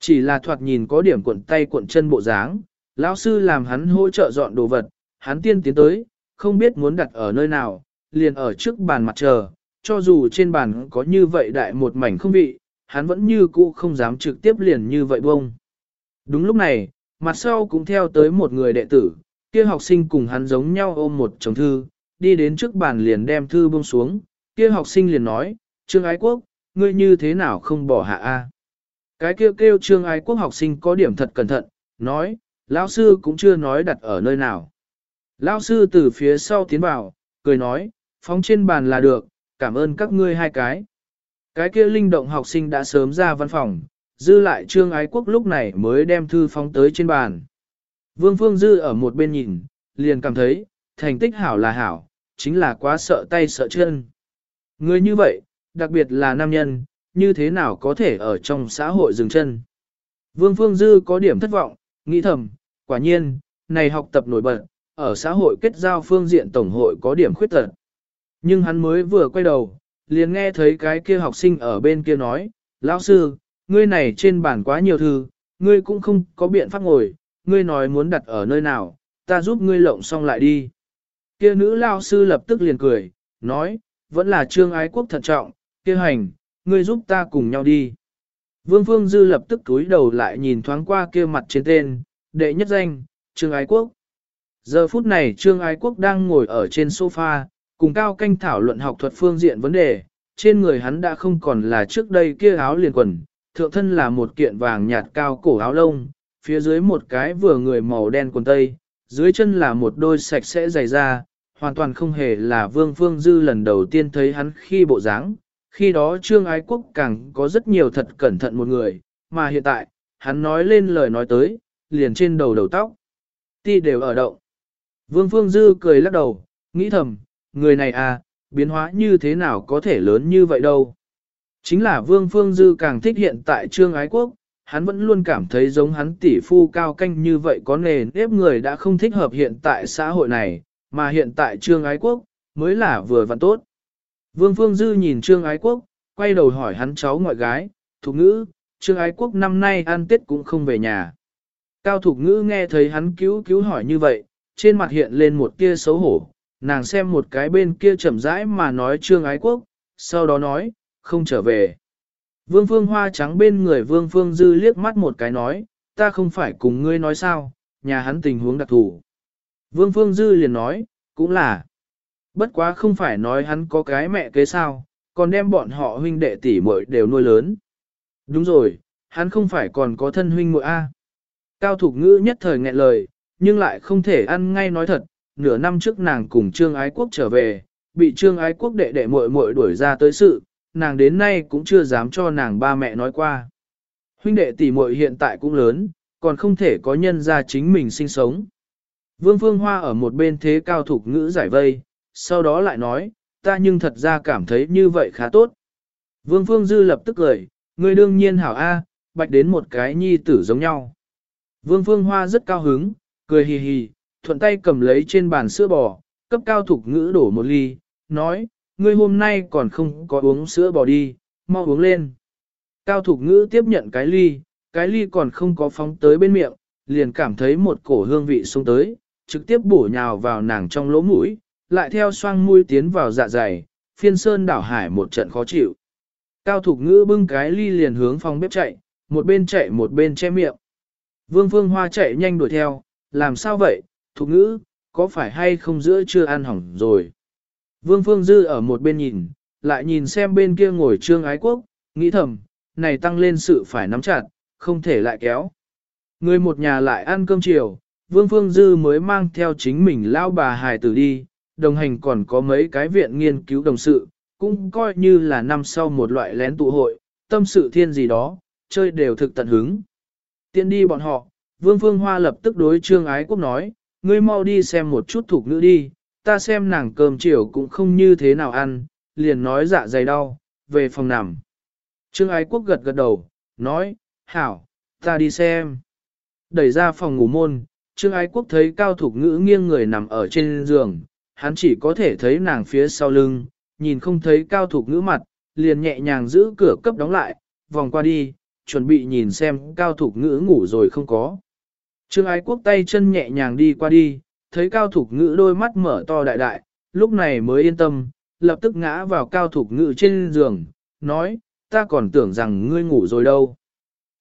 Chỉ là thoạt nhìn có điểm cuộn tay cuộn chân bộ dáng, lão sư làm hắn hỗ trợ dọn đồ vật, hắn tiên tiến tới, không biết muốn đặt ở nơi nào, liền ở trước bàn mặt chờ, cho dù trên bàn có như vậy đại một mảnh không vị, hắn vẫn như cũ không dám trực tiếp liền như vậy bông. Đúng lúc này, mặt sau cũng theo tới một người đệ tử, kia học sinh cùng hắn giống nhau ôm một chồng thư, đi đến trước bàn liền đem thư buông xuống, kia học sinh liền nói, Trương Ái Quốc, ngươi như thế nào không bỏ hạ a? Cái kêu kêu Trương Ái Quốc học sinh có điểm thật cẩn thận, nói, lão sư cũng chưa nói đặt ở nơi nào. Lão sư từ phía sau tiến vào, cười nói, phóng trên bàn là được, cảm ơn các ngươi hai cái. Cái kia linh động học sinh đã sớm ra văn phòng, dư lại Trương Ái Quốc lúc này mới đem thư phóng tới trên bàn. Vương Phương Dư ở một bên nhìn, liền cảm thấy, thành tích hảo là hảo, chính là quá sợ tay sợ chân. Người như vậy, đặc biệt là nam nhân, như thế nào có thể ở trong xã hội dừng chân. Vương Phương Dư có điểm thất vọng, nghĩ thầm, quả nhiên, này học tập nổi bật, ở xã hội kết giao phương diện tổng hội có điểm khuyết tật. Nhưng hắn mới vừa quay đầu, liền nghe thấy cái kia học sinh ở bên kia nói, lão sư, ngươi này trên bàn quá nhiều thư, ngươi cũng không có biện pháp ngồi, ngươi nói muốn đặt ở nơi nào, ta giúp ngươi lộng xong lại đi. Kia nữ lao sư lập tức liền cười, nói, vẫn là trương ái quốc thận trọng, kia hành, ngươi giúp ta cùng nhau đi. Vương Phương Dư lập tức cúi đầu lại nhìn thoáng qua kia mặt trên tên, đệ nhất danh, trương ái quốc. Giờ phút này trương ái quốc đang ngồi ở trên sofa, cùng cao canh thảo luận học thuật phương diện vấn đề, trên người hắn đã không còn là trước đây kia áo liền quần, thượng thân là một kiện vàng nhạt cao cổ áo lông, phía dưới một cái vừa người màu đen quần tây, dưới chân là một đôi sạch sẽ dày da, hoàn toàn không hề là Vương Phương Dư lần đầu tiên thấy hắn khi bộ dáng. Khi đó Trương Ái Quốc càng có rất nhiều thật cẩn thận một người, mà hiện tại, hắn nói lên lời nói tới, liền trên đầu đầu tóc. Ti đều ở động. Vương Phương Dư cười lắc đầu, nghĩ thầm, người này à, biến hóa như thế nào có thể lớn như vậy đâu. Chính là Vương Phương Dư càng thích hiện tại Trương Ái Quốc, hắn vẫn luôn cảm thấy giống hắn tỷ phu cao canh như vậy có nền ép người đã không thích hợp hiện tại xã hội này, mà hiện tại Trương Ái Quốc, mới là vừa và tốt. Vương Phương Dư nhìn Trương Ái Quốc, quay đầu hỏi hắn cháu ngoại gái, Thục Ngữ, Trương Ái Quốc năm nay ăn Tết cũng không về nhà. Cao Thục Ngữ nghe thấy hắn cứu cứu hỏi như vậy, trên mặt hiện lên một tia xấu hổ, nàng xem một cái bên kia chậm rãi mà nói Trương Ái Quốc, sau đó nói, không trở về. Vương Phương Hoa trắng bên người Vương Phương Dư liếc mắt một cái nói, ta không phải cùng ngươi nói sao, nhà hắn tình huống đặc thù. Vương Phương Dư liền nói, cũng là. Bất quá không phải nói hắn có cái mẹ kế sao, còn đem bọn họ huynh đệ tỷ muội đều nuôi lớn. Đúng rồi, hắn không phải còn có thân huynh muội a. Cao Thục Ngữ nhất thời nghẹn lời, nhưng lại không thể ăn ngay nói thật, nửa năm trước nàng cùng Trương Ái Quốc trở về, bị Trương Ái Quốc đệ đệ muội muội đuổi ra tới sự, nàng đến nay cũng chưa dám cho nàng ba mẹ nói qua. Huynh đệ tỷ muội hiện tại cũng lớn, còn không thể có nhân ra chính mình sinh sống. Vương Phương Hoa ở một bên thế cao thục ngữ giải vây, sau đó lại nói, ta nhưng thật ra cảm thấy như vậy khá tốt. Vương Phương Dư lập tức cười, người đương nhiên hảo A, bạch đến một cái nhi tử giống nhau. Vương Phương Hoa rất cao hứng, cười hì hì, thuận tay cầm lấy trên bàn sữa bò, cấp cao thục ngữ đổ một ly, nói, ngươi hôm nay còn không có uống sữa bò đi, mau uống lên. Cao thục ngữ tiếp nhận cái ly, cái ly còn không có phóng tới bên miệng, liền cảm thấy một cổ hương vị xuống tới, trực tiếp bổ nhào vào nàng trong lỗ mũi, lại theo xoang mũi tiến vào dạ dày, phiên sơn đảo hải một trận khó chịu. Cao thục ngữ bưng cái ly liền hướng phòng bếp chạy, một bên chạy một bên che miệng. Vương Phương Hoa chạy nhanh đuổi theo, làm sao vậy, thục ngữ, có phải hay không giữa chưa ăn hỏng rồi. Vương Phương Dư ở một bên nhìn, lại nhìn xem bên kia ngồi trương ái quốc, nghĩ thầm, này tăng lên sự phải nắm chặt, không thể lại kéo. Người một nhà lại ăn cơm chiều, Vương Phương Dư mới mang theo chính mình lao bà hài tử đi, đồng hành còn có mấy cái viện nghiên cứu đồng sự, cũng coi như là năm sau một loại lén tụ hội, tâm sự thiên gì đó, chơi đều thực tận hứng. Tiện đi bọn họ, Vương Phương Hoa lập tức đối Trương Ái Quốc nói, ngươi mau đi xem một chút thuộc nữ đi, ta xem nàng cơm chiều cũng không như thế nào ăn, liền nói dạ dày đau, về phòng nằm. Trương Ái Quốc gật gật đầu, nói, hảo, ta đi xem. Đẩy ra phòng ngủ môn, Trương Ái Quốc thấy Cao Thục Ngữ nghiêng người nằm ở trên giường, hắn chỉ có thể thấy nàng phía sau lưng, nhìn không thấy Cao Thục Ngữ mặt, liền nhẹ nhàng giữ cửa cấp đóng lại, vòng qua đi, chuẩn bị nhìn xem Cao Thục Ngữ ngủ rồi không có. Trương Ái Quốc tay chân nhẹ nhàng đi qua đi, thấy Cao Thục Ngữ đôi mắt mở to đại đại, lúc này mới yên tâm, lập tức ngã vào Cao Thục Ngữ trên giường, nói, ta còn tưởng rằng ngươi ngủ rồi đâu.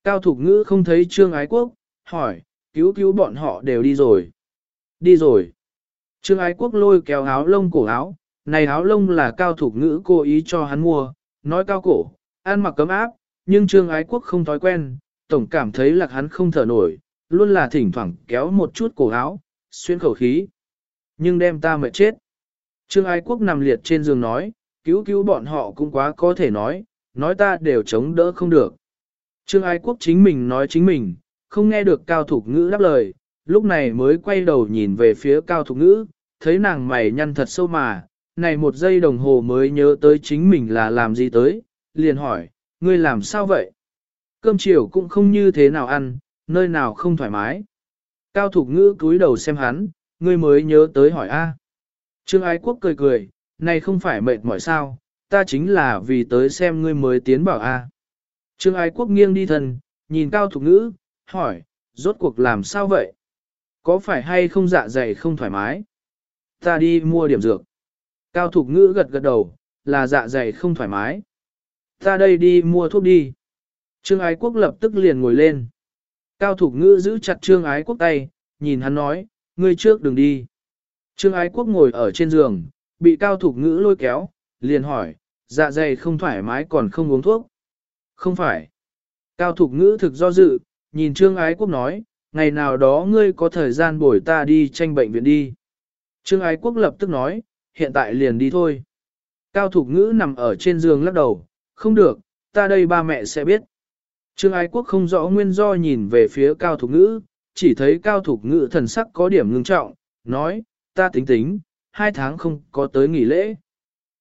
Cao Thục Ngữ không thấy Trương Ái Quốc, hỏi, cứu cứu bọn họ đều đi rồi. Đi rồi. Trương Ái Quốc lôi kéo áo lông cổ áo, này áo lông là Cao Thục Ngữ cố ý cho hắn mua, nói cao cổ, ăn mặc cấm áp, nhưng Trương Ái Quốc không thói quen, tổng cảm thấy là hắn không thở nổi, luôn là thỉnh thoảng kéo một chút cổ áo, xuyên khẩu khí. Nhưng đem ta mệt chết. Trương Ái Quốc nằm liệt trên giường nói, cứu cứu bọn họ cũng quá có thể nói, nói ta đều chống đỡ không được. Trương Ái Quốc chính mình nói chính mình, không nghe được Cao Thục Ngữ đáp lời, lúc này mới quay đầu nhìn về phía Cao Thục Ngữ, thấy nàng mày nhăn thật sâu mà, này một giây đồng hồ mới nhớ tới chính mình là làm gì tới, liền hỏi, ngươi làm sao vậy? Cơm chiều cũng không như thế nào ăn, nơi nào không thoải mái. Cao Thục Ngữ cúi đầu xem hắn, ngươi mới nhớ tới hỏi A. Trương Ái Quốc cười cười, này không phải mệt mỏi sao, ta chính là vì tới xem ngươi mới tiến bảo A. Trương Ái Quốc nghiêng đi thần, nhìn Cao Thục Ngữ, hỏi, rốt cuộc làm sao vậy? Có phải hay không dạ dày không thoải mái? Ta đi mua điểm dược. Cao Thục Ngữ gật gật đầu, là dạ dày không thoải mái. Ta đây đi mua thuốc đi. Trương Ái Quốc lập tức liền ngồi lên. Cao Thục Ngữ giữ chặt Trương Ái Quốc tay, nhìn hắn nói, ngươi trước đừng đi. Trương Ái Quốc ngồi ở trên giường, bị Cao Thục Ngữ lôi kéo, liền hỏi, dạ dày không thoải mái còn không uống thuốc. Không phải. Cao Thục Ngữ thực do dự, nhìn Trương Ái Quốc nói, ngày nào đó ngươi có thời gian bồi ta đi tranh bệnh viện đi. Trương Ái Quốc lập tức nói, hiện tại liền đi thôi. Cao Thục Ngữ nằm ở trên giường lắc đầu, không được, ta đây ba mẹ sẽ biết. Trương Ái Quốc không rõ nguyên do nhìn về phía Cao Thục Ngữ, chỉ thấy Cao Thục Ngữ thần sắc có điểm ngưng trọng, nói, ta tính tính, hai tháng không có tới nghỉ lễ.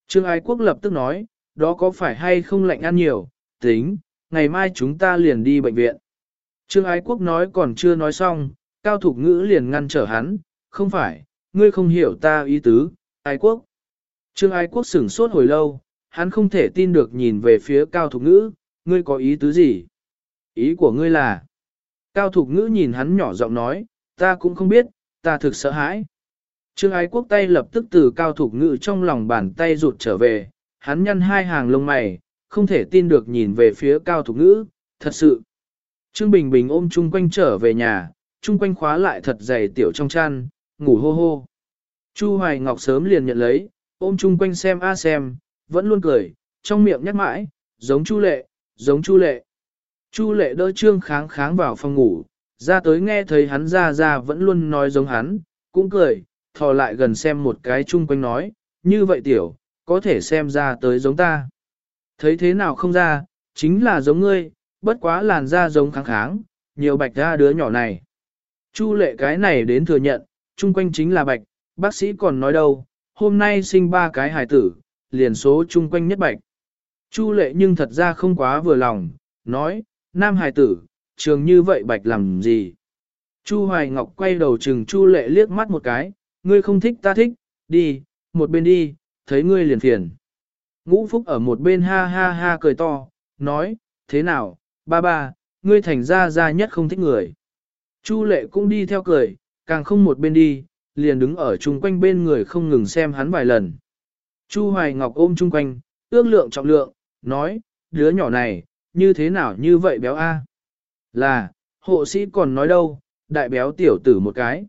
Trương Ái Quốc lập tức nói, đó có phải hay không lạnh ăn nhiều, tính, ngày mai chúng ta liền đi bệnh viện. Trương Ái Quốc nói còn chưa nói xong, Cao Thục Ngữ liền ngăn trở hắn, không phải, ngươi không hiểu ta ý tứ, Ái Quốc. Trương Ái Quốc sửng sốt hồi lâu, hắn không thể tin được nhìn về phía Cao Thục Ngữ, ngươi có ý tứ gì? Ý của ngươi là? Cao Thục Ngữ nhìn hắn nhỏ giọng nói, ta cũng không biết, ta thực sợ hãi. Trương Ái Quốc tay lập tức từ Cao Thục Ngữ trong lòng bàn tay rụt trở về, hắn nhăn hai hàng lông mày, không thể tin được nhìn về phía Cao Thục Ngữ, thật sự. Trương Bình Bình ôm chung quanh trở về nhà, chung quanh khóa lại thật dày tiểu trong chăn, ngủ hô hô. Chu Hoài Ngọc sớm liền nhận lấy, ôm chung quanh xem a xem, vẫn luôn cười, trong miệng nhắc mãi, giống Chu Lệ, giống Chu Lệ. Chu Lệ đỡ Trương Kháng Kháng vào phòng ngủ, ra tới nghe thấy hắn ra ra vẫn luôn nói giống hắn, cũng cười, thò lại gần xem một cái chung quanh nói, như vậy tiểu, có thể xem ra tới giống ta. Thấy thế nào không ra, chính là giống ngươi, bất quá làn da giống kháng kháng, nhiều bạch ra đứa nhỏ này. Chu lệ cái này đến thừa nhận, chung quanh chính là bạch, bác sĩ còn nói đâu, hôm nay sinh ba cái hài tử, liền số chung quanh nhất bạch. Chu lệ nhưng thật ra không quá vừa lòng, nói, nam hài tử, trường như vậy bạch làm gì. Chu Hoài Ngọc quay đầu chừng Chu lệ liếc mắt một cái, ngươi không thích ta thích, đi, một bên đi, thấy ngươi liền phiền. Ngũ Phúc ở một bên ha ha ha cười to, nói, thế nào, ba ba, ngươi thành ra ra nhất không thích người. Chu lệ cũng đi theo cười, càng không một bên đi, liền đứng ở chung quanh bên người không ngừng xem hắn vài lần. Chu Hoài Ngọc ôm chung quanh, ước lượng trọng lượng, nói, đứa nhỏ này, như thế nào như vậy béo a? Là, hộ sĩ còn nói đâu, đại béo tiểu tử một cái.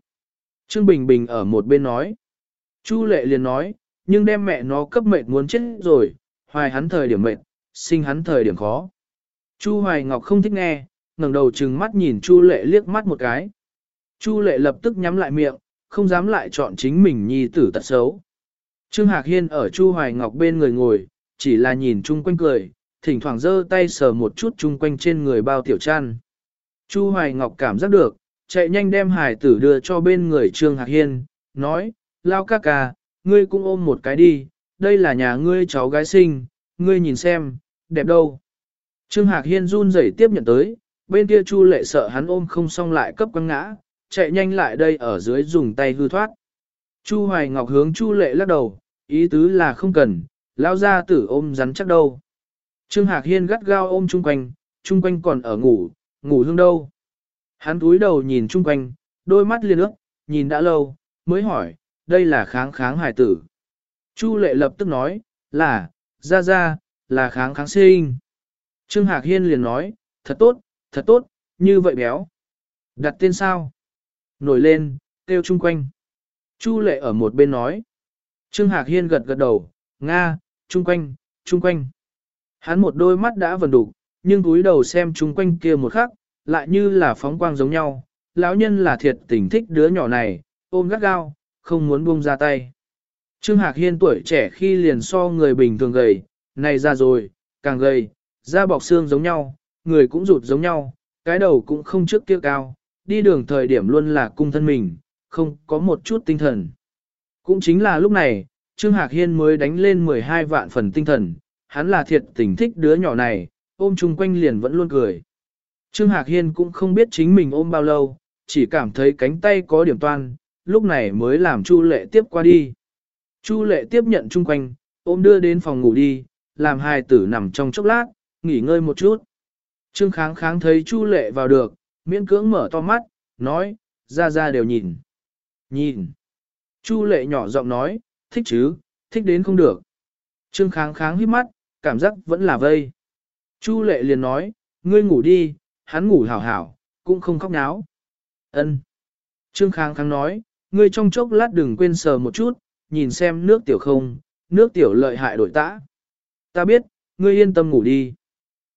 Trương Bình Bình ở một bên nói. Chu lệ liền nói, nhưng đem mẹ nó cấp mệt muốn chết rồi, hoài hắn thời điểm mệt, sinh hắn thời điểm khó. Chu Hoài Ngọc không thích nghe, ngẩng đầu trừng mắt nhìn Chu Lệ liếc mắt một cái. Chu Lệ lập tức nhắm lại miệng, không dám lại chọn chính mình nhi tử tật xấu. Trương Hạc Hiên ở Chu Hoài Ngọc bên người ngồi, chỉ là nhìn chung quanh cười, thỉnh thoảng giơ tay sờ một chút chung quanh trên người bao tiểu chăn. Chu Hoài Ngọc cảm giác được, chạy nhanh đem hải tử đưa cho bên người Trương Hạc Hiên, nói, lao ca ca, ngươi cũng ôm một cái đi, đây là nhà ngươi cháu gái sinh, ngươi nhìn xem, đẹp đâu. Trương Hạc Hiên run rẩy tiếp nhận tới, bên kia Chu lệ sợ hắn ôm không xong lại cấp quăng ngã, chạy nhanh lại đây ở dưới dùng tay hư thoát. Chu Hoài Ngọc hướng Chu lệ lắc đầu, ý tứ là không cần, lao ra tử ôm rắn chắc đâu. Trương Hạc Hiên gắt gao ôm chung quanh, chung quanh còn ở ngủ, ngủ hương đâu. Hắn túi đầu nhìn chung quanh, đôi mắt liền ước, nhìn đã lâu, mới hỏi, đây là kháng kháng hải tử. Chu lệ lập tức nói, là, ra ra, là kháng kháng sinh. Trương Hạc Hiên liền nói, thật tốt, thật tốt, như vậy béo. Đặt tên sao? Nổi lên, kêu chung quanh. Chu lệ ở một bên nói. Trương Hạc Hiên gật gật đầu, Nga, chung quanh, chung quanh. Hắn một đôi mắt đã vần đủ, nhưng cúi đầu xem chung quanh kia một khắc, lại như là phóng quang giống nhau. Lão nhân là thiệt tình thích đứa nhỏ này, ôm gắt gao, không muốn buông ra tay. Trương Hạc Hiên tuổi trẻ khi liền so người bình thường gầy, này ra rồi, càng gầy, da bọc xương giống nhau, người cũng rụt giống nhau, cái đầu cũng không trước kia cao, đi đường thời điểm luôn là cung thân mình, không có một chút tinh thần. Cũng chính là lúc này, Trương Hạc Hiên mới đánh lên 12 vạn phần tinh thần, hắn là thiệt tình thích đứa nhỏ này, ôm chung quanh liền vẫn luôn cười. Trương Hạc Hiên cũng không biết chính mình ôm bao lâu, chỉ cảm thấy cánh tay có điểm toan, lúc này mới làm Chu Lệ tiếp qua đi. Chu Lệ tiếp nhận chung quanh, ôm đưa đến phòng ngủ đi, làm hai tử nằm trong chốc lát, nghỉ ngơi một chút. Trương Kháng Kháng thấy Chu Lệ vào được, miễn cưỡng mở to mắt, nói, ra ra đều nhìn. Nhìn. Chu Lệ nhỏ giọng nói, thích chứ, thích đến không được. Trương Kháng Kháng hít mắt, cảm giác vẫn là vây. Chu Lệ liền nói, ngươi ngủ đi, hắn ngủ hảo hảo, cũng không khóc náo. Ân. Trương Kháng Kháng nói, ngươi trong chốc lát đừng quên sờ một chút, nhìn xem nước tiểu không, nước tiểu lợi hại đổi tã. Ta biết, ngươi yên tâm ngủ đi.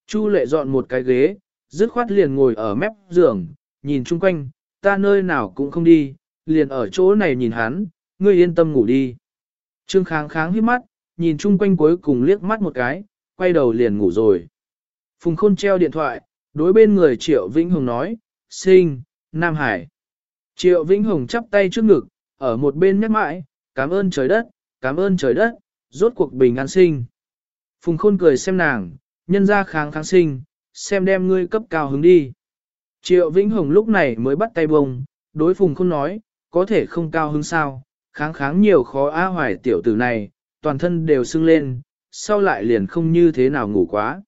Chu lệ dọn một cái ghế, dứt khoát liền ngồi ở mép giường, nhìn chung quanh, ta nơi nào cũng không đi, liền ở chỗ này nhìn hắn, ngươi yên tâm ngủ đi. Trương kháng kháng hít mắt, nhìn chung quanh cuối cùng liếc mắt một cái, quay đầu liền ngủ rồi. Phùng khôn treo điện thoại, đối bên người Triệu Vĩnh Hồng nói, sinh, Nam Hải. Triệu Vĩnh Hồng chắp tay trước ngực, ở một bên nhắc mãi, cảm ơn trời đất, cảm ơn trời đất, rốt cuộc bình an sinh. Phùng khôn cười xem nàng, nhân ra kháng kháng sinh, xem đem ngươi cấp cao hứng đi. Triệu Vĩnh Hồng lúc này mới bắt tay bông, đối phùng khôn nói, có thể không cao hứng sao, kháng kháng nhiều khó á hoài tiểu tử này, toàn thân đều sưng lên, sau lại liền không như thế nào ngủ quá.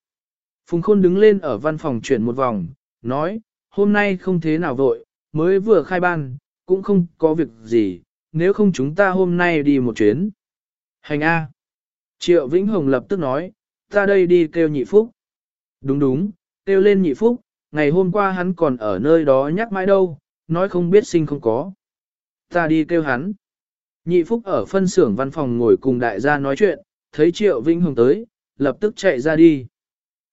Phùng Khôn đứng lên ở văn phòng chuyển một vòng, nói, hôm nay không thế nào vội, mới vừa khai ban, cũng không có việc gì, nếu không chúng ta hôm nay đi một chuyến. Hành A. Triệu Vĩnh Hồng lập tức nói, ta đây đi kêu nhị phúc. Đúng đúng, kêu lên nhị phúc, ngày hôm qua hắn còn ở nơi đó nhắc mãi đâu, nói không biết sinh không có. Ta đi kêu hắn. Nhị phúc ở phân xưởng văn phòng ngồi cùng đại gia nói chuyện, thấy Triệu Vĩnh Hồng tới, lập tức chạy ra đi.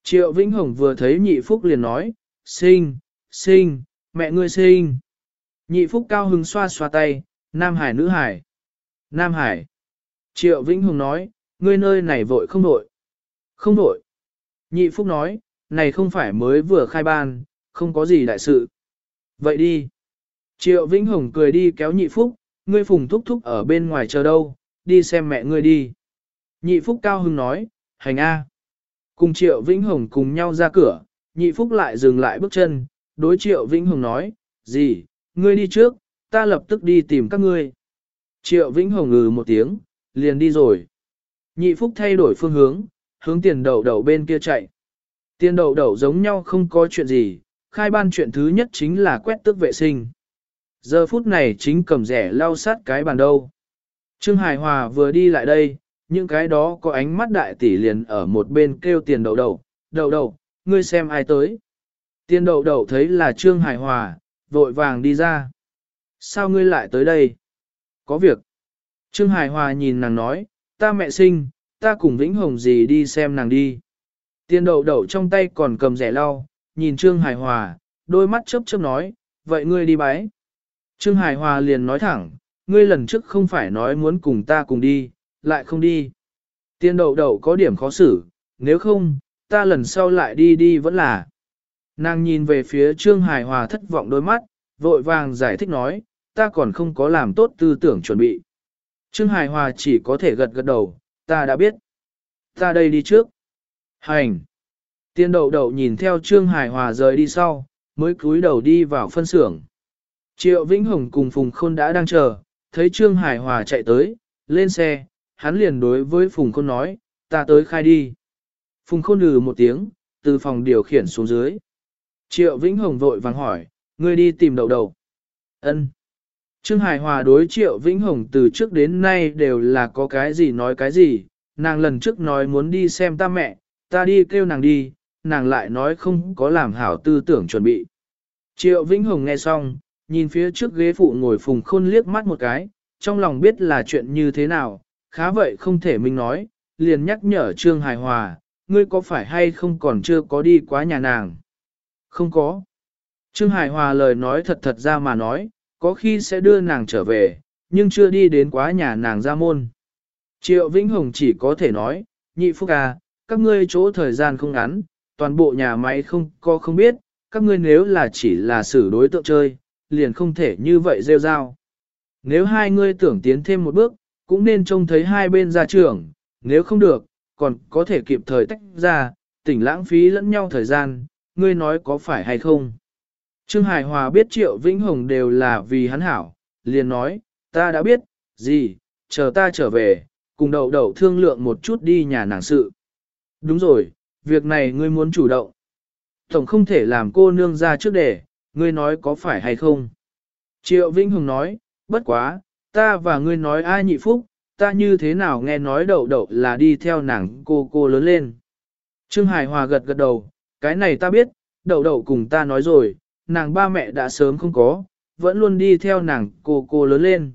Triệu Vĩnh Hồng vừa thấy nhị phúc liền nói, sinh, sinh, mẹ ngươi sinh. Nhị phúc cao hứng xoa xoa tay, Nam Hải nữ Hải. Nam Hải. Triệu Vĩnh Hồng nói, ngươi nơi này vội không vội. Không vội. Nhị phúc nói, này không phải mới vừa khai ban, không có gì đại sự. Vậy đi. Triệu Vĩnh Hồng cười đi kéo nhị phúc, ngươi phùng thúc thúc ở bên ngoài chờ đâu, đi xem mẹ ngươi đi. Nhị phúc cao hưng nói, hành A. Cùng Triệu Vĩnh Hồng cùng nhau ra cửa, nhị phúc lại dừng lại bước chân, đối Triệu Vĩnh Hồng nói, gì, ngươi đi trước, ta lập tức đi tìm các ngươi. Triệu Vĩnh Hồng ngừ một tiếng, liền đi rồi. Nhị phúc thay đổi phương hướng, hướng tiền đậu đậu bên kia chạy. Tiền đậu đậu giống nhau không có chuyện gì, khai ban chuyện thứ nhất chính là quét tước vệ sinh. Giờ phút này chính cầm rẻ lau sát cái bàn đâu. Trương Hải Hòa vừa đi lại đây, những cái đó có ánh mắt đại tỷ liền ở một bên kêu tiền đậu đậu, đậu đậu, ngươi xem ai tới. Tiền đậu đậu thấy là Trương Hải Hòa, vội vàng đi ra. Sao ngươi lại tới đây? Có việc. Trương Hải Hòa nhìn nàng nói, ta mẹ sinh, ta cùng Vĩnh Hồng gì đi xem nàng đi. Tiền đậu đậu trong tay còn cầm rẻ lau, nhìn Trương Hải Hòa, đôi mắt chớp chớp nói, vậy ngươi đi bái. Trương Hải Hòa liền nói thẳng, ngươi lần trước không phải nói muốn cùng ta cùng đi, lại không đi. Tiên đậu đậu có điểm khó xử, nếu không, ta lần sau lại đi đi vẫn là. Nàng nhìn về phía Trương Hải Hòa thất vọng đôi mắt, vội vàng giải thích nói, ta còn không có làm tốt tư tưởng chuẩn bị. Trương Hải Hòa chỉ có thể gật gật đầu, ta đã biết. Ta đây đi trước. Hành. Tiên đậu đậu nhìn theo Trương Hải Hòa rời đi sau, mới cúi đầu đi vào phân xưởng. Triệu Vĩnh Hồng cùng Phùng Khôn đã đang chờ, thấy Trương Hải Hòa chạy tới, lên xe, hắn liền đối với Phùng Khôn nói, ta tới khai đi. Phùng Khôn lừ một tiếng, từ phòng điều khiển xuống dưới. Triệu Vĩnh Hồng vội vàng hỏi, ngươi đi tìm đầu đầu. Ân. Trương Hải Hòa đối Triệu Vĩnh Hồng từ trước đến nay đều là có cái gì nói cái gì, nàng lần trước nói muốn đi xem ta mẹ, ta đi kêu nàng đi, nàng lại nói không có làm hảo tư tưởng chuẩn bị. Triệu Vĩnh Hồng nghe xong, nhìn phía trước ghế phụ ngồi phùng khôn liếc mắt một cái, trong lòng biết là chuyện như thế nào, khá vậy không thể mình nói, liền nhắc nhở Trương Hải Hòa, ngươi có phải hay không còn chưa có đi quá nhà nàng? Không có. Trương Hải Hòa lời nói thật thật ra mà nói, có khi sẽ đưa nàng trở về, nhưng chưa đi đến quá nhà nàng ra môn. Triệu Vĩnh Hồng chỉ có thể nói, nhị phúc à, các ngươi chỗ thời gian không ngắn, toàn bộ nhà máy không có không biết, các ngươi nếu là chỉ là xử đối tượng chơi, liền không thể như vậy rêu rao. Nếu hai ngươi tưởng tiến thêm một bước, cũng nên trông thấy hai bên ra trưởng, nếu không được, còn có thể kịp thời tách ra, tỉnh lãng phí lẫn nhau thời gian, ngươi nói có phải hay không. Trương Hải Hòa biết Triệu Vĩnh Hồng đều là vì hắn hảo, liền nói, ta đã biết, gì, chờ ta trở về, cùng đầu đầu thương lượng một chút đi nhà nàng sự. Đúng rồi, việc này ngươi muốn chủ động. Tổng không thể làm cô nương ra trước để, ngươi nói có phải hay không? Triệu Vĩnh Hùng nói, bất quá, ta và ngươi nói ai nhị phúc, ta như thế nào nghe nói đậu đậu là đi theo nàng cô cô lớn lên. Trương Hải Hòa gật gật đầu, cái này ta biết, đậu đậu cùng ta nói rồi, nàng ba mẹ đã sớm không có, vẫn luôn đi theo nàng cô cô lớn lên.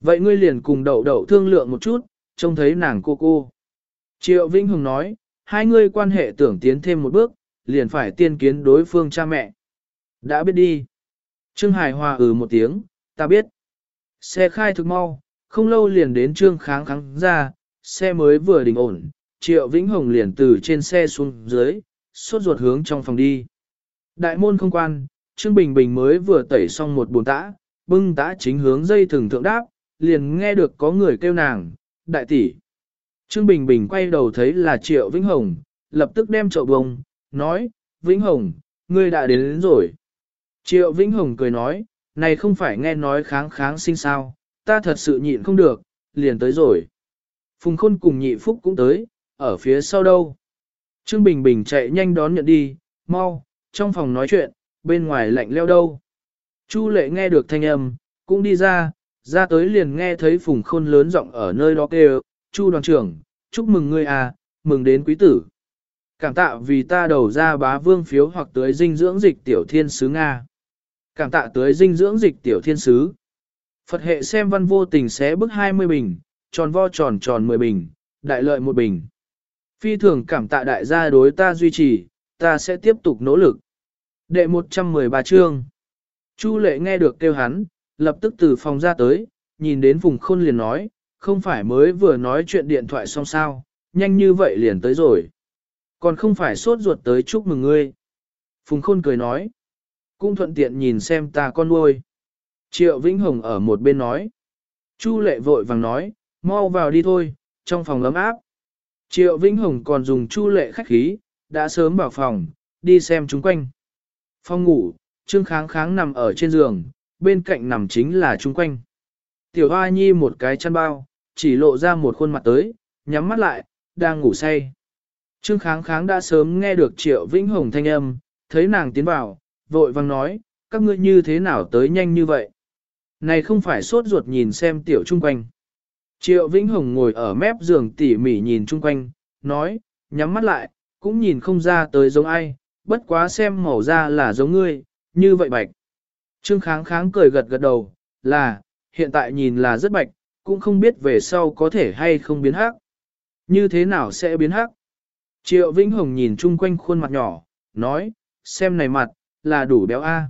Vậy ngươi liền cùng đậu đậu thương lượng một chút, trông thấy nàng cô cô. Triệu Vĩnh Hùng nói, hai ngươi quan hệ tưởng tiến thêm một bước, liền phải tiên kiến đối phương cha mẹ. Đã biết đi. Trương Hải Hòa ừ một tiếng, ta biết. Xe khai thực mau, không lâu liền đến Trương Kháng Kháng ra, xe mới vừa đình ổn, Triệu Vĩnh Hồng liền từ trên xe xuống dưới, suốt ruột hướng trong phòng đi. Đại môn không quan, Trương Bình Bình mới vừa tẩy xong một bồn tã, bưng tã chính hướng dây thường thượng đáp, liền nghe được có người kêu nàng, đại tỷ. Trương Bình Bình quay đầu thấy là Triệu Vĩnh Hồng, lập tức đem chậu bông, nói, Vĩnh Hồng, ngươi đã đến, đến rồi. Triệu Vĩnh Hồng cười nói, này không phải nghe nói kháng kháng sinh sao, ta thật sự nhịn không được, liền tới rồi. Phùng Khôn cùng nhị phúc cũng tới, ở phía sau đâu. Trương Bình Bình chạy nhanh đón nhận đi, mau, trong phòng nói chuyện, bên ngoài lạnh leo đâu. Chu lệ nghe được thanh âm, cũng đi ra, ra tới liền nghe thấy Phùng Khôn lớn giọng ở nơi đó kêu, Chu đoàn trưởng, chúc mừng ngươi à, mừng đến quý tử. Cảm tạ vì ta đầu ra bá vương phiếu hoặc tới dinh dưỡng dịch tiểu thiên sứ Nga. Cảm tạ tới dinh dưỡng dịch tiểu thiên sứ. Phật hệ xem văn vô tình xé bức 20 bình, tròn vo tròn tròn 10 bình, đại lợi một bình. Phi thường cảm tạ đại gia đối ta duy trì, ta sẽ tiếp tục nỗ lực. Đệ 113 chương. Chu lệ nghe được kêu hắn, lập tức từ phòng ra tới, nhìn đến vùng khôn liền nói, không phải mới vừa nói chuyện điện thoại xong sao, nhanh như vậy liền tới rồi. Còn không phải sốt ruột tới chúc mừng ngươi. Phùng Khôn cười nói. Cũng thuận tiện nhìn xem ta con nuôi. Triệu Vĩnh Hồng ở một bên nói. Chu lệ vội vàng nói, mau vào đi thôi, trong phòng ấm áp. Triệu Vĩnh Hồng còn dùng chu lệ khách khí, đã sớm vào phòng, đi xem chúng quanh. Phòng ngủ, Trương Kháng Kháng nằm ở trên giường, bên cạnh nằm chính là chúng quanh. Tiểu Hoa Nhi một cái chăn bao, chỉ lộ ra một khuôn mặt tới, nhắm mắt lại, đang ngủ say. Trương kháng kháng đã sớm nghe được triệu vĩnh hồng thanh âm, thấy nàng tiến vào, vội vang nói, các ngươi như thế nào tới nhanh như vậy? Này không phải sốt ruột nhìn xem tiểu chung quanh. Triệu Vĩnh Hồng ngồi ở mép giường tỉ mỉ nhìn chung quanh, nói, nhắm mắt lại, cũng nhìn không ra tới giống ai, bất quá xem màu da là giống ngươi, như vậy bạch. Trương Kháng Kháng cười gật gật đầu, là, hiện tại nhìn là rất bạch, cũng không biết về sau có thể hay không biến hắc. Như thế nào sẽ biến hắc? Triệu Vĩnh Hồng nhìn chung quanh khuôn mặt nhỏ, nói, xem này mặt, là đủ béo A.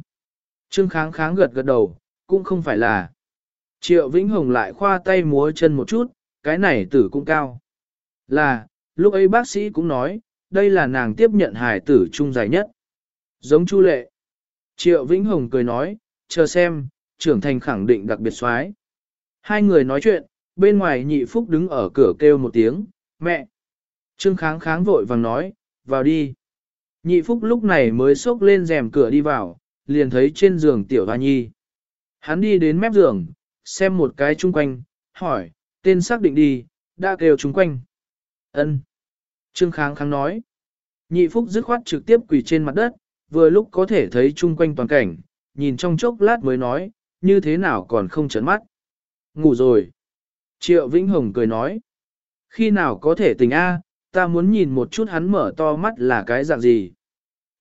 Trương kháng kháng gật gật đầu, cũng không phải là. Triệu Vĩnh Hồng lại khoa tay múa chân một chút, cái này tử cũng cao. Là, lúc ấy bác sĩ cũng nói, đây là nàng tiếp nhận hài tử trung dài nhất. Giống Chu Lệ. Triệu Vĩnh Hồng cười nói, chờ xem, trưởng thành khẳng định đặc biệt xoái. Hai người nói chuyện, bên ngoài nhị phúc đứng ở cửa kêu một tiếng, mẹ. Trương kháng kháng vội vàng nói, vào đi. Nhị phúc lúc này mới xốc lên rèm cửa đi vào, liền thấy trên giường tiểu hoa nhi. Hắn đi đến mép giường, xem một cái chung quanh, hỏi, tên xác định đi, đã kêu chung quanh. ân Trương kháng kháng nói. Nhị phúc dứt khoát trực tiếp quỳ trên mặt đất, vừa lúc có thể thấy chung quanh toàn cảnh, nhìn trong chốc lát mới nói, như thế nào còn không chấn mắt. Ngủ rồi. Triệu Vĩnh Hồng cười nói. Khi nào có thể tỉnh A, ta muốn nhìn một chút hắn mở to mắt là cái dạng gì.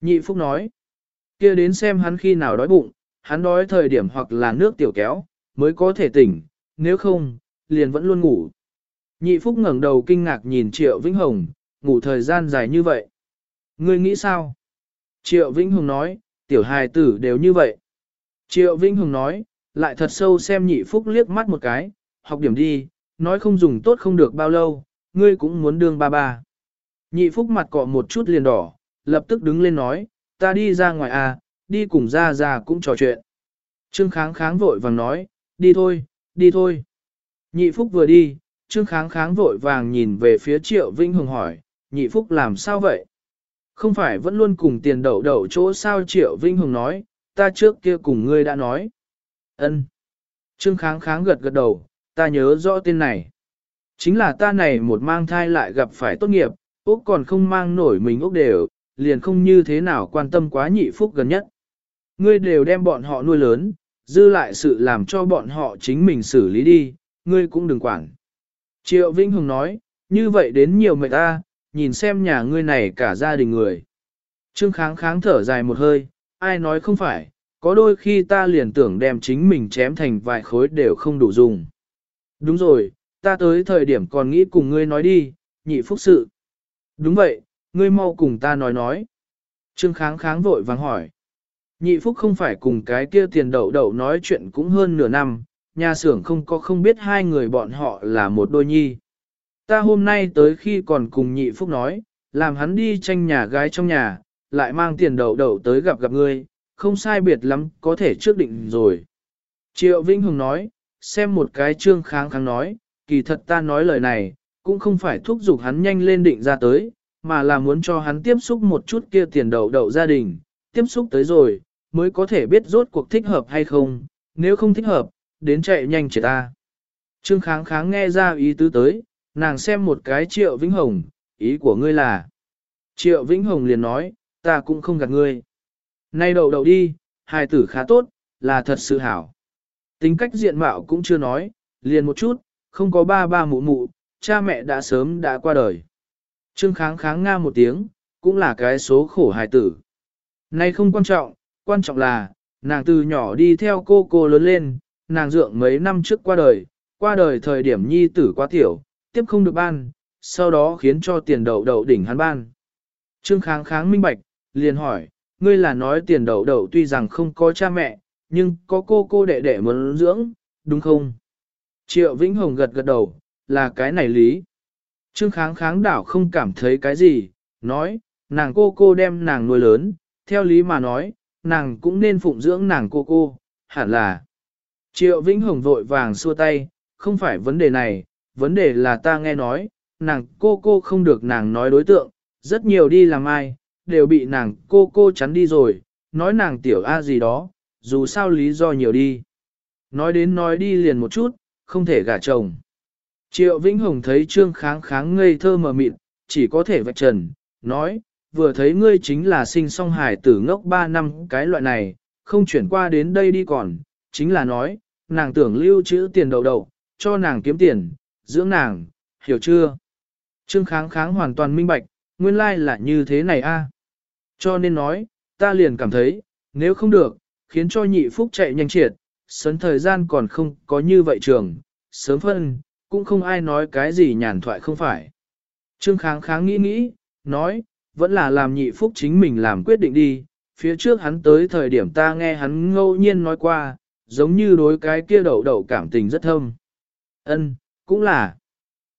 Nhị Phúc nói, kia đến xem hắn khi nào đói bụng, hắn đói thời điểm hoặc là nước tiểu kéo, mới có thể tỉnh, nếu không, liền vẫn luôn ngủ. Nhị Phúc ngẩng đầu kinh ngạc nhìn Triệu Vĩnh Hồng, ngủ thời gian dài như vậy. Ngươi nghĩ sao? Triệu Vĩnh Hồng nói, tiểu hài tử đều như vậy. Triệu Vĩnh Hồng nói, lại thật sâu xem nhị Phúc liếc mắt một cái, học điểm đi, nói không dùng tốt không được bao lâu, ngươi cũng muốn đương ba ba. Nhị phúc mặt cọ một chút liền đỏ, lập tức đứng lên nói, ta đi ra ngoài à, đi cùng ra ra cũng trò chuyện. Trương kháng kháng vội vàng nói, đi thôi, đi thôi. Nhị phúc vừa đi, trương kháng kháng vội vàng nhìn về phía triệu vinh hồng hỏi, nhị phúc làm sao vậy? Không phải vẫn luôn cùng tiền đậu đậu chỗ sao triệu vinh hồng nói, ta trước kia cùng ngươi đã nói. ân Trương kháng kháng gật gật đầu, ta nhớ rõ tên này. Chính là ta này một mang thai lại gặp phải tốt nghiệp, Úc còn không mang nổi mình Úc đều, liền không như thế nào quan tâm quá nhị phúc gần nhất. Ngươi đều đem bọn họ nuôi lớn, dư lại sự làm cho bọn họ chính mình xử lý đi, ngươi cũng đừng quản. Triệu Vĩnh Hùng nói, như vậy đến nhiều mệt ta, nhìn xem nhà ngươi này cả gia đình người. Trương kháng kháng thở dài một hơi, ai nói không phải, có đôi khi ta liền tưởng đem chính mình chém thành vài khối đều không đủ dùng. Đúng rồi, ta tới thời điểm còn nghĩ cùng ngươi nói đi, nhị phúc sự. Đúng vậy, ngươi mau cùng ta nói nói. Trương kháng kháng vội vàng hỏi. Nhị phúc không phải cùng cái kia tiền đậu đậu nói chuyện cũng hơn nửa năm, nhà xưởng không có không biết hai người bọn họ là một đôi nhi. Ta hôm nay tới khi còn cùng nhị phúc nói, làm hắn đi tranh nhà gái trong nhà, lại mang tiền đậu đậu tới gặp gặp ngươi, không sai biệt lắm, có thể trước định rồi. Triệu Vĩnh Hùng nói, xem một cái trương kháng kháng nói, kỳ thật ta nói lời này, cũng không phải thúc giục hắn nhanh lên định ra tới, mà là muốn cho hắn tiếp xúc một chút kia tiền đậu đậu gia đình, tiếp xúc tới rồi, mới có thể biết rốt cuộc thích hợp hay không, nếu không thích hợp, đến chạy nhanh chỉ ta. Trương kháng kháng nghe ra ý tứ tới, nàng xem một cái triệu vĩnh hồng, ý của ngươi là. Triệu vĩnh hồng liền nói, ta cũng không gạt ngươi. Nay đậu đậu đi, hài tử khá tốt, là thật sự hảo. Tính cách diện mạo cũng chưa nói, liền một chút, không có ba ba mụ mụ, cha mẹ đã sớm đã qua đời. Trương kháng kháng nga một tiếng, cũng là cái số khổ hài tử. Nay không quan trọng, quan trọng là, nàng từ nhỏ đi theo cô cô lớn lên, nàng dượng mấy năm trước qua đời, qua đời thời điểm nhi tử quá tiểu, tiếp không được ban, sau đó khiến cho tiền đậu đậu đỉnh hắn ban. Trương kháng kháng minh bạch, liền hỏi, ngươi là nói tiền đậu đậu tuy rằng không có cha mẹ, nhưng có cô cô đệ đệ muốn dưỡng, đúng không? Triệu Vĩnh Hồng gật gật đầu, là cái này lý. Trương kháng kháng đảo không cảm thấy cái gì, nói, nàng cô cô đem nàng nuôi lớn, theo lý mà nói, nàng cũng nên phụng dưỡng nàng cô cô, hẳn là. Triệu Vĩnh Hồng vội vàng xua tay, không phải vấn đề này, vấn đề là ta nghe nói, nàng cô cô không được nàng nói đối tượng, rất nhiều đi làm ai, đều bị nàng cô cô chắn đi rồi, nói nàng tiểu A gì đó, dù sao lý do nhiều đi. Nói đến nói đi liền một chút, không thể gả chồng. Triệu Vĩnh Hồng thấy Trương Kháng Kháng ngây thơ mờ mịt, chỉ có thể vạch trần, nói, vừa thấy ngươi chính là sinh song hải tử ngốc 3 năm cái loại này, không chuyển qua đến đây đi còn, chính là nói, nàng tưởng lưu trữ tiền đầu đầu, cho nàng kiếm tiền, dưỡng nàng, hiểu chưa? Trương Kháng Kháng hoàn toàn minh bạch, nguyên lai là như thế này a. Cho nên nói, ta liền cảm thấy, nếu không được, khiến cho nhị phúc chạy nhanh triệt, sớm thời gian còn không có như vậy trường, sớm phân, cũng không ai nói cái gì nhàn thoại không phải. Trương kháng kháng nghĩ nghĩ, nói, vẫn là làm nhị phúc chính mình làm quyết định đi, phía trước hắn tới thời điểm ta nghe hắn ngẫu nhiên nói qua, giống như đối cái kia đậu đậu cảm tình rất thâm. Ân, cũng là.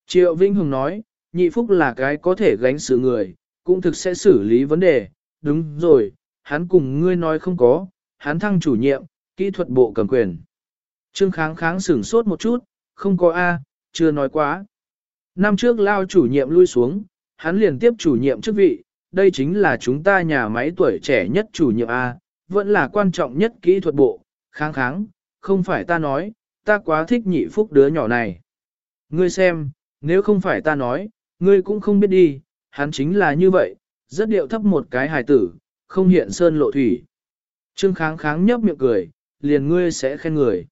Triệu Vĩnh Hùng nói, nhị phúc là cái có thể gánh sự người, cũng thực sẽ xử lý vấn đề, đúng rồi, hắn cùng ngươi nói không có, hắn thăng chủ nhiệm, kỹ thuật bộ cầm quyền. Trương kháng kháng sửng sốt một chút, không có A, chưa nói quá. Năm trước lao chủ nhiệm lui xuống, hắn liền tiếp chủ nhiệm chức vị, đây chính là chúng ta nhà máy tuổi trẻ nhất chủ nhiệm A, vẫn là quan trọng nhất kỹ thuật bộ, kháng kháng, không phải ta nói, ta quá thích nhị phúc đứa nhỏ này. Ngươi xem, nếu không phải ta nói, ngươi cũng không biết đi, hắn chính là như vậy, rất điệu thấp một cái hài tử, không hiện sơn lộ thủy. Trương kháng kháng nhấp miệng cười, liền ngươi sẽ khen người.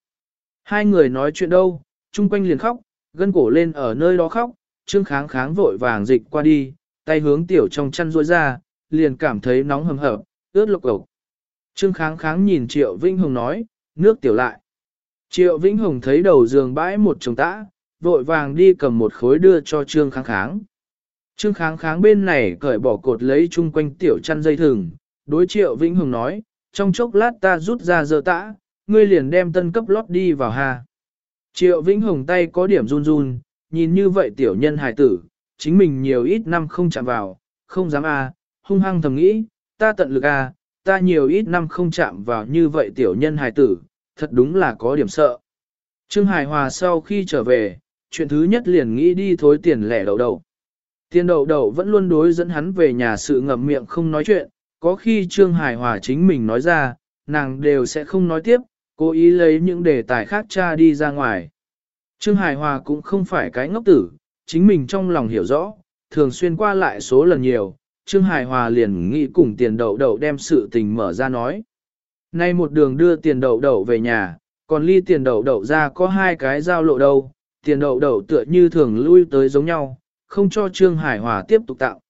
Hai người nói chuyện đâu, chung quanh liền khóc, gân cổ lên ở nơi đó khóc, trương kháng kháng vội vàng dịch qua đi, tay hướng tiểu trong chăn ruôi ra, liền cảm thấy nóng hầm hập, ướt lục ộc. Trương kháng kháng nhìn Triệu Vĩnh Hồng nói, nước tiểu lại. Triệu Vĩnh Hồng thấy đầu giường bãi một chồng tã, vội vàng đi cầm một khối đưa cho Trương kháng kháng. Trương kháng kháng bên này cởi bỏ cột lấy chung quanh tiểu chăn dây thừng, đối Triệu Vĩnh Hồng nói, trong chốc lát ta rút ra dơ tã, ngươi liền đem tân cấp lót đi vào hà. Triệu Vĩnh Hồng tay có điểm run run, nhìn như vậy tiểu nhân hài tử, chính mình nhiều ít năm không chạm vào, không dám a, à, hung hăng thầm nghĩ, ta tận lực a, à, ta nhiều ít năm không chạm vào như vậy tiểu nhân hài tử, thật đúng là có điểm sợ. Trương Hải Hòa sau khi trở về, chuyện thứ nhất liền nghĩ đi thối tiền lẻ đậu đầu. Tiền đậu đậu vẫn luôn đối dẫn hắn về nhà sự ngậm miệng không nói chuyện, có khi Trương Hải Hòa chính mình nói ra, nàng đều sẽ không nói tiếp, cố ý lấy những đề tài khác cha đi ra ngoài. Trương Hải Hòa cũng không phải cái ngốc tử, chính mình trong lòng hiểu rõ, thường xuyên qua lại số lần nhiều, Trương Hải Hòa liền nghĩ cùng tiền đậu đậu đem sự tình mở ra nói. Nay một đường đưa tiền đậu đậu về nhà, còn ly tiền đậu đậu ra có hai cái giao lộ đâu, tiền đậu đậu tựa như thường lui tới giống nhau, không cho Trương Hải Hòa tiếp tục tạo.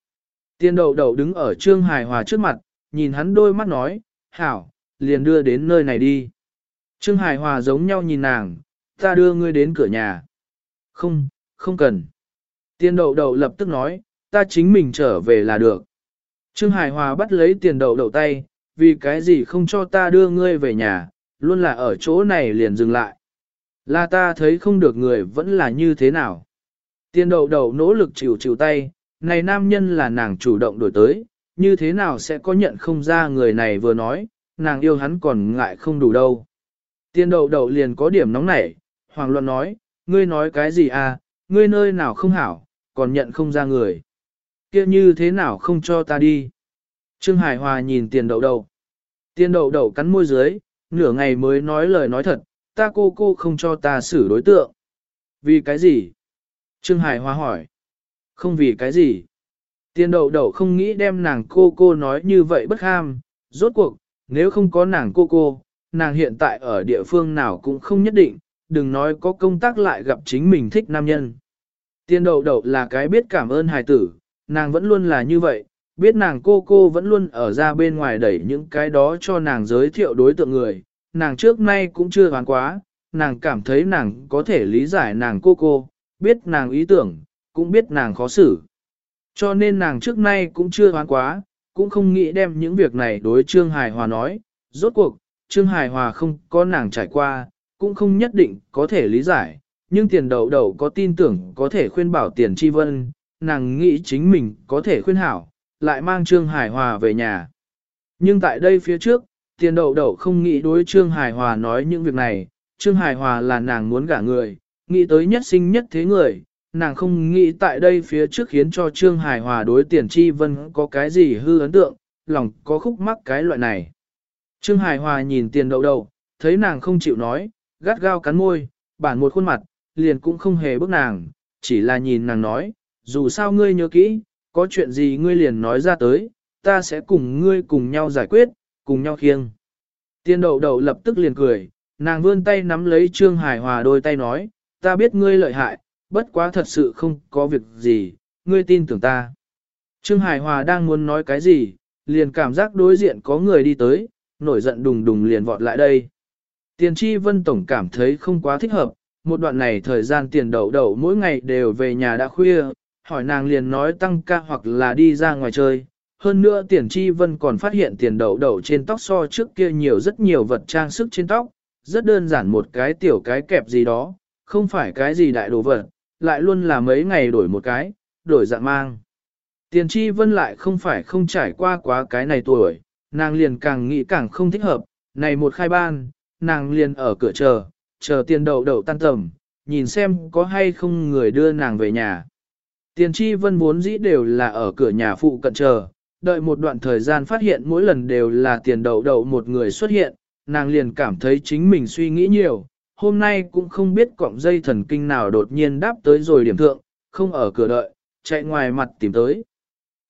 Tiền đậu đậu đứng ở Trương Hải Hòa trước mặt, nhìn hắn đôi mắt nói, hảo, liền đưa đến nơi này đi. Trương Hải Hòa giống nhau nhìn nàng, ta đưa ngươi đến cửa nhà. Không, không cần. Tiền đậu đậu lập tức nói, ta chính mình trở về là được. Trương Hải Hòa bắt lấy tiền đậu đậu tay, vì cái gì không cho ta đưa ngươi về nhà, luôn là ở chỗ này liền dừng lại. Là ta thấy không được người vẫn là như thế nào. Tiền đậu đậu nỗ lực chịu chịu tay, này nam nhân là nàng chủ động đổi tới, như thế nào sẽ có nhận không ra người này vừa nói, nàng yêu hắn còn ngại không đủ đâu. Tiền đậu đậu liền có điểm nóng nảy, Hoàng Luân nói, ngươi nói cái gì à, ngươi nơi nào không hảo, còn nhận không ra người. kia như thế nào không cho ta đi. Trương Hải Hòa nhìn tiền đậu đậu. Tiền đậu đậu cắn môi dưới, nửa ngày mới nói lời nói thật, ta cô cô không cho ta xử đối tượng. Vì cái gì? Trương Hải Hòa hỏi. Không vì cái gì. Tiền đậu đậu không nghĩ đem nàng cô cô nói như vậy bất ham, rốt cuộc, nếu không có nàng cô cô, nàng hiện tại ở địa phương nào cũng không nhất định, đừng nói có công tác lại gặp chính mình thích nam nhân. Tiền đậu đậu là cái biết cảm ơn hài tử, nàng vẫn luôn là như vậy, biết nàng cô cô vẫn luôn ở ra bên ngoài đẩy những cái đó cho nàng giới thiệu đối tượng người, nàng trước nay cũng chưa hoàn quá, nàng cảm thấy nàng có thể lý giải nàng cô cô, biết nàng ý tưởng, cũng biết nàng khó xử. Cho nên nàng trước nay cũng chưa hoán quá, cũng không nghĩ đem những việc này đối Trương Hải Hòa nói. Rốt cuộc, Trương Hải Hòa không có nàng trải qua, cũng không nhất định có thể lý giải, nhưng tiền đầu đầu có tin tưởng có thể khuyên bảo tiền tri vân, nàng nghĩ chính mình có thể khuyên hảo, lại mang Trương Hải Hòa về nhà. Nhưng tại đây phía trước, tiền Đầu Đầu không nghĩ đối Trương Hải Hòa nói những việc này, Trương Hải Hòa là nàng muốn gả người, nghĩ tới nhất sinh nhất thế người, nàng không nghĩ tại đây phía trước khiến cho Trương Hải Hòa đối tiền tri vân có cái gì hư ấn tượng, lòng có khúc mắc cái loại này. Trương Hải Hòa nhìn tiền đậu đậu, thấy nàng không chịu nói, gắt gao cắn môi, bản một khuôn mặt, liền cũng không hề bước nàng, chỉ là nhìn nàng nói, dù sao ngươi nhớ kỹ, có chuyện gì ngươi liền nói ra tới, ta sẽ cùng ngươi cùng nhau giải quyết, cùng nhau khiêng. Tiên đậu đậu lập tức liền cười, nàng vươn tay nắm lấy Trương Hải Hòa đôi tay nói, ta biết ngươi lợi hại, bất quá thật sự không có việc gì, ngươi tin tưởng ta. Trương Hải Hòa đang muốn nói cái gì, liền cảm giác đối diện có người đi tới, nổi giận đùng đùng liền vọt lại đây. Tiền tri vân tổng cảm thấy không quá thích hợp, một đoạn này thời gian tiền đậu đậu mỗi ngày đều về nhà đã khuya, hỏi nàng liền nói tăng ca hoặc là đi ra ngoài chơi. Hơn nữa tiền tri vân còn phát hiện tiền đậu đậu trên tóc so trước kia nhiều rất nhiều vật trang sức trên tóc, rất đơn giản một cái tiểu cái kẹp gì đó, không phải cái gì đại đồ vật, lại luôn là mấy ngày đổi một cái, đổi dạng mang. Tiền tri vân lại không phải không trải qua quá cái này tuổi, nàng liền càng nghĩ càng không thích hợp, này một khai ban, nàng liền ở cửa chờ, chờ tiền đậu đậu tan tầm, nhìn xem có hay không người đưa nàng về nhà. Tiền tri vân vốn dĩ đều là ở cửa nhà phụ cận chờ, đợi một đoạn thời gian phát hiện mỗi lần đều là tiền đậu đậu một người xuất hiện, nàng liền cảm thấy chính mình suy nghĩ nhiều, hôm nay cũng không biết cọng dây thần kinh nào đột nhiên đáp tới rồi điểm thượng, không ở cửa đợi, chạy ngoài mặt tìm tới.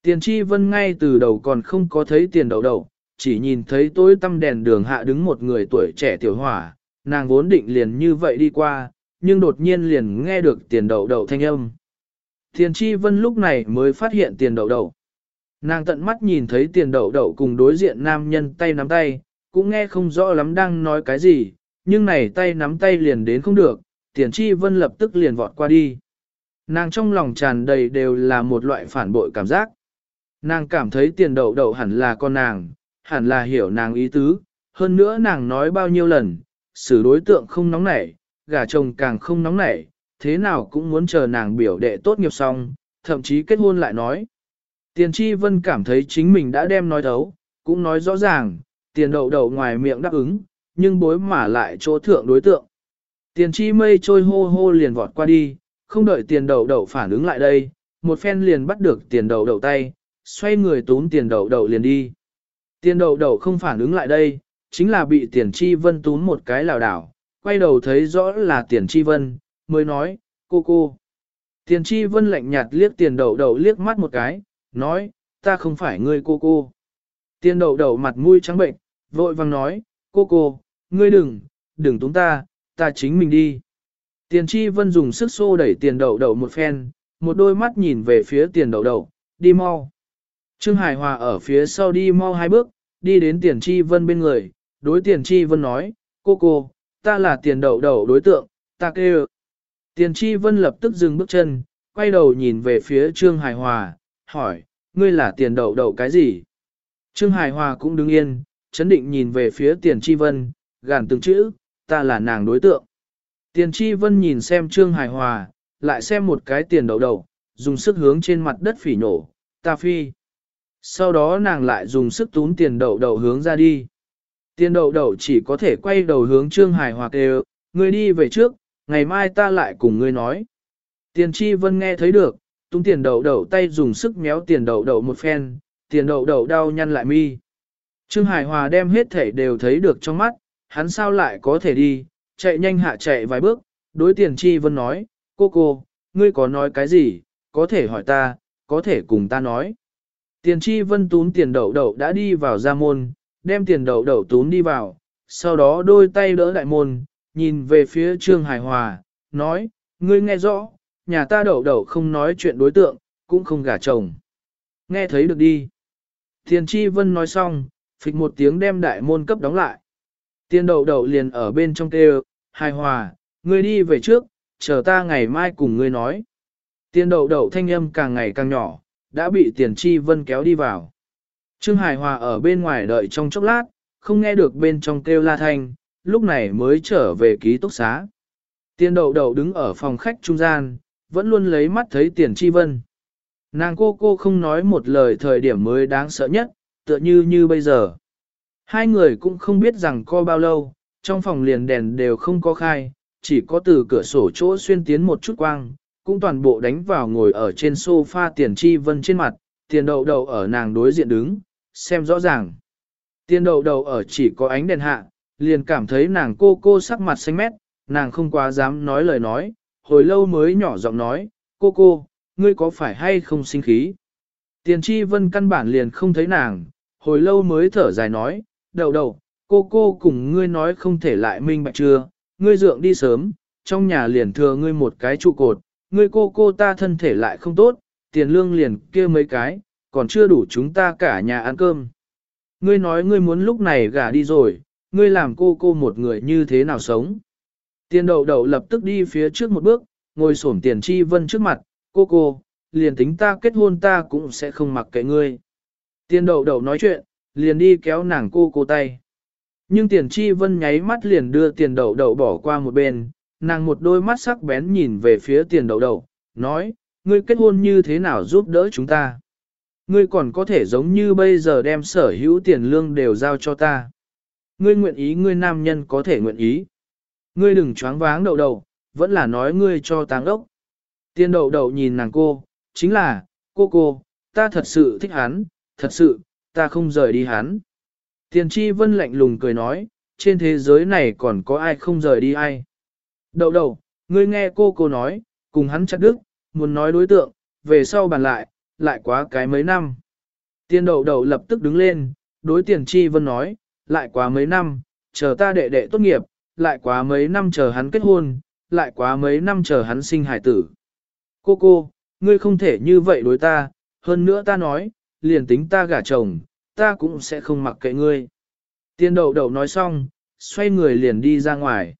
Tiền tri vân ngay từ đầu còn không có thấy tiền đậu đậu, chỉ nhìn thấy tối tăm đèn đường hạ đứng một người tuổi trẻ tiểu hỏa, nàng vốn định liền như vậy đi qua, nhưng đột nhiên liền nghe được tiền đậu đậu thanh âm. Tiền tri vân lúc này mới phát hiện tiền đậu đậu. Nàng tận mắt nhìn thấy tiền đậu đậu cùng đối diện nam nhân tay nắm tay, cũng nghe không rõ lắm đang nói cái gì, nhưng này tay nắm tay liền đến không được, tiền tri vân lập tức liền vọt qua đi. Nàng trong lòng tràn đầy đều là một loại phản bội cảm giác. Nàng cảm thấy tiền đậu đậu hẳn là con nàng, hẳn là hiểu nàng ý tứ, hơn nữa nàng nói bao nhiêu lần, xử đối tượng không nóng nảy, gả chồng càng không nóng nảy, thế nào cũng muốn chờ nàng biểu đệ tốt nghiệp xong, thậm chí kết hôn lại nói. Tiền tri vân cảm thấy chính mình đã đem nói thấu, cũng nói rõ ràng, tiền đậu đậu ngoài miệng đáp ứng, nhưng bối mà lại chỗ thượng đối tượng. Tiền chi mây trôi hô hô liền vọt qua đi, không đợi tiền đậu đậu phản ứng lại đây, một phen liền bắt được tiền đậu đậu tay, xoay người tún tiền đậu đậu liền đi. Tiền đậu đậu không phản ứng lại đây, chính là bị tiền chi vân túm một cái lảo đảo, quay đầu thấy rõ là tiền chi vân, mới nói, cô cô. Tiền chi vân lạnh nhạt liếc tiền đậu đậu liếc mắt một cái, nói, ta không phải ngươi cô cô. Tiền đậu đậu mặt mũi trắng bệnh, vội vàng nói, cô cô, ngươi đừng, đừng túng ta, ta chính mình đi. Tiền tri vân dùng sức xô đẩy tiền đậu đậu một phen, một đôi mắt nhìn về phía tiền đậu đậu, đi mau. Trương Hải Hòa ở phía sau đi mau hai bước, đi đến tiền tri vân bên người, đối tiền tri vân nói, cô cô, ta là tiền đậu đậu đối tượng, ta kêu. Tiền tri vân lập tức dừng bước chân, quay đầu nhìn về phía Trương Hải Hòa, hỏi, ngươi là tiền đậu đậu cái gì? Trương Hải Hòa cũng đứng yên, chấn định nhìn về phía tiền tri vân, gàn từng chữ, ta là nàng đối tượng. Tiền tri vân nhìn xem Trương Hải Hòa, lại xem một cái tiền đậu đậu, dùng sức hướng trên mặt đất phỉ nổ, ta phi. Sau đó nàng lại dùng sức túm tiền đậu đậu hướng ra đi. Tiền đậu đậu chỉ có thể quay đầu hướng Trương Hải Hòa đều, ngươi đi về trước, ngày mai ta lại cùng ngươi nói. Tiền Chi vân nghe thấy được, túm tiền đậu đậu tay dùng sức méo tiền đậu đậu một phen, tiền đậu đậu đau nhăn lại mi. Trương Hải Hòa đem hết thể đều thấy được trong mắt, hắn sao lại có thể đi, chạy nhanh hạ chạy vài bước, đối tiền Chi vân nói, cô cô, ngươi có nói cái gì, có thể hỏi ta, có thể cùng ta nói. Tiền Chi vân tún tiền đậu đậu đã đi vào ra môn, đem tiền đậu đậu tún đi vào, sau đó đôi tay đỡ đại môn, nhìn về phía Trương Hải Hòa, nói, ngươi nghe rõ, nhà ta đậu đậu không nói chuyện đối tượng, cũng không gả chồng. Nghe thấy được đi. Tiền Chi vân nói xong, phịch một tiếng đem đại môn cấp đóng lại. Tiền đậu đậu liền ở bên trong kêu, Hải Hòa, ngươi đi về trước, chờ ta ngày mai cùng ngươi nói. Tiền đậu đậu thanh âm càng ngày càng nhỏ, đã bị tiền tri vân kéo đi vào. Trương Hải Hòa ở bên ngoài đợi trong chốc lát, không nghe được bên trong kêu la thanh, lúc này mới trở về ký túc xá. Tiền đậu đậu đứng ở phòng khách trung gian, vẫn luôn lấy mắt thấy tiền tri vân. Nàng cô cô không nói một lời thời điểm mới đáng sợ nhất, tựa như như bây giờ. Hai người cũng không biết rằng co bao lâu, trong phòng liền đèn đều không có khai, chỉ có từ cửa sổ chỗ xuyên tiến một chút quang, cũng toàn bộ đánh vào ngồi ở trên sofa tiền chi vân trên mặt, tiền đầu đầu ở nàng đối diện đứng, xem rõ ràng. Tiền đầu đầu ở chỉ có ánh đèn hạ, liền cảm thấy nàng cô cô sắc mặt xanh mét, nàng không quá dám nói lời nói, hồi lâu mới nhỏ giọng nói, cô cô, ngươi có phải hay không sinh khí? Tiền tri vân căn bản liền không thấy nàng, hồi lâu mới thở dài nói, đầu đầu cô cô cùng ngươi nói không thể lại minh bạch chưa, ngươi dượng đi sớm, trong nhà liền thừa ngươi một cái trụ cột, ngươi cô cô ta thân thể lại không tốt, tiền lương liền kia mấy cái, còn chưa đủ chúng ta cả nhà ăn cơm. Ngươi nói ngươi muốn lúc này gả đi rồi, ngươi làm cô cô một người như thế nào sống. Tiền đậu đậu lập tức đi phía trước một bước, ngồi xổm tiền chi vân trước mặt, cô cô, liền tính ta kết hôn ta cũng sẽ không mặc kệ ngươi. Tiền đậu đậu nói chuyện, liền đi kéo nàng cô cô tay. Nhưng tiền chi vân nháy mắt liền đưa tiền đậu đậu bỏ qua một bên, nàng một đôi mắt sắc bén nhìn về phía tiền đậu đậu, nói, ngươi kết hôn như thế nào giúp đỡ chúng ta? Ngươi còn có thể giống như bây giờ đem sở hữu tiền lương đều giao cho ta. Ngươi nguyện ý ngươi nam nhân có thể nguyện ý. Ngươi đừng choáng váng đậu đậu, vẫn là nói ngươi cho táng ốc. Tiền đậu đậu nhìn nàng cô, chính là, cô cô, ta thật sự thích hắn, thật sự, ta không rời đi hắn. Tiền tri vân lạnh lùng cười nói, trên thế giới này còn có ai không rời đi ai. Đậu đậu, ngươi nghe cô cô nói, cùng hắn chặt đức, muốn nói đối tượng, về sau bàn lại, lại quá cái mấy năm. tiên đậu đậu lập tức đứng lên, đối tiền tri vân nói, lại quá mấy năm, chờ ta đệ đệ tốt nghiệp, lại quá mấy năm chờ hắn kết hôn, lại quá mấy năm chờ hắn sinh hải tử. Cô cô, ngươi không thể như vậy đối ta, hơn nữa ta nói, liền tính ta gả chồng, ta cũng sẽ không mặc kệ ngươi. tiên đậu đậu nói xong, xoay người liền đi ra ngoài.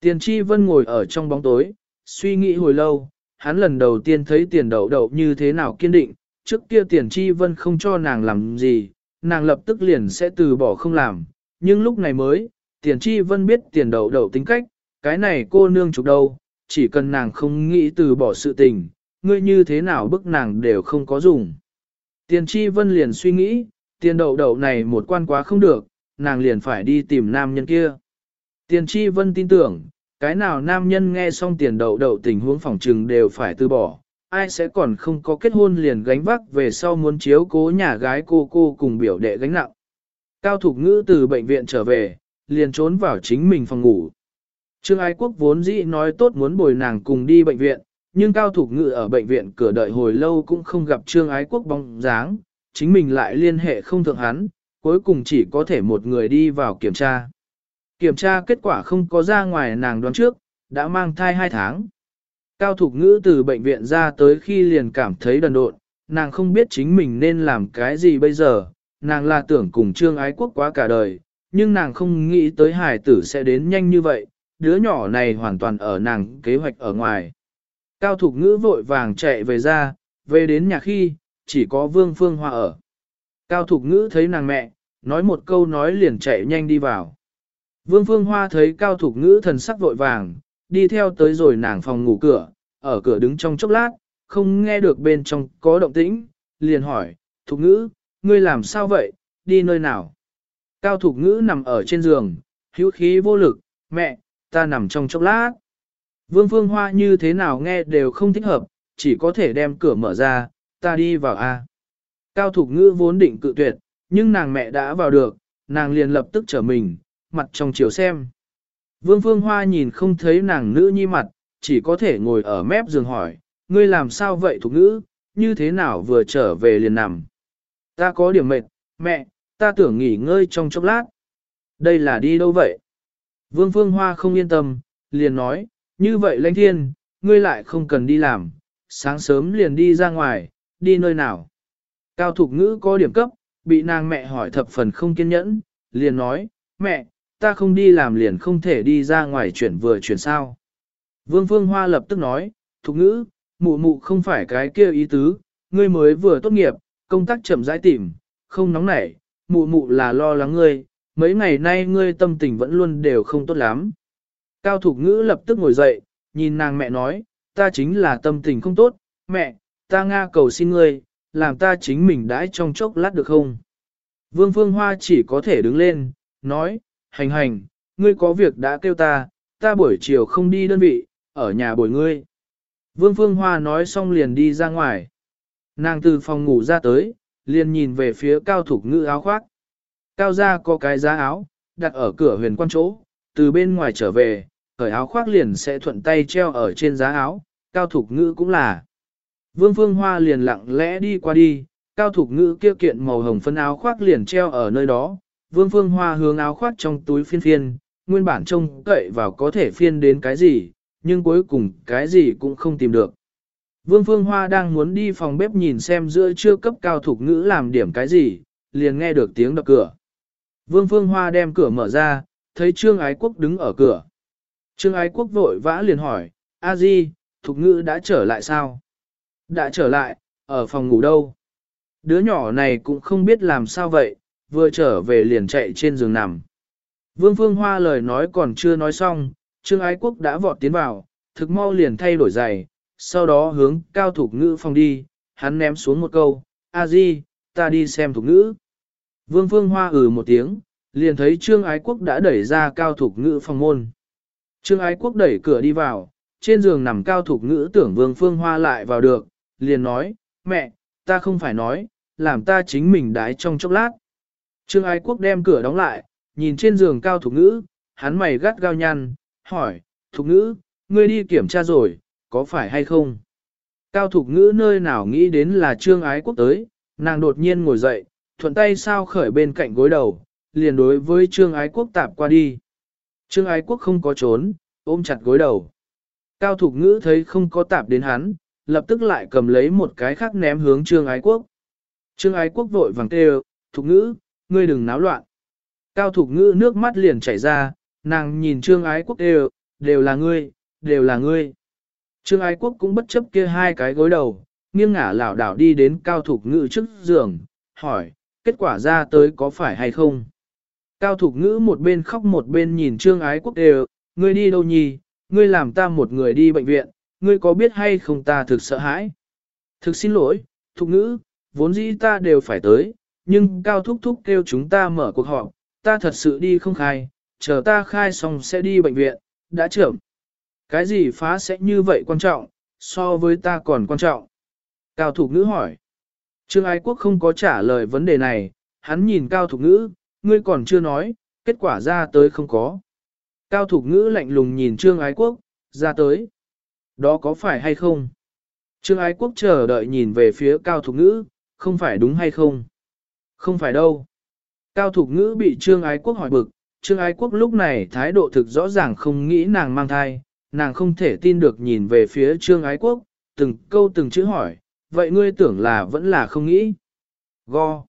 Tiền tri vân ngồi ở trong bóng tối, suy nghĩ hồi lâu, hắn lần đầu tiên thấy tiền đậu đậu như thế nào kiên định, trước kia tiền tri vân không cho nàng làm gì, nàng lập tức liền sẽ từ bỏ không làm, nhưng lúc này mới, tiền tri vân biết tiền đậu đậu tính cách, cái này cô nương chụp đâu, chỉ cần nàng không nghĩ từ bỏ sự tình, ngươi như thế nào bức nàng đều không có dùng. Tiền tri vân liền suy nghĩ, tiền đậu đậu này một quan quá không được, nàng liền phải đi tìm nam nhân kia. Tiền tri vân tin tưởng, cái nào nam nhân nghe xong tiền đậu đậu tình huống phòng trừng đều phải từ bỏ, ai sẽ còn không có kết hôn liền gánh vác về sau muốn chiếu cố nhà gái cô cô cùng biểu đệ gánh nặng. Cao Thục Ngữ từ bệnh viện trở về, liền trốn vào chính mình phòng ngủ. Trương Ái Quốc vốn dĩ nói tốt muốn bồi nàng cùng đi bệnh viện, nhưng Cao Thục Ngữ ở bệnh viện cửa đợi hồi lâu cũng không gặp Trương Ái Quốc bóng dáng, chính mình lại liên hệ không thượng hắn, cuối cùng chỉ có thể một người đi vào kiểm tra. Kiểm tra kết quả không có ra ngoài nàng đoán trước, đã mang thai 2 tháng. Cao Thục Ngữ từ bệnh viện ra tới khi liền cảm thấy đần độn, nàng không biết chính mình nên làm cái gì bây giờ, nàng là tưởng cùng Trương Ái Quốc quá cả đời, nhưng nàng không nghĩ tới hải tử sẽ đến nhanh như vậy, đứa nhỏ này hoàn toàn ở nàng kế hoạch ở ngoài. Cao Thục Ngữ vội vàng chạy về ra, về đến nhà khi, chỉ có Vương Phương Hoa ở. Cao Thục Ngữ thấy nàng mẹ, nói một câu nói liền chạy nhanh đi vào. Vương Phương Hoa thấy Cao Thục Ngữ thần sắc vội vàng, đi theo tới rồi nàng phòng ngủ cửa, ở cửa đứng trong chốc lát, không nghe được bên trong có động tĩnh, liền hỏi, Thục Ngữ, ngươi làm sao vậy, đi nơi nào? Cao Thục Ngữ nằm ở trên giường, hữu khí vô lực, mẹ, ta nằm trong chốc lát. Vương Phương Hoa như thế nào nghe đều không thích hợp, chỉ có thể đem cửa mở ra, ta đi vào A. Cao Thục Ngữ vốn định cự tuyệt, nhưng nàng mẹ đã vào được, nàng liền lập tức trở mình, mặt trong chiều xem. Vương Phương Hoa nhìn không thấy nàng nữ nhi mặt, chỉ có thể ngồi ở mép giường hỏi, ngươi làm sao vậy thục ngữ, như thế nào vừa trở về liền nằm. Ta có điểm mệt, mẹ, ta tưởng nghỉ ngơi trong chốc lát. Đây là đi đâu vậy? Vương Phương Hoa không yên tâm, liền nói, như vậy lãnh thiên, ngươi lại không cần đi làm, sáng sớm liền đi ra ngoài, đi nơi nào. Cao Thục Ngữ có điểm cấp, bị nàng mẹ hỏi thập phần không kiên nhẫn, liền nói, mẹ, ta không đi làm liền không thể đi ra ngoài chuyển vừa chuyển sao. Vương Phương Hoa lập tức nói, Thục Ngữ, mụ mụ không phải cái kia ý tứ, ngươi mới vừa tốt nghiệp, công tác chậm rãi tìm, không nóng nảy, mụ mụ là lo lắng ngươi, mấy ngày nay ngươi tâm tình vẫn luôn đều không tốt lắm. Cao Thục Ngữ lập tức ngồi dậy, nhìn nàng mẹ nói, ta chính là tâm tình không tốt, mẹ, ta Nga cầu xin ngươi, làm ta chính mình đãi trong chốc lát được không? Vương Phương Hoa chỉ có thể đứng lên, nói, hành hành, ngươi có việc đã kêu ta, ta buổi chiều không đi đơn vị, ở nhà bồi ngươi. Vương Phương Hoa nói xong liền đi ra ngoài. Nàng từ phòng ngủ ra tới, liền nhìn về phía cao thục ngữ áo khoác. Cao ra có cái giá áo, đặt ở cửa huyền quan chỗ, từ bên ngoài trở về, cởi áo khoác liền sẽ thuận tay treo ở trên giá áo, cao thục ngữ cũng là. Vương Phương Hoa liền lặng lẽ đi qua đi, cao thục ngữ kia kiện màu hồng phân áo khoác liền treo ở nơi đó. Vương Phương Hoa hướng áo khoác trong túi phiên phiên, nguyên bản trông cậy vào có thể phiên đến cái gì, nhưng cuối cùng cái gì cũng không tìm được. Vương Phương Hoa đang muốn đi phòng bếp nhìn xem giữa chưa cấp cao thục ngữ làm điểm cái gì, liền nghe được tiếng đập cửa. Vương Phương Hoa đem cửa mở ra, thấy Trương Ái Quốc đứng ở cửa. Trương Ái Quốc vội vã liền hỏi, A Di, thục ngữ đã trở lại sao? Đã trở lại, ở phòng ngủ đâu? Đứa nhỏ này cũng không biết làm sao vậy, vừa trở về liền chạy trên giường nằm. Vương Phương Hoa lời nói còn chưa nói xong, Trương Ái Quốc đã vọt tiến vào, thực mau liền thay đổi giày, sau đó hướng cao thục ngữ phòng đi, hắn ném xuống một câu, A Di, ta đi xem thục ngữ. Vương Phương Hoa ừ một tiếng, liền thấy Trương Ái Quốc đã đẩy ra cao thục ngữ phòng môn. Trương Ái Quốc đẩy cửa đi vào, trên giường nằm cao thục ngữ tưởng Vương Phương Hoa lại vào được, liền nói, mẹ, ta không phải nói, làm ta chính mình đái trong chốc lát. Trương Ái Quốc đem cửa đóng lại, nhìn trên giường cao thục ngữ, hắn mày gắt gao nhăn, hỏi, thục ngữ, ngươi đi kiểm tra rồi, có phải hay không? Cao thục ngữ nơi nào nghĩ đến là trương ái quốc tới, nàng đột nhiên ngồi dậy, thuận tay sao khởi bên cạnh gối đầu, liền đối với trương ái quốc tạp qua đi. Trương ái quốc không có trốn, ôm chặt gối đầu. Cao thục ngữ thấy không có tạp đến hắn, lập tức lại cầm lấy một cái khác ném hướng trương ái quốc. Trương ái quốc vội vàng kêu, thục ngữ, ngươi đừng náo loạn. Cao thục ngữ nước mắt liền chảy ra, nàng nhìn trương ái quốc đều, đều là ngươi, đều là ngươi. Trương ái quốc cũng bất chấp kia hai cái gối đầu, nghiêng ngả lảo đảo đi đến cao thục ngữ trước giường, hỏi, kết quả ra tới có phải hay không? Cao thục ngữ một bên khóc một bên nhìn trương ái quốc đều, ngươi đi đâu nhì, ngươi làm ta một người đi bệnh viện, ngươi có biết hay không ta thực sợ hãi? Thực xin lỗi, thục ngữ, vốn dĩ ta đều phải tới, nhưng cao thúc thúc kêu chúng ta mở cuộc họp, ta thật sự đi không khai, chờ ta khai xong sẽ đi bệnh viện, đã trưởng. Cái gì phá sẽ như vậy quan trọng, so với ta còn quan trọng? Cao Thục Ngữ hỏi. Trương Ái Quốc không có trả lời vấn đề này, hắn nhìn Cao Thục Ngữ, ngươi còn chưa nói, kết quả ra tới không có. Cao Thục Ngữ lạnh lùng nhìn Trương Ái Quốc, ra tới. Đó có phải hay không? Trương Ái Quốc chờ đợi nhìn về phía Cao Thục Ngữ, không phải đúng hay không? Không phải đâu. Cao Thục Ngữ bị Trương Ái Quốc hỏi bực, Trương Ái Quốc lúc này thái độ thực rõ ràng không nghĩ nàng mang thai, nàng không thể tin được nhìn về phía Trương Ái Quốc, từng câu từng chữ hỏi, vậy ngươi tưởng là vẫn là không nghĩ. Go.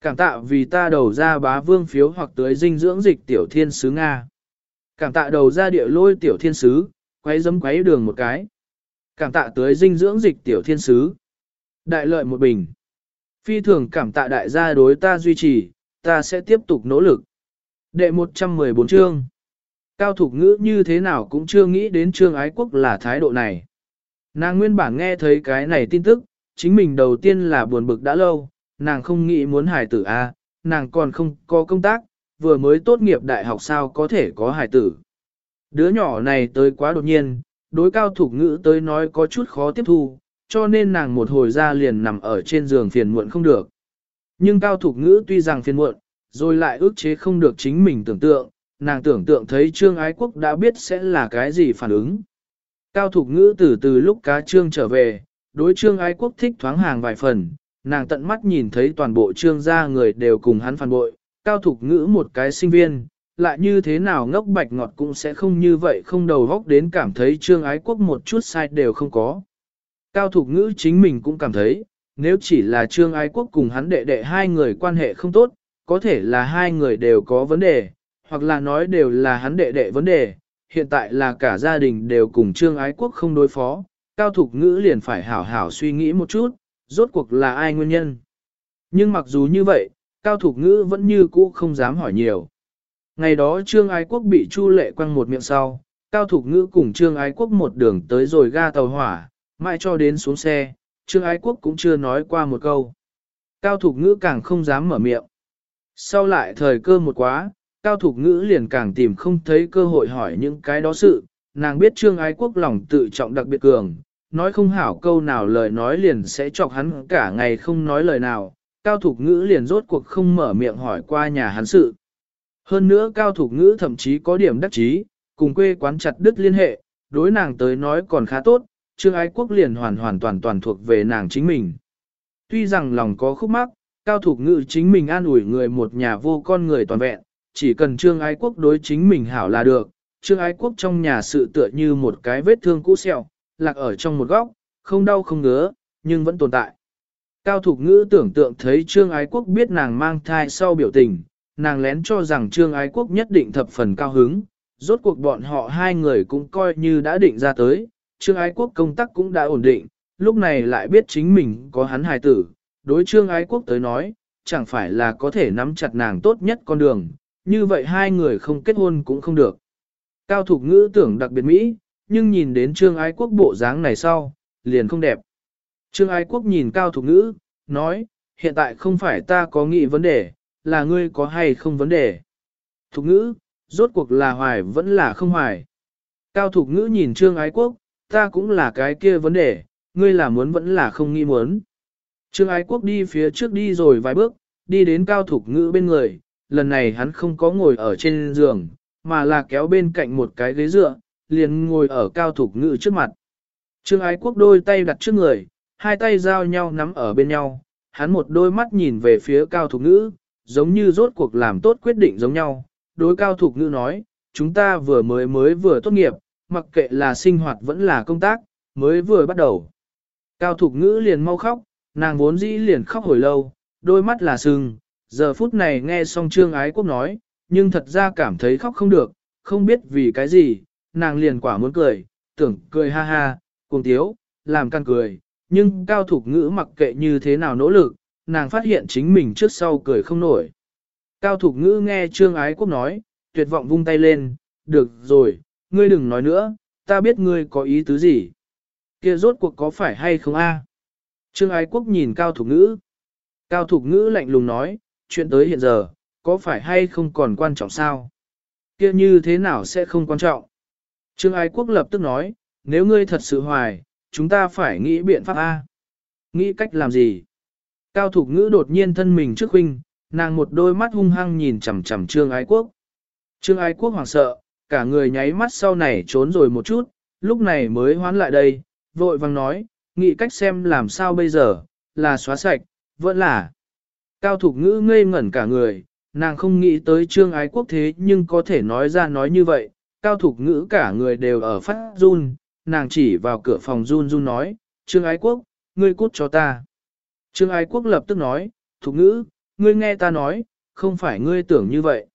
Cảm tạ vì ta đầu ra bá vương phiếu hoặc tới dinh dưỡng dịch tiểu thiên sứ Nga. Cảm tạ đầu ra địa lôi tiểu thiên sứ, quấy dấm quấy đường một cái. Cảm tạ tới dinh dưỡng dịch tiểu thiên sứ. Đại lợi một bình. Phi thường cảm tạ đại gia đối ta duy trì, ta sẽ tiếp tục nỗ lực. Đệ 114 chương. Cao Thục Ngữ như thế nào cũng chưa nghĩ đến trương ái quốc là thái độ này. Nàng nguyên bản nghe thấy cái này tin tức, chính mình đầu tiên là buồn bực đã lâu, nàng không nghĩ muốn hài tử A, nàng còn không có công tác, vừa mới tốt nghiệp đại học sao có thể có hài tử. Đứa nhỏ này tới quá đột nhiên, đối cao Thục ngữ tới nói có chút khó tiếp thu, cho nên nàng một hồi ra liền nằm ở trên giường phiền muộn không được. Nhưng cao Thục ngữ tuy rằng phiền muộn, rồi lại ước chế không được chính mình tưởng tượng, nàng tưởng tượng thấy Trương Ái Quốc đã biết sẽ là cái gì phản ứng. Cao Thục Ngữ từ từ lúc cá trương trở về, đối trương ái quốc thích thoáng hàng vài phần, nàng tận mắt nhìn thấy toàn bộ trương gia người đều cùng hắn phản bội, Cao Thục Ngữ một cái sinh viên, lại như thế nào ngốc bạch ngọt cũng sẽ không như vậy không đầu góc đến cảm thấy trương ái quốc một chút sai đều không có. Cao Thục Ngữ chính mình cũng cảm thấy, nếu chỉ là trương ái quốc cùng hắn đệ đệ hai người quan hệ không tốt, có thể là hai người đều có vấn đề, hoặc là nói đều là hắn đệ đệ vấn đề, hiện tại là cả gia đình đều cùng trương ái quốc không đối phó, Cao Thục Ngữ liền phải hảo hảo suy nghĩ một chút, rốt cuộc là ai nguyên nhân. Nhưng mặc dù như vậy, Cao Thục Ngữ vẫn như cũ không dám hỏi nhiều. Ngày đó Trương Ái Quốc bị Chu Lệ quăng một miệng sau, Cao Thục Ngữ cùng Trương Ái Quốc một đường tới rồi ga tàu hỏa, mãi cho đến xuống xe, Trương Ái Quốc cũng chưa nói qua một câu. Cao Thục Ngữ càng không dám mở miệng. Sau lại thời cơ một quá, Cao Thục Ngữ liền càng tìm không thấy cơ hội hỏi những cái đó sự, nàng biết Trương Ái Quốc lòng tự trọng đặc biệt cường, nói không hảo câu nào lời nói liền sẽ chọc hắn cả ngày không nói lời nào, Cao Thục Ngữ liền rốt cuộc không mở miệng hỏi qua nhà hắn sự. Hơn nữa Cao Thục Ngữ thậm chí có điểm đắc chí, cùng quê quán chặt đứt liên hệ, đối nàng tới nói còn khá tốt, Trương Ái Quốc liền hoàn hoàn toàn toàn thuộc về nàng chính mình. Tuy rằng lòng có khúc mắc, Cao Thục Ngữ chính mình an ủi người một nhà vô con người toàn vẹn, chỉ cần Trương Ái Quốc đối chính mình hảo là được. Trương Ái Quốc trong nhà sự tựa như một cái vết thương cũ sẹo, lạc ở trong một góc, không đau không ngứa, nhưng vẫn tồn tại. Cao Thục Ngữ tưởng tượng thấy Trương Ái Quốc biết nàng mang thai sau biểu tình, nàng lén cho rằng Trương Ái Quốc nhất định thập phần cao hứng, rốt cuộc bọn họ hai người cũng coi như đã định ra tới, Trương Ái Quốc công tác cũng đã ổn định, lúc này lại biết chính mình có hắn hài tử, đối Trương Ái Quốc tới nói, chẳng phải là có thể nắm chặt nàng tốt nhất con đường, như vậy hai người không kết hôn cũng không được. Cao Thục Ngữ tưởng đặc biệt Mỹ, nhưng nhìn đến Trương Ái Quốc bộ dáng này sau, liền không đẹp. Trương Ái Quốc nhìn Cao Thục Ngữ, nói, hiện tại không phải ta có nghĩ vấn đề, là ngươi có hay không vấn đề. Thục Ngữ, rốt cuộc là hoài vẫn là không hoài. Cao Thục Ngữ nhìn Trương Ái Quốc, ta cũng là cái kia vấn đề, ngươi là muốn vẫn là không nghĩ muốn. Trương Ái Quốc đi phía trước đi rồi vài bước, đi đến Cao Thục Ngữ bên người, lần này hắn không có ngồi ở trên giường, mà là kéo bên cạnh một cái ghế dựa, liền ngồi ở cao thục ngữ trước mặt. Trương ái quốc đôi tay đặt trước người, hai tay giao nhau nắm ở bên nhau, hắn một đôi mắt nhìn về phía cao thục ngữ, giống như rốt cuộc làm tốt quyết định giống nhau. Đối cao thục ngữ nói, chúng ta vừa mới mới vừa tốt nghiệp, mặc kệ là sinh hoạt vẫn là công tác, mới vừa bắt đầu. Cao thục ngữ liền mau khóc, nàng vốn dĩ liền khóc hồi lâu, đôi mắt là sưng, giờ phút này nghe xong trương ái quốc nói, nhưng thật ra cảm thấy khóc không được, không biết vì cái gì, nàng liền quả muốn cười, tưởng cười ha ha, cùng tiếu, làm căn cười, nhưng cao thục ngữ mặc kệ như thế nào nỗ lực, nàng phát hiện chính mình trước sau cười không nổi. Cao thục ngữ nghe trương ái quốc nói, tuyệt vọng vung tay lên, được rồi, ngươi đừng nói nữa, ta biết ngươi có ý tứ gì. kia rốt cuộc có phải hay không a? Trương ái quốc nhìn cao thục ngữ. Cao thục ngữ lạnh lùng nói, chuyện tới hiện giờ, có phải hay không còn quan trọng sao? kia như thế nào sẽ không quan trọng? Trương Ái Quốc lập tức nói, nếu ngươi thật sự hoài, chúng ta phải nghĩ biện pháp A. Nghĩ cách làm gì? Cao Thục Ngữ đột nhiên thân mình trước huynh, nàng một đôi mắt hung hăng nhìn chằm chằm Trương Ái Quốc. Trương Ái Quốc hoảng sợ, cả người nháy mắt sau này trốn rồi một chút, lúc này mới hoán lại đây, vội vang nói, nghĩ cách xem làm sao bây giờ, là xóa sạch, vẫn là. Cao Thục Ngữ ngây ngẩn cả người, nàng không nghĩ tới Trương Ái Quốc thế nhưng có thể nói ra nói như vậy, cao thục ngữ cả người đều ở phát run, nàng chỉ vào cửa phòng run run nói, Trương Ái Quốc, ngươi cút cho ta. Trương Ái Quốc lập tức nói, thục ngữ, ngươi nghe ta nói, không phải ngươi tưởng như vậy.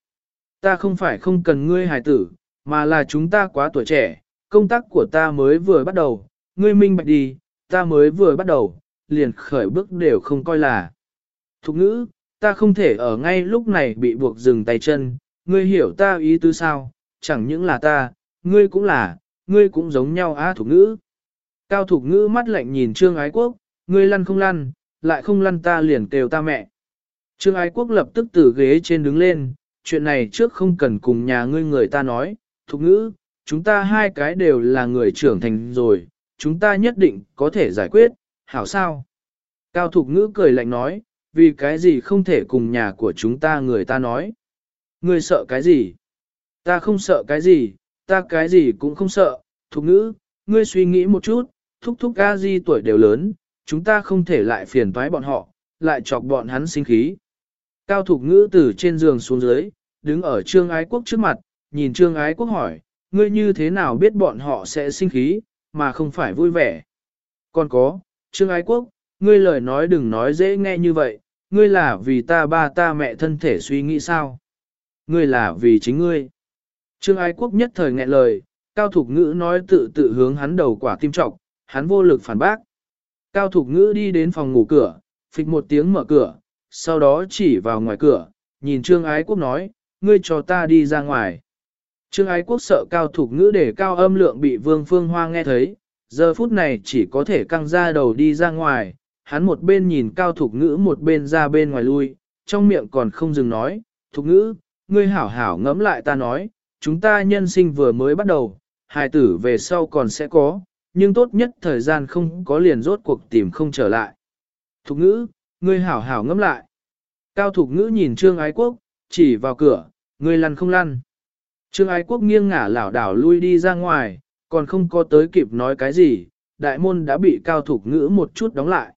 Ta không phải không cần ngươi hài tử, mà là chúng ta quá tuổi trẻ, công tác của ta mới vừa bắt đầu, ngươi minh bạch đi, ta mới vừa bắt đầu, liền khởi bước đều không coi là. Thục ngữ, ta không thể ở ngay lúc này bị buộc dừng tay chân, ngươi hiểu ta ý tứ sao, chẳng những là ta, ngươi cũng là, ngươi cũng giống nhau á thục ngữ. Cao thục ngữ mắt lạnh nhìn Trương Ái Quốc, ngươi lăn không lăn, lại không lăn ta liền kêu ta mẹ. Trương Ái Quốc lập tức từ ghế trên đứng lên, chuyện này trước không cần cùng nhà ngươi người ta nói, thục ngữ, chúng ta hai cái đều là người trưởng thành rồi, chúng ta nhất định có thể giải quyết, hảo sao? Cao thục ngữ cười lạnh nói, vì cái gì không thể cùng nhà của chúng ta người ta nói? Ngươi sợ cái gì? Ta không sợ cái gì, ta cái gì cũng không sợ, thục ngữ, ngươi suy nghĩ một chút, thúc thúc a di tuổi đều lớn, chúng ta không thể lại phiền toái bọn họ, lại chọc bọn hắn sinh khí. Cao thục ngữ từ trên giường xuống dưới, đứng ở trương ái quốc trước mặt, nhìn trương ái quốc hỏi, ngươi như thế nào biết bọn họ sẽ sinh khí, mà không phải vui vẻ. Còn có, trương ái quốc, ngươi lời nói đừng nói dễ nghe như vậy, ngươi là vì ta ba ta mẹ thân thể suy nghĩ sao? Ngươi là vì chính ngươi. Trương ái quốc nhất thời nghẹn lời, cao thục ngữ nói tự tự hướng hắn đầu quả tim trọng, hắn vô lực phản bác. Cao thục ngữ đi đến phòng ngủ cửa, phịch một tiếng mở cửa, sau đó chỉ vào ngoài cửa, nhìn Trương Ái Quốc nói, ngươi cho ta đi ra ngoài. Trương Ái Quốc sợ cao thục ngữ để cao âm lượng bị Vương Phương Hoa nghe thấy, giờ phút này chỉ có thể căng ra đầu đi ra ngoài, hắn một bên nhìn cao thục ngữ một bên ra bên ngoài lui, trong miệng còn không dừng nói, thục ngữ, ngươi hảo hảo ngẫm lại ta nói, chúng ta nhân sinh vừa mới bắt đầu, hài tử về sau còn sẽ có, nhưng tốt nhất thời gian không có liền rốt cuộc tìm không trở lại. Thục ngữ, ngươi hảo hảo ngẫm lại. Cao thục ngữ nhìn Trương Ái Quốc, chỉ vào cửa, ngươi lăn không lăn. Trương Ái Quốc nghiêng ngả lảo đảo lui đi ra ngoài, còn không có tới kịp nói cái gì, đại môn đã bị cao thục ngữ một chút đóng lại.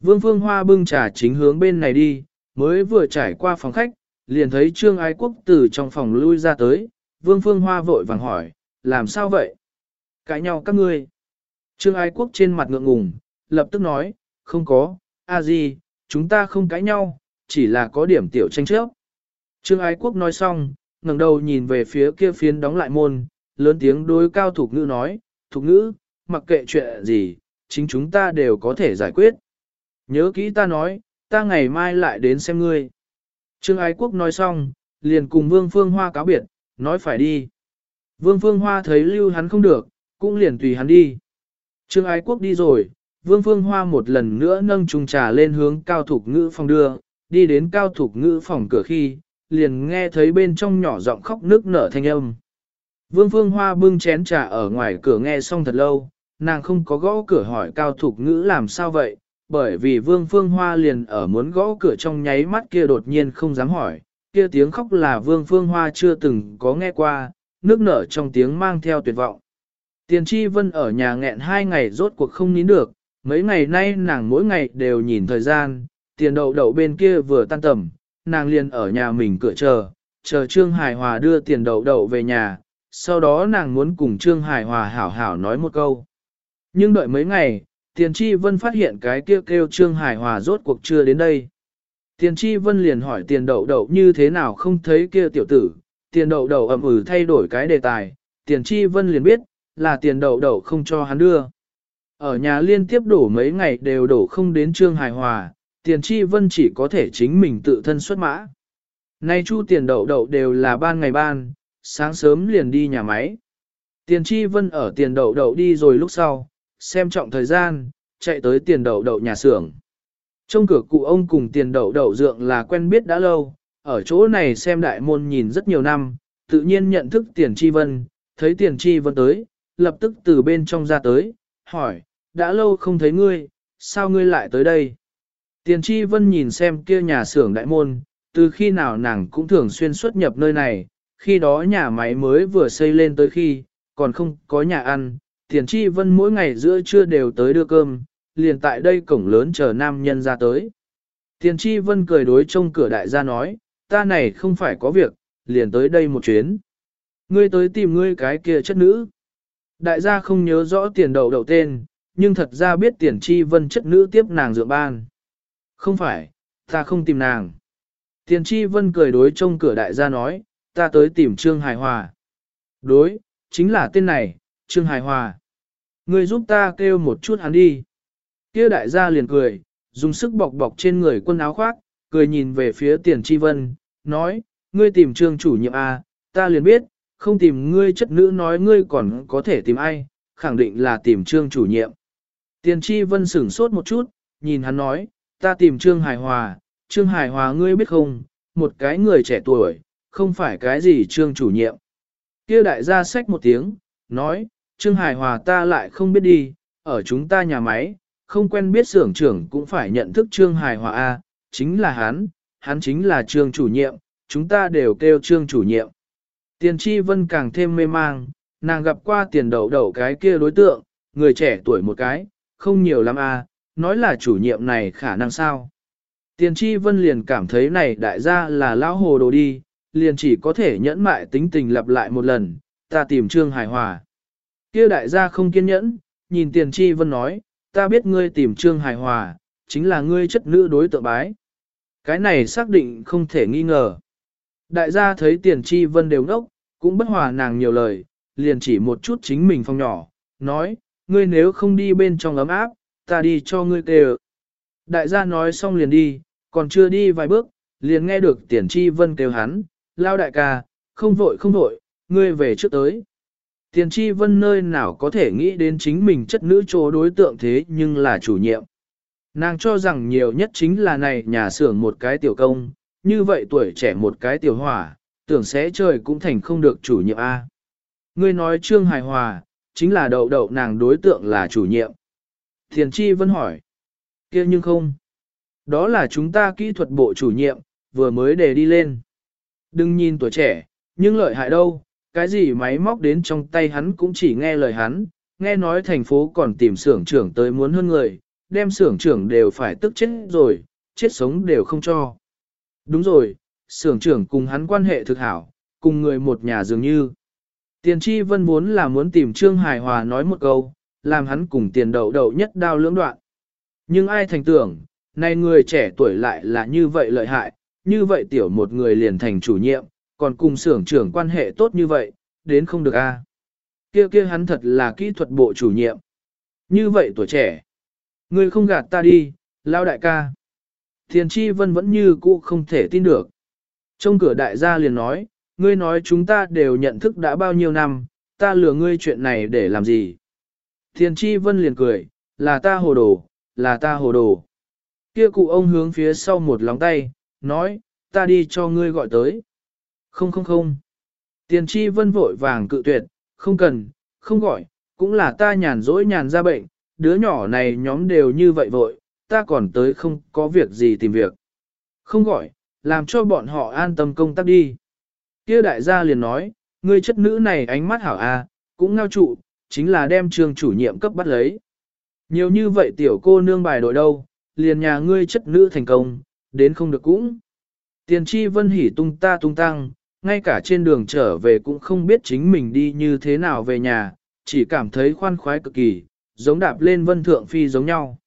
Vương Phương Hoa bưng trà chính hướng bên này đi, mới vừa trải qua phòng khách, liền thấy Trương Ái Quốc từ trong phòng lui ra tới, Vương Phương Hoa vội vàng hỏi, làm sao vậy? Cãi nhau các ngươi. Trương Ái Quốc trên mặt ngượng ngùng, lập tức nói, không có, a gì, chúng ta không cãi nhau, chỉ là có điểm tiểu tranh chấp. Trương Ái Quốc nói xong, ngẩng đầu nhìn về phía kia phiến đóng lại môn, lớn tiếng đối cao thục ngữ nói, thục ngữ, mặc kệ chuyện gì, chính chúng ta đều có thể giải quyết. Nhớ kỹ ta nói, ta ngày mai lại đến xem ngươi. Trương Ái Quốc nói xong, liền cùng Vương Phương Hoa cáo biệt, nói phải đi. Vương Phương Hoa thấy lưu hắn không được, cũng liền tùy hắn đi. Trương Ái Quốc đi rồi, Vương Phương Hoa một lần nữa nâng chung trà lên hướng cao thục ngữ phòng đưa, đi đến cao thục ngữ phòng cửa khi, liền nghe thấy bên trong nhỏ giọng khóc nước nở thanh âm. Vương Phương Hoa bưng chén trà ở ngoài cửa nghe xong thật lâu, nàng không có gõ cửa hỏi cao thục ngữ làm sao vậy, bởi vì Vương Phương Hoa liền ở muốn gõ cửa trong nháy mắt kia đột nhiên không dám hỏi, kia tiếng khóc là Vương Phương Hoa chưa từng có nghe qua, nước nở trong tiếng mang theo tuyệt vọng. Tiền Chi Vân ở nhà nghẹn hai ngày rốt cuộc không nín được, mấy ngày nay nàng mỗi ngày đều nhìn thời gian, tiền đậu đậu bên kia vừa tan tầm, nàng liền ở nhà mình cửa chờ, chờ Trương Hải Hòa đưa tiền đậu đậu về nhà, sau đó nàng muốn cùng Trương Hải Hòa hảo hảo nói một câu. Nhưng đợi mấy ngày, Tiền Chi Vân phát hiện cái kia kêu, kêu Trương Hải Hòa rốt cuộc chưa đến đây. Tiền Chi Vân liền hỏi tiền đậu đậu như thế nào không thấy kia tiểu tử, tiền đậu đậu ẩm ừ thay đổi cái đề tài, tiền Chi Vân liền biết, là tiền đậu đậu không cho hắn đưa. Ở nhà liên tiếp đổ mấy ngày đều đổ không đến Trương Hải Hòa, tiền Chi Vân chỉ có thể chính mình tự thân xuất mã. Nay chu tiền đậu đậu đều là ban ngày ban, sáng sớm liền đi nhà máy. Tiền Chi Vân ở tiền đậu đậu đi rồi lúc sau, xem trọng thời gian, chạy tới tiền đậu đậu nhà xưởng. Trong cửa cụ ông cùng tiền đậu đậu dượng là quen biết đã lâu, ở chỗ này xem đại môn nhìn rất nhiều năm, tự nhiên nhận thức tiền Chi Vân, thấy tiền Chi Vân tới, lập tức từ bên trong ra tới, hỏi, đã lâu không thấy ngươi, sao ngươi lại tới đây? Tiền Chi Vân nhìn xem kia nhà xưởng đại môn, từ khi nào nàng cũng thường xuyên xuất nhập nơi này, khi đó nhà máy mới vừa xây lên tới khi, còn không có nhà ăn, Tiền Chi Vân mỗi ngày giữa trưa đều tới đưa cơm, liền tại đây cổng lớn chờ nam nhân ra tới. Tiền Chi Vân cười đối trông cửa đại gia nói, ta này không phải có việc, liền tới đây một chuyến. Ngươi tới tìm ngươi cái kia chất nữ. Đại gia không nhớ rõ tiền đầu đầu tên, nhưng thật ra biết tiền chi vân chất nữ tiếp nàng dựa ban. Không phải, ta không tìm nàng. Tiền chi vân cười đối trông cửa đại gia nói, ta tới tìm Trương Hải Hòa. Đối, chính là tên này, Trương Hải Hòa. Người giúp ta kêu một chút hắn đi. kia đại gia liền cười, dùng sức bọc bọc trên người quân áo khoác, cười nhìn về phía tiền chi vân, nói, ngươi tìm trương chủ nhiệm A, ta liền biết, không tìm ngươi chất nữ nói ngươi còn có thể tìm ai, khẳng định là tìm trương chủ nhiệm. Tiền tri vân sửng sốt một chút, nhìn hắn nói, ta tìm trương hải hòa, trương hải hòa ngươi biết không, một cái người trẻ tuổi, không phải cái gì trương chủ nhiệm. Kia đại gia sách một tiếng, nói, trương hải hòa ta lại không biết đi, ở chúng ta nhà máy, không quen biết xưởng trưởng cũng phải nhận thức trương hải hòa A, chính là hắn, hắn chính là trương chủ nhiệm, chúng ta đều kêu trương chủ nhiệm. Tiền tri vân càng thêm mê mang, nàng gặp qua tiền đầu đầu cái kia đối tượng, người trẻ tuổi một cái, không nhiều lắm à, nói là chủ nhiệm này khả năng sao. Tiền tri vân liền cảm thấy này đại gia là lão hồ đồ đi, liền chỉ có thể nhẫn mại tính tình lặp lại một lần, ta tìm trương hài hòa. kia đại gia không kiên nhẫn, nhìn tiền tri vân nói, ta biết ngươi tìm trương hài hòa, chính là ngươi chất nữ đối tượng bái. Cái này xác định không thể nghi ngờ. Đại gia thấy tiền tri vân đều ngốc, cũng bất hòa nàng nhiều lời, liền chỉ một chút chính mình phong nhỏ, nói, ngươi nếu không đi bên trong ấm áp, ta đi cho ngươi kêu. Đại gia nói xong liền đi, còn chưa đi vài bước, liền nghe được tiền tri vân kêu hắn, lao đại ca, không vội không vội, ngươi về trước tới. Tiền tri vân nơi nào có thể nghĩ đến chính mình chất nữ chỗ đối tượng thế nhưng là chủ nhiệm. Nàng cho rằng nhiều nhất chính là này nhà xưởng một cái tiểu công, như vậy tuổi trẻ một cái tiểu hỏa, tưởng sẽ trời cũng thành không được chủ nhiệm A. Ngươi nói trương hài hòa, chính là đậu đậu nàng đối tượng là chủ nhiệm. Thiền Chi Vân hỏi. kia nhưng không. Đó là chúng ta kỹ thuật bộ chủ nhiệm, vừa mới đề đi lên. Đừng nhìn tuổi trẻ, nhưng lợi hại đâu, cái gì máy móc đến trong tay hắn cũng chỉ nghe lời hắn, nghe nói thành phố còn tìm xưởng trưởng tới muốn hơn người, đem xưởng trưởng đều phải tức chết rồi, chết sống đều không cho. Đúng rồi, xưởng trưởng cùng hắn quan hệ thực hảo, cùng người một nhà dường như. Tiền tri vân muốn là muốn tìm Trương Hải Hòa nói một câu, làm hắn cùng tiền đậu đậu nhất đao lưỡng đoạn. Nhưng ai thành tưởng, này người trẻ tuổi lại là như vậy lợi hại, như vậy tiểu một người liền thành chủ nhiệm, còn cùng xưởng trưởng quan hệ tốt như vậy, đến không được a. Kia kia hắn thật là kỹ thuật bộ chủ nhiệm. Như vậy tuổi trẻ. Người không gạt ta đi, lao đại ca. Thiền chi vân vẫn như cũ không thể tin được. Trong cửa đại gia liền nói, ngươi nói chúng ta đều nhận thức đã bao nhiêu năm, ta lừa ngươi chuyện này để làm gì. Thiền tri vân liền cười, là ta hồ đồ, là ta hồ đồ. Kia cụ ông hướng phía sau một lóng tay, nói, ta đi cho ngươi gọi tới. Không không không. Tiền tri vân vội vàng cự tuyệt, không cần, không gọi, cũng là ta nhàn rỗi nhàn ra bệnh, đứa nhỏ này nhóm đều như vậy vội, ta còn tới không có việc gì tìm việc. Không gọi, làm cho bọn họ an tâm công tác đi. Kia đại gia liền nói, ngươi chất nữ này ánh mắt hảo a, à, cũng ngao trụ, chính là đem trường chủ nhiệm cấp bắt lấy. Nhiều như vậy tiểu cô nương bài đội đâu, liền nhà ngươi chất nữ thành công, đến không được cũng. Tiền tri vân hỉ tung ta tung tăng, ngay cả trên đường trở về cũng không biết chính mình đi như thế nào về nhà, chỉ cảm thấy khoan khoái cực kỳ, giống đạp lên vân thượng phi giống nhau.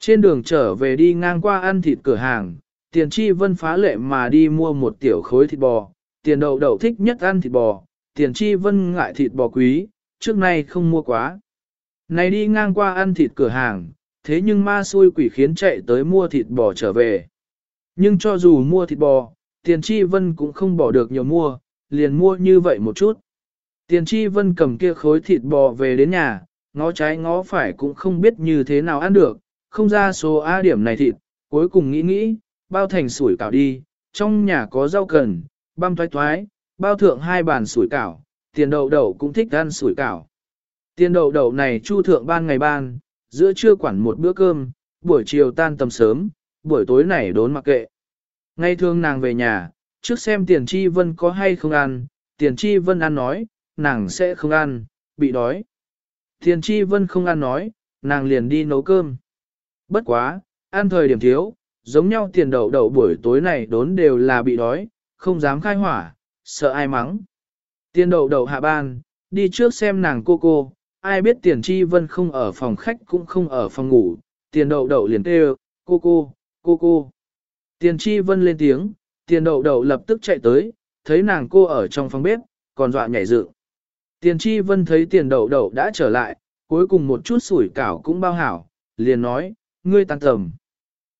Trên đường trở về đi ngang qua ăn thịt cửa hàng, tiền tri vân phá lệ mà đi mua một tiểu khối thịt bò, tiền đậu đậu thích nhất ăn thịt bò, tiền tri vân ngại thịt bò quý, trước nay không mua quá. Này đi ngang qua ăn thịt cửa hàng, thế nhưng ma xui quỷ khiến chạy tới mua thịt bò trở về. Nhưng cho dù mua thịt bò, tiền tri vân cũng không bỏ được nhiều mua, liền mua như vậy một chút. Tiền tri vân cầm kia khối thịt bò về đến nhà, ngó trái ngó phải cũng không biết như thế nào ăn được, không ra số A điểm này thịt, cuối cùng nghĩ nghĩ, bao thành sủi cảo đi, trong nhà có rau cần, băm thoái thoái, bao thượng hai bàn sủi cảo, tiền đậu đậu cũng thích ăn sủi cảo. Tiền đậu đậu này chu thượng ban ngày ban, giữa trưa quản một bữa cơm, buổi chiều tan tầm sớm, buổi tối này đốn mặc kệ. Ngay thường nàng về nhà, trước xem tiền tri vân có hay không ăn, tiền tri vân ăn nói, nàng sẽ không ăn, bị đói. Tiền tri vân không ăn nói, nàng liền đi nấu cơm. Bất quá, ăn thời điểm thiếu, giống nhau tiền đậu đậu buổi tối này đốn đều là bị đói, không dám khai hỏa, sợ ai mắng. Tiền đậu đậu hạ ban, đi trước xem nàng cô cô, ai biết tiền tri vân không ở phòng khách cũng không ở phòng ngủ, tiền đậu đậu liền kêu, cô cô, cô cô. Tiền tri vân lên tiếng, tiền đậu đậu lập tức chạy tới, thấy nàng cô ở trong phòng bếp, còn dọa nhảy dựng. Tiền tri vân thấy tiền đậu đậu đã trở lại, cuối cùng một chút sủi cảo cũng bao hảo, liền nói, ngươi tan tầm.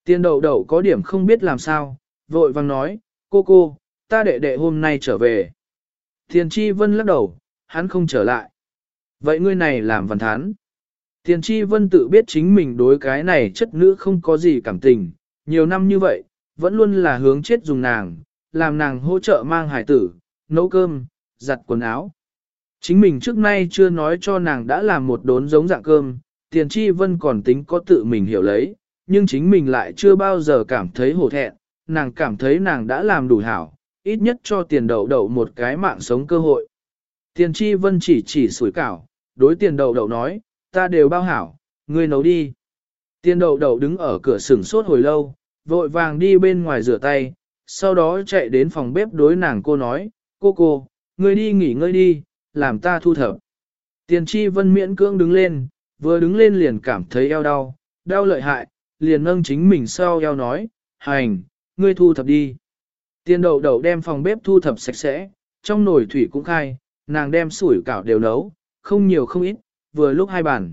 Tiền đậu đậu có điểm không biết làm sao, vội vang nói, cô cô, ta đệ đệ hôm nay trở về. Tiền tri vân lắc đầu, hắn không trở lại. Vậy ngươi này làm văn thán. Tiền tri vân tự biết chính mình đối cái này chất nữ không có gì cảm tình, nhiều năm như vậy, vẫn luôn là hướng chết dùng nàng, làm nàng hỗ trợ mang hải tử, nấu cơm, giặt quần áo. Chính mình trước nay chưa nói cho nàng đã làm một đốn giống dạng cơm, tiền tri vân còn tính có tự mình hiểu lấy, nhưng chính mình lại chưa bao giờ cảm thấy hổ thẹn, nàng cảm thấy nàng đã làm đủ hảo, ít nhất cho tiền đậu đậu một cái mạng sống cơ hội. Tiền tri vân chỉ chỉ sủi cảo, đối tiền đậu đậu nói, ta đều bao hảo, ngươi nấu đi. Tiền đậu đậu đứng ở cửa sửng sốt hồi lâu, vội vàng đi bên ngoài rửa tay, sau đó chạy đến phòng bếp đối nàng cô nói, cô cô, ngươi đi nghỉ ngơi đi, làm ta thu thập. Tiền tri vân miễn cưỡng đứng lên, vừa đứng lên liền cảm thấy eo đau, đau lợi hại, liền nâng chính mình sau eo nói, hành, ngươi thu thập đi. Tiền đậu đậu đem phòng bếp thu thập sạch sẽ, trong nồi thủy cũng khai, nàng đem sủi cảo đều nấu, không nhiều không ít, vừa lúc hai bàn.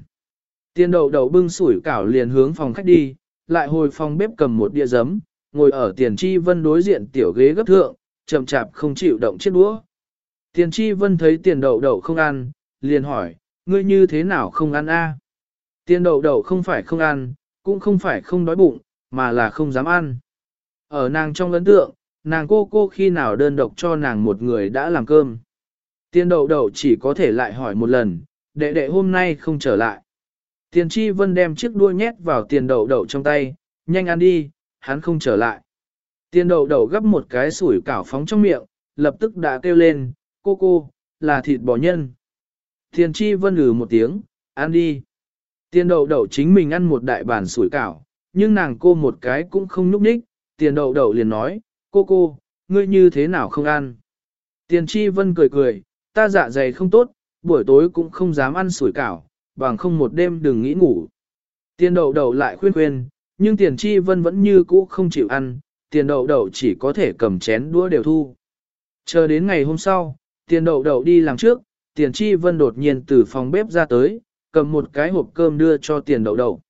Tiền đậu đậu bưng sủi cảo liền hướng phòng khách đi, lại hồi phòng bếp cầm một đĩa giấm, ngồi ở tiền tri vân đối diện tiểu ghế gấp thượng, chậm chạp không chịu động chiếc đũa. Tiền tri vân thấy tiền đậu đậu không ăn, liền hỏi, ngươi như thế nào không ăn a? Tiền đậu đậu không phải không ăn, cũng không phải không đói bụng, mà là không dám ăn. Ở nàng trong ấn tượng, nàng cô cô khi nào đơn độc cho nàng một người đã làm cơm. Tiền đậu đậu chỉ có thể lại hỏi một lần, đệ đệ hôm nay không trở lại. Tiền tri vân đem chiếc đuôi nhét vào tiền đậu đậu trong tay, nhanh ăn đi, hắn không trở lại. Tiền đậu đậu gấp một cái sủi cảo phóng trong miệng, lập tức đã kêu lên, cô cô, là thịt bò nhân. Tiền tri vân lừ một tiếng, ăn đi. Tiền đậu đậu chính mình ăn một đại bàn sủi cảo, nhưng nàng cô một cái cũng không núp ních, tiền đậu đậu liền nói, cô cô, ngươi như thế nào không ăn. Tiền tri vân cười cười, ta dạ dày không tốt, buổi tối cũng không dám ăn sủi cảo, bằng không một đêm đừng nghĩ ngủ. Tiền đậu đậu lại khuyên khuyên, nhưng tiền tri vân vẫn như cũ không chịu ăn, tiền đậu đậu chỉ có thể cầm chén đũa đều thu. Chờ đến ngày hôm sau, tiền đậu đậu đi làm trước, tiền tri vân đột nhiên từ phòng bếp ra tới, cầm một cái hộp cơm đưa cho tiền đậu đậu.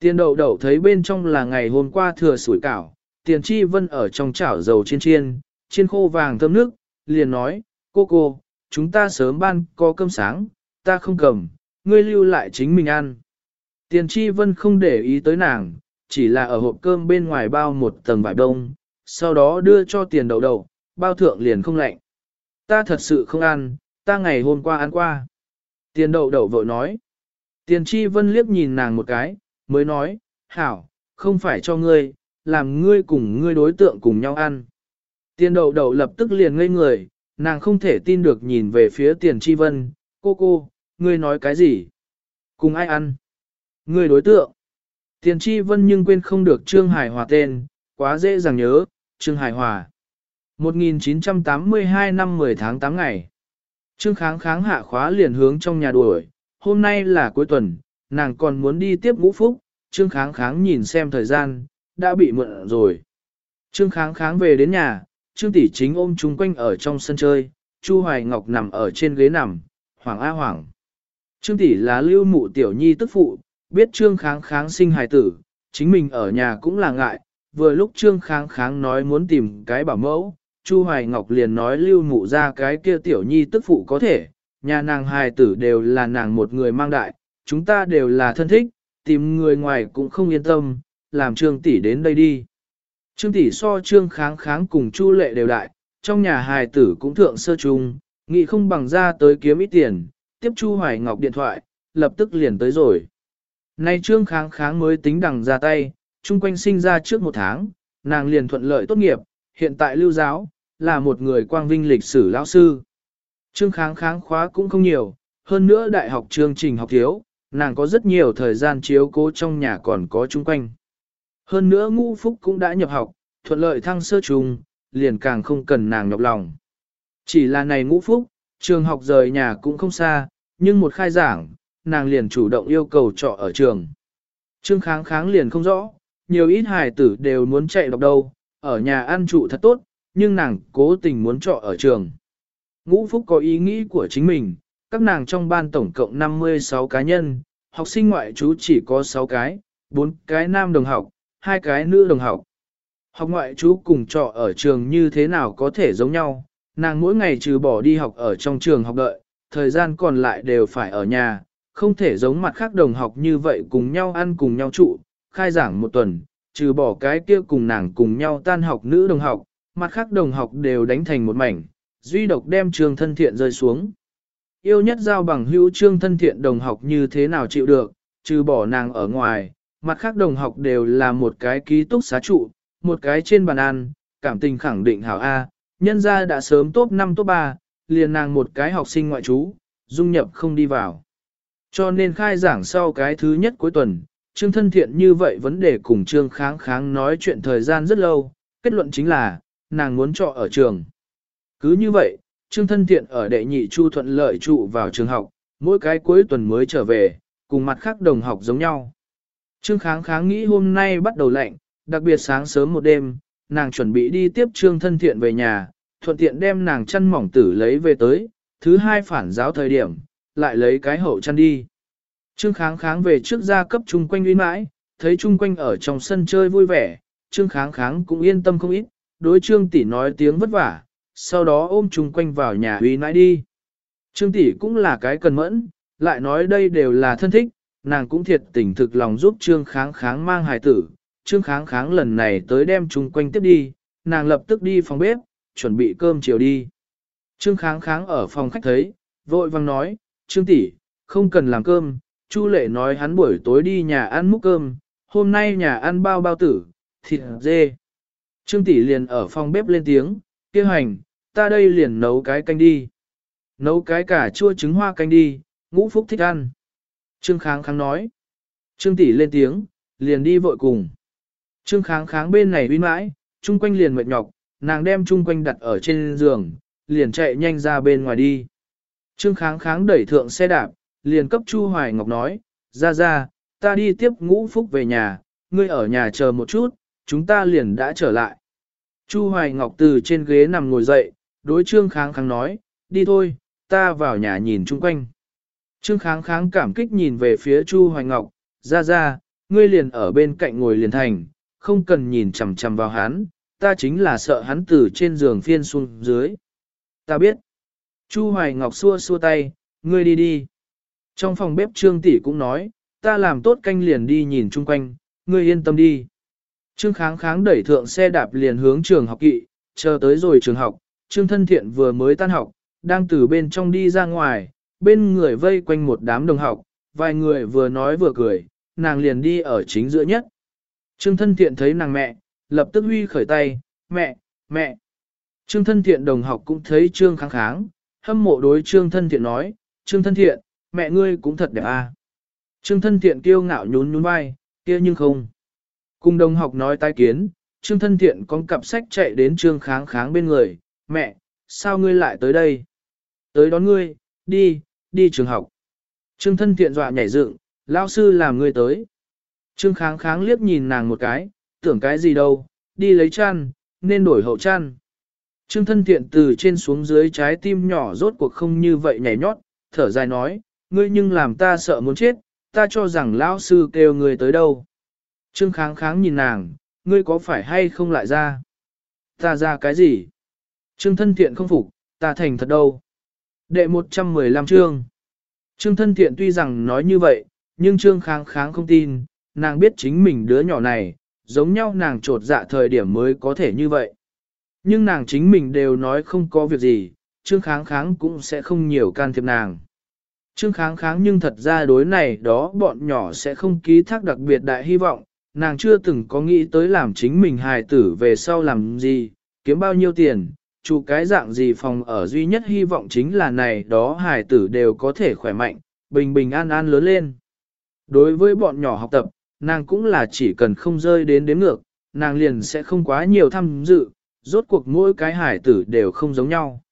Tiền đậu đậu thấy bên trong là ngày hôm qua thừa sủi cảo, tiền tri vân ở trong chảo dầu chiên chiên, chiên khô vàng thơm nước, liền nói, cô cô, chúng ta sớm ban có cơm sáng, ta không cầm, ngươi lưu lại chính mình ăn. Tiền tri vân không để ý tới nàng, chỉ là ở hộp cơm bên ngoài bao một tầng vải đông, sau đó đưa cho tiền đậu đậu, bao thượng liền không lạnh. Ta thật sự không ăn, ta ngày hôm qua ăn qua. Tiền đậu đậu vội nói. Tiền tri vân liếc nhìn nàng một cái, mới nói, hảo, không phải cho ngươi, làm ngươi cùng ngươi đối tượng cùng nhau ăn. Tiền đậu đậu lập tức liền ngây người, nàng không thể tin được nhìn về phía tiền tri vân, cô cô, ngươi nói cái gì? Cùng ai ăn? Ngươi đối tượng. Tiền tri vân nhưng quên không được Trương Hải Hòa tên, quá dễ dàng nhớ, Trương Hải Hòa. 1982 năm 10 tháng 8 ngày. Trương kháng kháng hạ khóa liền hướng trong nhà đuổi, hôm nay là cuối tuần, nàng còn muốn đi tiếp ngũ phúc, Trương kháng kháng nhìn xem thời gian, đã bị mượn rồi. Trương kháng kháng về đến nhà, Trương tỷ chính ôm chúng quanh ở trong sân chơi, Chu Hoài Ngọc nằm ở trên ghế nằm, Hoàng A Hoàng. Trương tỷ là lưu mụ tiểu nhi tức phụ, biết Trương kháng kháng sinh hài tử, chính mình ở nhà cũng là ngại, vừa lúc Trương kháng kháng nói muốn tìm cái bảo mẫu, Chu Hoài Ngọc liền nói lưu mụ ra cái kia tiểu nhi tức phụ có thể, nhà nàng hài tử đều là nàng một người mang đại, chúng ta đều là thân thích, tìm người ngoài cũng không yên tâm, làm Trương tỷ đến đây đi. Trương tỷ so Trương kháng kháng cùng Chu lệ đều đại, trong nhà hài tử cũng thượng sơ trung, nghĩ không bằng ra tới kiếm ít tiền, tiếp Chu Hoài Ngọc điện thoại, lập tức liền tới rồi. Nay Trương kháng kháng mới tính đằng ra tay, chung quanh sinh ra trước một tháng, nàng liền thuận lợi tốt nghiệp, hiện tại lưu giáo, là một người quang vinh lịch sử lão sư. Trương kháng kháng khóa cũng không nhiều, hơn nữa đại học chương trình học thiếu, nàng có rất nhiều thời gian chiếu cố trong nhà còn có chung quanh. Hơn nữa ngũ phúc cũng đã nhập học, thuận lợi thăng sơ trùng, liền càng không cần nàng nhọc lòng. Chỉ là này ngũ phúc, trường học rời nhà cũng không xa, nhưng một khai giảng, nàng liền chủ động yêu cầu trọ ở trường. Trương kháng kháng liền không rõ, nhiều ít hài tử đều muốn chạy đọc đâu, ở nhà ăn trụ thật tốt, nhưng nàng cố tình muốn trọ ở trường. Ngũ Phúc có ý nghĩ của chính mình, các nàng trong ban tổng cộng 56 cá nhân, học sinh ngoại trú chỉ có 6 cái, 4 cái nam đồng học, hai cái nữ đồng học. Học ngoại chú cùng trọ ở trường như thế nào có thể giống nhau, nàng mỗi ngày trừ bỏ đi học ở trong trường học đợi, thời gian còn lại đều phải ở nhà, không thể giống mặt khác đồng học như vậy cùng nhau ăn cùng nhau trụ, khai giảng một tuần, trừ bỏ cái kia cùng nàng cùng nhau tan học nữ đồng học, mặt khác đồng học đều đánh thành một mảnh, duy độc đem trường thân thiện rơi xuống. Yêu nhất giao bằng hữu trương thân thiện đồng học như thế nào chịu được, trừ bỏ nàng ở ngoài, mặt khác đồng học đều là một cái ký túc xá trụ, một cái trên bàn ăn, cảm tình khẳng định hảo A, nhân ra đã sớm top 5 top 3, liền nàng một cái học sinh ngoại trú, dung nhập không đi vào. Cho nên khai giảng sau cái thứ nhất cuối tuần, Trương thân thiện như vậy vấn đề cùng Trương kháng kháng nói chuyện thời gian rất lâu, kết luận chính là, nàng muốn trọ ở trường. Cứ như vậy, Trương thân thiện ở đệ nhị chu thuận lợi trụ vào trường học, mỗi cái cuối tuần mới trở về, cùng mặt khác đồng học giống nhau. Trương kháng kháng nghĩ hôm nay bắt đầu lạnh, đặc biệt sáng sớm một đêm, nàng chuẩn bị đi tiếp Trương thân thiện về nhà, thuận tiện đem nàng chăn mỏng tử lấy về tới, thứ hai phản giáo thời điểm, lại lấy cái hậu chăn đi. Trương kháng kháng về trước ra cấp chung quanh uy mãi, thấy chung quanh ở trong sân chơi vui vẻ, trương kháng kháng cũng yên tâm không ít, đối trương tỷ nói tiếng vất vả, sau đó ôm chung quanh vào nhà uy mãi đi. Trương tỷ cũng là cái cần mẫn, lại nói đây đều là thân thích, nàng cũng thiệt tình thực lòng giúp trương kháng kháng mang hài tử. Trương kháng kháng lần này tới đem chung quanh tiếp đi, nàng lập tức đi phòng bếp, chuẩn bị cơm chiều đi. Trương kháng kháng ở phòng khách thấy, vội vang nói, Trương tỷ, không cần làm cơm, Chu lệ nói hắn buổi tối đi nhà ăn múc cơm, hôm nay nhà ăn bao bao tử, thịt dê. Trương tỷ liền ở phòng bếp lên tiếng, kêu hành, ta đây liền nấu cái canh đi. Nấu cái cả chua trứng hoa canh đi, ngũ phúc thích ăn. Trương kháng kháng nói. Trương tỷ lên tiếng, liền đi vội cùng. Trương kháng kháng bên này uy mãi, chung quanh liền mệt nhọc, nàng đem chung quanh đặt ở trên giường, liền chạy nhanh ra bên ngoài đi. Trương kháng kháng đẩy thượng xe đạp, liền cấp Chu Hoài Ngọc nói, ra ra, ta đi tiếp ngũ phúc về nhà, ngươi ở nhà chờ một chút, chúng ta liền đã trở lại. Chu Hoài Ngọc từ trên ghế nằm ngồi dậy, đối Trương Kháng Kháng nói, đi thôi, ta vào nhà nhìn chung quanh. Trương Kháng Kháng cảm kích nhìn về phía Chu Hoài Ngọc, ra ra, ngươi liền ở bên cạnh ngồi liền thành, không cần nhìn chằm chằm vào hắn, ta chính là sợ hắn từ trên giường phiên xuống dưới. Ta biết. Chu Hoài Ngọc xua xua tay, ngươi đi đi. Trong phòng bếp Trương Tỷ cũng nói, ta làm tốt canh liền đi nhìn chung quanh, ngươi yên tâm đi. Trương Kháng Kháng đẩy thượng xe đạp liền hướng trường học kỵ, chờ tới rồi trường học, Trương Thân Thiện vừa mới tan học, đang từ bên trong đi ra ngoài, bên người vây quanh một đám đồng học, vài người vừa nói vừa cười, nàng liền đi ở chính giữa nhất. Trương Thân Thiện thấy nàng mẹ, lập tức huy khởi tay, mẹ, mẹ. Trương Thân Thiện đồng học cũng thấy Trương Kháng Kháng, hâm mộ đối Trương Thân Thiện nói, Trương Thân Thiện, mẹ ngươi cũng thật đẹp à. Trương thân thiện kiêu ngạo nhún nhún vai, kia nhưng không. Cùng đồng học nói tai kiến, Trương thân thiện con cặp sách chạy đến Trương kháng kháng bên người, mẹ, sao ngươi lại tới đây? Tới đón ngươi, đi, đi trường học. Trương thân thiện dọa nhảy dựng, lao sư làm ngươi tới. Trương kháng kháng liếc nhìn nàng một cái, tưởng cái gì đâu, đi lấy chăn, nên đổi hậu chăn. Trương thân thiện từ trên xuống dưới trái tim nhỏ rốt cuộc không như vậy nhảy nhót, thở dài nói, Ngươi nhưng làm ta sợ muốn chết, ta cho rằng lão sư kêu ngươi tới đâu. Trương kháng kháng nhìn nàng, ngươi có phải hay không lại ra? Ta ra cái gì? Trương thân thiện không phục, ta thành thật đâu. Đệ 115 chương. Trương thân thiện tuy rằng nói như vậy, nhưng trương kháng kháng không tin, nàng biết chính mình đứa nhỏ này, giống nhau nàng trột dạ thời điểm mới có thể như vậy. Nhưng nàng chính mình đều nói không có việc gì, trương kháng kháng cũng sẽ không nhiều can thiệp nàng. Trương kháng kháng nhưng thật ra đối này đó bọn nhỏ sẽ không ký thác đặc biệt đại hy vọng, nàng chưa từng có nghĩ tới làm chính mình hài tử về sau làm gì, kiếm bao nhiêu tiền, chủ cái dạng gì phòng ở duy nhất hy vọng chính là này đó hài tử đều có thể khỏe mạnh, bình bình an an lớn lên. Đối với bọn nhỏ học tập, nàng cũng là chỉ cần không rơi đến đến ngược, nàng liền sẽ không quá nhiều tham dự, rốt cuộc mỗi cái hải tử đều không giống nhau.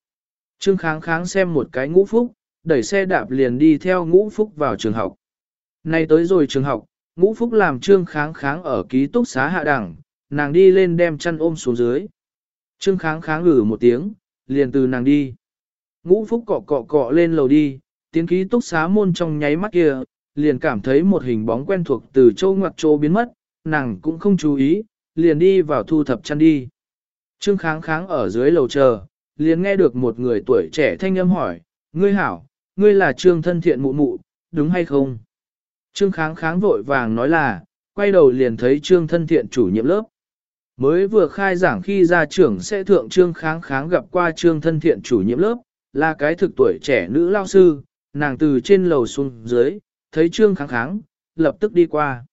Trương kháng kháng xem một cái ngũ phúc, đẩy xe đạp liền đi theo ngũ phúc vào trường học. Nay tới rồi trường học, ngũ phúc làm trương kháng kháng ở ký túc xá hạ đẳng, nàng đi lên đem chăn ôm xuống dưới. Trương kháng kháng ngử một tiếng, liền từ nàng đi. Ngũ phúc cọ cọ cọ lên lầu đi, tiến ký túc xá môn trong nháy mắt kia, liền cảm thấy một hình bóng quen thuộc từ châu ngoặc chỗ biến mất, nàng cũng không chú ý, liền đi vào thu thập chăn đi. Trương kháng kháng ở dưới lầu chờ, liền nghe được một người tuổi trẻ thanh âm hỏi, ngươi hảo, ngươi là trương thân thiện mụ mụ, đúng hay không? Trương kháng kháng vội vàng nói là, quay đầu liền thấy trương thân thiện chủ nhiệm lớp. Mới vừa khai giảng khi ra trưởng sẽ thượng trương kháng kháng gặp qua trương thân thiện chủ nhiệm lớp, là cái thực tuổi trẻ nữ lao sư, nàng từ trên lầu xuống dưới, thấy trương kháng kháng, lập tức đi qua.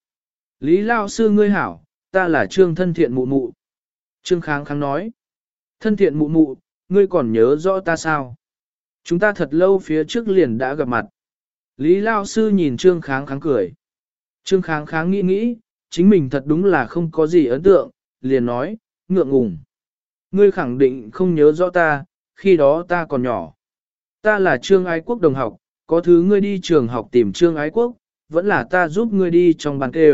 Lý lao sư ngươi hảo, ta là trương thân thiện mụ mụ. Trương kháng kháng nói, thân thiện mụ mụ, ngươi còn nhớ rõ ta sao? Chúng ta thật lâu phía trước liền đã gặp mặt. Lý Lao Sư nhìn Trương Kháng kháng cười. Trương Kháng kháng nghĩ nghĩ, chính mình thật đúng là không có gì ấn tượng, liền nói, ngượng ngùng. Ngươi khẳng định không nhớ rõ ta, khi đó ta còn nhỏ. Ta là Trương Ái Quốc đồng học, có thứ ngươi đi trường học tìm Trương Ái Quốc, vẫn là ta giúp ngươi đi trong bàn kê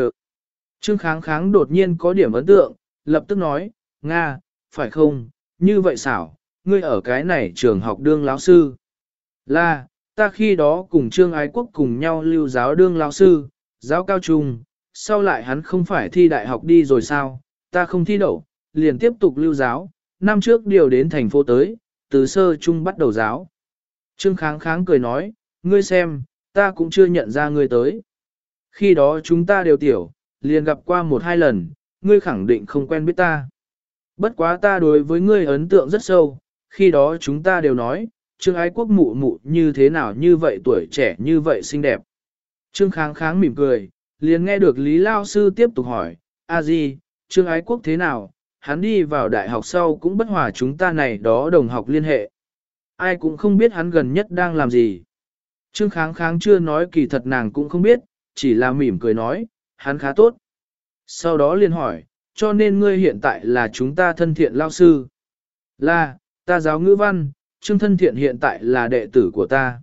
Trương Kháng kháng đột nhiên có điểm ấn tượng, lập tức nói, Nga, phải không, như vậy xảo, ngươi ở cái này trường học đương lão sư. Là, ta khi đó cùng Trương Ái Quốc cùng nhau lưu giáo đương lão sư, giáo cao trung, sau lại hắn không phải thi đại học đi rồi sao, ta không thi đậu, liền tiếp tục lưu giáo, năm trước điều đến thành phố tới, từ sơ trung bắt đầu giáo. Trương Kháng Kháng cười nói, ngươi xem, ta cũng chưa nhận ra ngươi tới. Khi đó chúng ta đều tiểu, liền gặp qua một hai lần, ngươi khẳng định không quen biết ta. Bất quá ta đối với ngươi ấn tượng rất sâu, khi đó chúng ta đều nói, Trương Ái Quốc mụ mụ như thế nào như vậy tuổi trẻ như vậy xinh đẹp. Trương Kháng Kháng mỉm cười, liền nghe được Lý Lao Sư tiếp tục hỏi, a di, Trương Ái Quốc thế nào, hắn đi vào đại học sau cũng bất hòa chúng ta này đó đồng học liên hệ. Ai cũng không biết hắn gần nhất đang làm gì. Trương Kháng Kháng chưa nói kỳ thật nàng cũng không biết, chỉ là mỉm cười nói, hắn khá tốt. Sau đó liền hỏi, cho nên ngươi hiện tại là chúng ta thân thiện lao sư. Là, ta giáo ngữ văn, Trương thân thiện hiện tại là đệ tử của ta.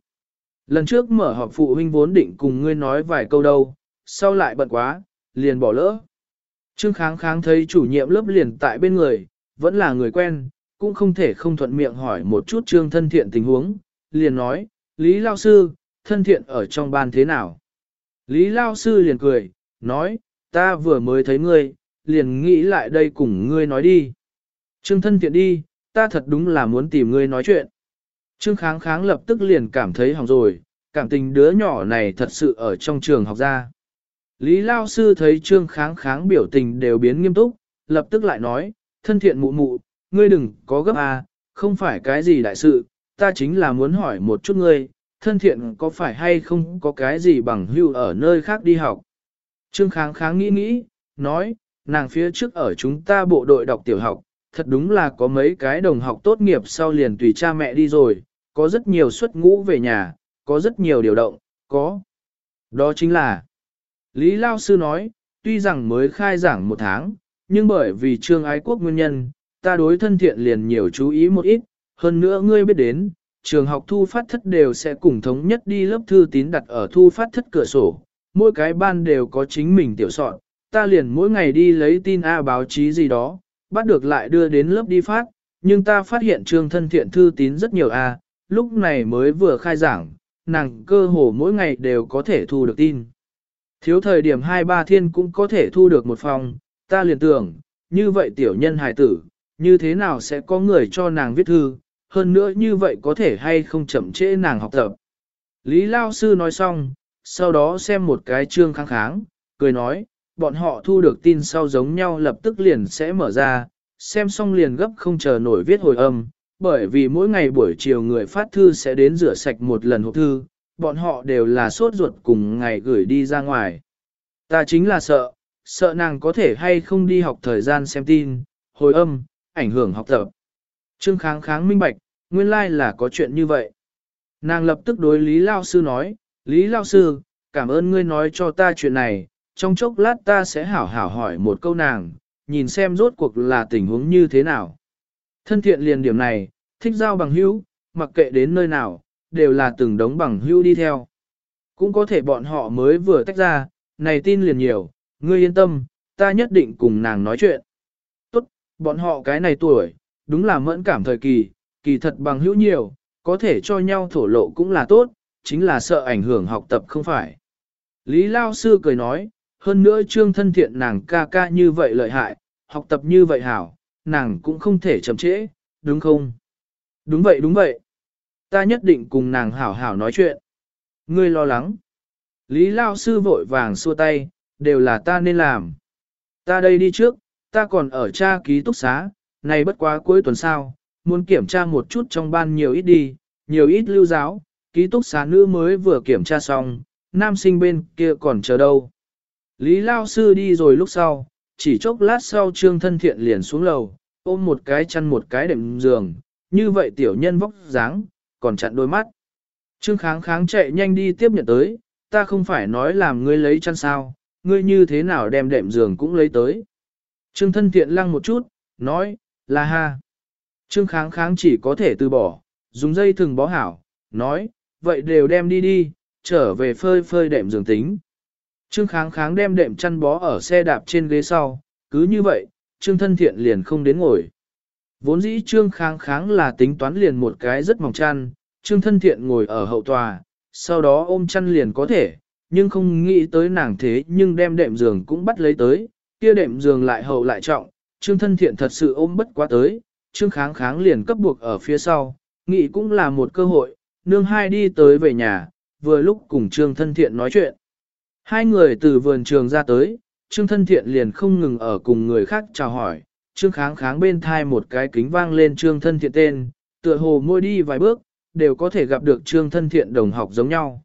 Lần trước mở họp phụ huynh vốn định cùng ngươi nói vài câu đâu, sau lại bận quá, liền bỏ lỡ. Trương kháng kháng thấy chủ nhiệm lớp liền tại bên người, vẫn là người quen, cũng không thể không thuận miệng hỏi một chút trương thân thiện tình huống, liền nói, Lý Lao Sư, thân thiện ở trong ban thế nào? Lý Lao Sư liền cười, nói, ta vừa mới thấy ngươi, liền nghĩ lại đây cùng ngươi nói đi. Trương thân thiện đi, ta thật đúng là muốn tìm ngươi nói chuyện. Trương kháng kháng lập tức liền cảm thấy hỏng rồi, cảm tình đứa nhỏ này thật sự ở trong trường học ra. Lý Lao Sư thấy Trương kháng kháng biểu tình đều biến nghiêm túc, lập tức lại nói, thân thiện mụ mụ, ngươi đừng có gấp à, không phải cái gì đại sự, ta chính là muốn hỏi một chút ngươi, thân thiện có phải hay không có cái gì bằng hưu ở nơi khác đi học. Trương kháng kháng nghĩ nghĩ, nói, nàng phía trước ở chúng ta bộ đội đọc tiểu học, thật đúng là có mấy cái đồng học tốt nghiệp sau liền tùy cha mẹ đi rồi, có rất nhiều xuất ngũ về nhà, có rất nhiều điều động, có. Đó chính là, Lý Lao Sư nói, tuy rằng mới khai giảng một tháng, nhưng bởi vì trương ái quốc nguyên nhân, ta đối thân thiện liền nhiều chú ý một ít, hơn nữa ngươi biết đến, trường học thu phát thất đều sẽ cùng thống nhất đi lớp thư tín đặt ở thu phát thất cửa sổ, mỗi cái ban đều có chính mình tiểu soạn, ta liền mỗi ngày đi lấy tin A báo chí gì đó, bắt được lại đưa đến lớp đi phát, nhưng ta phát hiện trương thân thiện thư tín rất nhiều A, lúc này mới vừa khai giảng, nàng cơ hồ mỗi ngày đều có thể thu được tin. Thiếu thời điểm hai ba thiên cũng có thể thu được một phòng, ta liền tưởng, như vậy tiểu nhân hài tử, như thế nào sẽ có người cho nàng viết thư, hơn nữa như vậy có thể hay không chậm trễ nàng học tập. Lý Lao Sư nói xong, sau đó xem một cái chương kháng kháng, cười nói, bọn họ thu được tin sau giống nhau lập tức liền sẽ mở ra, xem xong liền gấp không chờ nổi viết hồi âm, bởi vì mỗi ngày buổi chiều người phát thư sẽ đến rửa sạch một lần hộp thư, bọn họ đều là sốt ruột cùng ngày gửi đi ra ngoài. Ta chính là sợ, sợ nàng có thể hay không đi học thời gian xem tin, hồi âm, ảnh hưởng học tập. Trương kháng kháng minh bạch, nguyên lai like là có chuyện như vậy. Nàng lập tức đối Lý Lao Sư nói, Lý Lao Sư, cảm ơn ngươi nói cho ta chuyện này, trong chốc lát ta sẽ hảo hảo hỏi một câu nàng, nhìn xem rốt cuộc là tình huống như thế nào. Thân thiện liền điểm này, thích giao bằng hữu, mặc kệ đến nơi nào, đều là từng đống bằng hữu đi theo. Cũng có thể bọn họ mới vừa tách ra, này tin liền nhiều, ngươi yên tâm, ta nhất định cùng nàng nói chuyện. Tốt, bọn họ cái này tuổi, đúng là mẫn cảm thời kỳ, kỳ thật bằng hữu nhiều, có thể cho nhau thổ lộ cũng là tốt, chính là sợ ảnh hưởng học tập không phải. Lý Lao Sư cười nói, hơn nữa trương thân thiện nàng ca ca như vậy lợi hại, học tập như vậy hảo, nàng cũng không thể chậm trễ, đúng không? Đúng vậy đúng vậy. Ta nhất định cùng nàng hảo hảo nói chuyện. Ngươi lo lắng. Lý Lao Sư vội vàng xua tay, đều là ta nên làm. Ta đây đi trước, ta còn ở tra ký túc xá, này bất quá cuối tuần sau, muốn kiểm tra một chút trong ban nhiều ít đi, nhiều ít lưu giáo, ký túc xá nữ mới vừa kiểm tra xong, nam sinh bên kia còn chờ đâu. Lý Lao Sư đi rồi lúc sau, chỉ chốc lát sau trương thân thiện liền xuống lầu, ôm một cái chăn một cái đệm giường, như vậy tiểu nhân vóc dáng, còn chặn đôi mắt. Trương kháng kháng chạy nhanh đi tiếp nhận tới, ta không phải nói làm ngươi lấy chăn sao, ngươi như thế nào đem đệm giường cũng lấy tới. Trương thân thiện lăng một chút, nói, là ha. Trương kháng kháng chỉ có thể từ bỏ, dùng dây thừng bó hảo, nói, vậy đều đem đi đi, trở về phơi phơi đệm giường tính. Trương kháng kháng đem đệm chăn bó ở xe đạp trên ghế sau, cứ như vậy, trương thân thiện liền không đến ngồi. Vốn dĩ trương kháng kháng là tính toán liền một cái rất mỏng chăn, trương thân thiện ngồi ở hậu tòa, sau đó ôm chăn liền có thể, nhưng không nghĩ tới nàng thế nhưng đem đệm giường cũng bắt lấy tới, kia đệm giường lại hậu lại trọng, trương thân thiện thật sự ôm bất quá tới, trương kháng kháng liền cấp buộc ở phía sau, nghĩ cũng là một cơ hội, nương hai đi tới về nhà, vừa lúc cùng trương thân thiện nói chuyện. Hai người từ vườn trường ra tới, trương thân thiện liền không ngừng ở cùng người khác chào hỏi, trương kháng kháng bên thai một cái kính vang lên trương thân thiện tên, tựa hồ môi đi vài bước, đều có thể gặp được trương thân thiện đồng học giống nhau.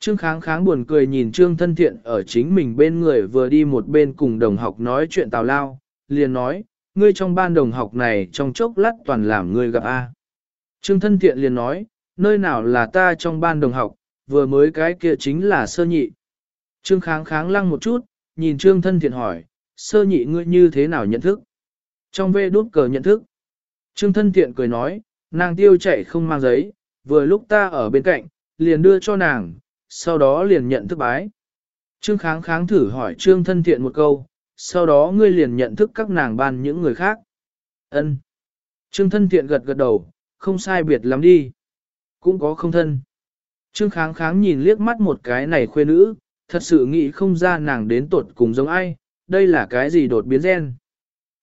Trương kháng kháng buồn cười nhìn trương thân thiện ở chính mình bên người vừa đi một bên cùng đồng học nói chuyện tào lao, liền nói, ngươi trong ban đồng học này trong chốc lát toàn làm ngươi gặp A. Trương thân thiện liền nói, nơi nào là ta trong ban đồng học, vừa mới cái kia chính là sơ nhị. Trương kháng kháng lăng một chút, nhìn trương thân thiện hỏi, sơ nhị ngươi như thế nào nhận thức? Trong vê đút cờ nhận thức. Trương thân thiện cười nói, nàng tiêu chạy không mang giấy, vừa lúc ta ở bên cạnh, liền đưa cho nàng, sau đó liền nhận thức bái. Trương kháng kháng thử hỏi trương thân thiện một câu, sau đó ngươi liền nhận thức các nàng ban những người khác. Ân. Trương thân thiện gật gật đầu, không sai biệt lắm đi. Cũng có không thân. Trương kháng kháng nhìn liếc mắt một cái này khuê nữ, thật sự nghĩ không ra nàng đến tột cùng giống ai, đây là cái gì đột biến gen.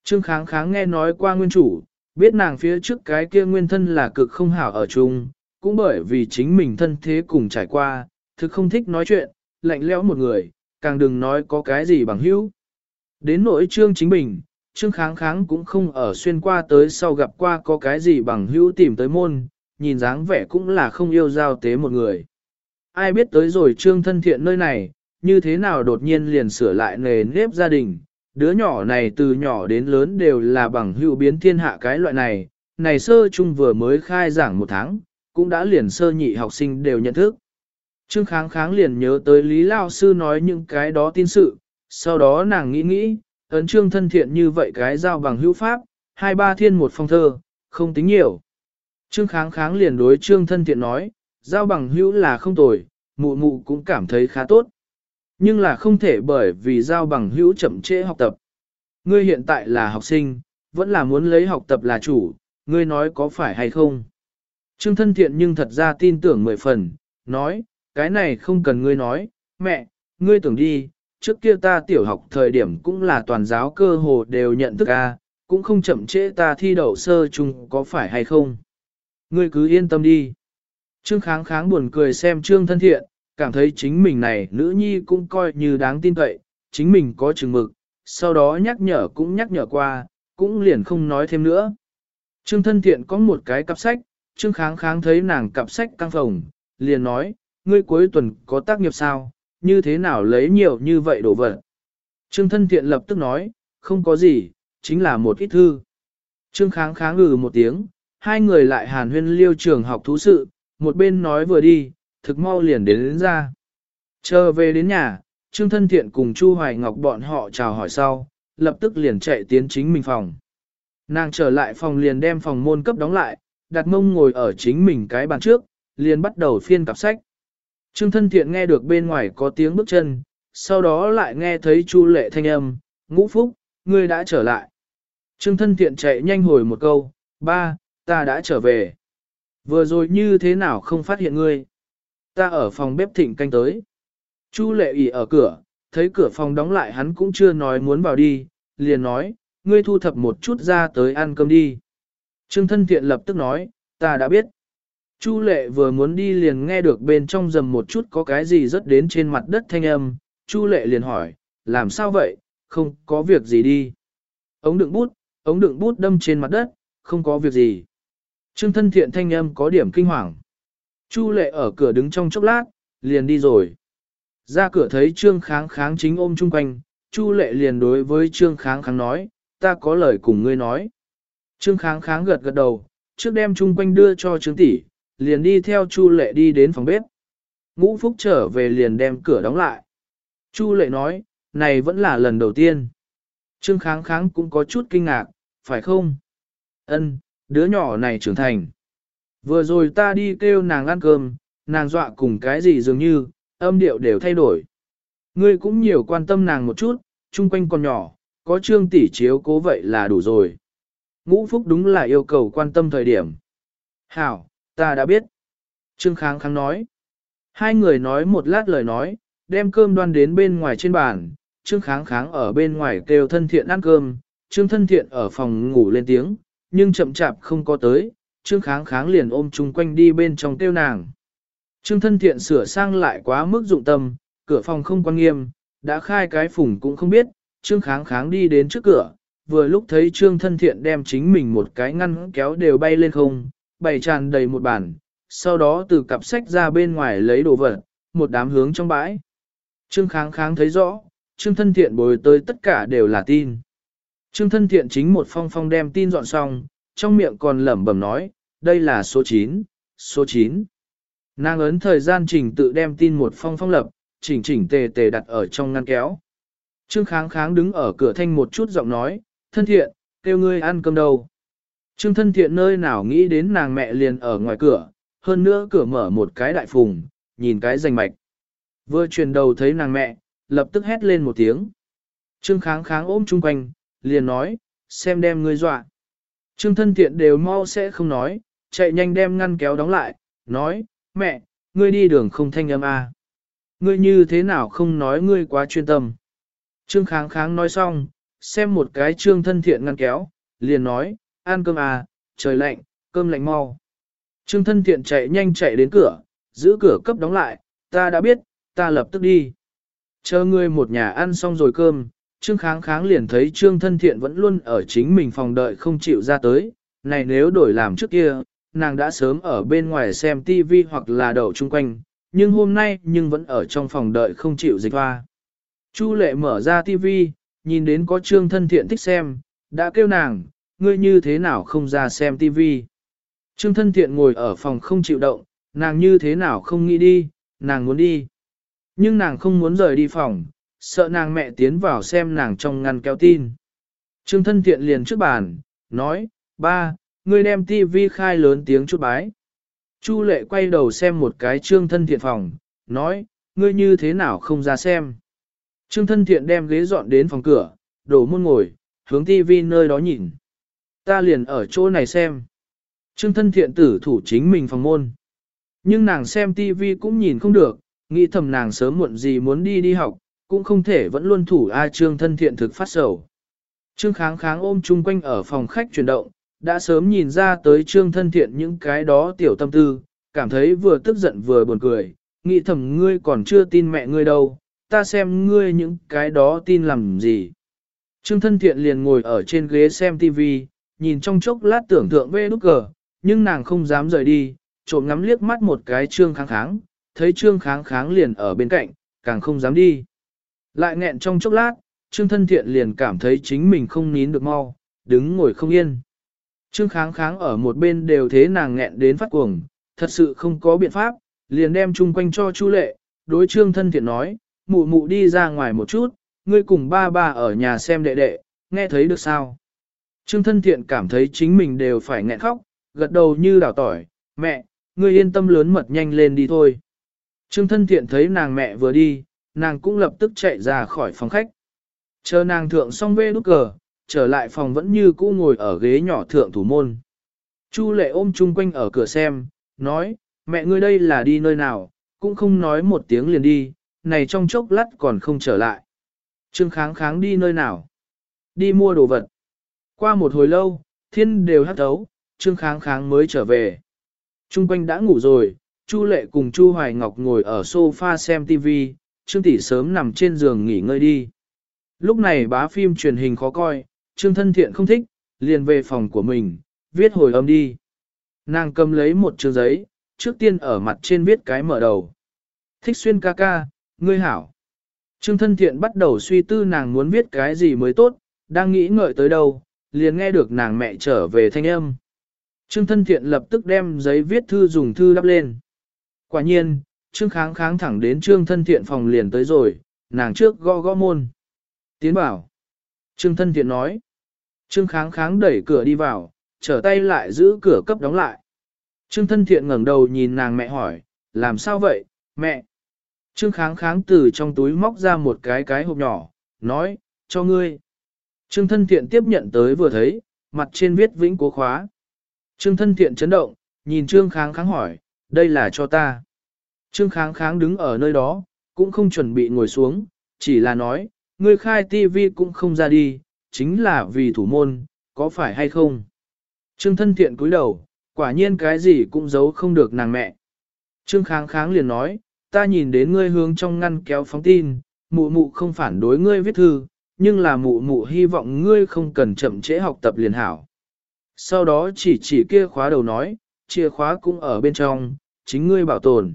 Trương kháng kháng nghe nói qua nguyên chủ, biết nàng phía trước cái kia nguyên thân là cực không hảo ở chung, cũng bởi vì chính mình thân thế cùng trải qua, thực không thích nói chuyện, lạnh lẽo một người, càng đừng nói có cái gì bằng hữu. Đến nỗi trương chính bình, trương kháng kháng cũng không ở xuyên qua tới sau gặp qua có cái gì bằng hữu tìm tới môn, nhìn dáng vẻ cũng là không yêu giao tế một người. Ai biết tới rồi trương thân thiện nơi này, như thế nào đột nhiên liền sửa lại nề nếp gia đình, đứa nhỏ này từ nhỏ đến lớn đều là bằng hữu biến thiên hạ cái loại này, này sơ chung vừa mới khai giảng một tháng, cũng đã liền sơ nhị học sinh đều nhận thức. Trương kháng kháng liền nhớ tới Lý Lao Sư nói những cái đó tin sự, sau đó nàng nghĩ nghĩ, ấn trương thân thiện như vậy cái giao bằng hữu pháp, hai ba thiên một phong thơ, không tính nhiều. Trương kháng kháng liền đối trương thân thiện nói, giao bằng hữu là không tồi, mụ mụ cũng cảm thấy khá tốt. Nhưng là không thể bởi vì giao bằng hữu chậm trễ học tập. Ngươi hiện tại là học sinh, vẫn là muốn lấy học tập là chủ, ngươi nói có phải hay không? Trương thân thiện nhưng thật ra tin tưởng mười phần, nói, cái này không cần ngươi nói, mẹ, ngươi tưởng đi, trước kia ta tiểu học thời điểm cũng là toàn giáo cơ hồ đều nhận thức a, cũng không chậm trễ ta thi đậu sơ chung có phải hay không. Ngươi cứ yên tâm đi. Trương kháng kháng buồn cười xem trương thân thiện, cảm thấy chính mình này nữ nhi cũng coi như đáng tin cậy, chính mình có chừng mực, sau đó nhắc nhở cũng nhắc nhở qua, cũng liền không nói thêm nữa. Trương thân thiện có một cái cặp sách, trương kháng kháng thấy nàng cặp sách căng phòng, liền nói, ngươi cuối tuần có tác nghiệp sao, như thế nào lấy nhiều như vậy đồ vật. Trương thân thiện lập tức nói, không có gì, chính là một ít thư. Trương kháng kháng ngừ một tiếng, hai người lại hàn huyên liêu trường học thú sự, một bên nói vừa đi, thực mau liền đến, đến ra. Chờ về đến nhà, Trương thân thiện cùng Chu Hoài Ngọc bọn họ chào hỏi sau, lập tức liền chạy tiến chính mình phòng. Nàng trở lại phòng liền đem phòng môn cấp đóng lại, đặt mông ngồi ở chính mình cái bàn trước, liền bắt đầu phiên cặp sách. Trương thân thiện nghe được bên ngoài có tiếng bước chân, sau đó lại nghe thấy Chu lệ thanh âm, ngũ phúc, ngươi đã trở lại. Trương thân thiện chạy nhanh hồi một câu, ba, ta đã trở về. Vừa rồi như thế nào không phát hiện ngươi? Ta ở phòng bếp thịnh canh tới. Chu lệ ỉ ở cửa, thấy cửa phòng đóng lại hắn cũng chưa nói muốn vào đi, liền nói, ngươi thu thập một chút ra tới ăn cơm đi. Trương thân thiện lập tức nói, ta đã biết. Chu lệ vừa muốn đi liền nghe được bên trong rầm một chút có cái gì rớt đến trên mặt đất thanh âm, Chu lệ liền hỏi, làm sao vậy, không có việc gì đi. Ống đựng bút, ống đựng bút đâm trên mặt đất, không có việc gì. Trương thân thiện thanh âm có điểm kinh hoàng. Chu lệ ở cửa đứng trong chốc lát, liền đi rồi. Ra cửa thấy trương kháng kháng chính ôm chung quanh, Chu lệ liền đối với trương kháng kháng nói, ta có lời cùng ngươi nói. Trương kháng kháng gật gật đầu, trước đem chung quanh đưa cho trương tỷ, liền đi theo Chu Lệ đi đến phòng bếp. Ngũ Phúc trở về liền đem cửa đóng lại. Chu Lệ nói, này vẫn là lần đầu tiên. Trương Kháng Kháng cũng có chút kinh ngạc, phải không? Ân, đứa nhỏ này trưởng thành. Vừa rồi ta đi kêu nàng ăn cơm, nàng dọa cùng cái gì dường như, âm điệu đều thay đổi. Ngươi cũng nhiều quan tâm nàng một chút, chung quanh còn nhỏ, có trương tỷ chiếu cố vậy là đủ rồi. Ngũ Phúc đúng là yêu cầu quan tâm thời điểm. Hảo, ta đã biết. Trương Kháng Kháng nói. Hai người nói một lát lời nói, đem cơm đoan đến bên ngoài trên bàn. Trương Kháng Kháng ở bên ngoài kêu thân thiện ăn cơm, Trương thân thiện ở phòng ngủ lên tiếng, nhưng chậm chạp không có tới, Trương Kháng Kháng liền ôm chung quanh đi bên trong tiêu nàng. Trương thân thiện sửa sang lại quá mức dụng tâm, cửa phòng không quan nghiêm, đã khai cái phủng cũng không biết, Trương Kháng Kháng đi đến trước cửa, vừa lúc thấy Trương thân thiện đem chính mình một cái ngăn kéo đều bay lên không, bày tràn đầy một bản, sau đó từ cặp sách ra bên ngoài lấy đồ vật, một đám hướng trong bãi. Trương Kháng Kháng thấy rõ, Trương thân thiện bồi tới tất cả đều là tin. Trương thân thiện chính một phong phong đem tin dọn xong, trong miệng còn lẩm bẩm nói, đây là số 9, số 9. Nàng ấn thời gian trình tự đem tin một phong phong lập, chỉnh chỉnh tề tề đặt ở trong ngăn kéo. Trương kháng kháng đứng ở cửa thanh một chút giọng nói, thân thiện, kêu ngươi ăn cơm đâu. Trương thân thiện nơi nào nghĩ đến nàng mẹ liền ở ngoài cửa, hơn nữa cửa mở một cái đại phùng, nhìn cái rành mạch. Vừa truyền đầu thấy nàng mẹ, lập tức hét lên một tiếng. Trương kháng kháng ôm chung quanh, liền nói, xem đem ngươi dọa. Trương thân thiện đều mau sẽ không nói, chạy nhanh đem ngăn kéo đóng lại, nói, mẹ, ngươi đi đường không thanh âm à. Ngươi như thế nào không nói ngươi quá chuyên tâm. Trương kháng kháng nói xong, xem một cái trương thân thiện ngăn kéo, liền nói, ăn cơm à, trời lạnh, cơm lạnh mau. Trương thân thiện chạy nhanh chạy đến cửa, giữ cửa cấp đóng lại, ta đã biết, ta lập tức đi. Chờ ngươi một nhà ăn xong rồi cơm, Trương kháng kháng liền thấy Trương thân thiện vẫn luôn ở chính mình phòng đợi không chịu ra tới, này nếu đổi làm trước kia, nàng đã sớm ở bên ngoài xem TV hoặc là đậu chung quanh, nhưng hôm nay nhưng vẫn ở trong phòng đợi không chịu dịch hoa. Chu lệ mở ra TV, nhìn đến có Trương thân thiện thích xem, đã kêu nàng, ngươi như thế nào không ra xem TV. Trương thân thiện ngồi ở phòng không chịu động, nàng như thế nào không nghĩ đi, nàng muốn đi. Nhưng nàng không muốn rời đi phòng, sợ nàng mẹ tiến vào xem nàng trong ngăn kéo tin. Trương thân thiện liền trước bàn, nói, ba, ngươi đem tivi khai lớn tiếng chút bái. Chu lệ quay đầu xem một cái trương thân thiện phòng, nói, ngươi như thế nào không ra xem. Trương thân thiện đem ghế dọn đến phòng cửa, đổ môn ngồi, hướng tivi nơi đó nhìn. Ta liền ở chỗ này xem. Trương thân thiện tử thủ chính mình phòng môn. Nhưng nàng xem tivi cũng nhìn không được, nghĩ thầm nàng sớm muộn gì muốn đi đi học, cũng không thể vẫn luôn thủ A Trương thân thiện thực phát sầu. Trương kháng kháng ôm chung quanh ở phòng khách chuyển động, đã sớm nhìn ra tới Trương thân thiện những cái đó tiểu tâm tư, cảm thấy vừa tức giận vừa buồn cười, nghĩ thầm ngươi còn chưa tin mẹ ngươi đâu, ta xem ngươi những cái đó tin làm gì. Trương thân thiện liền ngồi ở trên ghế xem TV, nhìn trong chốc lát tưởng tượng về nút cờ, nhưng nàng không dám rời đi, trộm ngắm liếc mắt một cái Trương kháng kháng, thấy Trương kháng kháng liền ở bên cạnh, càng không dám đi. Lại nghẹn trong chốc lát, Trương thân thiện liền cảm thấy chính mình không nín được mau, đứng ngồi không yên. Trương kháng kháng ở một bên đều thế nàng nghẹn đến phát cuồng, thật sự không có biện pháp, liền đem chung quanh cho Chu lệ, đối trương thân thiện nói, mụ mụ đi ra ngoài một chút, ngươi cùng ba ba ở nhà xem đệ đệ, nghe thấy được sao? Trương thân thiện cảm thấy chính mình đều phải nghẹn khóc, gật đầu như đảo tỏi, mẹ, ngươi yên tâm lớn mật nhanh lên đi thôi. Trương thân thiện thấy nàng mẹ vừa đi, nàng cũng lập tức chạy ra khỏi phòng khách. Chờ nàng thượng xong vê nút cờ, trở lại phòng vẫn như cũ ngồi ở ghế nhỏ thượng thủ môn. Chu lệ ôm chung quanh ở cửa xem, nói, mẹ ngươi đây là đi nơi nào, cũng không nói một tiếng liền đi, này trong chốc lát còn không trở lại. Trương kháng kháng đi nơi nào? Đi mua đồ vật. Qua một hồi lâu, thiên đều hát thấu, Trương kháng kháng mới trở về. Trung quanh đã ngủ rồi, Chu lệ cùng Chu Hoài Ngọc ngồi ở sofa xem TV, Trương tỷ sớm nằm trên giường nghỉ ngơi đi. Lúc này bá phim truyền hình khó coi, Trương thân thiện không thích, liền về phòng của mình, viết hồi âm đi. Nàng cầm lấy một trường giấy, trước tiên ở mặt trên viết cái mở đầu. Thích xuyên ca ca, ngươi hảo. Trương thân thiện bắt đầu suy tư nàng muốn viết cái gì mới tốt, đang nghĩ ngợi tới đâu, liền nghe được nàng mẹ trở về thanh âm. Trương thân thiện lập tức đem giấy viết thư dùng thư đắp lên. Quả nhiên, Trương kháng kháng thẳng đến Trương thân thiện phòng liền tới rồi, nàng trước gõ gõ môn. Tiến bảo. Trương thân thiện nói. Trương kháng kháng đẩy cửa đi vào, trở tay lại giữ cửa cấp đóng lại. Trương thân thiện ngẩng đầu nhìn nàng mẹ hỏi, làm sao vậy, mẹ? Trương kháng kháng từ trong túi móc ra một cái cái hộp nhỏ, nói, cho ngươi. Trương thân thiện tiếp nhận tới vừa thấy, mặt trên viết vĩnh cố khóa. Trương thân thiện chấn động, nhìn Trương kháng kháng hỏi, đây là cho ta. Trương kháng kháng đứng ở nơi đó, cũng không chuẩn bị ngồi xuống, chỉ là nói, ngươi khai tivi cũng không ra đi, chính là vì thủ môn, có phải hay không? Trương thân thiện cúi đầu, quả nhiên cái gì cũng giấu không được nàng mẹ. Trương kháng kháng liền nói, ta nhìn đến ngươi hướng trong ngăn kéo phóng tin, mụ mụ không phản đối ngươi viết thư, nhưng là mụ mụ hy vọng ngươi không cần chậm trễ học tập liền hảo. Sau đó chỉ chỉ kia khóa đầu nói, chìa khóa cũng ở bên trong, chính ngươi bảo tồn.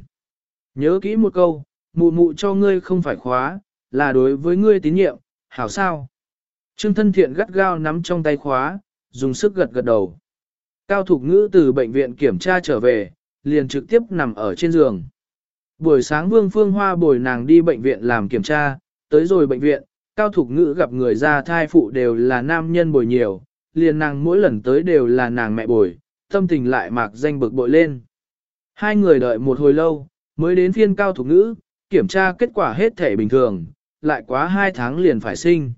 Nhớ kỹ một câu, mụ mụ cho ngươi không phải khóa, là đối với ngươi tín nhiệm, hảo sao. Trương thân thiện gắt gao nắm trong tay khóa, dùng sức gật gật đầu. Cao Thục Ngữ từ bệnh viện kiểm tra trở về, liền trực tiếp nằm ở trên giường. Buổi sáng Vương Phương Hoa bồi nàng đi bệnh viện làm kiểm tra, tới rồi bệnh viện, Cao Thục Ngữ gặp người ra thai phụ đều là nam nhân bồi nhiều, liền nàng mỗi lần tới đều là nàng mẹ bồi, tâm tình lại mạc danh bực bội lên. Hai người đợi một hồi lâu, mới đến phiên Cao Thục Ngữ, kiểm tra kết quả hết thể bình thường, lại quá hai tháng liền phải sinh.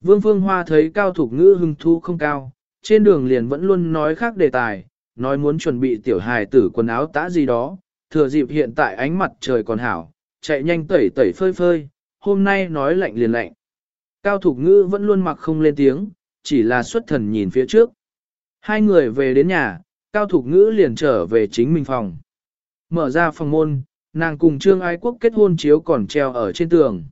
Vương Phương Hoa thấy Cao Thục Ngữ hưng thu không cao, trên đường liền vẫn luôn nói khác đề tài, nói muốn chuẩn bị tiểu hài tử quần áo tã gì đó, thừa dịp hiện tại ánh mặt trời còn hảo, chạy nhanh tẩy tẩy phơi phơi, hôm nay nói lạnh liền lạnh. Cao Thục Ngữ vẫn luôn mặc không lên tiếng, chỉ là xuất thần nhìn phía trước. Hai người về đến nhà, Cao Thục Ngữ liền trở về chính mình phòng. Mở ra phòng môn, nàng cùng Trương Ái Quốc kết hôn chiếu còn treo ở trên tường.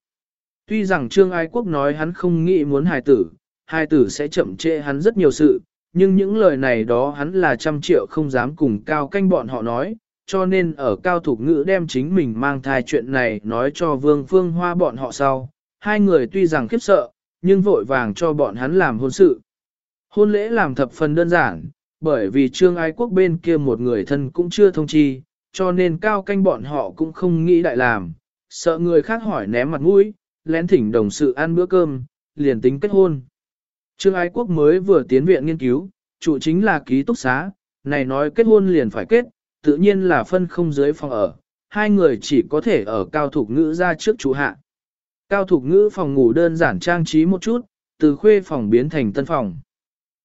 Tuy rằng Trương Ái Quốc nói hắn không nghĩ muốn hài tử, hài tử sẽ chậm trễ hắn rất nhiều sự, nhưng những lời này đó hắn là trăm triệu không dám cùng cao canh bọn họ nói, cho nên ở cao thủ ngữ đem chính mình mang thai chuyện này nói cho Vương Phương Hoa bọn họ sau. Hai người tuy rằng khiếp sợ, nhưng vội vàng cho bọn hắn làm hôn sự. Hôn lễ làm thập phần đơn giản, bởi vì trương ái quốc bên kia một người thân cũng chưa thông chi, cho nên cao canh bọn họ cũng không nghĩ đại làm, sợ người khác hỏi ném mặt mũi, lén thỉnh đồng sự ăn bữa cơm, liền tính kết hôn. Trương ái quốc mới vừa tiến viện nghiên cứu, chủ chính là ký túc xá, này nói kết hôn liền phải kết, tự nhiên là phân không dưới phòng ở, hai người chỉ có thể ở cao thục ngữ ra trước chủ hạ. Cao thục ngữ phòng ngủ đơn giản trang trí một chút, từ khuê phòng biến thành tân phòng.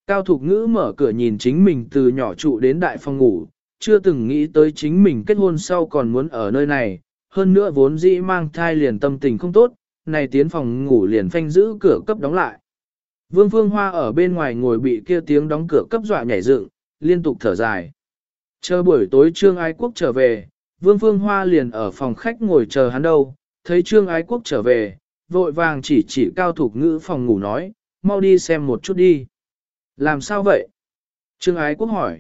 Cao thục ngữ mở cửa nhìn chính mình từ nhỏ trụ đến đại phòng ngủ, chưa từng nghĩ tới chính mình kết hôn sau còn muốn ở nơi này, hơn nữa vốn dĩ mang thai liền tâm tình không tốt, này tiến phòng ngủ liền phanh giữ cửa cấp đóng lại. Vương Phương Hoa ở bên ngoài ngồi bị kia tiếng đóng cửa cấp dọa nhảy dựng, liên tục thở dài. Chờ buổi tối Trương Ái Quốc trở về, Vương Phương Hoa liền ở phòng khách ngồi chờ hắn đâu, thấy Trương Ái Quốc trở về, vội vàng chỉ chỉ cao thục ngữ phòng ngủ nói, mau đi xem một chút đi. Làm sao vậy? Trương Ái Quốc hỏi.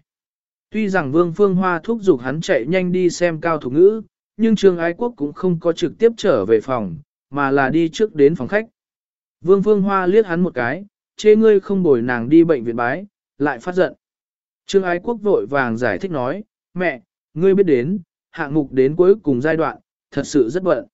Tuy rằng Vương Phương Hoa thúc giục hắn chạy nhanh đi xem cao thủ ngữ, nhưng Trương Ái Quốc cũng không có trực tiếp trở về phòng, mà là đi trước đến phòng khách. Vương Phương Hoa liếc hắn một cái, chê ngươi không bồi nàng đi bệnh viện bái, lại phát giận. Trương Ái Quốc vội vàng giải thích nói, mẹ, ngươi biết đến, hạng mục đến cuối cùng giai đoạn, thật sự rất bận.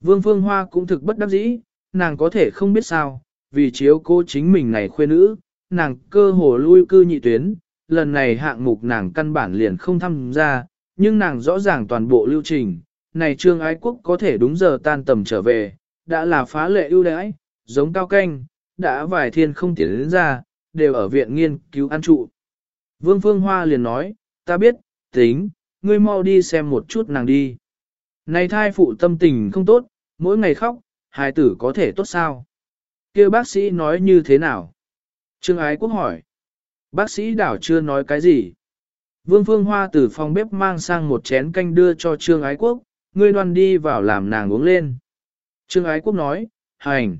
Vương Phương Hoa cũng thực bất đắc dĩ, nàng có thể không biết sao, vì chiếu cô chính mình này khuê nữ, nàng cơ hồ lui cư nhị tuyến, lần này hạng mục nàng căn bản liền không tham gia, nhưng nàng rõ ràng toàn bộ lưu trình, này Trương Ái Quốc có thể đúng giờ tan tầm trở về, đã là phá lệ ưu đãi, giống cao canh, đã vài thiên không tiến đến ra, đều ở viện nghiên cứu ăn trụ. Vương Phương Hoa liền nói, ta biết, tính, ngươi mau đi xem một chút nàng đi. Này thai phụ tâm tình không tốt, mỗi ngày khóc, hài tử có thể tốt sao? kia bác sĩ nói như thế nào? Trương Ái Quốc hỏi. Bác sĩ đảo chưa nói cái gì. Vương Phương Hoa từ phòng bếp mang sang một chén canh đưa cho Trương Ái Quốc, ngươi đoan đi vào làm nàng uống lên. Trương Ái Quốc nói, hành.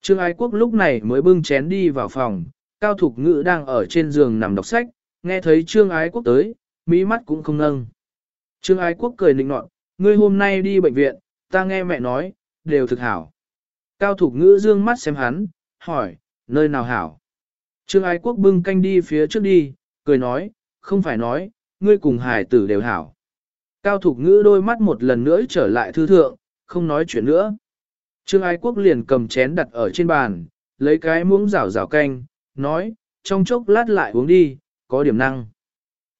Trương Ái Quốc lúc này mới bưng chén đi vào phòng, Cao Thục Ngữ đang ở trên giường nằm đọc sách, nghe thấy Trương Ái Quốc tới, mỹ mắt cũng không nâng. Trương Ái Quốc cười nịnh nọt, ngươi hôm nay đi bệnh viện, ta nghe mẹ nói, đều thực hảo. Cao Thục Ngữ dương mắt xem hắn, hỏi, nơi nào hảo? Trương Ái Quốc bưng canh đi phía trước đi, cười nói, không phải nói, ngươi cùng hài tử đều hảo. Cao Thục Ngữ đôi mắt một lần nữa trở lại thư thượng, không nói chuyện nữa. Trương Ái Quốc liền cầm chén đặt ở trên bàn, lấy cái muỗng rảo rảo canh, nói, trong chốc lát lại uống đi, có điểm năng.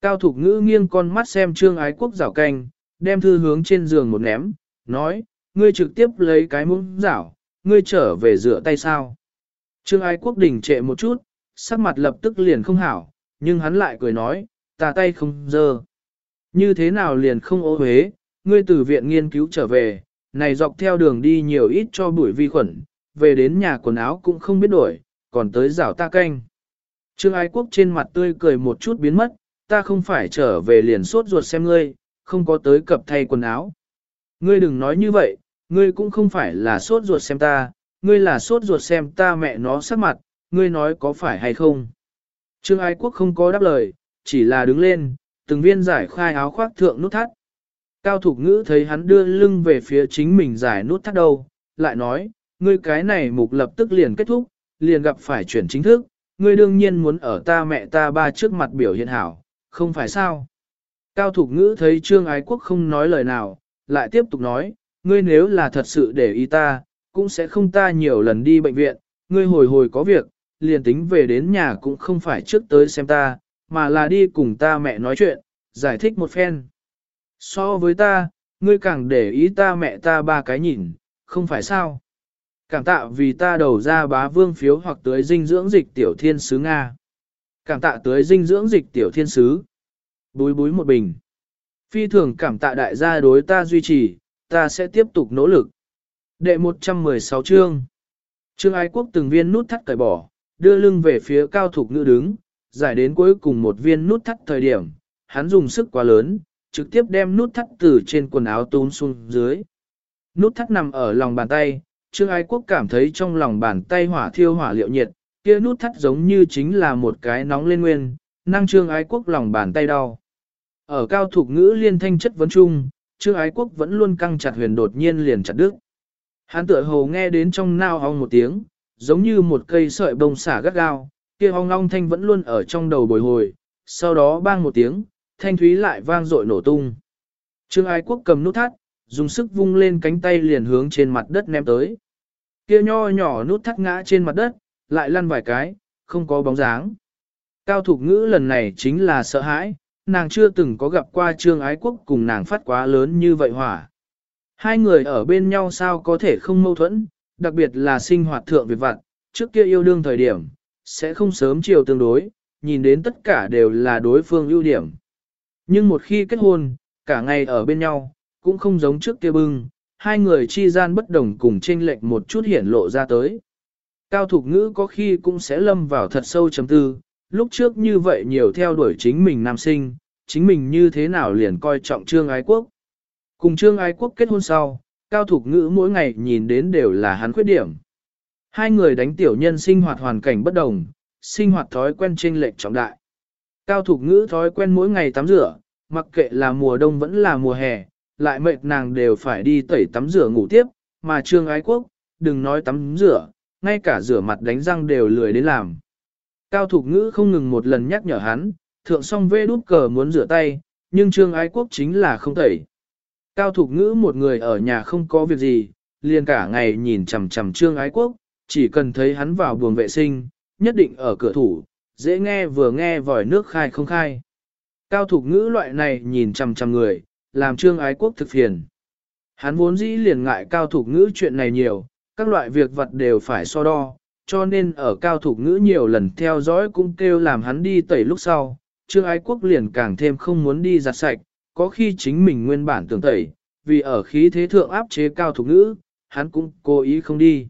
Cao Thục Ngữ nghiêng con mắt xem Trương Ái Quốc rảo canh, đem thư hướng trên giường một ném, nói, ngươi trực tiếp lấy cái muỗng rảo, ngươi trở về rửa tay sao. Trương Ái Quốc đỉnh trệ một chút, sắc mặt lập tức liền không hảo, nhưng hắn lại cười nói, ta tay không dơ. Như thế nào liền không ô huế, ngươi từ viện nghiên cứu trở về, này dọc theo đường đi nhiều ít cho bụi vi khuẩn, về đến nhà quần áo cũng không biết đổi, còn tới rảo ta canh. Trương Ái Quốc trên mặt tươi cười một chút biến mất, ta không phải trở về liền sốt ruột xem ngươi, không có tới cập thay quần áo. Ngươi đừng nói như vậy, ngươi cũng không phải là sốt ruột xem ta, ngươi là sốt ruột xem ta mẹ nó sắc mặt, ngươi nói có phải hay không. Trương Ái Quốc không có đáp lời, chỉ là đứng lên, từng viên giải khai áo khoác thượng nút thắt. Cao Thục Ngữ thấy hắn đưa lưng về phía chính mình giải nút thắt đầu, lại nói, ngươi cái này mục lập tức liền kết thúc, liền gặp phải chuyển chính thức, ngươi đương nhiên muốn ở ta mẹ ta ba trước mặt biểu hiện hảo, không phải sao. Cao Thục Ngữ thấy Trương Ái Quốc không nói lời nào, lại tiếp tục nói, ngươi nếu là thật sự để ý ta, cũng sẽ không ta nhiều lần đi bệnh viện, ngươi hồi hồi có việc, liền tính về đến nhà cũng không phải trước tới xem ta, mà là đi cùng ta mẹ nói chuyện, giải thích một phen. So với ta, ngươi càng để ý ta mẹ ta ba cái nhìn, không phải sao. Cảm tạ vì ta đầu ra bá vương phiếu hoặc tới dinh dưỡng dịch tiểu thiên sứ Nga. Cảm tạ tới dinh dưỡng dịch tiểu thiên sứ. Búi búi một bình. Phi thường cảm tạ đại gia đối ta duy trì, ta sẽ tiếp tục nỗ lực. Đệ 116 chương. Trương Ái Quốc từng viên nút thắt cởi bỏ, đưa lưng về phía cao thục ngữ đứng, giải đến cuối cùng một viên nút thắt thời điểm, hắn dùng sức quá lớn, trực tiếp đem nút thắt từ trên quần áo tún xuống dưới. Nút thắt nằm ở lòng bàn tay, Trương Ái Quốc cảm thấy trong lòng bàn tay hỏa thiêu hỏa liệu nhiệt, kia nút thắt giống như chính là một cái nóng lên nguyên, năng Trương Ái Quốc lòng bàn tay đau. Ở cao thục ngữ liên thanh chất vấn chung, Trương Ái Quốc vẫn luôn căng chặt huyền đột nhiên liền chặt đứt. Hắn tựa hồ nghe đến trong nao hong một tiếng, giống như một cây sợi bông xả gắt gao, kia hong long thanh vẫn luôn ở trong đầu bồi hồi, sau đó bang một tiếng, thanh thúy lại vang dội nổ tung. Trương Ái Quốc cầm nút thắt, dùng sức vung lên cánh tay liền hướng trên mặt đất ném tới. Kia nho nhỏ nút thắt ngã trên mặt đất, lại lăn vài cái, không có bóng dáng. Cao Thục Ngữ lần này chính là sợ hãi, nàng chưa từng có gặp qua Trương Ái Quốc cùng nàng phát quá lớn như vậy hỏa. Hai người ở bên nhau sao có thể không mâu thuẫn, đặc biệt là sinh hoạt thượng việc vặt, trước kia yêu đương thời điểm, sẽ không sớm chiều tương đối, nhìn đến tất cả đều là đối phương ưu điểm. Nhưng một khi kết hôn, cả ngày ở bên nhau, cũng không giống trước kia bưng, hai người chi gian bất đồng cùng chênh lệch một chút hiển lộ ra tới. Cao Thục Ngữ có khi cũng sẽ lâm vào thật sâu chấm tư, lúc trước như vậy nhiều theo đuổi chính mình nam sinh, chính mình như thế nào liền coi trọng Trương Ái Quốc. Cùng Trương Ái Quốc kết hôn sau, Cao Thục Ngữ mỗi ngày nhìn đến đều là hắn khuyết điểm. Hai người đánh tiểu nhân sinh hoạt hoàn cảnh bất đồng, sinh hoạt thói quen chênh lệch trọng đại. Cao Thục Ngữ thói quen mỗi ngày tắm rửa, mặc kệ là mùa đông vẫn là mùa hè, lại mệt nàng đều phải đi tẩy tắm rửa ngủ tiếp, mà Trương Ái Quốc, đừng nói tắm rửa, ngay cả rửa mặt đánh răng đều lười đến làm. Cao Thục Ngữ không ngừng một lần nhắc nhở hắn, thượng song vê đút cờ muốn rửa tay, nhưng Trương Ái Quốc chính là không tẩy. Cao Thục Ngữ một người ở nhà không có việc gì, liền cả ngày nhìn chằm chằm Trương Ái Quốc, chỉ cần thấy hắn vào buồng vệ sinh, nhất định ở cửa thủ, dễ nghe vừa nghe vòi nước khai không khai. Cao Thục Ngữ loại này nhìn chằm chằm người, làm Trương Ái Quốc thực phiền. Hắn vốn dĩ liền ngại Cao Thục Ngữ chuyện này nhiều, các loại việc vật đều phải so đo, cho nên ở Cao Thục Ngữ nhiều lần theo dõi cũng kêu làm hắn đi tẩy lúc sau, Trương Ái Quốc liền càng thêm không muốn đi giặt sạch, có khi chính mình nguyên bản tưởng tẩy, vì ở khí thế thượng áp chế cao thủ ngữ, hắn cũng cố ý không đi.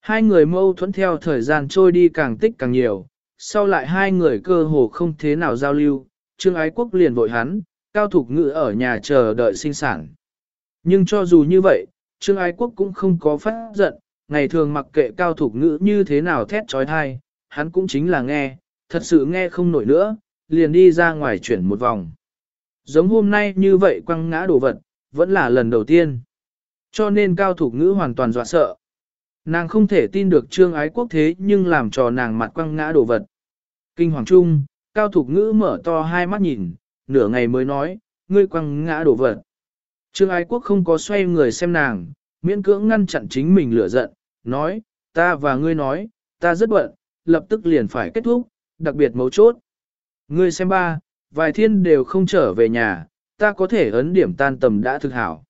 Hai người mâu thuẫn theo thời gian trôi đi càng tích càng nhiều, sau lại hai người cơ hồ không thế nào giao lưu, Trương Ái Quốc liền vội hắn, cao thục ngữ ở nhà chờ đợi sinh sản. Nhưng cho dù như vậy, Trương Ái Quốc cũng không có phát giận, ngày thường mặc kệ cao thục ngữ như thế nào thét trói thai, hắn cũng chính là nghe, thật sự nghe không nổi nữa, liền đi ra ngoài chuyển một vòng. Giống hôm nay như vậy quăng ngã đồ vật, vẫn là lần đầu tiên. Cho nên cao thủ ngữ hoàn toàn dọa sợ. Nàng không thể tin được trương ái quốc thế nhưng làm cho nàng mặt quăng ngã đồ vật. Kinh hoàng trung, Cao thủ Ngữ mở to hai mắt nhìn, nửa ngày mới nói, ngươi quăng ngã đổ vật. Trương Ái Quốc không có xoay người xem nàng, miễn cưỡng ngăn chặn chính mình lửa giận, nói, ta và ngươi nói, ta rất bận, lập tức liền phải kết thúc, đặc biệt mấu chốt. Ngươi xem ba, vài thiên đều không trở về nhà, ta có thể ấn điểm tan tầm đã thực hảo.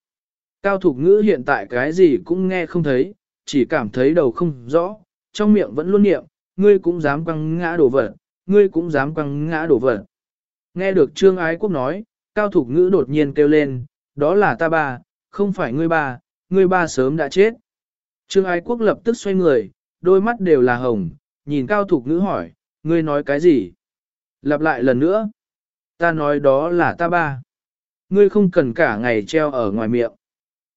Cao Thục Ngữ hiện tại cái gì cũng nghe không thấy, chỉ cảm thấy đầu không rõ, trong miệng vẫn luôn niệm, ngươi cũng dám quăng ngã đổ vật, ngươi cũng dám quăng ngã đổ vật. Nghe được Trương Ái Quốc nói, Cao Thục Ngữ đột nhiên kêu lên, đó là ta ba, không phải ngươi ba, ngươi ba sớm đã chết. Trương Ái Quốc lập tức xoay người, đôi mắt đều là hồng, nhìn Cao Thục Ngữ hỏi, ngươi nói cái gì? Lặp lại lần nữa. Ta nói đó là ta ba. Ngươi không cần cả ngày treo ở ngoài miệng.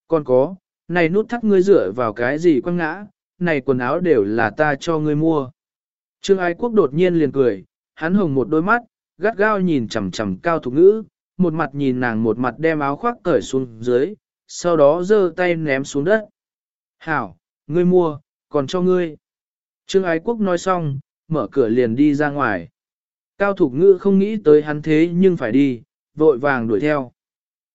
Còn có, này nút thắt ngươi dựa vào cái gì quăng ngã, này quần áo đều là ta cho ngươi mua. Trương Ái Quốc đột nhiên liền cười, hắn hồng một đôi mắt, gắt gao nhìn chằm chằm cao thục ngữ, một mặt nhìn nàng một mặt đem áo khoác cởi xuống dưới, sau đó giơ tay ném xuống đất. Hảo, ngươi mua, còn cho ngươi. Trương Ái Quốc nói xong, mở cửa liền đi ra ngoài. Cao Thục Ngữ không nghĩ tới hắn thế nhưng phải đi, vội vàng đuổi theo.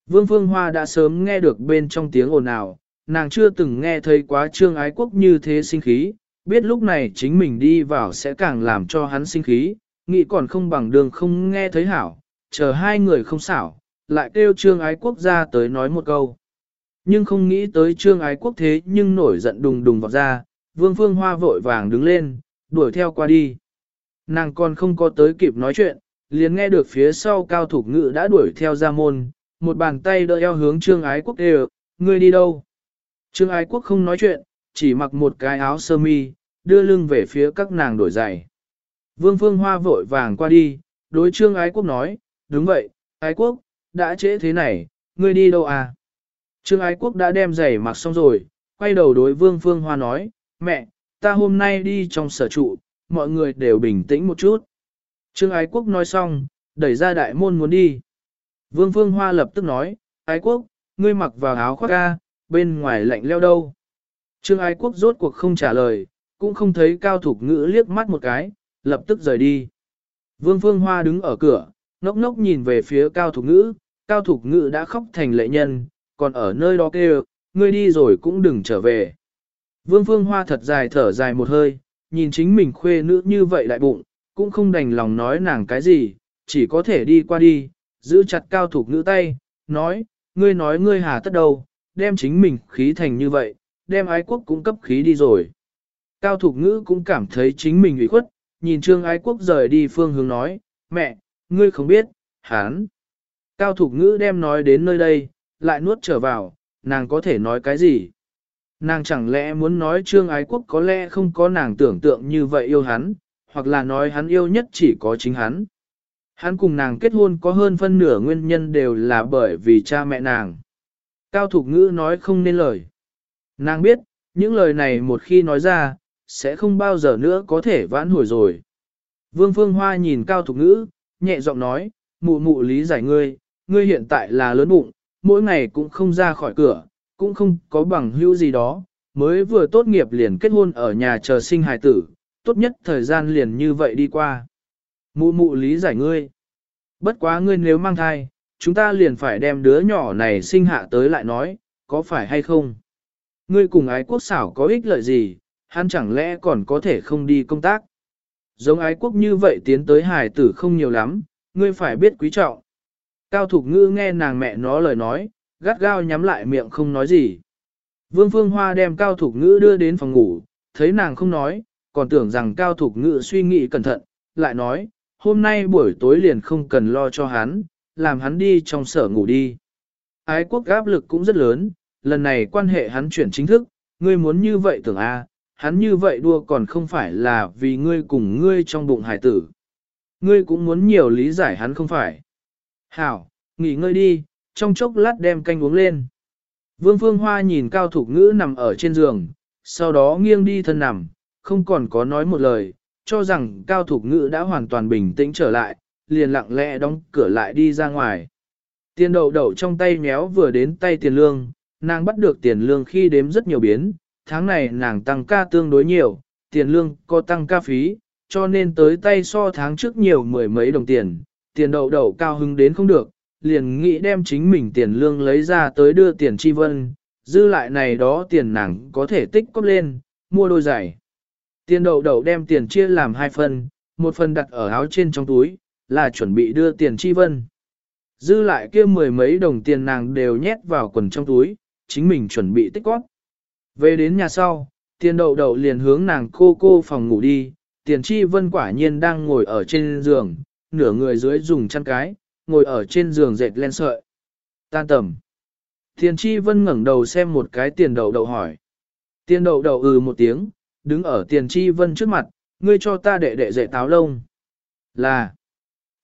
Vương Phương Hoa đã sớm nghe được bên trong tiếng ồn ào, nàng chưa từng nghe thấy quá trương ái quốc như thế sinh khí, biết lúc này chính mình đi vào sẽ càng làm cho hắn sinh khí, nghĩ còn không bằng đường không nghe thấy hảo, chờ hai người không xảo, lại kêu trương ái quốc ra tới nói một câu. Nhưng không nghĩ tới trương ái quốc thế nhưng nổi giận đùng đùng vọt ra, vương phương hoa vội vàng đứng lên, đuổi theo qua đi. Nàng còn không có tới kịp nói chuyện, liền nghe được phía sau cao thủ ngự đã đuổi theo ra môn, một bàn tay đỡ eo hướng trương ái quốc đều, ngươi đi đâu? Trương ái quốc không nói chuyện, chỉ mặc một cái áo sơ mi, đưa lưng về phía các nàng đổi giày. Vương Phương Hoa vội vàng qua đi, đối trương ái quốc nói, đúng vậy, ái quốc, đã trễ thế này, ngươi đi đâu à? Trương ái quốc đã đem giày mặc xong rồi, quay đầu đối Vương Phương Hoa nói, mẹ, ta hôm nay đi trong sở trụ, mọi người đều bình tĩnh một chút. Trương ái quốc nói xong, đẩy ra đại môn muốn đi. Vương Phương Hoa lập tức nói, ái quốc, ngươi mặc vào áo khoác ca, bên ngoài lạnh leo đâu. Trương ái quốc rốt cuộc không trả lời, cũng không thấy cao thục ngữ liếc mắt một cái, lập tức rời đi. Vương Phương Hoa đứng ở cửa, ngốc ngốc nhìn về phía cao thục ngữ, cao thục ngữ đã khóc thành lệ nhân, còn ở nơi đó kêu, ngươi đi rồi cũng đừng trở về. Vương Phương Hoa thật dài thở dài một hơi, nhìn chính mình khuê nữ như vậy đại bụng, cũng không đành lòng nói nàng cái gì, chỉ có thể đi qua đi, giữ chặt cao thục nữ tay, nói, ngươi nói ngươi hà tất đâu, đem chính mình khí thành như vậy, đem ái quốc cũng cấp khí đi rồi. Cao thục ngữ cũng cảm thấy chính mình ủy khuất, nhìn trương ái quốc rời đi phương hướng nói, mẹ, ngươi không biết, hán. Cao thục ngữ đem nói đến nơi đây, lại nuốt trở vào, nàng có thể nói cái gì? Nàng chẳng lẽ muốn nói trương ái quốc có lẽ không có nàng tưởng tượng như vậy yêu hắn, hoặc là nói hắn yêu nhất chỉ có chính hắn. Hắn cùng nàng kết hôn có hơn phân nửa nguyên nhân đều là bởi vì cha mẹ nàng. Cao Thục Ngữ nói không nên lời. Nàng biết, những lời này một khi nói ra, sẽ không bao giờ nữa có thể vãn hồi rồi. Vương Phương Hoa nhìn Cao Thục Ngữ, nhẹ giọng nói, mụ mụ lý giải ngươi, ngươi hiện tại là lớn bụng, mỗi ngày cũng không ra khỏi cửa, cũng không có bằng hữu gì đó, mới vừa tốt nghiệp liền kết hôn ở nhà chờ sinh hài tử, tốt nhất thời gian liền như vậy đi qua. Mụ mụ lý giải ngươi. Bất quá ngươi nếu mang thai, chúng ta liền phải đem đứa nhỏ này sinh hạ tới lại nói, có phải hay không? Ngươi cùng ái quốc xảo có ích lợi gì, hắn chẳng lẽ còn có thể không đi công tác? Giống ái quốc như vậy tiến tới hài tử không nhiều lắm, ngươi phải biết quý trọng. Cao Thục Ngư nghe nàng mẹ nó lời nói, gắt gao nhắm lại miệng không nói gì. Vương Phương Hoa đem Cao Thục Ngữ đưa đến phòng ngủ, thấy nàng không nói, còn tưởng rằng Cao Thục Ngữ suy nghĩ cẩn thận, lại nói, hôm nay buổi tối liền không cần lo cho hắn, làm hắn đi trong sở ngủ đi. Ái quốc áp lực cũng rất lớn, lần này quan hệ hắn chuyển chính thức, ngươi muốn như vậy tưởng a, hắn như vậy đua còn không phải là vì ngươi cùng ngươi trong bụng hải tử. Ngươi cũng muốn nhiều lý giải hắn không phải. Hảo, nghỉ ngơi đi, trong chốc lát đem canh uống lên. Vương Phương Hoa nhìn Cao Thục Ngữ nằm ở trên giường, sau đó nghiêng đi thân nằm, không còn có nói một lời, cho rằng Cao Thục Ngữ đã hoàn toàn bình tĩnh trở lại, liền lặng lẽ đóng cửa lại đi ra ngoài. Tiền đậu đậu trong tay méo vừa đến tay tiền lương, nàng bắt được tiền lương khi đếm rất nhiều biến, tháng này nàng tăng ca tương đối nhiều, tiền lương có tăng ca phí, cho nên tới tay so tháng trước nhiều mười mấy đồng tiền, tiền đậu đậu cao hứng đến không được, liền nghĩ đem chính mình tiền lương lấy ra tới đưa tiền chi vân, dư lại này đó tiền nàng có thể tích cóp lên, mua đôi giày. Tiền đậu đậu đem tiền chia làm hai phần, một phần đặt ở áo trên trong túi, là chuẩn bị đưa tiền chi vân. Dư lại kia mười mấy đồng tiền nàng đều nhét vào quần trong túi, chính mình chuẩn bị tích cóp. Về đến nhà sau, tiền đậu đậu liền hướng nàng cô cô phòng ngủ đi, tiền chi vân quả nhiên đang ngồi ở trên giường, nửa người dưới dùng chăn cái, ngồi ở trên giường dệt len sợi. Tan tầm. Thiền chi vân ngẩng đầu xem một cái tiền đầu đầu hỏi. Tiền đầu đầu ừ một tiếng, đứng ở tiền chi vân trước mặt, ngươi cho ta đệ đệ dệt táo lông. Là.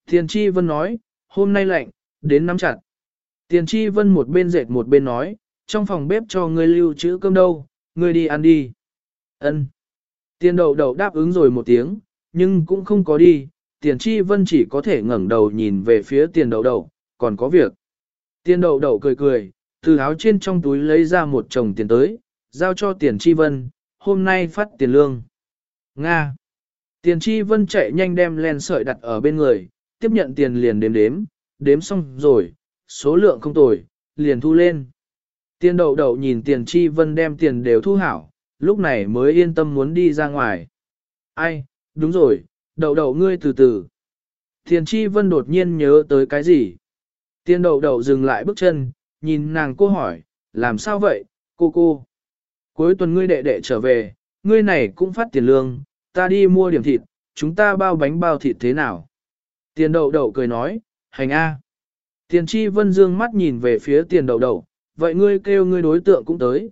Tiền chi vân nói, hôm nay lạnh, đến nắm chặt. Tiền chi vân một bên dệt một bên nói, trong phòng bếp cho ngươi lưu trữ cơm đâu, ngươi đi ăn đi. Ân. Tiền đầu đầu đáp ứng rồi một tiếng, nhưng cũng không có đi, tiền chi vân chỉ có thể ngẩng đầu nhìn về phía tiền đậu đậu, còn có việc. Tiền đậu đậu cười cười, từ áo trên trong túi lấy ra một chồng tiền tới, giao cho tiền chi vân, hôm nay phát tiền lương. Nga. Tiền chi vân chạy nhanh đem len sợi đặt ở bên người, tiếp nhận tiền liền đếm đếm, đếm xong rồi, số lượng không tồi, liền thu lên. Tiền đậu đậu nhìn tiền chi vân đem tiền đều thu hảo, lúc này mới yên tâm muốn đi ra ngoài. Ai, đúng rồi, đậu đậu ngươi từ từ. Thiền chi vân đột nhiên nhớ tới cái gì? Tiền đậu đậu dừng lại bước chân, nhìn nàng cô hỏi, làm sao vậy, cô cô? Cuối tuần ngươi đệ đệ trở về, ngươi này cũng phát tiền lương, ta đi mua điểm thịt, chúng ta bao bánh bao thịt thế nào? Tiền đậu đậu cười nói, hành A. Tiền chi vân dương mắt nhìn về phía tiền đậu đậu, vậy ngươi kêu ngươi đối tượng cũng tới.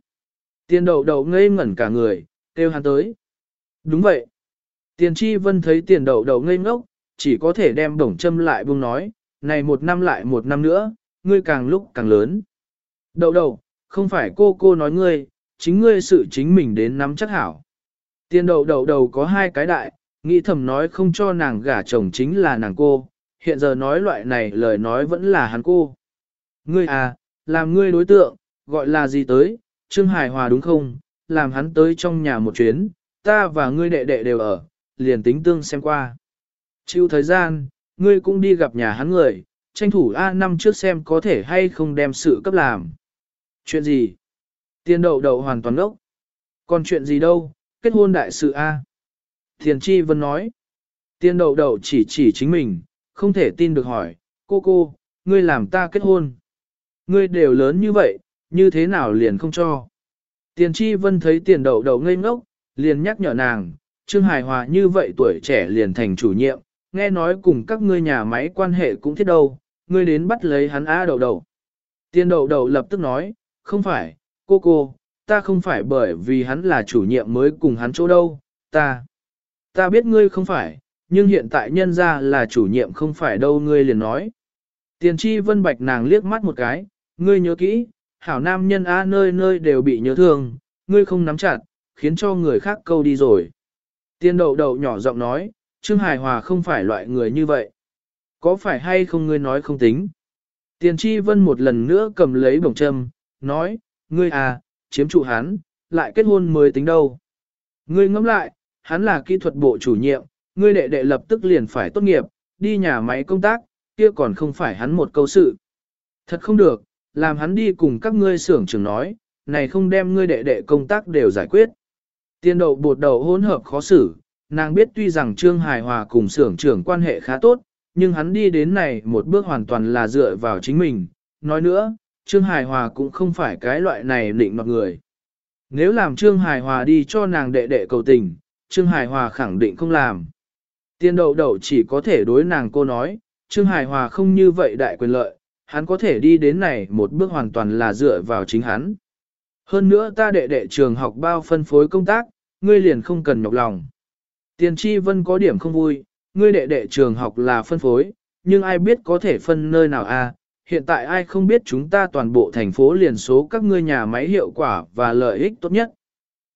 Tiền đậu đậu ngây ngẩn cả người, kêu hắn tới. Đúng vậy. Tiền chi vân thấy tiền đậu đậu ngây ngốc, chỉ có thể đem đồng châm lại buông nói, này một năm lại một năm nữa, ngươi càng lúc càng lớn. Đậu đậu, không phải cô cô nói ngươi, chính ngươi sự chính mình đến nắm chắc hảo. Tiền đậu đậu đầu có hai cái đại, nghĩ thầm nói không cho nàng gả chồng chính là nàng cô, hiện giờ nói loại này lời nói vẫn là hắn cô. Ngươi à, làm ngươi đối tượng, gọi là gì tới, Trương Hải Hòa đúng không, làm hắn tới trong nhà một chuyến, ta và ngươi đệ đệ đều ở, liền tính tương xem qua. Chịu thời gian, ngươi cũng đi gặp nhà hắn người, tranh thủ A năm trước xem có thể hay không đem sự cấp làm. Chuyện gì? Tiên đậu đậu hoàn toàn ốc. Còn chuyện gì đâu, kết hôn đại sự A. Thiền Chi Vân nói. Tiên đậu đậu chỉ chỉ chính mình, không thể tin được hỏi, cô cô, ngươi làm ta kết hôn. Ngươi đều lớn như vậy, như thế nào liền không cho. Tiền Chi Vân thấy tiền đậu đậu ngây ngốc, liền nhắc nhở nàng, Trương Hải Hòa như vậy tuổi trẻ liền thành chủ nhiệm, nghe nói cùng các ngươi nhà máy quan hệ cũng thiết đâu, ngươi đến bắt lấy hắn á đầu đầu Tiền đầu đầu lập tức nói, không phải, cô cô, ta không phải bởi vì hắn là chủ nhiệm mới cùng hắn chỗ đâu, ta. Ta biết ngươi không phải, nhưng hiện tại nhân ra là chủ nhiệm không phải đâu ngươi liền nói. Tiền tri vân bạch nàng liếc mắt một cái, ngươi nhớ kỹ, hảo nam nhân á nơi nơi đều bị nhớ thương, ngươi không nắm chặt, khiến cho người khác câu đi rồi. Tiên đậu đậu nhỏ giọng nói, Trương Hải Hòa không phải loại người như vậy. Có phải hay không ngươi nói không tính? Tiền Chi vân một lần nữa cầm lấy bổng châm, nói, ngươi à, chiếm trụ hắn, lại kết hôn mới tính đâu. Ngươi ngẫm lại, hắn là kỹ thuật bộ chủ nhiệm, ngươi đệ đệ lập tức liền phải tốt nghiệp, đi nhà máy công tác, kia còn không phải hắn một câu sự. Thật không được, làm hắn đi cùng các ngươi xưởng trưởng nói, này không đem ngươi đệ đệ công tác đều giải quyết. Tiên đậu bột đầu hỗn hợp khó xử, nàng biết tuy rằng Trương Hải Hòa cùng xưởng trưởng quan hệ khá tốt, nhưng hắn đi đến này một bước hoàn toàn là dựa vào chính mình. Nói nữa, Trương Hải Hòa cũng không phải cái loại này định mặt người. Nếu làm Trương Hải Hòa đi cho nàng đệ đệ cầu tình, Trương Hải Hòa khẳng định không làm. Tiên đậu đậu chỉ có thể đối nàng cô nói, Trương Hải Hòa không như vậy đại quyền lợi, hắn có thể đi đến này một bước hoàn toàn là dựa vào chính hắn. Hơn nữa ta đệ đệ trường học bao phân phối công tác, ngươi liền không cần nhọc lòng. Tiền tri vân có điểm không vui, ngươi đệ đệ trường học là phân phối, nhưng ai biết có thể phân nơi nào a? À? hiện tại ai không biết chúng ta toàn bộ thành phố liền số các ngươi nhà máy hiệu quả và lợi ích tốt nhất.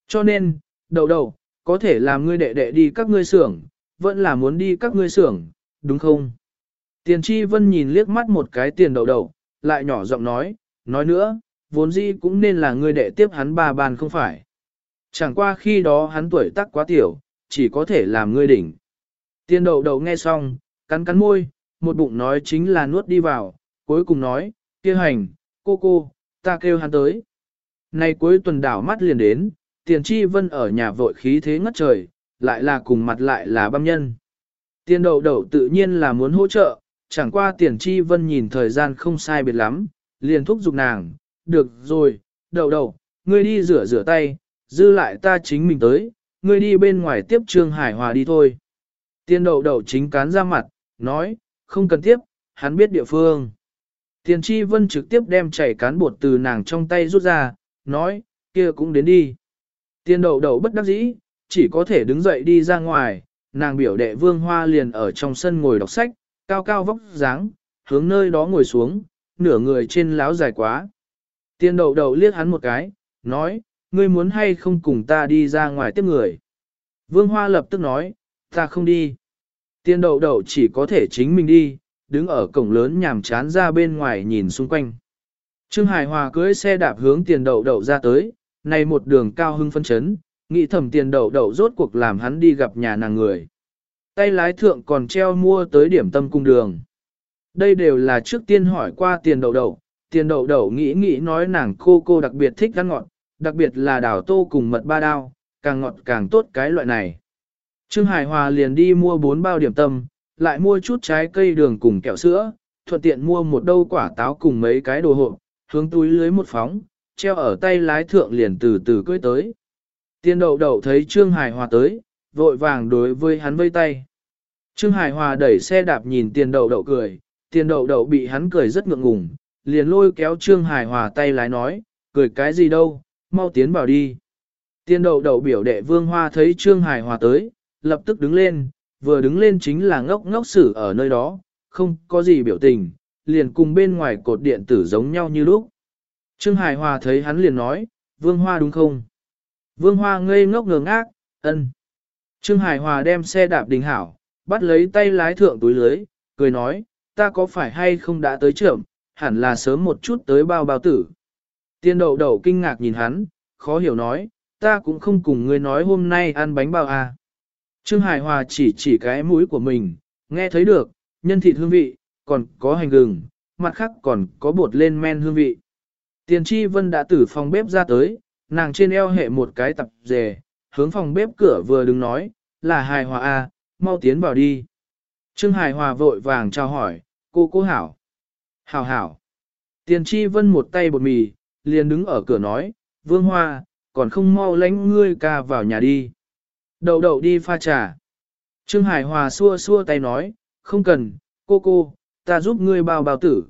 Cho nên, đầu đầu, có thể làm ngươi đệ đệ đi các ngươi xưởng, vẫn là muốn đi các ngươi xưởng, đúng không? Tiền tri vân nhìn liếc mắt một cái tiền đầu đầu, lại nhỏ giọng nói, nói nữa, vốn dĩ cũng nên là ngươi đệ tiếp hắn ba bàn không phải. Chẳng qua khi đó hắn tuổi tác quá tiểu, chỉ có thể làm ngươi đỉnh. Tiên đậu đầu nghe xong, cắn cắn môi, một bụng nói chính là nuốt đi vào, cuối cùng nói, kia hành, cô cô, ta kêu hắn tới. Nay cuối tuần đảo mắt liền đến, tiền tri vân ở nhà vội khí thế ngất trời, lại là cùng mặt lại là băm nhân. Tiền đậu đậu tự nhiên là muốn hỗ trợ, chẳng qua tiền tri vân nhìn thời gian không sai biệt lắm, liền thúc giục nàng, được rồi, đậu đậu, ngươi đi rửa rửa tay, dư lại ta chính mình tới, ngươi đi bên ngoài tiếp Trương Hải Hòa đi thôi. Tiền đậu đậu chính cán ra mặt, nói, không cần tiếp, hắn biết địa phương. Tiền chi vân trực tiếp đem chảy cán bột từ nàng trong tay rút ra, nói, kia cũng đến đi. Tiền đậu đậu bất đắc dĩ, chỉ có thể đứng dậy đi ra ngoài, nàng biểu đệ vương hoa liền ở trong sân ngồi đọc sách, cao cao vóc dáng, hướng nơi đó ngồi xuống, nửa người trên láo dài quá. Tiền đậu đậu liếc hắn một cái, nói, ngươi muốn hay không cùng ta đi ra ngoài tiếp người. Vương Hoa lập tức nói, ta không đi. Tiền đậu đậu chỉ có thể chính mình đi, đứng ở cổng lớn nhàm chán ra bên ngoài nhìn xung quanh. Trương Hải Hòa cưỡi xe đạp hướng tiền đậu đậu ra tới, này một đường cao hưng phân chấn, nghĩ thầm tiền đậu đậu rốt cuộc làm hắn đi gặp nhà nàng người. Tay lái thượng còn treo mua tới điểm tâm cung đường. Đây đều là trước tiên hỏi qua tiền đậu đậu, tiền đậu đậu nghĩ nghĩ nói nàng cô cô đặc biệt thích ăn ngọt, đặc biệt là đào tô cùng mật ba đao, càng ngọt càng tốt cái loại này. Trương Hải Hòa liền đi mua bốn bao điểm tâm, lại mua chút trái cây đường cùng kẹo sữa, thuận tiện mua một đâu quả táo cùng mấy cái đồ hộp, hướng túi lưới một phóng, treo ở tay lái thượng liền từ từ cưỡi tới. Tiên đậu đậu thấy Trương Hải Hòa tới, vội vàng đối với hắn vây tay. Trương Hải Hòa đẩy xe đạp nhìn tiền đậu đậu cười, tiền đậu đậu bị hắn cười rất ngượng ngùng, liền lôi kéo Trương Hải Hòa tay lái nói, cười cái gì đâu, mau tiến vào đi. tiên đậu đậu biểu đệ vương hoa thấy Trương Hải Hòa tới, lập tức đứng lên, vừa đứng lên chính là ngốc ngốc xử ở nơi đó, không có gì biểu tình, liền cùng bên ngoài cột điện tử giống nhau như lúc. Trương Hải Hòa thấy hắn liền nói, Vương Hoa đúng không? Vương Hoa ngây ngốc ngờ ngác, ân. Trương Hải Hòa đem xe đạp đình hảo, bắt lấy tay lái thượng túi lưới, cười nói, ta có phải hay không đã tới trưởng, hẳn là sớm một chút tới bao bao tử. Tiên đậu đậu kinh ngạc nhìn hắn, khó hiểu nói, ta cũng không cùng ngươi nói hôm nay ăn bánh bao à. Trương Hải Hòa chỉ chỉ cái mũi của mình, nghe thấy được, nhân thịt hương vị, còn có hành gừng, mặt khác còn có bột lên men hương vị. Tiền chi vân đã từ phòng bếp ra tới, nàng trên eo hệ một cái tập dề, hướng phòng bếp cửa vừa đứng nói, là hải hòa à, mau tiến vào đi. Trương hải hòa vội vàng chào hỏi, cô cô hảo. Hảo hảo. Tiền tri vân một tay bột mì, liền đứng ở cửa nói, vương hoa, còn không mau lánh ngươi ca vào nhà đi. Đậu đậu đi pha trà. Trương Hải Hòa xua xua tay nói, không cần, cô cô, ta giúp ngươi bao bao tử.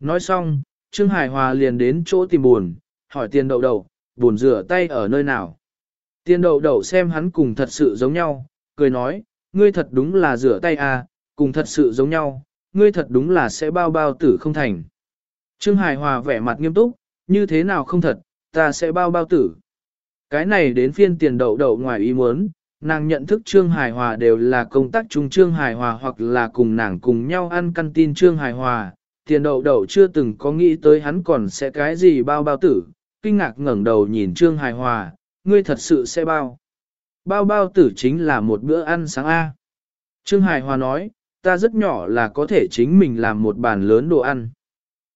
Nói xong, Trương Hải Hòa liền đến chỗ tìm buồn, hỏi tiền đậu đậu, buồn rửa tay ở nơi nào. Tiền đậu đậu xem hắn cùng thật sự giống nhau, cười nói, ngươi thật đúng là rửa tay à, cùng thật sự giống nhau, ngươi thật đúng là sẽ bao bao tử không thành. Trương Hải Hòa vẻ mặt nghiêm túc, như thế nào không thật, ta sẽ bao bao tử. Cái này đến phiên tiền đậu đậu ngoài ý muốn, nàng nhận thức Trương Hải Hòa đều là công tác chung Trương Hải Hòa hoặc là cùng nàng cùng nhau ăn căn tin Trương Hải Hòa. Tiền đậu đậu chưa từng có nghĩ tới hắn còn sẽ cái gì bao bao tử, kinh ngạc ngẩng đầu nhìn Trương Hải Hòa, ngươi thật sự sẽ bao. Bao bao tử chính là một bữa ăn sáng A. Trương Hải Hòa nói, ta rất nhỏ là có thể chính mình làm một bàn lớn đồ ăn.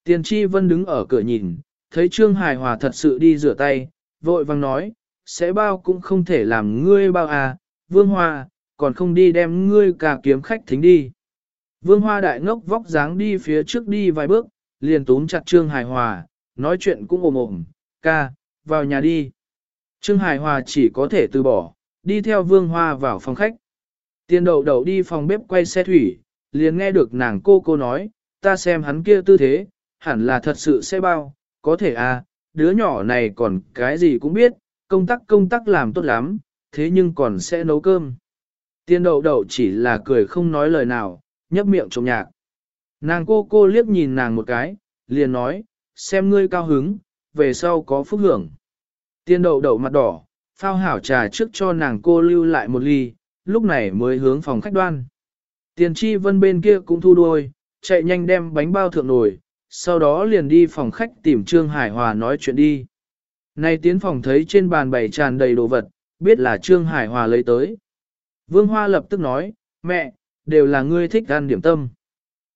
Tiền Chi Vân đứng ở cửa nhìn, thấy Trương Hải Hòa thật sự đi rửa tay, vội vang nói, sẽ bao cũng không thể làm ngươi bao à, vương hoa, còn không đi đem ngươi cả kiếm khách thính đi. Vương hoa đại ngốc vóc dáng đi phía trước đi vài bước, liền túm chặt Trương Hải Hòa, nói chuyện cũng ồm ồm, ca, vào nhà đi. Trương Hải Hòa chỉ có thể từ bỏ, đi theo vương hoa vào phòng khách. Tiền đậu đậu đi phòng bếp quay xe thủy, liền nghe được nàng cô cô nói, ta xem hắn kia tư thế, hẳn là thật sự sẽ bao, có thể à, đứa nhỏ này còn cái gì cũng biết, công tác công tác làm tốt lắm, thế nhưng còn sẽ nấu cơm. Tiên đậu đậu chỉ là cười không nói lời nào, nhấp miệng trộm nhạc. Nàng cô cô liếc nhìn nàng một cái, liền nói, xem ngươi cao hứng, về sau có phúc hưởng. Tiên đậu đậu mặt đỏ, phao hảo trà trước cho nàng cô lưu lại một ly, lúc này mới hướng phòng khách đoan. Tiền tri vân bên kia cũng thu đuôi, chạy nhanh đem bánh bao thượng nổi, sau đó liền đi phòng khách tìm Trương Hải Hòa nói chuyện đi. Nay tiến phòng thấy trên bàn bày tràn đầy đồ vật, biết là Trương Hải Hòa lấy tới. Vương Hoa lập tức nói, Mẹ, đều là ngươi thích ăn điểm tâm.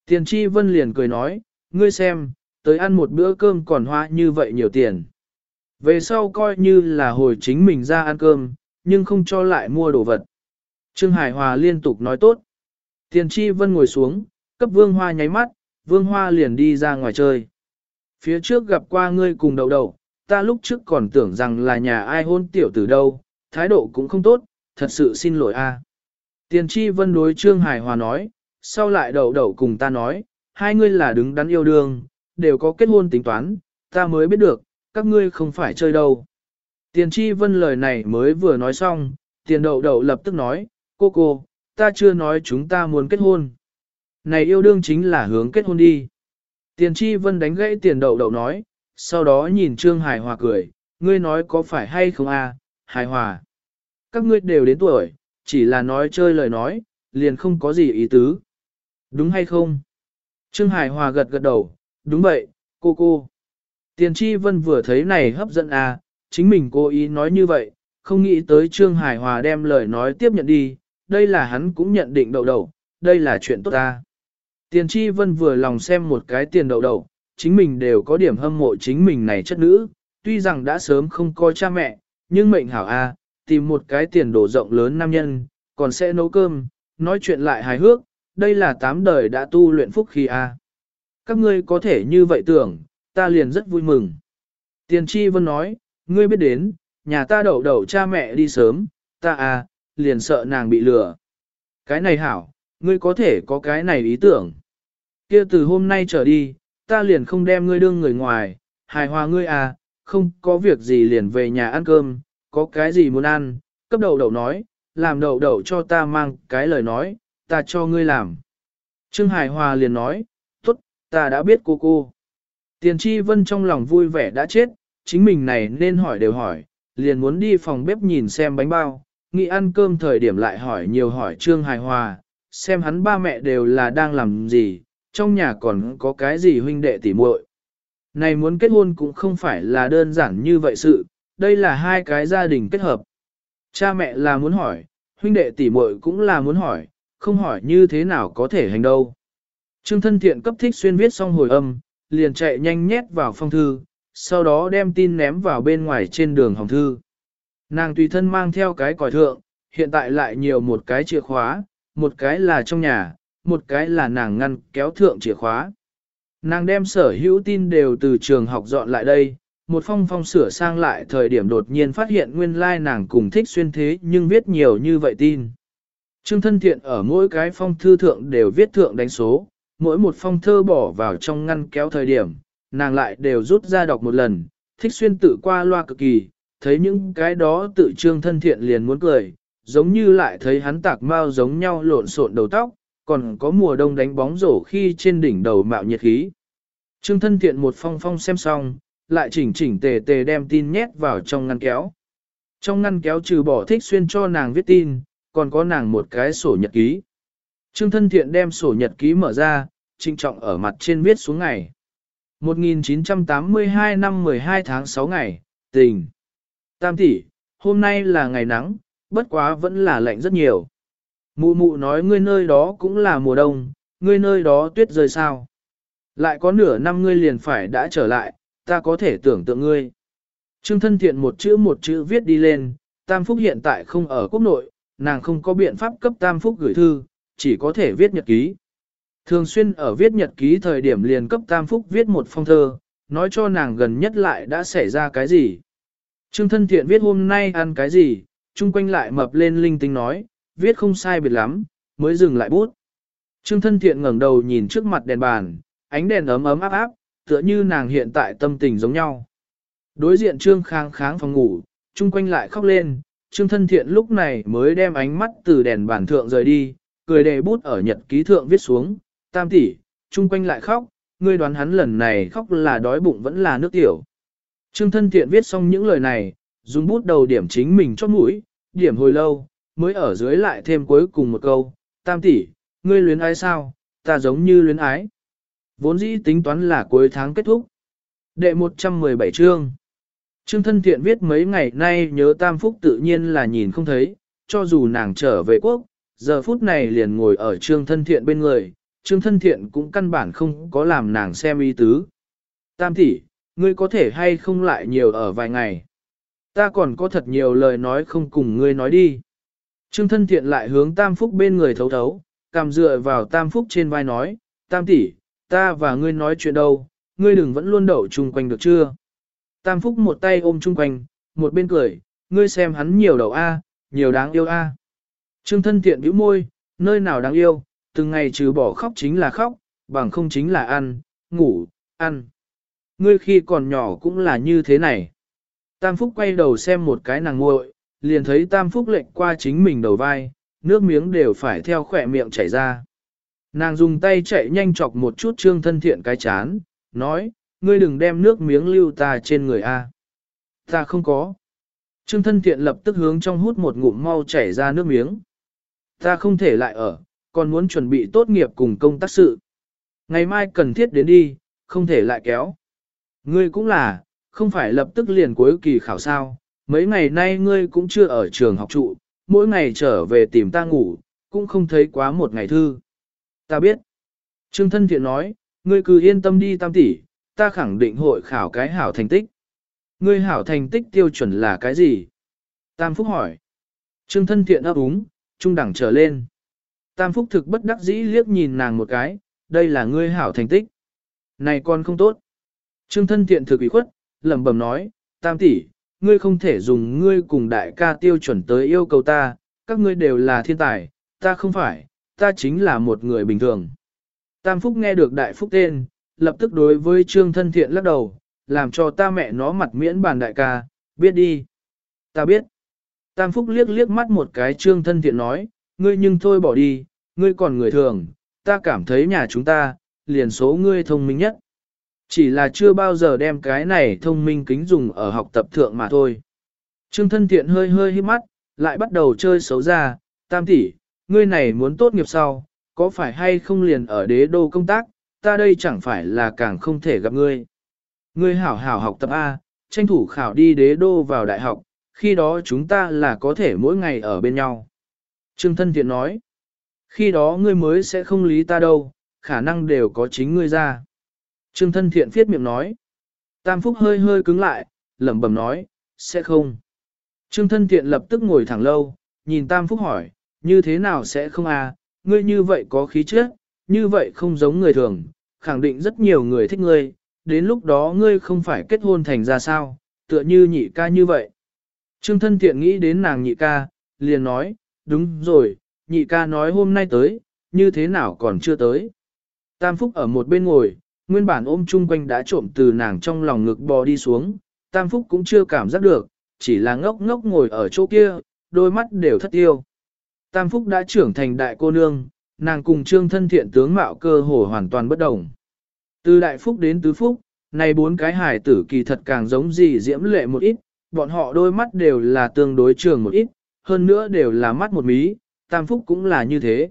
Tiền tri vân liền cười nói, ngươi xem, tới ăn một bữa cơm còn hoa như vậy nhiều tiền. Về sau coi như là hồi chính mình ra ăn cơm, nhưng không cho lại mua đồ vật. Trương Hải Hòa liên tục nói tốt. Tiền Chi vân ngồi xuống, cấp vương hoa nháy mắt, vương hoa liền đi ra ngoài chơi. Phía trước gặp qua ngươi cùng đầu đầu, ta lúc trước còn tưởng rằng là nhà ai hôn tiểu tử đâu, thái độ cũng không tốt, thật sự xin lỗi a. Tiền Chi vân đối Trương Hải Hòa nói, sau lại đầu đầu cùng ta nói, hai ngươi là đứng đắn yêu đương, đều có kết hôn tính toán, ta mới biết được, các ngươi không phải chơi đâu. Tiền Chi vân lời này mới vừa nói xong, tiền đậu đậu lập tức nói, cô cô, ta chưa nói chúng ta muốn kết hôn. Này yêu đương chính là hướng kết hôn đi. Tiền tri vân đánh gãy tiền đậu đậu nói, sau đó nhìn Trương Hải Hòa cười, ngươi nói có phải hay không? À? Hải Hòa. Các ngươi đều đến tuổi, chỉ là nói chơi lời nói, liền không có gì ý tứ. Đúng hay không? Trương Hải Hòa gật gật đầu, đúng vậy, cô cô. Tiền tri vân vừa thấy này hấp dẫn à, chính mình cố ý nói như vậy, không nghĩ tới Trương Hải Hòa đem lời nói tiếp nhận đi, đây là hắn cũng nhận định đậu đậu, đây là chuyện tốt ta. Tiền tri vân vừa lòng xem một cái tiền đậu đậu, chính mình đều có điểm hâm mộ chính mình này chất nữ, tuy rằng đã sớm không coi cha mẹ, nhưng mệnh hảo a, tìm một cái tiền đổ rộng lớn nam nhân, còn sẽ nấu cơm, nói chuyện lại hài hước, đây là tám đời đã tu luyện phúc khi a. Các ngươi có thể như vậy tưởng, ta liền rất vui mừng. Tiền tri vân nói, ngươi biết đến, nhà ta đậu đậu cha mẹ đi sớm, ta à, liền sợ nàng bị lừa. Cái này hảo, ngươi có thể có cái này ý tưởng. kia từ hôm nay trở đi, ta liền không đem ngươi đương người ngoài, hài hòa ngươi à, không có việc gì liền về nhà ăn cơm, có cái gì muốn ăn, cấp đầu đầu nói, làm đầu đầu cho ta mang cái lời nói, ta cho ngươi làm. Trương Hải Hòa liền nói, tốt, ta đã biết cô cô. Tiền tri vân trong lòng vui vẻ đã chết, chính mình này nên hỏi đều hỏi, liền muốn đi phòng bếp nhìn xem bánh bao, nghĩ ăn cơm thời điểm lại hỏi nhiều hỏi Trương Hải Hòa, xem hắn ba mẹ đều là đang làm gì, trong nhà còn có cái gì huynh đệ tỉ muội. Này muốn kết hôn cũng không phải là đơn giản như vậy sự, đây là hai cái gia đình kết hợp. Cha mẹ là muốn hỏi, huynh đệ tỉ muội cũng là muốn hỏi, không hỏi như thế nào có thể hành đâu. Trương thân thiện cấp thích xuyên viết xong hồi âm, liền chạy nhanh nhét vào phong thư, sau đó đem tin ném vào bên ngoài trên đường hồng thư. Nàng tùy thân mang theo cái còi thượng, hiện tại lại nhiều một cái chìa khóa, một cái là trong nhà, một cái là nàng ngăn kéo thượng chìa khóa. Nàng đem sở hữu tin đều từ trường học dọn lại đây, một phong phong sửa sang lại thời điểm đột nhiên phát hiện nguyên lai like nàng cùng thích xuyên thế nhưng viết nhiều như vậy tin. Trương thân thiện ở mỗi cái phong thư thượng đều viết thượng đánh số, mỗi một phong thơ bỏ vào trong ngăn kéo thời điểm, nàng lại đều rút ra đọc một lần, thích xuyên tự qua loa cực kỳ, thấy những cái đó tự trương thân thiện liền muốn cười, giống như lại thấy hắn tạc mau giống nhau lộn xộn đầu tóc, còn có mùa đông đánh bóng rổ khi trên đỉnh đầu mạo nhiệt khí. Trương thân thiện một phong phong xem xong, lại chỉnh chỉnh tề tề đem tin nhét vào trong ngăn kéo. Trong ngăn kéo trừ bỏ thích xuyên cho nàng viết tin, còn có nàng một cái sổ nhật ký. Trương thân thiện đem sổ nhật ký mở ra, trinh trọng ở mặt trên viết xuống ngày. 1982 năm 12 tháng 6 ngày, tình. Tam tỷ, hôm nay là ngày nắng, bất quá vẫn là lạnh rất nhiều. Mụ mụ nói ngươi nơi đó cũng là mùa đông, ngươi nơi đó tuyết rơi sao. Lại có nửa năm ngươi liền phải đã trở lại, ta có thể tưởng tượng ngươi. Trương thân thiện một chữ một chữ viết đi lên, Tam Phúc hiện tại không ở quốc nội, nàng không có biện pháp cấp Tam Phúc gửi thư, chỉ có thể viết nhật ký. Thường xuyên ở viết nhật ký thời điểm liền cấp Tam Phúc viết một phong thơ, nói cho nàng gần nhất lại đã xảy ra cái gì. Trương thân thiện viết hôm nay ăn cái gì, chung quanh lại mập lên linh tinh nói, viết không sai biệt lắm, mới dừng lại bút. Trương thân thiện ngẩng đầu nhìn trước mặt đèn bàn, ánh đèn ấm ấm áp áp, tựa như nàng hiện tại tâm tình giống nhau. Đối diện Trương kháng kháng phòng ngủ, chung quanh lại khóc lên, Trương thân thiện lúc này mới đem ánh mắt từ đèn bàn thượng rời đi, cười đề bút ở nhật ký thượng viết xuống, tam tỷ, chung quanh lại khóc, ngươi đoán hắn lần này khóc là đói bụng vẫn là nước tiểu. Trương thân thiện viết xong những lời này, dùng bút đầu điểm chính mình chót mũi, điểm hồi lâu, mới ở dưới lại thêm cuối cùng một câu, tam tỷ, ngươi luyến ái sao, ta giống như luyến ái. Vốn dĩ tính toán là cuối tháng kết thúc. Đệ 117 chương. Trương thân thiện viết mấy ngày nay nhớ tam phúc tự nhiên là nhìn không thấy, cho dù nàng trở về quốc, giờ phút này liền ngồi ở trương thân thiện bên người, trương thân thiện cũng căn bản không có làm nàng xem ý tứ. Tam tỷ, ngươi có thể hay không lại nhiều ở vài ngày. Ta còn có thật nhiều lời nói không cùng ngươi nói đi. Trương thân thiện lại hướng tam phúc bên người thấu thấu, cằm dựa vào tam phúc trên vai nói, tam tỷ, ta và ngươi nói chuyện đâu, ngươi đừng vẫn luôn đậu chung quanh được chưa. Tam phúc một tay ôm chung quanh, một bên cười, ngươi xem hắn nhiều đầu a, nhiều đáng yêu a. Trương thân thiện bĩu môi, nơi nào đáng yêu, từng ngày trừ bỏ khóc chính là khóc, bằng không chính là ăn, ngủ, ăn. Ngươi khi còn nhỏ cũng là như thế này. Tam Phúc quay đầu xem một cái nàng nguội, liền thấy Tam Phúc lệnh qua chính mình đầu vai, nước miếng đều phải theo khỏe miệng chảy ra. Nàng dùng tay chạy nhanh chọc một chút trương thân thiện cái chán, nói, ngươi đừng đem nước miếng lưu ta trên người a. Ta không có. Trương thân thiện lập tức hướng trong hút một ngụm mau chảy ra nước miếng. Ta không thể lại ở, còn muốn chuẩn bị tốt nghiệp cùng công tác sự. Ngày mai cần thiết đến đi, không thể lại kéo. Ngươi cũng là, không phải lập tức liền cuối kỳ khảo sao, mấy ngày nay ngươi cũng chưa ở trường học trụ, mỗi ngày trở về tìm ta ngủ, cũng không thấy quá một ngày thư. Ta biết. Trương thân thiện nói, ngươi cứ yên tâm đi tam tỷ, ta khẳng định hội khảo cái hảo thành tích. Ngươi hảo thành tích tiêu chuẩn là cái gì? Tam Phúc hỏi. Trương thân thiện ấp úng, trung đẳng trở lên. Tam Phúc thực bất đắc dĩ liếc nhìn nàng một cái, đây là ngươi hảo thành tích. Này con không tốt. Trương thân thiện thực ủy khuất, lẩm bẩm nói, Tam tỷ, ngươi không thể dùng ngươi cùng đại ca tiêu chuẩn tới yêu cầu ta, các ngươi đều là thiên tài, ta không phải, ta chính là một người bình thường. Tam Phúc nghe được đại phúc tên, lập tức đối với Trương thân thiện lắc đầu, làm cho ta mẹ nó mặt miễn bàn đại ca, biết đi. Ta biết. Tam Phúc liếc liếc mắt một cái Trương thân thiện nói, ngươi nhưng thôi bỏ đi, ngươi còn người thường, ta cảm thấy nhà chúng ta, liền số ngươi thông minh nhất. Chỉ là chưa bao giờ đem cái này thông minh kính dùng ở học tập thượng mà thôi. Trương thân thiện hơi hơi hít mắt, lại bắt đầu chơi xấu ra, tam tỷ, ngươi này muốn tốt nghiệp sau, có phải hay không liền ở đế đô công tác, ta đây chẳng phải là càng không thể gặp ngươi. Ngươi hảo hảo học tập A, tranh thủ khảo đi đế đô vào đại học, khi đó chúng ta là có thể mỗi ngày ở bên nhau. Trương thân thiện nói, khi đó ngươi mới sẽ không lý ta đâu, khả năng đều có chính ngươi ra. Trương thân thiện phiết miệng nói. Tam Phúc hơi hơi cứng lại, lẩm bẩm nói, sẽ không. Trương thân thiện lập tức ngồi thẳng lâu, nhìn Tam Phúc hỏi, như thế nào sẽ không à, ngươi như vậy có khí chất, như vậy không giống người thường, khẳng định rất nhiều người thích ngươi, đến lúc đó ngươi không phải kết hôn thành ra sao, tựa như nhị ca như vậy. Trương thân thiện nghĩ đến nàng nhị ca, liền nói, đúng rồi, nhị ca nói hôm nay tới, như thế nào còn chưa tới. Tam Phúc ở một bên ngồi, nguyên bản ôm chung quanh đã trộm từ nàng trong lòng ngực bò đi xuống, Tam Phúc cũng chưa cảm giác được, chỉ là ngốc ngốc ngồi ở chỗ kia, đôi mắt đều thất tiêu. Tam Phúc đã trưởng thành đại cô nương, nàng cùng trương thân thiện tướng mạo cơ hồ hoàn toàn bất đồng. Từ đại phúc đến tứ phúc, này bốn cái hài tử kỳ thật càng giống gì diễm lệ một ít, bọn họ đôi mắt đều là tương đối trường một ít, hơn nữa đều là mắt một mí, tam phúc cũng là như thế.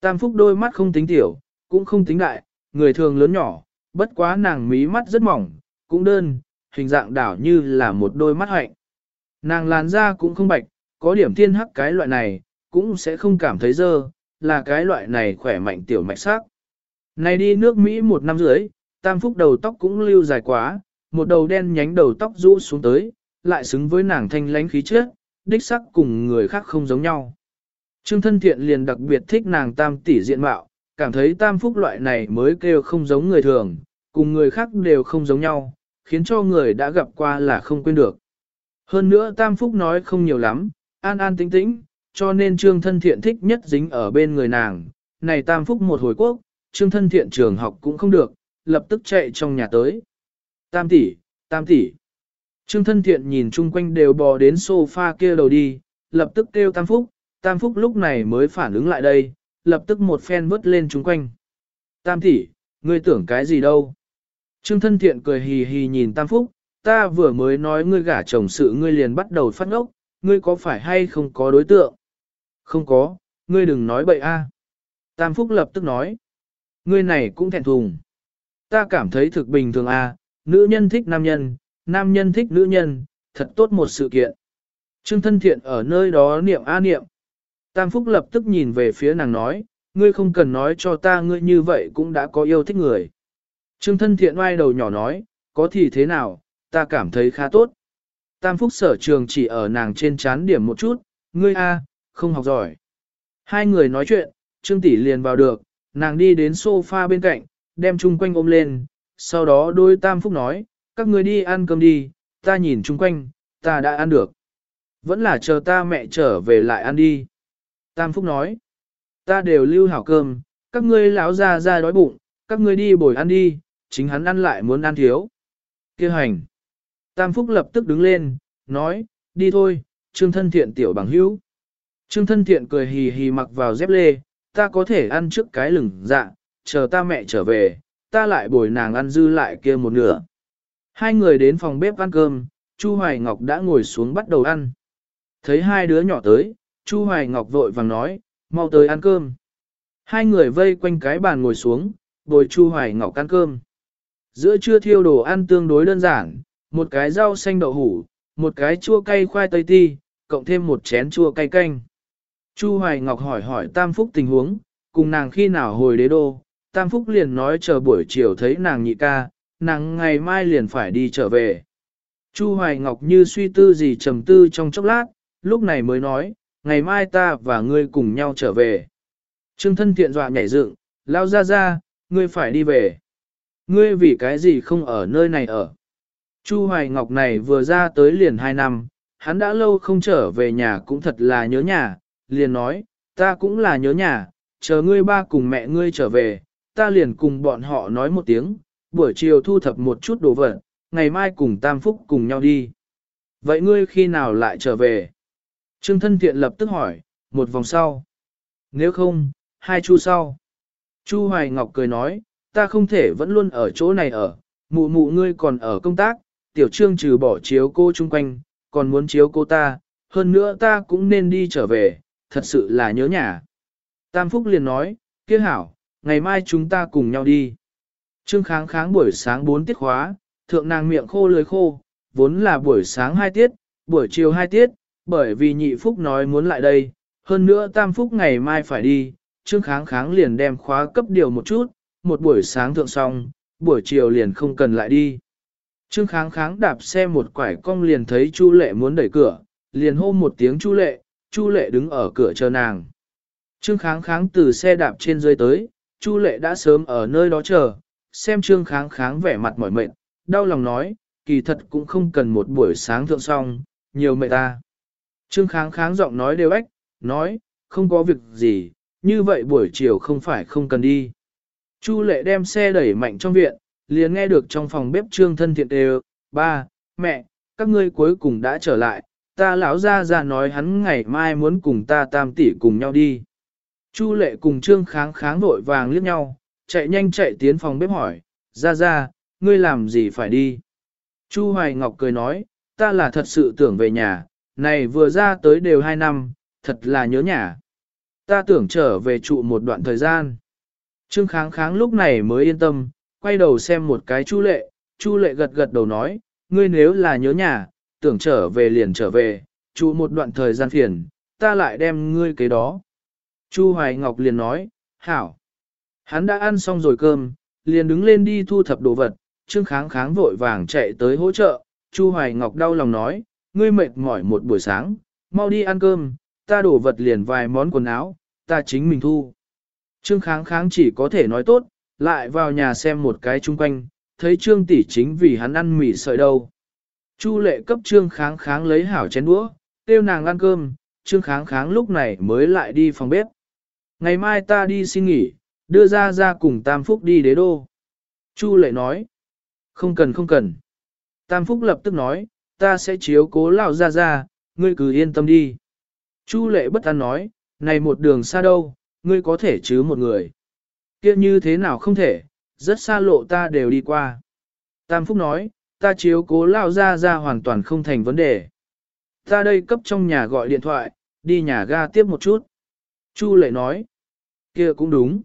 Tam phúc đôi mắt không tính tiểu, cũng không tính đại, người thường lớn nhỏ, bất quá nàng mí mắt rất mỏng, cũng đơn, hình dạng đảo như là một đôi mắt hạnh. Nàng làn da cũng không bạch, có điểm thiên hắc cái loại này, cũng sẽ không cảm thấy dơ, là cái loại này khỏe mạnh tiểu mạch sắc. Này đi nước Mỹ một năm rưỡi, tam phúc đầu tóc cũng lưu dài quá, một đầu đen nhánh đầu tóc rũ xuống tới, lại xứng với nàng thanh lánh khí chất, đích sắc cùng người khác không giống nhau. Trương thân thiện liền đặc biệt thích nàng tam tỷ diện mạo, cảm thấy tam phúc loại này mới kêu không giống người thường, cùng người khác đều không giống nhau, khiến cho người đã gặp qua là không quên được. Hơn nữa tam phúc nói không nhiều lắm, an an tĩnh tĩnh, cho nên trương thân thiện thích nhất dính ở bên người nàng. Này tam phúc một hồi quốc, trương thân thiện trường học cũng không được, lập tức chạy trong nhà tới. Tam tỷ, tam tỷ. Trương thân thiện nhìn chung quanh đều bò đến sofa kia đầu đi, lập tức kêu tam phúc, tam phúc lúc này mới phản ứng lại đây, lập tức một phen vớt lên chúng quanh. Tam tỷ, ngươi tưởng cái gì đâu? Trương thân thiện cười hì hì nhìn tam phúc, ta vừa mới nói ngươi gả chồng sự ngươi liền bắt đầu phát ngốc, ngươi có phải hay không có đối tượng? Không có, ngươi đừng nói bậy a. À. Tam Phúc lập tức nói. Ngươi này cũng thẹn thùng. Ta cảm thấy thực bình thường a, à. nữ nhân thích nam nhân, nam nhân thích nữ nhân, thật tốt một sự kiện. Trương thân thiện ở nơi đó niệm a niệm. Tam Phúc lập tức nhìn về phía nàng nói, ngươi không cần nói cho ta ngươi như vậy cũng đã có yêu thích người. Trương thân thiện oai đầu nhỏ nói, có thì thế nào, ta cảm thấy khá tốt. Tam Phúc sở trường chỉ ở nàng trên chán điểm một chút, ngươi a, không học giỏi. Hai người nói chuyện, Trương tỷ liền vào được, nàng đi đến sofa bên cạnh, đem chung quanh ôm lên, sau đó đôi Tam Phúc nói, các ngươi đi ăn cơm đi, ta nhìn chung quanh, ta đã ăn được. Vẫn là chờ ta mẹ trở về lại ăn đi. Tam Phúc nói, ta đều lưu hảo cơm, các ngươi lão ra ra đói bụng, các ngươi đi bồi ăn đi, chính hắn ăn lại muốn ăn thiếu. Kêu hành. Tam Phúc lập tức đứng lên, nói, đi thôi, Trương thân thiện tiểu bằng hữu. Trương thân thiện cười hì hì mặc vào dép lê, ta có thể ăn trước cái lửng dạ, chờ ta mẹ trở về, ta lại bồi nàng ăn dư lại kia một nửa. Hai người đến phòng bếp ăn cơm, Chu Hoài Ngọc đã ngồi xuống bắt đầu ăn. Thấy hai đứa nhỏ tới, Chu Hoài Ngọc vội vàng nói, mau tới ăn cơm. Hai người vây quanh cái bàn ngồi xuống, bồi Chu Hoài Ngọc ăn cơm. Giữa trưa thiêu đồ ăn tương đối đơn giản, một cái rau xanh đậu hủ, một cái chua cay khoai tây ti, cộng thêm một chén chua cay canh. Chu Hoài Ngọc hỏi hỏi Tam Phúc tình huống, cùng nàng khi nào hồi đế đô, Tam Phúc liền nói chờ buổi chiều thấy nàng nhị ca, nàng ngày mai liền phải đi trở về. Chu Hoài Ngọc như suy tư gì trầm tư trong chốc lát, lúc này mới nói, ngày mai ta và ngươi cùng nhau trở về. Trương thân thiện dọa nhảy dựng, lao ra ra, ngươi phải đi về. Ngươi vì cái gì không ở nơi này ở. Chu Hoài Ngọc này vừa ra tới liền hai năm, hắn đã lâu không trở về nhà cũng thật là nhớ nhà, liền nói, ta cũng là nhớ nhà, chờ ngươi ba cùng mẹ ngươi trở về, ta liền cùng bọn họ nói một tiếng, buổi chiều thu thập một chút đồ vật, ngày mai cùng Tam Phúc cùng nhau đi. Vậy ngươi khi nào lại trở về? Trương thân thiện lập tức hỏi, một vòng sau. Nếu không, hai chu sau. Chu Hoài Ngọc cười nói, ta không thể vẫn luôn ở chỗ này ở, mụ mụ ngươi còn ở công tác, tiểu trương trừ bỏ chiếu cô chung quanh, còn muốn chiếu cô ta, hơn nữa ta cũng nên đi trở về, thật sự là nhớ nhà. Tam Phúc liền nói, kia hảo, ngày mai chúng ta cùng nhau đi. Trương kháng kháng buổi sáng 4 tiết khóa, thượng nàng miệng khô lưới khô, vốn là buổi sáng 2 tiết, buổi chiều 2 tiết, bởi vì nhị Phúc nói muốn lại đây, hơn nữa Tam Phúc ngày mai phải đi, Trương kháng kháng liền đem khóa cấp điều một chút, một buổi sáng thượng xong, buổi chiều liền không cần lại đi. Trương kháng kháng đạp xe một quải cong liền thấy Chu lệ muốn đẩy cửa, liền hô một tiếng Chu lệ, Chu lệ đứng ở cửa chờ nàng. Trương kháng kháng từ xe đạp trên dưới tới, Chu lệ đã sớm ở nơi đó chờ, xem trương kháng kháng vẻ mặt mỏi mệt, đau lòng nói, kỳ thật cũng không cần một buổi sáng thượng xong, nhiều mệt ta. Trương kháng kháng giọng nói đều ếch, nói, không có việc gì, như vậy buổi chiều không phải không cần đi. Chu lệ đem xe đẩy mạnh trong viện, liền nghe được trong phòng bếp trương thân thiện đều, ba, mẹ, các ngươi cuối cùng đã trở lại, ta lão ra ra nói hắn ngày mai muốn cùng ta tam tỷ cùng nhau đi. Chu lệ cùng trương kháng kháng vội vàng liếc nhau, chạy nhanh chạy tiến phòng bếp hỏi, ra ra, ngươi làm gì phải đi? Chu Hoài Ngọc cười nói, ta là thật sự tưởng về nhà, này vừa ra tới đều hai năm, thật là nhớ nhà. Ta tưởng trở về trụ một đoạn thời gian. Trương kháng kháng lúc này mới yên tâm, quay đầu xem một cái chu lệ, chu lệ gật gật đầu nói, ngươi nếu là nhớ nhà, tưởng trở về liền trở về, trụ một đoạn thời gian phiền, ta lại đem ngươi cái đó. Chu Hoài Ngọc liền nói, hảo. Hắn đã ăn xong rồi cơm, liền đứng lên đi thu thập đồ vật, Trương Kháng Kháng vội vàng chạy tới hỗ trợ, Chu Hoài Ngọc đau lòng nói, ngươi mệt mỏi một buổi sáng, mau đi ăn cơm, ta đổ vật liền vài món quần áo, ta chính mình thu. Trương Kháng Kháng chỉ có thể nói tốt, lại vào nhà xem một cái chung quanh, thấy Trương tỷ chính vì hắn ăn mì sợi đâu. Chu lệ cấp Trương Kháng Kháng lấy hảo chén đũa, tiêu nàng ăn cơm, Trương Kháng Kháng lúc này mới lại đi phòng bếp. Ngày mai ta đi xin nghỉ, đưa ra ra cùng Tam Phúc đi đế đô. Chu lệ nói, không cần không cần. Tam Phúc lập tức nói, ta sẽ chiếu cố lão ra ra, ngươi cứ yên tâm đi. Chu lệ bất an nói, này một đường xa đâu, ngươi có thể chứ một người. kia như thế nào không thể, rất xa lộ ta đều đi qua. Tam Phúc nói, ta chiếu cố lão ra ra hoàn toàn không thành vấn đề. Ta đây cấp trong nhà gọi điện thoại, đi nhà ga tiếp một chút. Chu lệ nói, kia cũng đúng.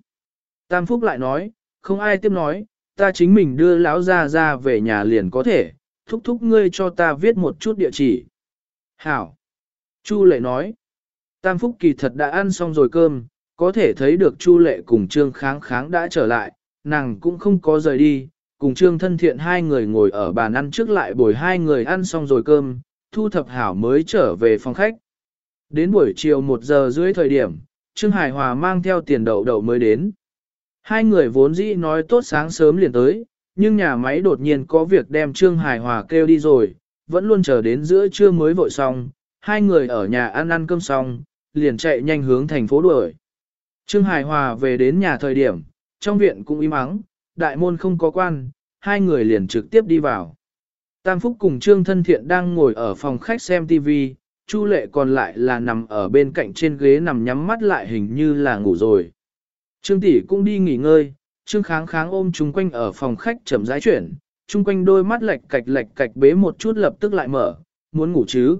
Tam Phúc lại nói, không ai tiếp nói, ta chính mình đưa lão ra ra về nhà liền có thể, thúc thúc ngươi cho ta viết một chút địa chỉ. Hảo. Chu lệ nói, Tam Phúc kỳ thật đã ăn xong rồi cơm, có thể thấy được Chu Lệ cùng Trương Kháng Kháng đã trở lại, nàng cũng không có rời đi, cùng Trương Thân Thiện hai người ngồi ở bàn ăn trước lại bồi hai người ăn xong rồi cơm, thu thập hảo mới trở về phòng khách. Đến buổi chiều 1 giờ rưỡi thời điểm, Trương Hải Hòa mang theo tiền đậu đậu mới đến. Hai người vốn dĩ nói tốt sáng sớm liền tới, nhưng nhà máy đột nhiên có việc đem Trương Hải Hòa kêu đi rồi, vẫn luôn chờ đến giữa trưa mới vội xong, hai người ở nhà ăn ăn cơm xong, liền chạy nhanh hướng thành phố đuổi. Trương Hải Hòa về đến nhà thời điểm, trong viện cũng im ắng, đại môn không có quan, hai người liền trực tiếp đi vào. Tam Phúc cùng Trương Thân Thiện đang ngồi ở phòng khách xem TV, Chu Lệ còn lại là nằm ở bên cạnh trên ghế nằm nhắm mắt lại hình như là ngủ rồi. Trương Tỷ cũng đi nghỉ ngơi, Trương Kháng Kháng ôm chung quanh ở phòng khách chậm rãi chuyển, chung quanh đôi mắt lệch cạch lệch cạch bế một chút lập tức lại mở, muốn ngủ chứ.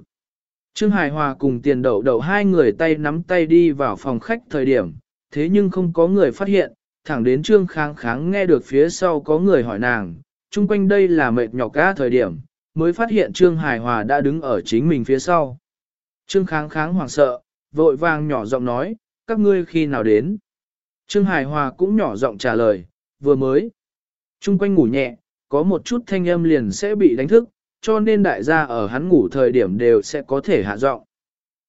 Trương Hải Hòa cùng tiền đậu đậu hai người tay nắm tay đi vào phòng khách thời điểm, thế nhưng không có người phát hiện, thẳng đến Trương Kháng Kháng nghe được phía sau có người hỏi nàng, chung quanh đây là mệt nhọc ca thời điểm, mới phát hiện Trương Hải Hòa đã đứng ở chính mình phía sau. Trương Kháng Kháng hoảng sợ, vội vàng nhỏ giọng nói, các ngươi khi nào đến? Trương Hải Hòa cũng nhỏ giọng trả lời, vừa mới. Trung quanh ngủ nhẹ, có một chút thanh âm liền sẽ bị đánh thức, cho nên đại gia ở hắn ngủ thời điểm đều sẽ có thể hạ giọng.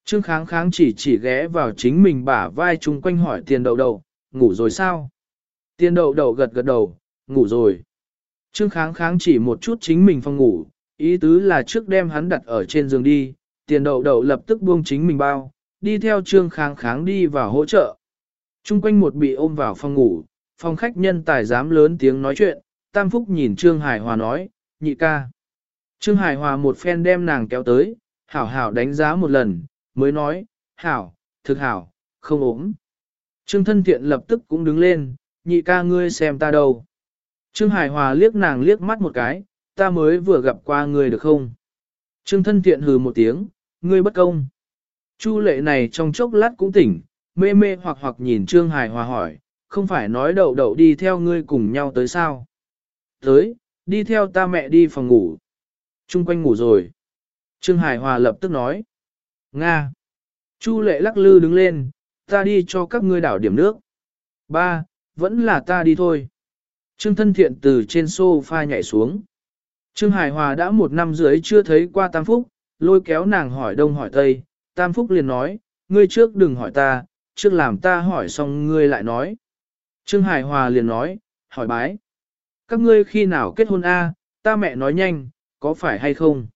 Trương Kháng Kháng chỉ chỉ ghé vào chính mình bả vai chung quanh hỏi tiền đậu đậu, ngủ rồi sao? Tiền đậu đậu gật gật đầu, ngủ rồi. Trương Kháng Kháng chỉ một chút chính mình phòng ngủ, ý tứ là trước đem hắn đặt ở trên giường đi, tiền đậu đậu lập tức buông chính mình bao, đi theo Trương Kháng Kháng đi vào hỗ trợ. Trung quanh một bị ôm vào phòng ngủ, phòng khách nhân tài dám lớn tiếng nói chuyện, Tam Phúc nhìn Trương Hải Hòa nói, nhị ca. Trương Hải Hòa một phen đem nàng kéo tới, hảo hảo đánh giá một lần, mới nói, hảo, thực hảo, không ốm. Trương thân thiện lập tức cũng đứng lên, nhị ca ngươi xem ta đâu. Trương Hải Hòa liếc nàng liếc mắt một cái, ta mới vừa gặp qua ngươi được không? Trương thân thiện hừ một tiếng, ngươi bất công. Chu lệ này trong chốc lát cũng tỉnh, mê mê hoặc hoặc nhìn Trương Hải Hòa hỏi, không phải nói đậu đậu đi theo ngươi cùng nhau tới sao? Tới, đi theo ta mẹ đi phòng ngủ. Trung quanh ngủ rồi. Trương Hải Hòa lập tức nói. Nga. Chu lệ lắc lư đứng lên, ta đi cho các ngươi đảo điểm nước. Ba, vẫn là ta đi thôi. Trương thân thiện từ trên sofa nhảy xuống. Trương Hải Hòa đã một năm rưỡi chưa thấy qua Tam Phúc, lôi kéo nàng hỏi đông hỏi tây. Tam Phúc liền nói, ngươi trước đừng hỏi ta, trước làm ta hỏi xong ngươi lại nói. Trương Hải Hòa liền nói, hỏi bái. Các ngươi khi nào kết hôn a? ta mẹ nói nhanh, có phải hay không?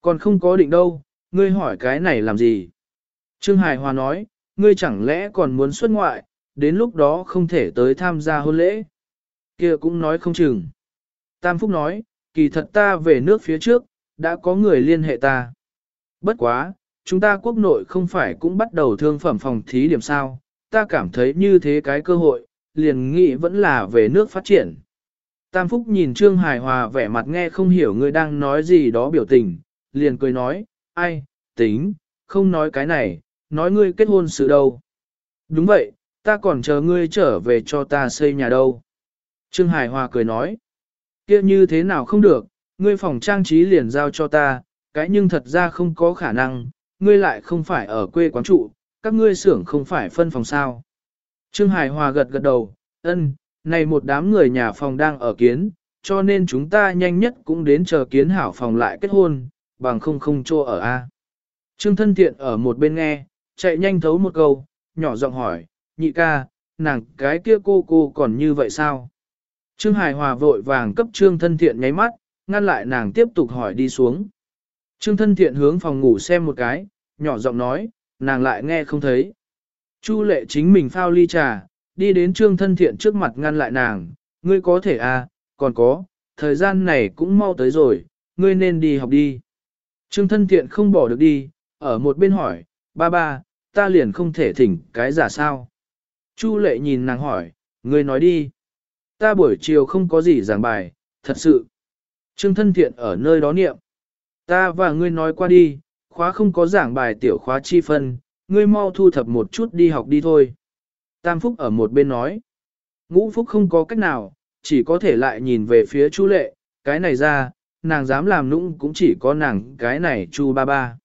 Còn không có định đâu, ngươi hỏi cái này làm gì? Trương Hải Hòa nói, ngươi chẳng lẽ còn muốn xuất ngoại, đến lúc đó không thể tới tham gia hôn lễ. kia cũng nói không chừng. Tam Phúc nói, kỳ thật ta về nước phía trước, đã có người liên hệ ta. Bất quá, chúng ta quốc nội không phải cũng bắt đầu thương phẩm phòng thí điểm sao, ta cảm thấy như thế cái cơ hội, liền nghĩ vẫn là về nước phát triển. Tam Phúc nhìn Trương Hải Hòa vẻ mặt nghe không hiểu người đang nói gì đó biểu tình, liền cười nói, ai, tính, không nói cái này, nói ngươi kết hôn sự đâu. Đúng vậy, ta còn chờ ngươi trở về cho ta xây nhà đâu. Trương Hải Hòa cười nói, kia như thế nào không được, ngươi phòng trang trí liền giao cho ta, cái nhưng thật ra không có khả năng, ngươi lại không phải ở quê quán trụ, các ngươi xưởng không phải phân phòng sao. Trương Hải Hòa gật gật đầu, ân, này một đám người nhà phòng đang ở kiến, cho nên chúng ta nhanh nhất cũng đến chờ kiến hảo phòng lại kết hôn, bằng không không cho ở A. Trương thân thiện ở một bên nghe, chạy nhanh thấu một câu, nhỏ giọng hỏi, nhị ca, nàng cái kia cô cô còn như vậy sao? Trương Hải Hòa vội vàng cấp Trương thân thiện nháy mắt, ngăn lại nàng tiếp tục hỏi đi xuống. Trương thân thiện hướng phòng ngủ xem một cái, nhỏ giọng nói, nàng lại nghe không thấy. Chu lệ chính mình phao ly trà, đi đến trương thân thiện trước mặt ngăn lại nàng, ngươi có thể à, còn có, thời gian này cũng mau tới rồi, ngươi nên đi học đi. Trương thân thiện không bỏ được đi, ở một bên hỏi, ba ba, ta liền không thể thỉnh cái giả sao. Chu lệ nhìn nàng hỏi, ngươi nói đi. Ta buổi chiều không có gì giảng bài, thật sự. Trương thân thiện ở nơi đó niệm. Ta và ngươi nói qua đi, khóa không có giảng bài tiểu khóa chi phân, ngươi mau thu thập một chút đi học đi thôi. Tam Phúc ở một bên nói. Ngũ Phúc không có cách nào, chỉ có thể lại nhìn về phía Chu Lệ, cái này ra, nàng dám làm nũng cũng chỉ có nàng cái này Chu ba ba.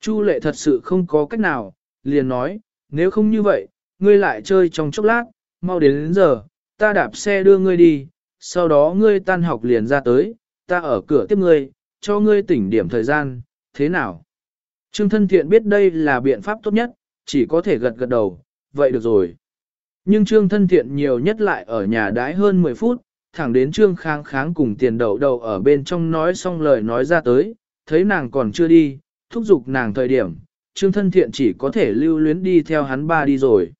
Chu Lệ thật sự không có cách nào, liền nói, nếu không như vậy, ngươi lại chơi trong chốc lát, mau đến đến giờ, ta đạp xe đưa ngươi đi, sau đó ngươi tan học liền ra tới, ta ở cửa tiếp ngươi, cho ngươi tỉnh điểm thời gian, thế nào? Trương thân thiện biết đây là biện pháp tốt nhất, chỉ có thể gật gật đầu, vậy được rồi. Nhưng Trương thân thiện nhiều nhất lại ở nhà đái hơn 10 phút, thẳng đến Trương kháng kháng cùng tiền Đầu đầu ở bên trong nói xong lời nói ra tới, thấy nàng còn chưa đi, thúc giục nàng thời điểm, Trương thân thiện chỉ có thể lưu luyến đi theo hắn ba đi rồi.